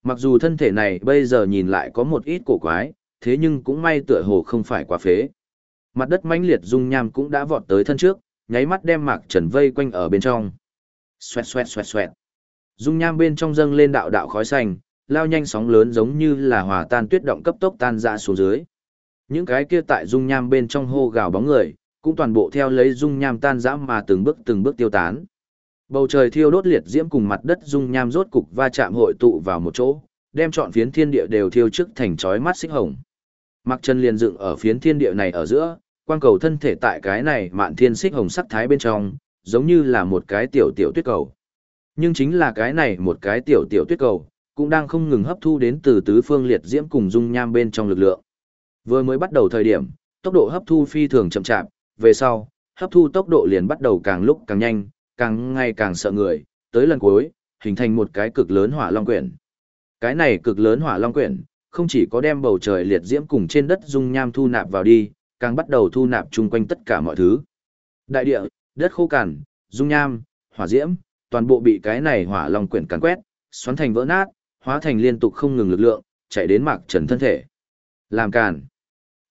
Mặc dù thân thể này bây giờ nhìn lại có một ít cổ quái, thế nhưng cũng may tựa hồ không phải quá phế. Mặt đất mãnh liệt dung nham cũng đã vọt tới thân trước, nháy mắt đem Mạc Trần vây quanh ở bên trong. Xoẹt xoẹt xoẹt xoẹt. Dung nham bên trong dâng lên đạo đạo khói xanh, lao nhanh sóng lớn giống như là hòa tan tuyết động cấp tốc tan ra xuống dưới. Những cái kia tại dung nham bên trong hô gào bóng người, cũng toàn bộ theo lấy dung nham tan rã mà từng bước từng bước tiêu tán. Bầu trời thiêu đốt liệt diễm cùng mặt đất dung nham rốt cục va chạm hội tụ vào một chỗ, đem trọn phiến thiên địa đều thiêu trước thành chói mắt xích hồng. Mặc chân liền dựng ở phiến thiên địa này ở giữa, quang cầu thân thể tại cái này mạn thiên xích hồng sắc thái bên trong, giống như là một cái tiểu tiểu tuyết cầu. Nhưng chính là cái này một cái tiểu tiểu tuyết cầu, cũng đang không ngừng hấp thu đến từ tứ phương liệt diễm cùng dung nham bên trong lực lượng. Vừa mới bắt đầu thời điểm, tốc độ hấp thu phi thường chậm chạp, về sau, hấp thu tốc độ liền bắt đầu càng lúc càng nhanh, càng ngày càng sợ người, tới lần cuối, hình thành một cái cực lớn hỏa long quyển. Cái này cực lớn hỏa long quyển, không chỉ có đem bầu trời liệt diễm cùng trên đất dung nham thu nạp vào đi, càng bắt đầu thu nạp chung quanh tất cả mọi thứ. Đại địa, đất khô cằn, dung nham, hỏa diễm, toàn bộ bị cái này hỏa long quyển càn quét, xoắn thành vỡ nát, hóa thành liên tục không ngừng lực lượng, chạy đến mạc trần thân thể. Làm càn.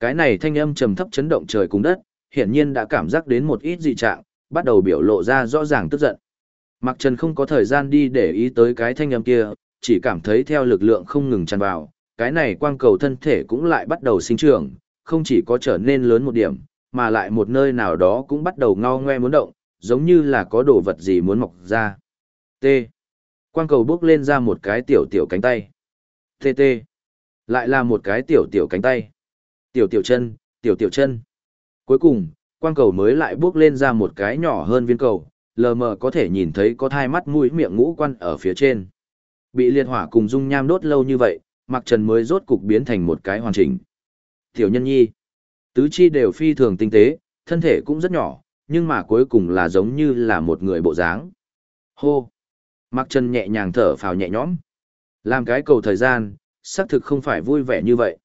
Cái này thanh âm trầm thấp chấn động trời cùng đất, hiển nhiên đã cảm giác đến một ít dị trạng, bắt đầu biểu lộ ra rõ ràng tức giận. Mạc Trần không có thời gian đi để ý tới cái thanh âm kia, chỉ cảm thấy theo lực lượng không ngừng tràn vào, cái này quang cầu thân thể cũng lại bắt đầu sinh trưởng, không chỉ có trở nên lớn một điểm, mà lại một nơi nào đó cũng bắt đầu ngao ngoe muốn động, giống như là có đồ vật gì muốn mọc ra. T. Quang cầu bước lên ra một cái tiểu tiểu cánh tay. T T. Lại là một cái tiểu tiểu cánh tay. Tiểu tiểu chân, tiểu tiểu chân. Cuối cùng, quang cầu mới lại bước lên ra một cái nhỏ hơn viên cầu, lờ mờ có thể nhìn thấy có thai mắt mũi miệng ngũ quan ở phía trên. Bị liệt hỏa cùng dung nham đốt lâu như vậy, Mạc Trần mới rốt cục biến thành một cái hoàn chỉnh. Tiểu nhân nhi, tứ chi đều phi thường tinh tế, thân thể cũng rất nhỏ, nhưng mà cuối cùng là giống như là một người bộ dáng. Hô! Mạc Trần nhẹ nhàng thở phào nhẹ nhõm. Làm cái cầu thời gian, xác thực không phải vui vẻ như vậy.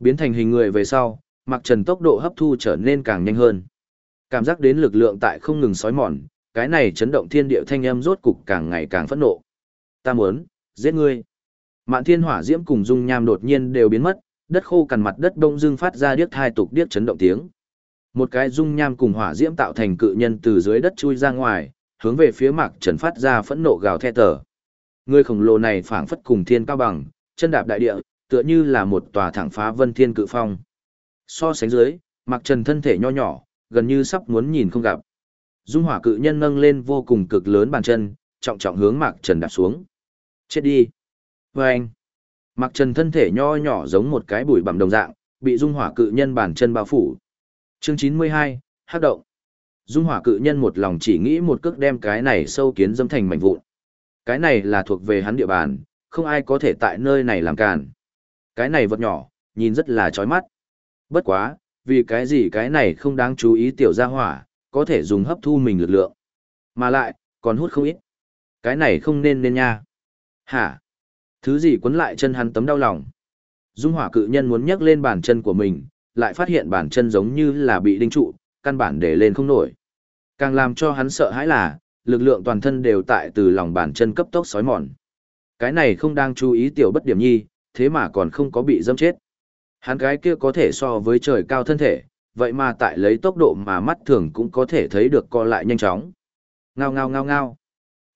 Biến thành hình người về sau, Mạc Trần tốc độ hấp thu trở nên càng nhanh hơn. Cảm giác đến lực lượng tại không ngừng sói mòn, cái này chấn động thiên địa thanh âm rốt cục càng ngày càng phẫn nộ. Ta muốn, giết ngươi. Mạn thiên hỏa diễm cùng dung nham đột nhiên đều biến mất, đất khô cằn mặt đất đông dương phát ra điếc hai tục điếc chấn động tiếng. Một cái dung nham cùng hỏa diễm tạo thành cự nhân từ dưới đất chui ra ngoài, hướng về phía Mạc Trần phát ra phẫn nộ gào thét tờ. Người khổng lồ này phảng phất cùng thiên cao bằng, chân đạp đại địa, tựa như là một tòa thẳng phá vân thiên cự phong. So sánh dưới, Mạc Trần thân thể nho nhỏ, gần như sắp muốn nhìn không gặp. Dung hỏa cự nhân nâng lên vô cùng cực lớn bàn chân, trọng trọng hướng Mạc Trần đạp xuống. Chết đi. Và anh. Mạc Trần thân thể nho nhỏ giống một cái bụi bặm đồng dạng, bị dung hỏa cự nhân bàn chân bao phủ. Chương 92, Hát động. Dung hỏa cự nhân một lòng chỉ nghĩ một cước đem cái này sâu kiến dâm thành mảnh vụn. Cái này là thuộc về hắn địa bàn, không ai có thể tại nơi này làm càn. Cái này vật nhỏ, nhìn rất là chói mắt. Bất quá, vì cái gì cái này không đáng chú ý tiểu gia hỏa, có thể dùng hấp thu mình lực lượng. Mà lại, còn hút không ít. Cái này không nên nên nha. Hả? Thứ gì quấn lại chân hắn tấm đau lòng. Dung hỏa cự nhân muốn nhấc lên bàn chân của mình, lại phát hiện bàn chân giống như là bị đinh trụ, căn bản để lên không nổi. Càng làm cho hắn sợ hãi là, lực lượng toàn thân đều tại từ lòng bàn chân cấp tốc sói mòn. Cái này không đang chú ý tiểu bất điểm nhi, thế mà còn không có bị dâm chết. Hắn cái kia có thể so với trời cao thân thể, vậy mà tại lấy tốc độ mà mắt thường cũng có thể thấy được co lại nhanh chóng. Ngao ngao ngao ngao.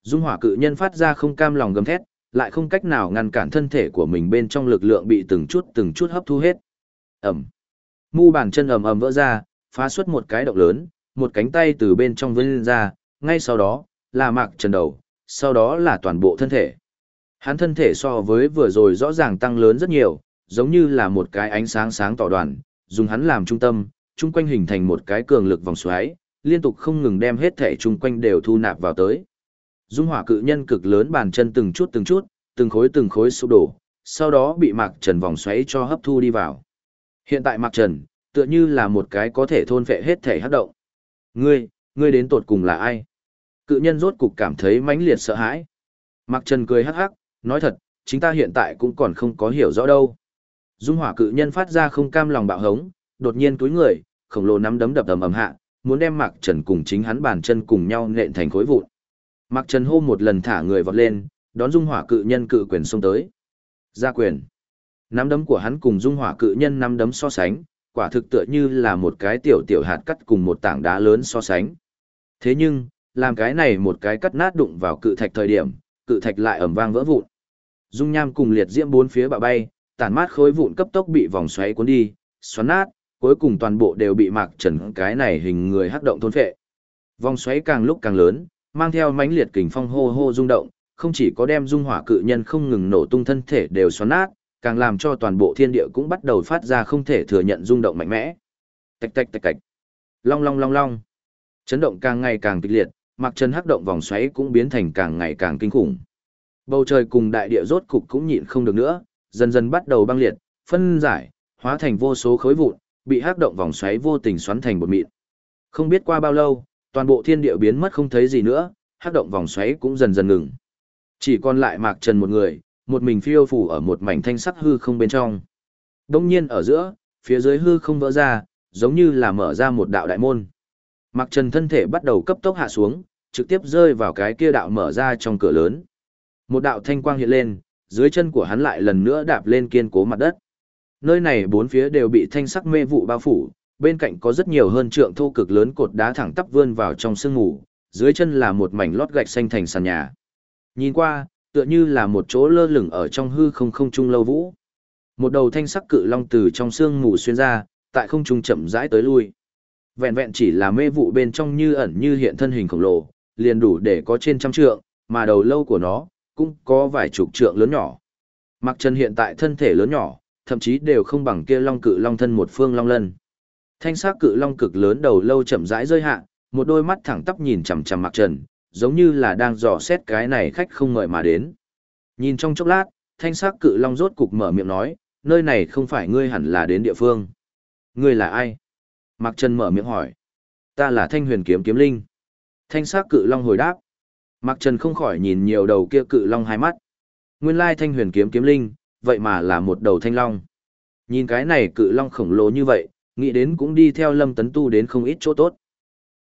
Dung hỏa cự nhân phát ra không cam lòng gầm thét, lại không cách nào ngăn cản thân thể của mình bên trong lực lượng bị từng chút từng chút hấp thu hết. Ẩm. Mu bàn chân ầm ầm vỡ ra, phá xuất một cái động lớn, một cánh tay từ bên trong vươn ra, ngay sau đó là mạc trần đầu, sau đó là toàn bộ thân thể. Hắn thân thể so với vừa rồi rõ ràng tăng lớn rất nhiều, giống như là một cái ánh sáng sáng tỏ đoàn, dùng hắn làm trung tâm, chung quanh hình thành một cái cường lực vòng xoáy, liên tục không ngừng đem hết thể chung quanh đều thu nạp vào tới. Dung hỏa cự nhân cực lớn bàn chân từng chút từng chút, từng khối từng khối sụp đổ, sau đó bị Mạc Trần vòng xoáy cho hấp thu đi vào. Hiện tại Mạc Trần, tựa như là một cái có thể thôn phệ hết thể hấp động. Ngươi, ngươi đến tột cùng là ai? Cự nhân rốt cục cảm thấy mãnh liệt sợ hãi. Mạc Trần cười hắc hắc, nói thật, chính ta hiện tại cũng còn không có hiểu rõ đâu. Dung hỏa cự nhân phát ra không cam lòng bạo hống, đột nhiên túi người, khổng lồ nắm đấm đập ầm ầm hạ, muốn đem Mạc Trần cùng chính hắn bàn chân cùng nhau nện thành khối vụn. Mạc Trần hô một lần thả người vọt lên, đón dung hỏa cự nhân cự quyền xông tới. Ra quyền. Nắm đấm của hắn cùng dung hỏa cự nhân nắm đấm so sánh, quả thực tựa như là một cái tiểu tiểu hạt cắt cùng một tảng đá lớn so sánh. Thế nhưng, làm cái này một cái cắt nát đụng vào cự thạch thời điểm, cự thạch lại ầm vang vỡ vụn. Dung nham cùng liệt diễm bốn phía bạo bay, tản mát khối vụn cấp tốc bị vòng xoáy cuốn đi, xoắn nát, cuối cùng toàn bộ đều bị mạc trần cái này hình người hắc động thôn phệ. Vòng xoáy càng lúc càng lớn, mang theo mãnh liệt kình phong hô hô rung động, không chỉ có đem dung hỏa cự nhân không ngừng nổ tung thân thể đều xoắn nát, càng làm cho toàn bộ thiên địa cũng bắt đầu phát ra không thể thừa nhận rung động mạnh mẽ. Tạch tạch tạch tạch. Long long long long. Chấn động càng ngày càng kịch liệt, mặc chân hắc động vòng xoáy cũng biến thành càng ngày càng kinh khủng. Bầu trời cùng đại địa rốt cục cũng nhịn không được nữa, dần dần bắt đầu băng liệt, phân giải, hóa thành vô số khối vụn, bị hắc động vòng xoáy vô tình xoắn thành bột mịn. Không biết qua bao lâu, toàn bộ thiên địa biến mất không thấy gì nữa, hắc động vòng xoáy cũng dần dần ngừng. Chỉ còn lại Mạc Trần một người, một mình phiêu phủ ở một mảnh thanh sắc hư không bên trong. Đông nhiên ở giữa, phía dưới hư không vỡ ra, giống như là mở ra một đạo đại môn. Mạc Trần thân thể bắt đầu cấp tốc hạ xuống, trực tiếp rơi vào cái kia đạo mở ra trong cửa lớn. Một đạo thanh quang hiện lên, dưới chân của hắn lại lần nữa đạp lên kiên cố mặt đất. Nơi này bốn phía đều bị thanh sắc mê vụ bao phủ, bên cạnh có rất nhiều hơn trượng thô cực lớn cột đá thẳng tắp vươn vào trong sương ngủ, dưới chân là một mảnh lót gạch xanh thành sàn nhà. Nhìn qua, tựa như là một chỗ lơ lửng ở trong hư không không trung lâu vũ. Một đầu thanh sắc cự long từ trong xương mù xuyên ra, tại không trung chậm rãi tới lui. Vẹn vẹn chỉ là mê vụ bên trong như ẩn như hiện thân hình khổng lồ, liền đủ để có trên trăm trượng, mà đầu lâu của nó cũng có vài chục trượng lớn nhỏ. Mặc Trần hiện tại thân thể lớn nhỏ, thậm chí đều không bằng kia long cự long thân một phương long lân. Thanh sắc cự long cực lớn đầu lâu chậm rãi rơi hạ, một đôi mắt thẳng tắp nhìn chằm chằm Mặc Trần, giống như là đang dò xét cái này khách không ngợi mà đến. Nhìn trong chốc lát, thanh sắc cự long rốt cục mở miệng nói, nơi này không phải ngươi hẳn là đến địa phương. Ngươi là ai? Mạc Trần mở miệng hỏi. Ta là Thanh Huyền Kiếm Kiếm Linh. Thanh sắc cự long hồi đáp. Mạc Trần không khỏi nhìn nhiều đầu kia cự long hai mắt. Nguyên lai thanh huyền kiếm kiếm linh, vậy mà là một đầu thanh long. Nhìn cái này cự long khổng lồ như vậy, nghĩ đến cũng đi theo lâm tấn tu đến không ít chỗ tốt.